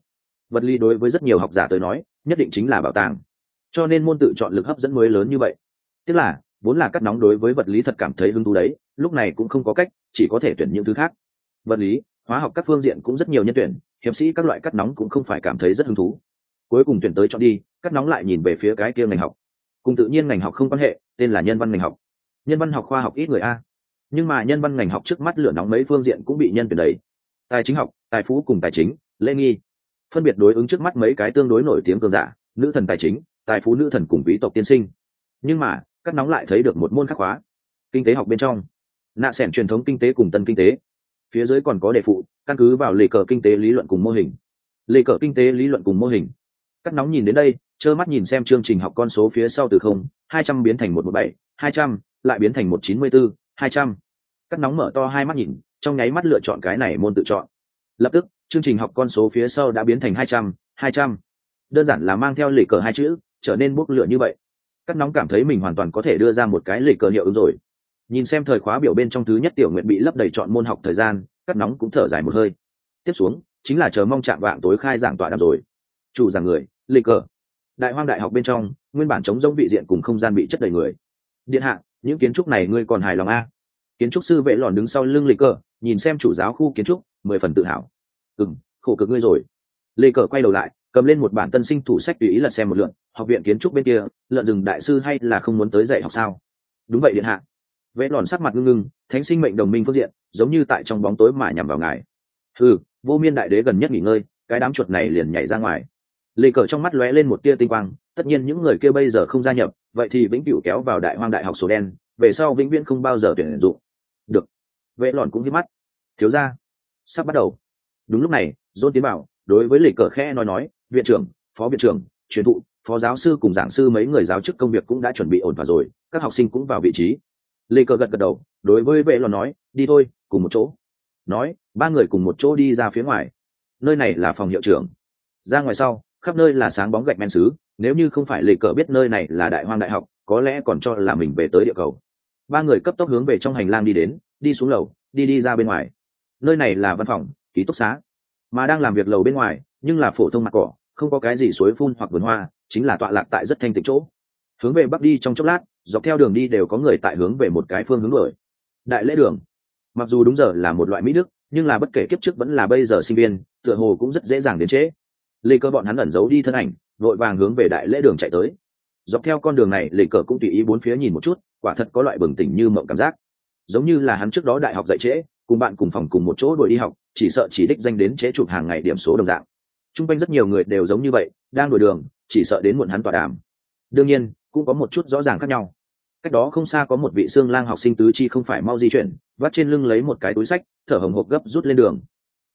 Vật lý đối với rất nhiều học giả tới nói, nhất định chính là bảo tàng. Cho nên môn tự chọn lực hấp dẫn mới lớn như vậy. Tức là, vốn là cắt nóng đối với vật lý thật cảm thấy hứng thú đấy lúc này cũng không có cách, chỉ có thể tuyển những thứ khác. Vật lý, hóa học các phương diện cũng rất nhiều nhân tuyển, hiệp sĩ các loại cắt nóng cũng không phải cảm thấy rất hứng thú. Cuối cùng tuyển tới chọn đi, cắt nóng lại nhìn về phía cái kia ngành học. Cùng tự nhiên ngành học không quan hệ, tên là nhân văn ngành học. Nhân văn học khoa học ít người a. Nhưng mà nhân văn ngành học trước mắt lửa nóng mấy phương diện cũng bị nhân tuyển đấy tài chính học, tài phú cùng tài chính, lễ nghi. Phân biệt đối ứng trước mắt mấy cái tương đối nổi tiếng cường giả, nữ thần tài chính, tài phú nữ thần cùng quý tộc tiên sinh. Nhưng mà các nóng lại thấy được một môn khắc hóa kinh tế học bên trong nạ s truyền thống kinh tế cùng tân kinh tế. Phía dưới còn có đề phụ, căn cứ vào lề cờ kinh tế lý luận cùng mô hình. Lề cờ kinh tế lý luận cùng mô hình. Cắt nóng nhìn đến đây, trơ mắt nhìn xem chương trình học con số phía sau từ không, hai trăm biến thành một một bảy, hai trăm, lại biến thành một chín mươi bốn, hai trăm. Cắt nóng mở to hai mắt nhìn, trong nháy mắt lựa chọn cái này môn tự chọn. Lập tức, chương trình học con số phía sau đã biến thành hai trăm hai trăm. Đơn giản là mang theo lề cờ hai chữ, trở nên bốc lửa như vậy. Cắt nóng cảm thấy mình hoàn toàn có thể đưa ra một cái lề cờ hiệu ứng rồi nhìn xem thời khóa biểu bên trong thứ nhất tiểu nguyện bị lấp đầy chọn môn học thời gian, cắt nóng cũng thở dài một hơi. Tiếp xuống, chính là chờ mong chạm vạng tối khai giảng tọa đàm rồi. Chủ giảng người, lịch cờ. Đại hoang đại học bên trong, nguyên bản chống giống vị diện cùng không gian bị chất đầy người. Điện hạ, những kiến trúc này ngươi còn hài lòng a kiến trúc sư vệ lòn đứng sau lưng lịch cờ, nhìn xem chủ giáo khu kiến trúc, mười phần tự hào. Ừ m khổ cực ngươi rồi. Lê cờ quay đầu lại, cầm lên một bản tân sinh thủ sách tùy ý lật xem một lượn. Học viện kiến trúc bên kia, lợn rừng đại sư hay là không muốn tới dạy học sao? Đúng vậy điện hạ vệ lòn sắc mặt ngưng ngưng, thánh sinh mệnh đồng minh phương diện, giống như tại trong bóng tối mà nhằm vào ngài. Ừ vô miên đại đế gần nhất nghỉ ngơi, cái đám chuột này liền nhảy ra ngoài. Lê cờ trong mắt lóe lên một tia tinh quang, tất nhiên những người kia bây giờ không gia nhập, vậy thì vĩnh cửu kéo vào đại hoang đại học số đen, về sau vĩnh viễn không bao giờ tuyển dụng. Được. Vệ lòn cũng hít mắt. Thiếu ra sắp bắt đầu. Đúng lúc này, dôn tiến bảo, đối với lê cờ khẽ nói nói, viện trưởng, phó viện trưởng, truyền thụ, phó giáo sư cùng giảng sư mấy người giáo chức công việc cũng đã chuẩn bị ổn thỏa rồi, các học sinh cũng vào vị trí lê cờ gật gật đầu, đối với vệ lòn nói, đi thôi, cùng một chỗ. Nói, ba người cùng một chỗ đi ra phía ngoài. Nơi này là phòng hiệu trưởng. Ra ngoài sau, khắp nơi là sáng bóng gạch men xứ. Nếu như không phải Lê cờ biết nơi này là đại hoang đại học, có lẽ còn cho là mình về tới địa cầu. Ba người cấp tốc hướng về trong hành lang đi đến, đi xuống lầu, đi đi ra bên ngoài. Nơi này là văn phòng, ký túc xá. Mà đang làm việc lầu bên ngoài, nhưng là phổ thông mặt cỏ, không có cái gì suối phun hoặc vườn hoa, chính là tọa lạc tại rất thanh tịnh chỗ. Hướng về bắc đi trong chốc lát dọc theo đường đi đều có người tại hướng về một cái phương hướng đổi đại lễ đường. Mặc dù đúng giờ là một loại mỹ đức, nhưng là bất kể kiếp trước vẫn là bây giờ sinh viên, tựa hồ cũng rất dễ dàng đến trễ. Lê cơ bọn hắn ẩn giấu đi thân ảnh, vội vàng hướng về đại lễ đường chạy tới. Dọc theo con đường này, lê cờ cũng tùy ý bốn phía nhìn một chút, quả thật có loại bừng tỉnh như mộng cảm giác. Giống như là hắn trước đó đại học dạy trễ, cùng bạn cùng phòng cùng một chỗ đuổi đi học, chỉ sợ chỉ đích danh đến trễ chụp hàng ngày điểm số đồng dạng. T r u n g quanh rất nhiều người đều giống như vậy, đang đổi đường, chỉ sợ đến muộn hắn tỏa đàm đương nhiên, cũng có một chút rõ ràng khác nhau. Cách đó không xa có một vị xương lang học sinh tứ chi không phải mau di chuyển, vắt trên lưng lấy một cái túi sách, thở hồng hộc gấp rút lên đường.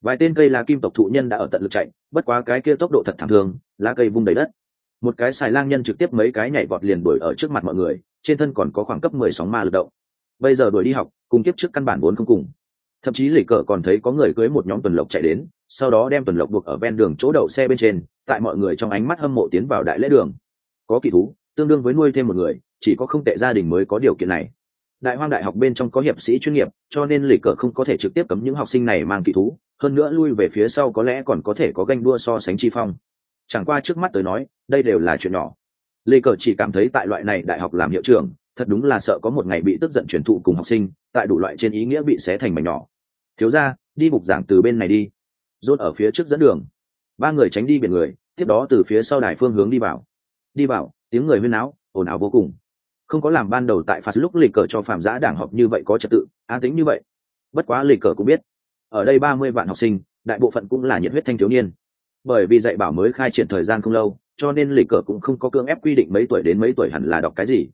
Vài tên cây lá kim tộc thụ nhân đã ở tận lực chạy, bất quá cái kia tốc độ thật thẳng thường, lá cây vung đầy đất. Một cái xài lang nhân trực tiếp mấy cái nhảy vọt liền đuổi ở trước mặt mọi người, trên thân còn có khoảng cấp mười sóng ma lực động. Bây giờ đuổi đi học, cùng kiếp trước căn bản vốn không cùng. Thậm chí lỉ cờ còn thấy có người cưới một nhóm tuần lộc chạy đến, sau đó đem tuần lộc buộc ở ven đường chỗ đậu xe bên trên, tại mọi người trong ánh mắt hâm mộ tiến vào đại lễ đường có kỳ thú, tương đương với nuôi thêm một người, chỉ có không tệ gia đình mới có điều kiện này. Đại hoang đại học bên trong có hiệp sĩ chuyên nghiệp, cho nên lịch cờ không có thể trực tiếp cấm những học sinh này mang kỳ thú, hơn nữa lui về phía sau có lẽ còn có thể có ganh đua so sánh chi phong. Chẳng qua trước mắt tới nói, đây đều là chuyện nhỏ. Lê cờ chỉ cảm thấy tại loại này đại học làm hiệu trưởng, thật đúng là sợ có một ngày bị tức giận truyền thụ cùng học sinh, tại đủ loại trên ý nghĩa bị xé thành mảnh nhỏ. Thiếu ra đi bục giảng từ bên này đi. Rốt ở phía trước dẫn đường. Ba người tránh đi biển người, tiếp đó từ phía sau đài phương hướng đi vào đi vào, tiếng người huyên áo ồn ào vô cùng. Không có làm ban đầu tại phạt lúc lịch cờ cho phạm giã đảng họp như vậy có trật tự, an tính như vậy. Bất quá lịch cờ cũng biết, ở đây ba mươi vạn học sinh, đại bộ phận cũng là nhiệt huyết thanh thiếu niên. Bởi vì dạy bảo mới khai triển thời gian không lâu, cho nên lịch cờ cũng không có cưỡng ép quy định mấy tuổi đến mấy tuổi hẳn là đọc cái gì.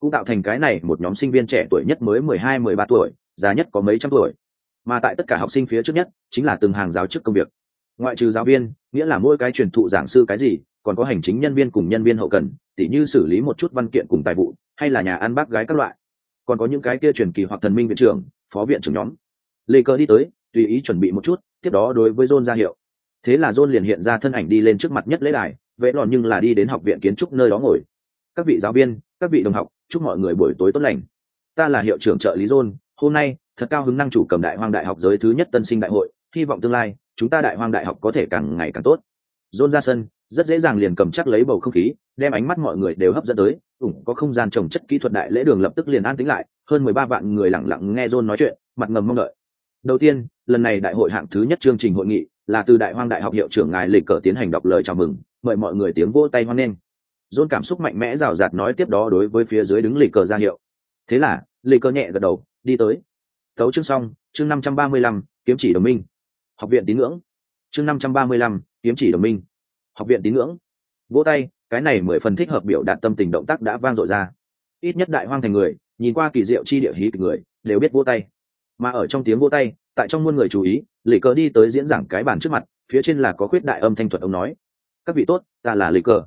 Cũng tạo thành cái này một nhóm sinh viên trẻ tuổi nhất mới mười hai, mười ba tuổi, già nhất có mấy trăm tuổi. Mà tại tất cả học sinh phía trước nhất, chính là từng hàng giáo chức công việc. Ngoại trừ giáo viên, nghĩa là mỗi cái truyền thụ giảng sư cái gì còn có hành chính nhân viên cùng nhân viên hậu cần, tỉ như xử lý một chút văn kiện cùng tài vụ, hay là nhà ăn bác gái các loại. Còn có những cái kia truyền kỳ hoặc thần minh viện trưởng, phó viện trưởng nhóm. Lê cơ đi tới, tùy ý chuẩn bị một chút, tiếp đó đối với john ra hiệu. Thế là john liền hiện ra thân ảnh đi lên trước mặt nhất lễ đài, vẽ lòn nhưng là đi đến học viện kiến trúc nơi đó ngồi. Các vị giáo viên, các vị đồng học, chúc mọi người buổi tối tốt lành. Ta là hiệu trưởng trợ lý john, hôm nay, thật cao hứng năng chủ cầm đại hoang đại học giới thứ nhất tân sinh đại hội, hy vọng tương lai, chúng ta đại hoang đại học có thể càng ngày càng tốt. John ra sân rất dễ dàng liền cầm chắc lấy bầu không khí, đem ánh mắt mọi người đều hấp dẫn tới. Ủng có không gian trồng chất kỹ thuật đại lễ đường lập tức liền an tính lại, hơn mười ba vạn người lẳng lặng nghe john nói chuyện, mặt ngầm mong đợi. Đầu tiên, lần này đại hội hạng thứ nhất chương trình hội nghị là từ đại hoang đại học hiệu trưởng ngài lịch cờ tiến hành đọc lời chào mừng, mời mọi người tiếng vỗ tay hoan nghênh. John cảm xúc mạnh mẽ rào rạt nói tiếp đó đối với phía dưới đứng lịch cờ ra hiệu. Thế là, lịch cờ nhẹ gật đầu, đi tới. Tấu chương xong, chương năm trăm ba mươi lăm, kiếm chỉ đồng minh. Học viện tín ngưỡng. Chương năm trăm ba mươi lăm, kiếm chỉ đồng minh học viện tín ngưỡng. Vỗ tay, cái này mười phần thích hợp biểu đạt tâm tình động tác đã vang dội ra. Ít nhất đại hoang thành người, nhìn qua kỳ diệu chi địa hí kịch người, đều biết vỗ tay. Mà ở trong tiếng vỗ tay, tại trong muôn người chú ý lì cờ đi tới diễn giảng cái bàn trước mặt, phía trên là có khuyết đại âm thanh thuật ông nói. Các vị tốt, ta là lì cờ.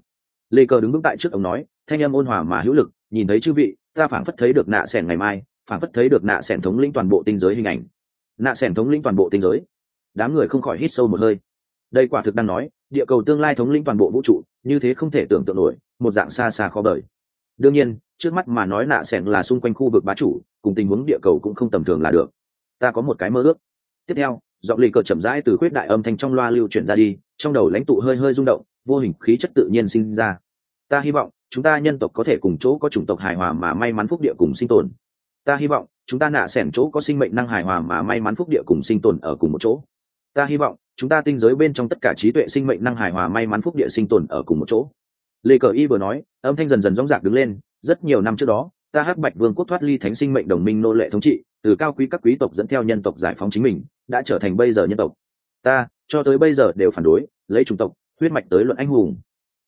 Lì cờ đứng vững tại trước ông nói, thanh âm ôn hòa mà hữu lực, nhìn thấy chư vị, ta phảng phất thấy được nạ sẻn ngày mai, phảng phất thấy được nạ sẻn thống lĩnh toàn bộ tinh giới hình ảnh. Nạ sẻn thống lĩnh toàn bộ tinh giới. Đám người không khỏi hít sâu một hơi. Đây quả thực đang nói địa cầu tương lai thống lĩnh toàn bộ vũ trụ, như thế không thể tưởng tượng nổi, một dạng xa xa khó bời đương nhiên, trước mắt mà nói nạ sẻng là xung quanh khu vực bá chủ, cùng tình huống địa cầu cũng không tầm thường là được. Ta có một cái mơ ước. Tiếp theo, giọng lì cờ chậm rãi từ khuyết đại âm thanh trong loa lưu chuyển ra đi, trong đầu lãnh tụ hơi hơi rung động, vô hình khí chất tự nhiên sinh ra. Ta hy vọng, chúng ta nhân tộc có thể cùng chỗ có chủng tộc hài hòa mà may mắn phúc địa cùng sinh tồn. Ta hy vọng, chúng ta nạ xẻn chỗ có sinh mệnh năng hài hòa mà may mắn phúc địa cùng sinh tồn ở cùng một chỗ. Ta hy vọng chúng ta tinh giới bên trong tất cả trí tuệ sinh mệnh năng hài hòa may mắn phúc địa sinh tồn ở cùng một chỗ. Lê cờ y vừa nói, âm thanh dần dần rõng rạc đứng lên, rất nhiều năm trước đó, ta hắc bạch vương quốc thoát ly thánh sinh mệnh đồng minh nô lệ thống trị, từ cao quý các quý tộc dẫn theo nhân tộc giải phóng chính mình, đã trở thành bây giờ nhân tộc. Ta, cho tới bây giờ đều phản đối, lấy chủng tộc, huyết mạch tới luận anh hùng.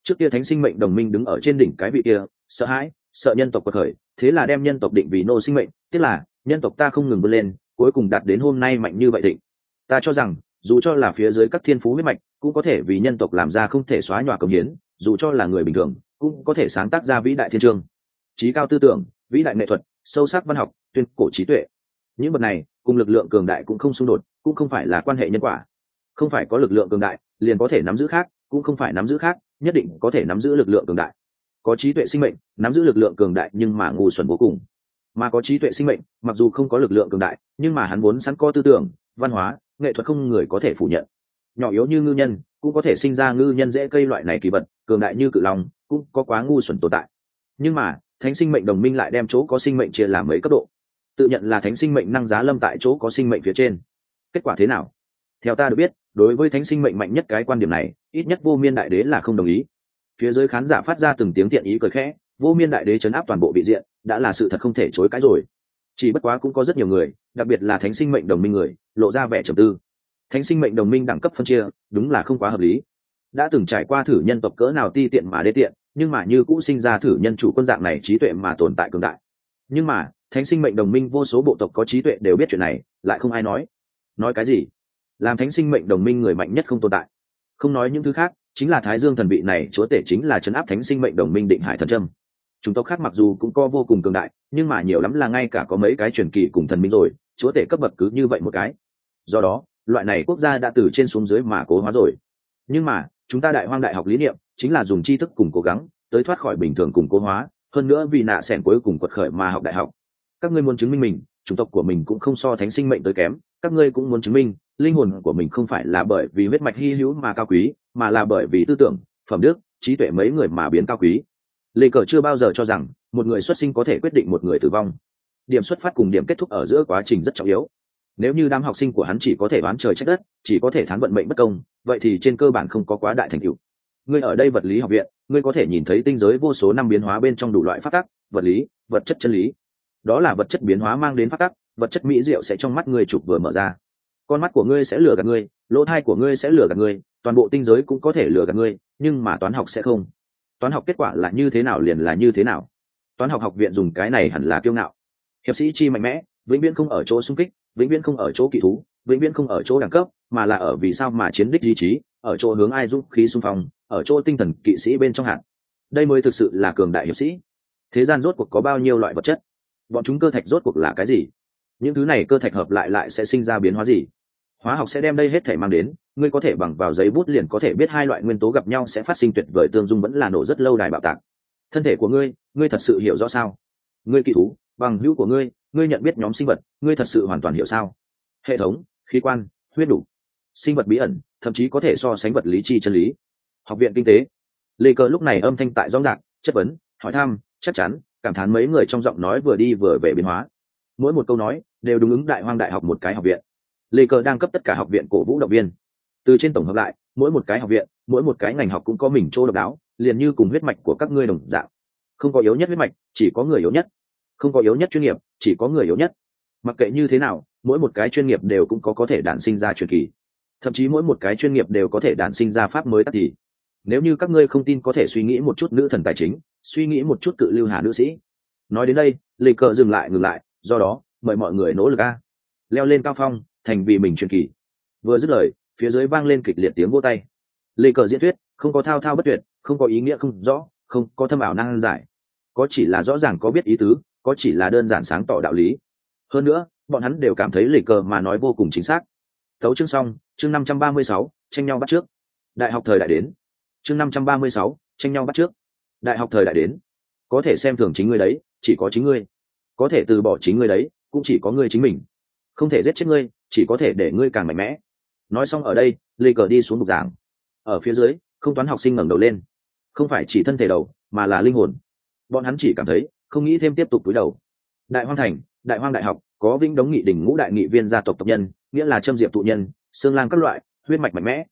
Trước kia thánh sinh mệnh đồng minh đứng ở trên đỉnh cái vị kia, sợ hãi, sợ nhân tộc quật khởi, thế là đem nhân tộc định vì nô sinh mệnh tức là, nhân tộc ta không ngừng vươn lên, cuối cùng đạt đến hôm nay mạnh như vậy thịnh. Ta cho rằng dù cho là phía dưới các thiên phú huyết mạch, cũng có thể vì nhân tộc làm ra không thể xóa nhòa công hiến, dù cho là người bình thường, cũng có thể sáng tác ra vĩ đại thiên trường. trí cao tư tưởng, vĩ đại nghệ thuật, sâu sắc văn học, tuyên cổ trí tuệ. Những vật này, cùng lực lượng cường đại cũng không xung đột, cũng không phải là quan hệ nhân quả. Không phải có lực lượng cường đại, liền có thể nắm giữ khác, cũng không phải nắm giữ khác, nhất định có thể nắm giữ lực lượng cường đại. Có trí tuệ sinh mệnh, nắm giữ lực lượng cường đại nhưng mà ngu xuẩn vô cùng. Mà có trí tuệ sinh mệnh, mặc dù không có lực lượng cường đại, nhưng mà hắn vốn sẵn có tư tưởng, văn hóa nghệ thuật không người có thể phủ nhận. Nhỏ yếu như ngư nhân, cũng có thể sinh ra ngư nhân dễ cây loại này kỳ vật, cường đại như cự long, cũng có quá ngu xuẩn tồn tại. Nhưng mà, thánh sinh mệnh đồng minh lại đem chỗ có sinh mệnh chia làm mấy cấp độ. Tự nhận là thánh sinh mệnh năng giá lâm tại chỗ có sinh mệnh phía trên. Kết quả thế nào? Theo ta được biết, đối với thánh sinh mệnh mạnh nhất cái quan điểm này, ít nhất vô miên đại đế là không đồng ý. Phía dưới khán giả phát ra từng tiếng thiện ý cười khẽ, vô miên đại đế chấn áp toàn bộ vị diện, đã là sự thật không thể chối cãi rồi chỉ bất quá cũng có rất nhiều người, đặc biệt là thánh sinh mệnh đồng minh người, lộ ra vẻ trầm tư. Thánh sinh mệnh đồng minh đẳng cấp phân chia, đúng là không quá hợp lý. Đã từng trải qua thử nhân tộc cỡ nào ti tiện mà đê tiện, nhưng mà như cũ sinh ra thử nhân chủ quân dạng này trí tuệ mà tồn tại cường đại. Nhưng mà, thánh sinh mệnh đồng minh vô số bộ tộc có trí tuệ đều biết chuyện này, lại không ai nói. Nói cái gì? Làm thánh sinh mệnh đồng minh người mạnh nhất không tồn tại. Không nói những thứ khác, chính là thái dương thần vị này chúa tể chính là chấn áp thánh sinh mệnh đồng minh định hải thần trâm chúng tộc khác mặc dù cũng có vô cùng cường đại, nhưng mà nhiều lắm là ngay cả có mấy cái truyền kỳ cùng thần minh rồi, chúa tể cấp bậc cứ như vậy một cái. Do đó, loại này quốc gia đã từ trên xuống dưới mà cố hóa rồi. Nhưng mà, chúng ta đại hoang đại học lý niệm chính là dùng tri thức cùng cố gắng tới thoát khỏi bình thường cùng cố hóa, hơn nữa vì nạ sẻn cuối cùng quật khởi mà học đại học. Các ngươi muốn chứng minh mình, chủng tộc của mình cũng không so thánh sinh mệnh tới kém, các ngươi cũng muốn chứng minh, linh hồn của mình không phải là bởi vì huyết mạch hy hữu mà cao quý, mà là bởi vì tư tưởng, phẩm đức, trí tuệ mấy người mà biến cao quý lê cờ chưa bao giờ cho rằng một người xuất sinh có thể quyết định một người tử vong. Điểm xuất phát cùng điểm kết thúc ở giữa quá trình rất trọng yếu. Nếu như đám học sinh của hắn chỉ có thể đoán trời trách đất, chỉ có thể thán vận mệnh bất công, vậy thì trên cơ bản không có quá đại thành tựu. Ngươi ở đây vật lý học viện, ngươi có thể nhìn thấy tinh giới vô số năm biến hóa bên trong đủ loại phát tắc, vật lý, vật chất chân lý. Đó là vật chất biến hóa mang đến phát tắc, vật chất mỹ diệu sẽ trong mắt ngươi chụp vừa mở ra. Con mắt của ngươi sẽ lừa gạt ngươi, lỗ thai của ngươi sẽ lừa gạt ngươi, toàn bộ tinh giới cũng có thể lừa gạt ngươi, nhưng mà toán học sẽ không toán học kết quả là như thế nào liền là như thế nào. Toán học học viện dùng cái này hẳn là kiêu ngạo. Hiệp sĩ chi mạnh mẽ, vĩnh viễn không ở chỗ sung kích, vĩnh viễn không ở chỗ kỳ thú, vĩnh viễn không ở chỗ đẳng cấp, mà là ở vì sao mà chiến đích duy chí ở chỗ hướng ai giúp khí xung phong, ở chỗ tinh thần kỵ sĩ bên trong hạn đây mới thực sự là cường đại hiệp sĩ. Thế gian rốt cuộc có bao nhiêu loại vật chất? Bọn chúng cơ thạch rốt cuộc là cái gì? Những thứ này cơ thạch hợp lại lại sẽ sinh ra biến hóa gì? Hóa học sẽ đem đây hết thể mang đến, ngươi có thể bằng vào giấy bút liền có thể biết hai loại nguyên tố gặp nhau sẽ phát sinh tuyệt vời tương dung vẫn là nổ rất lâu đài bạo tạc. Thân thể của ngươi ngươi thật sự hiểu rõ sao? Ngươi kỳ thú, bằng hữu của ngươi ngươi nhận biết nhóm sinh vật, ngươi thật sự hoàn toàn hiểu sao? Hệ thống, khí quan, huyết đủ. Sinh vật bí ẩn, thậm chí có thể so sánh vật lý chi chân lý. Học viện kinh tế. Lê cờ lúc này âm thanh tại rõ ràng, chất vấn, hỏi thăm, chắc chắn, cảm thán mấy người trong giọng nói vừa đi vừa về biến hóa. Mỗi một câu nói, đều đúng ứng đại hoang đại học một cái học viện lê cờ đang cấp tất cả học viện cổ vũ động viên. Từ trên tổng hợp lại, mỗi một cái học viện, mỗi một cái ngành học cũng có mình chỗ độc đáo, liền như cùng huyết mạch của các ngươi đồng dạng. Không có yếu nhất huyết mạch, chỉ có người yếu nhất. Không có yếu nhất chuyên nghiệp, chỉ có người yếu nhất. Mặc kệ như thế nào, mỗi một cái chuyên nghiệp đều cũng có có thể đản sinh ra truyền kỳ. Thậm chí mỗi một cái chuyên nghiệp đều có thể đản sinh ra pháp mới tắt thì. Nếu như các ngươi không tin có thể suy nghĩ một chút nữ thần tài chính, suy nghĩ một chút cự lưu hà nữ sĩ. Nói đến đây lì cờ dừng lại, ngừng lại, do đó, mời mọi người nỗ lực a. Leo lên cao phong thành vì mình truyền kỳ. Vừa dứt lời, phía dưới vang lên kịch liệt tiếng vô tay. Lê cờ diễn thuyết, không có thao thao bất tuyệt, không có ý nghĩa không rõ, không có thâm ảo năng giải. Có chỉ là rõ ràng có biết ý tứ, có chỉ là đơn giản sáng tỏ đạo lý. Hơn nữa, bọn hắn đều cảm thấy lê cờ mà nói vô cùng chính xác. Tấu chương xong, chương năm trăm ba mươi sáu, tranh nhau bắt trước. Đại học thời đại đến. Chương năm trăm ba mươi sáu, tranh nhau bắt trước. Đại học thời đại đến. Có thể xem thường chính ngươi đấy, chỉ có chính ngươi. Có thể từ bỏ chính ngươi đấy, cũng chỉ có ngươi chính mình. Không thể giết chết ngươi chỉ có thể để ngươi càng mạnh mẽ. Nói xong ở đây, lê cờ đi xuống bục giảng. Ở phía dưới, không toán học sinh ngẩng đầu lên. Không phải chỉ thân thể đầu, mà là linh hồn. Bọn hắn chỉ cảm thấy, không nghĩ thêm tiếp tục túi đầu. Đại hoang thành, đại hoang đại học, có vĩnh đống nghị đỉnh ngũ đại nghị viên gia tộc tộc nhân, nghĩa là trâm diệp tụ nhân xương lang các loại, huyết mạch mạnh mẽ.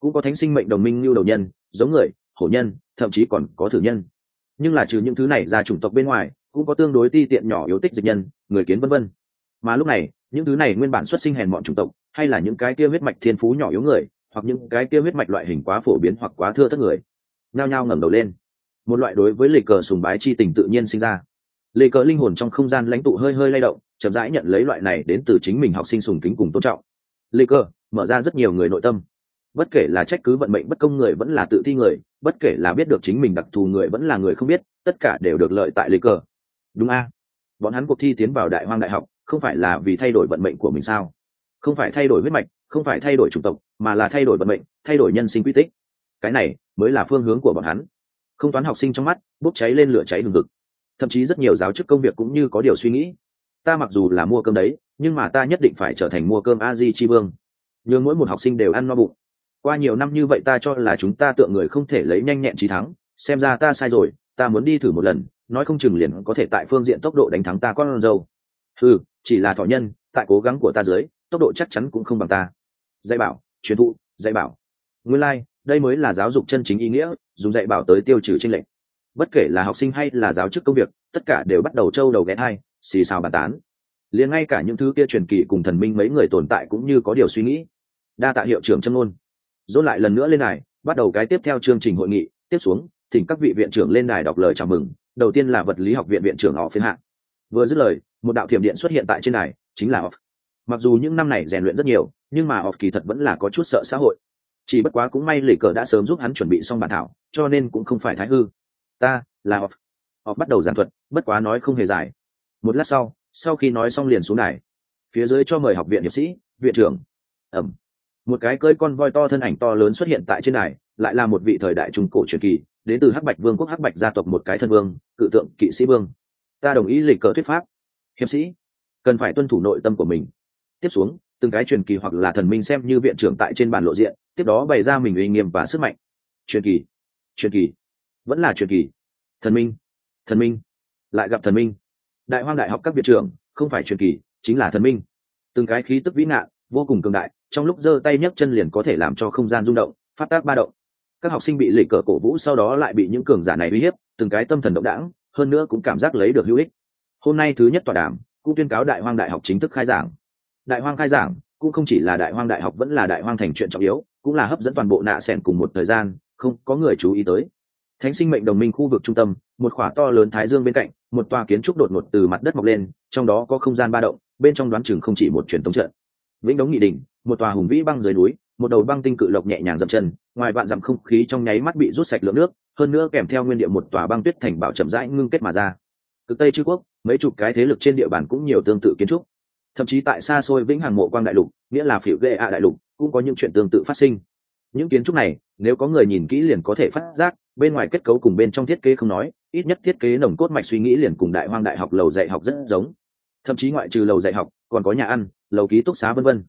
Cũng có thánh sinh mệnh đồng minh lưu đầu nhân, giống người, hổ nhân, thậm chí còn có thử nhân. Nhưng là trừ những thứ này ra chủng tộc bên ngoài, cũng có tương đối ti tiện nhỏ yếu tích dịch nhân, người kiến vân vân. Mà lúc này những thứ này nguyên bản xuất sinh hèn mọn chủng tộc, hay là những cái kia huyết mạch thiên phú nhỏ yếu người, hoặc những cái kia huyết mạch loại hình quá phổ biến hoặc quá thưa thất người, nhao nhao ngẩng đầu lên. Một loại đối với lì cờ sùng bái chi tình tự nhiên sinh ra. Lì cờ linh hồn trong không gian lãnh tụ hơi hơi lay động, chậm rãi nhận lấy loại này đến từ chính mình học sinh sùng kính cùng tôn trọng. Lì cờ, mở ra rất nhiều người nội tâm. Bất kể là trách cứ vận mệnh bất công người vẫn là tự thi người, bất kể là biết được chính mình đặc thù người vẫn là người không biết, tất cả đều được lợi tại lì cờ. Đúng a. Bọn hắn cuộc thi tiến vào đại hoang đại học không phải là vì thay đổi vận mệnh của mình sao? Không phải thay đổi huyết mạch, không phải thay đổi chủng tộc, mà là thay đổi vận mệnh, thay đổi nhân sinh quy tích. Cái này mới là phương hướng của bọn hắn. Không toán học sinh trong mắt, bốc cháy lên lửa cháy đường cực thậm chí rất nhiều giáo chức công việc cũng như có điều suy nghĩ. Ta mặc dù là mua cơm đấy, nhưng mà ta nhất định phải trở thành mua cơm a di chi vương. Nhưng mỗi một học sinh đều ăn no bụng. Qua nhiều năm như vậy ta cho là chúng ta tượng người không thể lấy nhanh nhẹn trí thắng. Xem ra ta sai rồi, ta muốn đi thử một lần, nói không chừng liền có thể tại phương diện tốc độ đánh thắng ta con dâu. Ừ chỉ là thọ nhân tại cố gắng của ta dưới tốc độ chắc chắn cũng không bằng ta. Dạy bảo truyền thụ dạy bảo. Nguyên lai、like, đây mới là giáo dục chân chính ý nghĩa dùng dạy bảo tới tiêu trừ tranh lệch. Bất kể là học sinh hay là giáo chức công việc tất cả đều bắt đầu trâu đầu ghé hai xì xào bàn tán. Liền ngay cả những thứ kia truyền kỳ cùng thần minh mấy người tồn tại cũng như có điều suy nghĩ. Đa tạ hiệu trưởng châm ngôn dốt lại lần nữa lên này bắt đầu cái tiếp theo chương trình hội nghị tiếp xuống thỉnh các vị viện trưởng lên đài đọc lời chào mừng. Đầu tiên là vật lý học viện viện trưởng họ phiên hạ vừa dứt lời một đạo thiểm điện xuất hiện tại trên này, chính là off. Mặc dù những năm này rèn luyện rất nhiều nhưng mà off kỳ thật vẫn là có chút sợ xã hội. Chỉ bất quá cũng may lì cờ đã sớm giúp hắn chuẩn bị xong bản thảo cho nên cũng không phải thái hư. Ta là off. Off bắt đầu giảng thuật bất quá nói không hề dài. Một lát sau sau khi nói xong liền xuống này, phía dưới cho mời học viện hiệp sĩ viện trưởng. Ẩm. Một cái cơi con voi to thân ảnh to lớn xuất hiện tại trên này, lại là một vị thời đại trung cổ truyền kỳ đến từ hắc bạch vương quốc hắc bạch gia tộc một cái thân vương cự tượng kỵ sĩ vương ta đồng ý lịch cờ thuyết pháp. Hiệp sĩ, cần phải tuân thủ nội tâm của mình. Tiếp xuống, từng cái truyền kỳ hoặc là thần minh xem như viện trưởng tại trên bàn lộ diện, tiếp đó bày ra mình uy nghiêm và sức mạnh. Truyền kỳ truyền kỳ, vẫn là truyền kỳ. Thần minh thần minh, lại gặp thần minh. Đại hoang đại học các viện trưởng, không phải truyền kỳ, chính là thần minh. Từng cái khí tức vĩ ngạn, vô cùng cường đại, trong lúc giơ tay nhấc chân liền có thể làm cho không gian rung động, phát tác ba động. Các học sinh bị lệ cờ cổ vũ sau đó lại bị những cường giả này uy hiếp, từng cái tâm thần động đảng hơn nữa cũng cảm giác lấy được hữu ích. Hôm nay thứ nhất tọa đàm, cũng tuyên cáo đại hoang đại học chính thức khai giảng. Đại hoang khai giảng, cũng không chỉ là đại hoang đại học vẫn là đại hoang thành chuyện trọng yếu, cũng là hấp dẫn toàn bộ nạ sẻn cùng một thời gian, không có người chú ý tới. Thánh sinh mệnh đồng minh khu vực trung tâm, một khỏa to lớn thái dương bên cạnh, một tòa kiến trúc đột ngột từ mặt đất mọc lên, trong đó có không gian ba động, bên trong đoán chừng không chỉ một truyền thống trận. Vĩnh đống nghị đình, một tòa hùng vĩ băng dưới núi, một đầu băng tinh cự lộc nhẹ nhàng dậm chân, ngoài vạn dặm không khí trong nháy mắt bị rút sạch lượng nước hơn nữa kèm theo nguyên địa một tòa băng tuyết thành bảo chậm rãi ngưng kết mà ra. Cực tây chư quốc, mấy chục cái thế lực trên địa bàn cũng nhiều tương tự kiến trúc. Thậm chí tại xa xôi vĩnh hằng mộ quang đại lục, nghĩa là phiểu ghệ ạ đại lục, cũng có những chuyện tương tự phát sinh. Những kiến trúc này, nếu có người nhìn kỹ liền có thể phát giác, bên ngoài kết cấu cùng bên trong thiết kế không nói, ít nhất thiết kế nồng cốt mạch suy nghĩ liền cùng đại hoang đại học lầu dạy học rất giống. Thậm chí ngoại trừ lầu dạy học, còn có nhà ăn, lầu ký túc xá vân vân.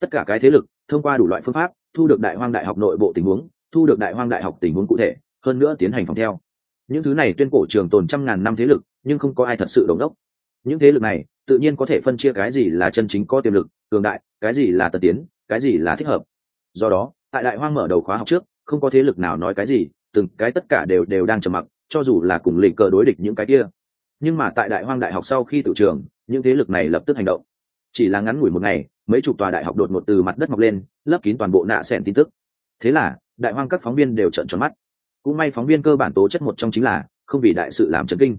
Tất cả cái thế lực, thông qua đủ loại phương pháp, thu được đại hoang đại học nội bộ tình huống, thu được đại hoang đại học tình huống cụ thể hơn nữa tiến hành phòng theo. Những thứ này tuyên cổ trường tồn trăm ngàn năm thế lực, nhưng không có ai thật sự đống đốc. Những thế lực này, tự nhiên có thể phân chia cái gì là chân chính có tiềm lực, cường đại, cái gì là tật tiến, cái gì là thích hợp. Do đó, tại đại hoang mở đầu khóa học trước, không có thế lực nào nói cái gì, từng cái tất cả đều đều đang trầm mặc, cho dù là cùng lịch cờ đối địch những cái kia. Nhưng mà tại đại hoang đại học sau khi tự trường, những thế lực này lập tức hành động. Chỉ là ngắn ngủi một ngày, mấy chục tòa đại học đột ngột từ mặt đất mọc lên, lấp kín toàn bộ nạ sẻn tin tức. Thế là, đại hoang các phóng viên đều trợn tròn mắt cũng may phóng viên cơ bản tố chất một trong chính là, không vì đại sự làm chấn kinh.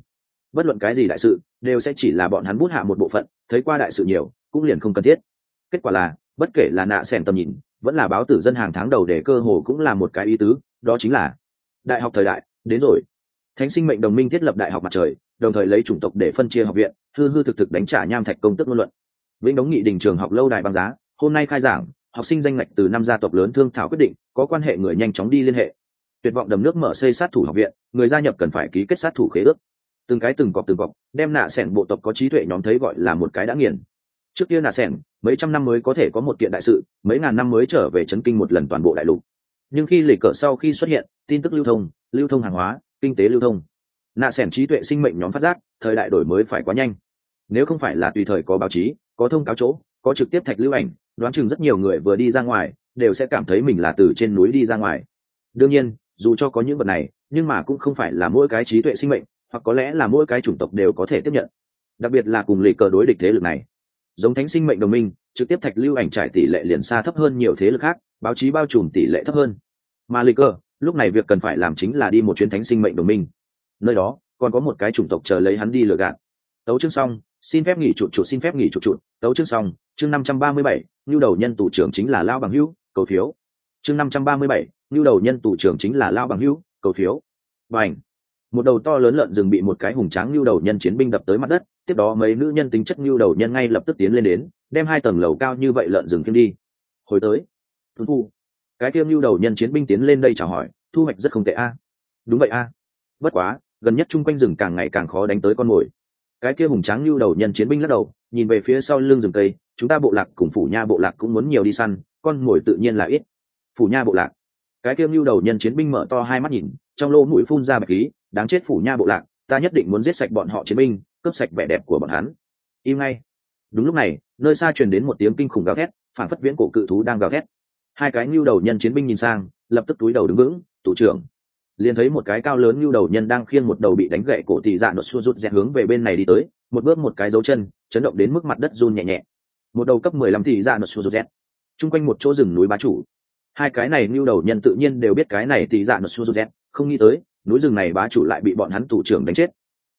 Bất luận cái gì đại sự, đều sẽ chỉ là bọn hắn bút hạ một bộ phận, thấy qua đại sự nhiều, cũng liền không cần thiết. Kết quả là, bất kể là nạ sẻn tầm nhìn, vẫn là báo tử dân hàng tháng đầu để cơ hồ cũng là một cái ý tứ, đó chính là, đại học thời đại, đến rồi. Thánh sinh mệnh đồng minh thiết lập đại học mặt trời, đồng thời lấy chủng tộc để phân chia học viện, hư hư thực thực đánh trả nham thạch công tức ngôn luận. Vĩnh đống nghị đình trường học lâu đài băng giá, hôm nay khai giảng, học sinh danh ngạch từ năm gia tộc lớn thương thảo quyết định, có quan hệ người nhanh chóng đi liên hệ tuyệt vọng đầm nước mở xây sát thủ học viện, người gia nhập cần phải ký kết sát thủ khế ước. Từng cái từng cọc từng cọc đem nạ sẻn bộ tộc có trí tuệ nhóm thấy gọi là một cái đã nghiền. Trước kia nạ sẻn mấy trăm năm mới có thể có một kiện đại sự, mấy ngàn năm mới trở về chấn kinh một lần toàn bộ đại lục. Nhưng khi lịch cờ sau khi xuất hiện, tin tức lưu thông lưu thông hàng hóa, kinh tế lưu thông. Nạ sẻn trí tuệ sinh mệnh nhóm phát giác, thời đại đổi mới phải quá nhanh. Nếu không phải là tùy thời có báo chí, có thông cáo chỗ, có trực tiếp thạch lưu ảnh, đoán chừng rất nhiều người vừa đi ra ngoài, đều sẽ cảm thấy mình là từ trên núi đi ra ngoài. Đương nhiên dù cho có những vật này nhưng mà cũng không phải là mỗi cái trí tuệ sinh mệnh hoặc có lẽ là mỗi cái chủng tộc đều có thể tiếp nhận. Đặc biệt là cùng lì cờ đối địch thế lực này. Giống thánh sinh mệnh đồng minh trực tiếp thạch lưu ảnh trải tỷ lệ liền xa thấp hơn nhiều thế lực khác báo chí bao trùm tỷ lệ thấp hơn. Mà lì cờ lúc này việc cần phải làm chính là đi một chuyến thánh sinh mệnh đồng minh. Nơi đó còn có một cái chủng tộc chờ lấy hắn đi lừa gạt. Tấu chương xong xin phép nghỉ trụ trụ, xin phép nghỉ trụ trụ. tấu chương xong chương năm trăm ba mươi bảy nhu đầu nhân tù trưởng chính là lao bằng hữu cầu phiếu chương năm trăm ba mươi bảy nhu đầu nhân tù trưởng chính là lao bằng hữu, cầu phiếu. Và ảnh một đầu to lớn lợn rừng bị một cái hùng tráng nhu đầu nhân chiến binh đập tới mặt đất, tiếp đó mấy nữ nhân tính chất nhu đầu nhân ngay lập tức tiến lên đến, đem hai tầng lầu cao như vậy lợn rừng kiếm đi. Hồi tới tuân thu cái kia nhu đầu nhân chiến binh tiến lên đây chào hỏi, thu hoạch rất không tệ a. Đúng vậy a. Bất quá, gần nhất chung quanh rừng càng ngày càng khó đánh tới con mồi. Cái kia hùng tráng lưu đầu nhân chiến binh lắc đầu, nhìn về phía sau lưng rừng cây, chúng ta bộ lạc cùng phủ nha bộ lạc cũng muốn nhiều đi săn, con mồi tự nhiên là ít phủ nha bộ lạc. Cái kiêm lưu đầu nhân chiến binh mở to hai mắt nhìn, trong lỗ mũi phun ra bạch khí, đáng chết phủ nha bộ lạc, ta nhất định muốn giết sạch bọn họ chiến binh, cướp sạch vẻ đẹp của bọn hắn. Im ngay. Đúng lúc này, nơi xa truyền đến một tiếng kinh khủng gào thét, phản phất viễn cổ cự thú đang gào thét. Hai cái lưu đầu nhân chiến binh nhìn sang, lập tức túi đầu đứng vững, thủ trưởng. Liền thấy một cái cao lớn lưu đầu nhân đang khiêng một đầu bị đánh gậy cổ thị dạ nốt xua rút dẹt hướng về bên này đi tới, một bước một cái dấu chân, chấn động đến mức mặt đất run nhẹ nhẹ. Một đầu cấp mười lăm thị dạ nốt xua rút dẹt chung quanh một chỗ rừng núi bá chủ hai cái này như đầu nhân tự nhiên đều biết cái này thì dạ nốt xua rút không nghĩ tới, núi rừng này bá chủ lại bị bọn hắn tù trưởng đánh chết.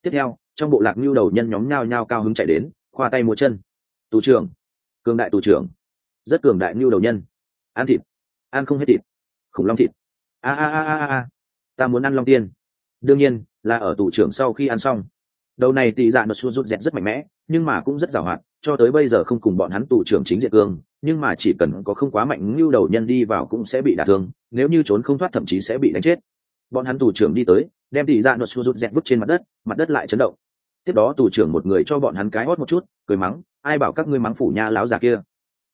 Tiếp theo, trong bộ lạc như đầu nhân nhóm nhao nhao cao hứng chạy đến, khoa tay múa chân. Tù trưởng. Cường đại tù trưởng. Rất cường đại như đầu nhân. Ăn thịt. Ăn không hết thịt. Khủng long thịt. A a a a a. Ta muốn ăn long tiên. Đương nhiên, là ở tù trưởng sau khi ăn xong đầu này tị dạ nó rút dẹt rất mạnh mẽ, nhưng mà cũng rất giàu hoạt cho tới bây giờ không cùng bọn hắn tù trưởng chính diện cương, nhưng mà chỉ cần có không quá mạnh như đầu nhân đi vào cũng sẽ bị đả thương, nếu như trốn không thoát thậm chí sẽ bị đánh chết. Bọn hắn tù trưởng đi tới, đem tị dạ nó rút dẹt vứt trên mặt đất mặt đất lại chấn động. Tiếp đó tù trưởng một người cho bọn hắn cái hót một chút, cười mắng, ai bảo các ngươi mắng phủ nha láo già kia?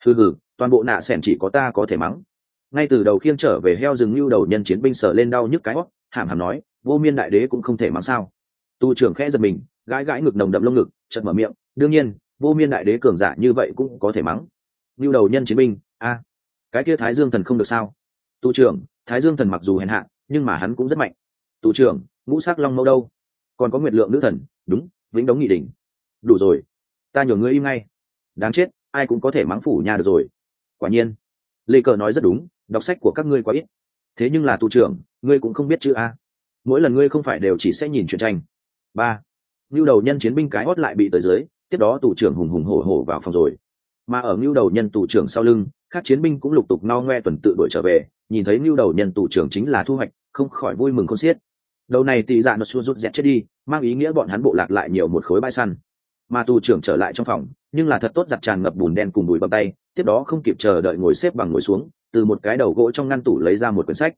Hừ hừ, toàn bộ nạ sẻn chỉ có ta có thể mắng. Ngay từ đầu khiêng trở về heo rừng lưu đầu nhân chiến binh sợ lên đau nhức cái hót hàm hàm nói, vô miên đại đế cũng không thể mắng sao. Tu trưởng khẽ giật mình gãi gãi ngực nồng đậm lông ngực chật mở miệng, đương nhiên, vô miên đại đế cường giả như vậy cũng có thể mắng. Như đầu nhân chiến binh, a, cái kia thái dương thần không được sao? Tu trưởng, thái dương thần mặc dù hèn hạ, nhưng mà hắn cũng rất mạnh. Tu trưởng, ngũ sắc long mẫu đâu? Còn có nguyệt lượng nữ thần, đúng, vĩnh đống nghị đỉnh đủ rồi, ta nhường ngươi im ngay. Đáng chết, ai cũng có thể mắng phủ nhà được rồi. Quả nhiên, lê cờ nói rất đúng, đọc sách của các ngươi quá ít. Thế nhưng là tu trưởng, ngươi cũng không biết chữ a. Mỗi lần ngươi không phải đều chỉ sẽ nhìn truyện tranh. Ba ngưu đầu nhân chiến binh cái hót lại bị tới dưới, tiếp đó tù trưởng hùng hùng hổ hổ vào phòng rồi. Mà ở ngưu đầu nhân tù trưởng sau lưng, các chiến binh cũng lục tục no ngoe tuần tự đuổi trở về, nhìn thấy ngưu đầu nhân tù trưởng chính là thu hoạch, không khỏi vui mừng con xiết. Đầu này tị dạ nó xua rút dẹt chết đi, mang ý nghĩa bọn hắn bộ lạc lại nhiều một khối bãi săn. Mà tù trưởng trở lại trong phòng, nhưng là thật tốt giặt tràn ngập bùn đen cùng bụi bầm tay, tiếp đó không kịp chờ đợi ngồi xếp bằng ngồi xuống, từ một cái đầu gỗ trong ngăn tủ lấy ra một quyển sách.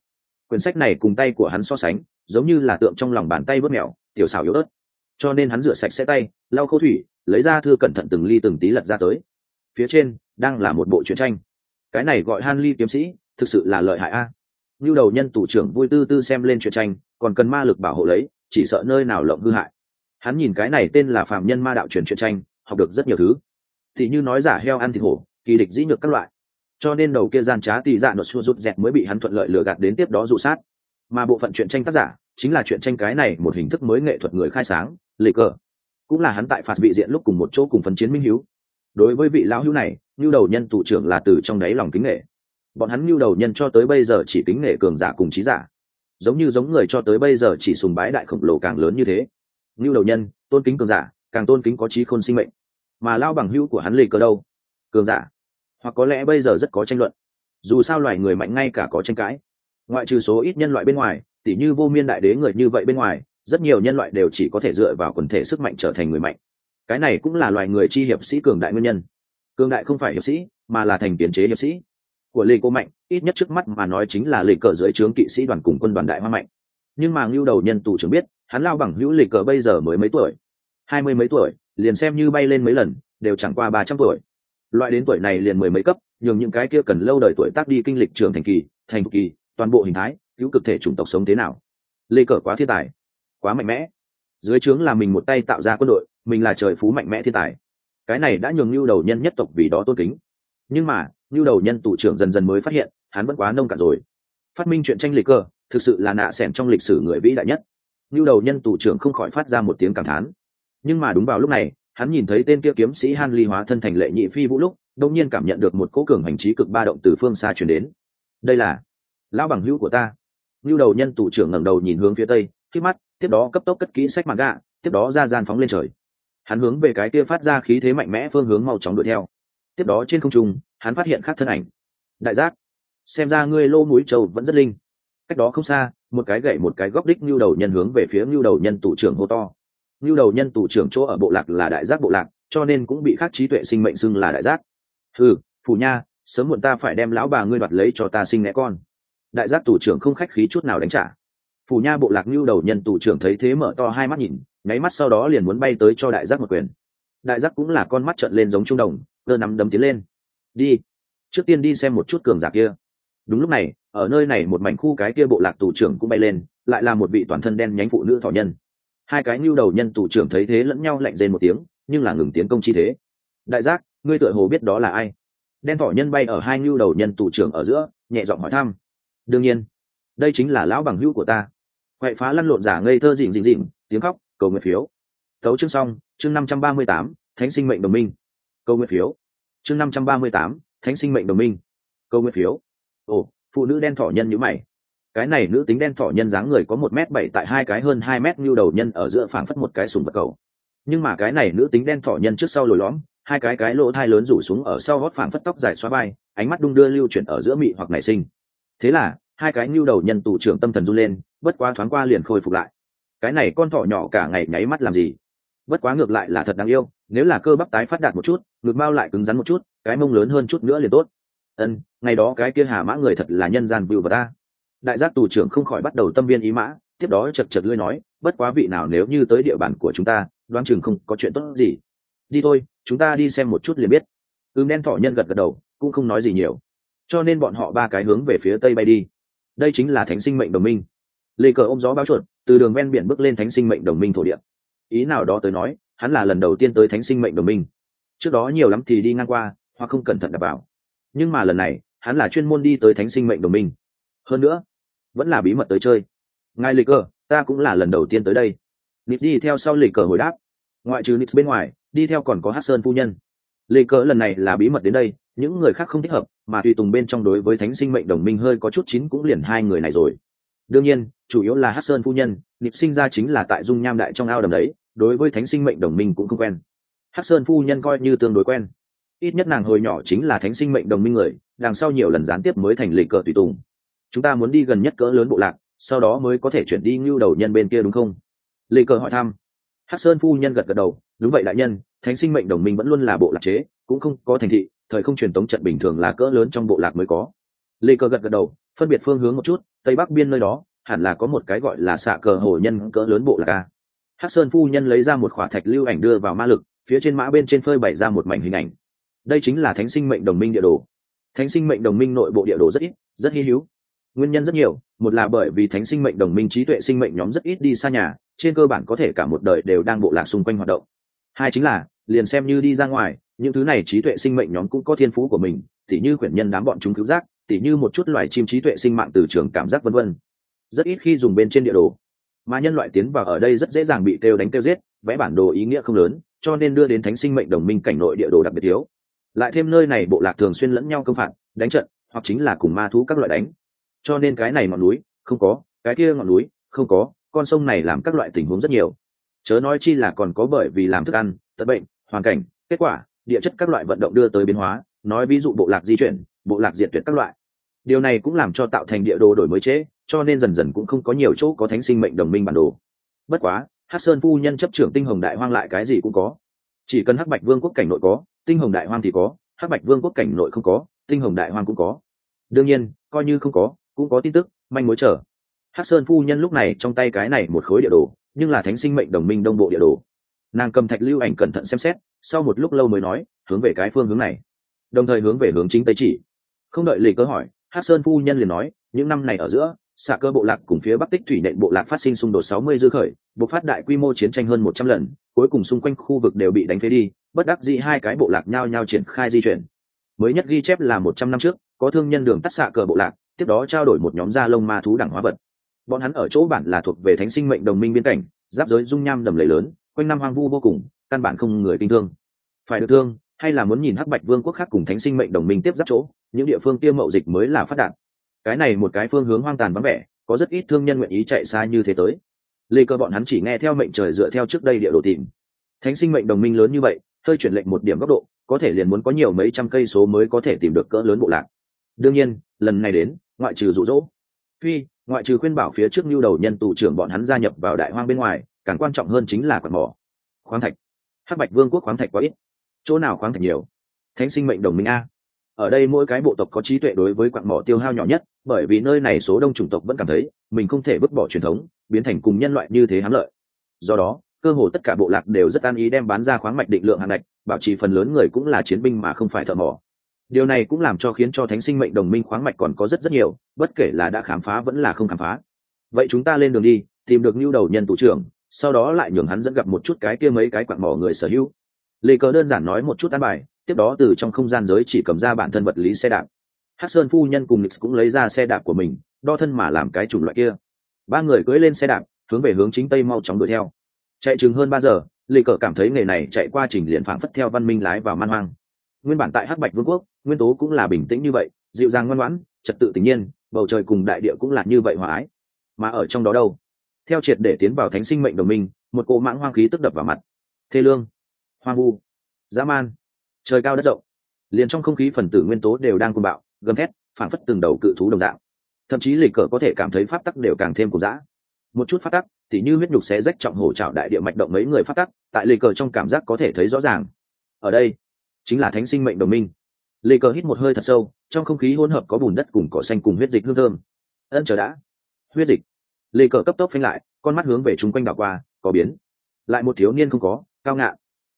Quyển sách này cùng tay của hắn so sánh, giống như là tượng trong lòng bàn tay bớt mèo tiểu xảo yếu ớt cho nên hắn rửa sạch sẽ tay, lau khô thủy, lấy ra thư cẩn thận từng ly từng tí lật ra tới. Phía trên đang là một bộ truyện tranh. Cái này gọi han ly kiếm sĩ, thực sự là lợi hại a. Như đầu nhân tủ trưởng vui tư tư xem lên truyện tranh, còn cần ma lực bảo hộ lấy, chỉ sợ nơi nào lộng hư hại. Hắn nhìn cái này tên là phạm nhân ma đạo truyền truyện tranh, học được rất nhiều thứ. Thì như nói giả heo ăn thịt hổ, kỳ địch dĩ nhược các loại. Cho nên đầu kia gian trá tì dạ nột xua rút dẹt mới bị hắn thuận lợi lừa gạt đến tiếp đó dụ sát. Mà bộ phận truyện tranh tác giả chính là truyện tranh cái này một hình thức mới nghệ thuật người khai sáng lệ cờ. Cũng là hắn tại phạt vị diện lúc cùng một chỗ cùng phấn chiến minh hiếu. Đối với vị lão hữu này nhu đầu nhân tụ trưởng là từ trong đáy lòng kính nghệ bọn hắn nhu đầu nhân cho tới bây giờ chỉ kính nghệ cường giả cùng trí giả. Giống như giống người cho tới bây giờ chỉ sùng bái đại khổng lồ càng lớn như thế. Nhu đầu nhân, tôn kính cường giả, càng tôn kính có trí khôn sinh mệnh. Mà lao bằng hữu của hắn lì cờ đâu? Cường giả. Hoặc có lẽ bây giờ rất có tranh luận. Dù sao loài người mạnh ngay cả có tranh cãi. Ngoại trừ số ít nhân loại bên ngoài, tỉ như vô miên đại đế người như vậy bên ngoài rất nhiều nhân loại đều chỉ có thể dựa vào quần thể sức mạnh trở thành người mạnh. Cái này cũng là loài người chi hiệp sĩ cường đại nguyên nhân. Cường đại không phải hiệp sĩ, mà là thành tiến chế hiệp sĩ. Của lê cô mạnh, ít nhất trước mắt mà nói chính là lê cờ dưới trướng kỵ sĩ đoàn cùng quân đoàn đại hoa mạnh. Nhưng mà ngưu đầu nhân tù trưởng biết, hắn lao bằng hữu lê cờ bây giờ mới mấy tuổi. Hai mươi mấy tuổi, liền xem như bay lên mấy lần, đều chẳng qua ba trăm tuổi. Loại đến tuổi này liền mười mấy cấp, nhường những cái kia cần lâu đời tuổi tác đi kinh lịch trường thành kỳ thành kỳ, toàn bộ hình thái, cứu cực thể chủng tộc sống thế nào. Lê cờ quá thiên tài quá mạnh mẽ. Dưới trướng là mình một tay tạo ra quân đội, mình là trời phú mạnh mẽ thiên tài. Cái này đã nhường nhu đầu nhân nhất tộc vì đó tôn kính. Nhưng mà nhu đầu nhân tụ trưởng dần dần mới phát hiện, hắn vẫn quá nông cạn rồi. Phát minh chuyện tranh lịch cơ, thực sự là nạ sẻn trong lịch sử người vĩ đại nhất. Nhu đầu nhân tụ trưởng không khỏi phát ra một tiếng cảm thán. Nhưng mà đúng vào lúc này, hắn nhìn thấy tên kia kiếm sĩ han ly hóa thân thành lệ nhị phi vũ lúc đông nhiên cảm nhận được một cỗ cường hành trí cực ba động từ phương xa chuyển đến. Đây là lão bằng hữu của ta. Nhu đầu nhân tụ trưởng ngẩng đầu nhìn hướng phía tây khi mắt tiếp đó cấp tốc cất kỹ sách mặt gạ tiếp đó ra gian phóng lên trời. Hắn hướng về cái kia phát ra khí thế mạnh mẽ phương hướng mau chóng đuổi theo. Tiếp đó trên không trung, hắn phát hiện khác thân ảnh. Đại giác, xem ra ngươi lô mũi trâu vẫn rất linh. Cách đó không xa, một cái gậy một cái góc đích nhu đầu nhân hướng về phía nhu đầu nhân tủ trưởng hô to. Nhu đầu nhân tủ trưởng chỗ ở bộ lạc là đại giác bộ lạc, cho nên cũng bị khắc trí tuệ sinh mệnh xưng là đại giác. Ừ phủ nha, sớm muộn ta phải đem lão bà ngươi đoạt lấy cho ta sinh né con. Đại giác tủ trưởng không khách khí chút nào đánh trả phủ nha bộ lạc nhu đầu nhân tù trưởng thấy thế mở to hai mắt nhìn, nháy mắt sau đó liền muốn bay tới cho đại giác một quyền. Đại giác cũng là con mắt trợn lên giống trung đồng, cơ nắm đấm tiến lên. Đi, trước tiên đi xem một chút cường giả kia. Đúng lúc này, ở nơi này một mảnh khu cái kia bộ lạc tù trưởng cũng bay lên, lại là một vị toàn thân đen nhánh phụ nữ thọ nhân. Hai cái nhu đầu nhân tù trưởng thấy thế lẫn nhau lạnh rên một tiếng, nhưng là ngừng tiến công chi thế. Đại giác, ngươi tựa hồ biết đó là ai? Đen thọ nhân bay ở hai nhu đầu nhân tù trưởng ở giữa, nhẹ giọng hỏi thăm. Đương nhiên, đây chính là lão bằng hữu của ta huệ phá lăn lộn giả ngây thơ dịnh dịnh dịnh tiếng khóc, cầu nguyện phiếu. Thấu chương xong, chương năm trăm ba mươi tám, thánh sinh mệnh đồng minh. Cầu nguyện phiếu. Chương năm trăm ba mươi tám, thánh sinh mệnh đồng minh. Câu nguyện phiếu. Ồ, phụ nữ đen thỏ nhân nhữ mày. Cái này nữ tính đen thỏ nhân dáng người có một m bảy tại hai cái hơn hai m như đầu nhân ở giữa phảng phất một cái sùng vật cầu. Nhưng mà cái này nữ tính đen thỏ nhân trước sau lồi lõm, hai cái cái lỗ thai lớn rủ xuống ở sau gót phảng phất tóc dài xoa bay ánh mắt đung đưa lưu chuyển ở giữa mị hoặc nảy sinh. Thế là hai cái nhu đầu nhân tù trưởng tâm thần run lên, bất quá thoáng qua liền khôi phục lại. Cái này con thỏ nhỏ cả ngày nháy mắt làm gì? Bất quá ngược lại là thật đáng yêu, nếu là cơ bắp tái phát đạt một chút ngược bao lại cứng rắn một chút, cái mông lớn hơn chút nữa liền tốt. Ân, ngày đó cái kia hà mã người thật là nhân gian bưu và ta đại giác tù trưởng không khỏi bắt đầu tâm viên ý mã, tiếp đó chật chật lưỡi nói, bất quá vị nào nếu như tới địa bàn của chúng ta, đoán chừng không có chuyện tốt gì. Đi thôi, chúng ta đi xem một chút liền biết. Ưm đen thỏ nhân gật gật đầu, cũng không nói gì nhiều. Cho nên bọn họ ba cái hướng về phía tây bay đi đây chính là thánh sinh mệnh đồng minh. Lê cờ ôm gió báo chuột, từ đường ven biển bước lên thánh sinh mệnh đồng minh thổ địa. Ý nào đó tới nói, hắn là lần đầu tiên tới thánh sinh mệnh đồng minh. Trước đó nhiều lắm thì đi ngang qua, hoặc không cẩn thận đạp vào. Nhưng mà lần này, hắn là chuyên môn đi tới thánh sinh mệnh đồng minh. Hơn nữa, vẫn là bí mật tới chơi. Ngài lịch cờ, ta cũng là lần đầu tiên tới đây. Nịp đi theo sau lịch cờ hồi đáp. Ngoại trừ nịp bên ngoài, đi theo còn có hát sơn phu nhân. Lịch cờ lần này là bí mật đến đây, những người khác không thích hợp mà tùy tùng bên trong đối với thánh sinh mệnh đồng minh hơi có chút chín cũng liền hai người này rồi. Đương nhiên, chủ yếu là hát sơn phu nhân, nịp sinh ra chính là tại dung nham đại trong ao đầm đấy, đối với thánh sinh mệnh đồng minh cũng không quen. Hát sơn phu nhân coi như tương đối quen. Ít nhất nàng hồi nhỏ chính là thánh sinh mệnh đồng minh người, đằng sau nhiều lần gián tiếp mới thành lịch cờ tùy tùng. Chúng ta muốn đi gần nhất cỡ lớn bộ lạc, sau đó mới có thể chuyển đi ngưu đầu nhân bên kia đúng không? Lịch cờ hỏi thăm. Hát sơn phu nhân gật gật đầu, đúng vậy đại nhân, thánh sinh mệnh đồng minh vẫn luôn là bộ lạc chế, cũng không có thành thị thời không truyền tống trận bình thường là cỡ lớn trong bộ lạc mới có. Lê cờ gật gật đầu, phân biệt phương hướng một chút, tây bắc biên nơi đó, hẳn là có một cái gọi là xạ cờ hồ nhân cỡ lớn bộ lạc a. Hắc sơn phu nhân lấy ra một khỏa thạch lưu ảnh đưa vào ma lực, phía trên mã bên trên phơi bày ra một mảnh hình ảnh. Đây chính là thánh sinh mệnh đồng minh địa đồ. Thánh sinh mệnh đồng minh nội bộ địa đồ rất ít, rất hy hữu. Nguyên nhân rất nhiều, một là bởi vì thánh sinh mệnh đồng minh trí tuệ sinh mệnh nhóm rất ít đi xa nhà, trên cơ bản có thể cả một đời đều đang bộ lạc xung quanh hoạt động hai chính là, liền xem như đi ra ngoài, những thứ này trí tuệ sinh mệnh nhóm cũng có thiên phú của mình, tỉ như quyển nhân đám bọn chúng cứu giác, tỉ như một chút loài chim trí tuệ sinh mạng từ trường cảm giác vân vân. Rất ít khi dùng bên trên địa đồ. Mà nhân loại tiến vào ở đây rất dễ dàng bị kêu đánh kêu giết, vẽ bản đồ ý nghĩa không lớn, cho nên đưa đến thánh sinh mệnh đồng minh cảnh nội địa đồ đặc biệt thiếu lại thêm nơi này bộ lạc thường xuyên lẫn nhau công phạt, đánh trận, hoặc chính là cùng ma thú các loại đánh. Cho nên cái này ngọn núi, không có, cái kia ngọn núi, không có, con sông này làm các loại tình huống rất nhiều chớ nói chi là còn có bởi vì làm thức ăn, tật bệnh, hoàn cảnh, kết quả, địa chất các loại vận động đưa tới biến hóa, nói ví dụ bộ lạc di chuyển, bộ lạc diệt tuyệt các loại. Điều này cũng làm cho tạo thành địa đồ đổi mới chế, cho nên dần dần cũng không có nhiều chỗ có thánh sinh mệnh đồng minh bản đồ. Bất quá hát sơn phu nhân chấp trưởng tinh hồng đại hoang lại cái gì cũng có. Chỉ cần hắc bạch vương quốc cảnh nội có, tinh hồng đại hoang thì có, hắc bạch vương quốc cảnh nội không có, tinh hồng đại hoang cũng có. Đương nhiên, coi như không có, cũng có tin tức, manh mối chờ. Hắc sơn phu nhân lúc này trong tay cái này một khối địa đồ nhưng là thánh sinh mệnh đồng minh đông bộ địa đồ. Nàng cầm thạch lưu ảnh cẩn thận xem xét, sau một lúc lâu mới nói, hướng về cái phương hướng này. Đồng thời hướng về hướng chính tây chỉ. Không đợi lì cơ hỏi hát sơn phu nhân liền nói, những năm này ở giữa, xạ cơ bộ lạc cùng phía bắc tích thủy nện bộ lạc phát sinh xung đột sáu mươi dư khởi bộ phát đại quy mô chiến tranh hơn một trăm lần, cuối cùng xung quanh khu vực đều bị đánh phế đi, bất đắc dĩ hai cái bộ lạc nhau nhau triển khai di chuyển. Mới nhất ghi chép là một trăm năm trước, có thương nhân đường tắt xạ cờ bộ lạc, tiếp đó trao đổi một nhóm da lông ma thú đẳng hóa vật bọn hắn ở chỗ bản là thuộc về thánh sinh mệnh đồng minh biên cảnh, giáp giới dung nham đầm lầy lớn, quanh năm hoang vu vô cùng, căn bản không người kinh thương. Phải được thương, hay là muốn nhìn hắc bạch vương quốc khác cùng thánh sinh mệnh đồng minh tiếp giáp chỗ, những địa phương tiêu mậu dịch mới là phát đạt. Cái này một cái phương hướng hoang tàn vắng vẻ, có rất ít thương nhân nguyện ý chạy xa như thế tới. Lê cơ bọn hắn chỉ nghe theo mệnh trời dựa theo trước đây địa đồ tìm. Thánh sinh mệnh đồng minh lớn như vậy, hơi chuyển lệnh một điểm góc độ, có thể liền muốn có nhiều mấy trăm cây số mới có thể tìm được cỡ lớn bộ lạc. Đương nhiên, lần này đến, ngoại trừ rụ rỗ phi ngoại trừ khuyên bảo phía trước nhu đầu nhân tù trưởng bọn hắn gia nhập vào đại hoang bên ngoài, càng quan trọng hơn chính là quạt mỏ. Khoáng thạch. Hắc bạch vương quốc khoáng thạch quá ít. Chỗ nào khoáng thạch nhiều? Thánh sinh mệnh đồng minh a. Ở đây mỗi cái bộ tộc có trí tuệ đối với quặng mỏ tiêu hao nhỏ nhất, bởi vì nơi này số đông chủng tộc vẫn cảm thấy mình không thể vứt bỏ truyền thống, biến thành cùng nhân loại như thế hám lợi. Do đó, cơ hồ tất cả bộ lạc đều rất an ý đem bán ra khoáng mạch định lượng hàng ngạch, bảo trì phần lớn người cũng là chiến binh mà không phải thợ mỏ điều này cũng làm cho khiến cho thánh sinh mệnh đồng minh khoáng mạch còn có rất rất nhiều, bất kể là đã khám phá vẫn là không khám phá. Vậy chúng ta lên đường đi, tìm được nhu đầu nhân tù trưởng, sau đó lại nhường hắn dẫn gặp một chút cái kia mấy cái quạt mỏ người sở hữu. Lê cờ đơn giản nói một chút an bài, tiếp đó từ trong không gian giới chỉ cầm ra bản thân vật lý xe đạp. Hát sơn phu nhân cùng nix cũng lấy ra xe đạp của mình, đo thân mà làm cái chủng loại kia. Ba người cưỡi lên xe đạp, hướng về hướng chính tây mau chóng đuổi theo. Chạy chừng hơn ba giờ, lê cờ cảm thấy nghề này chạy qua trình liền phảng phất theo văn minh lái vào man hoang. Nguyên bản tại hắc bạch vương quốc nguyên tố cũng là bình tĩnh như vậy, dịu dàng ngoan ngoãn, trật tự tự nhiên, bầu trời cùng đại địa cũng là như vậy hòa ái. Mà ở trong đó đâu? Theo triệt để tiến vào thánh sinh mệnh đồng minh, một cỗ mãng hoang khí tức đập vào mặt. Thê lương, hoang vu, dã man, trời cao đất rộng. Liền trong không khí phần tử nguyên tố đều đang côn bạo, gầm thét phản phất từng đầu cự thú đồng dạng. Thậm chí lịch cờ có thể cảm thấy pháp tắc đều càng thêm cổ dã. Một chút phát tắc thì như huyết nhục xé rách trọng hổ trào đại địa mạch động mấy người phát tắc, tại lê cờ trong cảm giác có thể thấy rõ ràng. Ở đây chính là thánh sinh mệnh đồng minh lê cờ hít một hơi thật sâu, trong không khí hỗn hợp có bùn đất cùng cỏ xanh cùng huyết dịch hương thơm. Ân, chờ đã. Huyết dịch. Lê cờ cấp tốc phanh lại, con mắt hướng về chung quanh đảo qua, có biến. Lại một thiếu niên không có, cao ngạn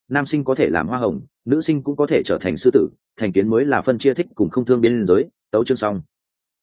nam sinh có thể làm hoa hồng, nữ sinh cũng có thể trở thành sư tử, thành kiến mới là phân chia thích cùng không thương biên giới, tấu chương xong.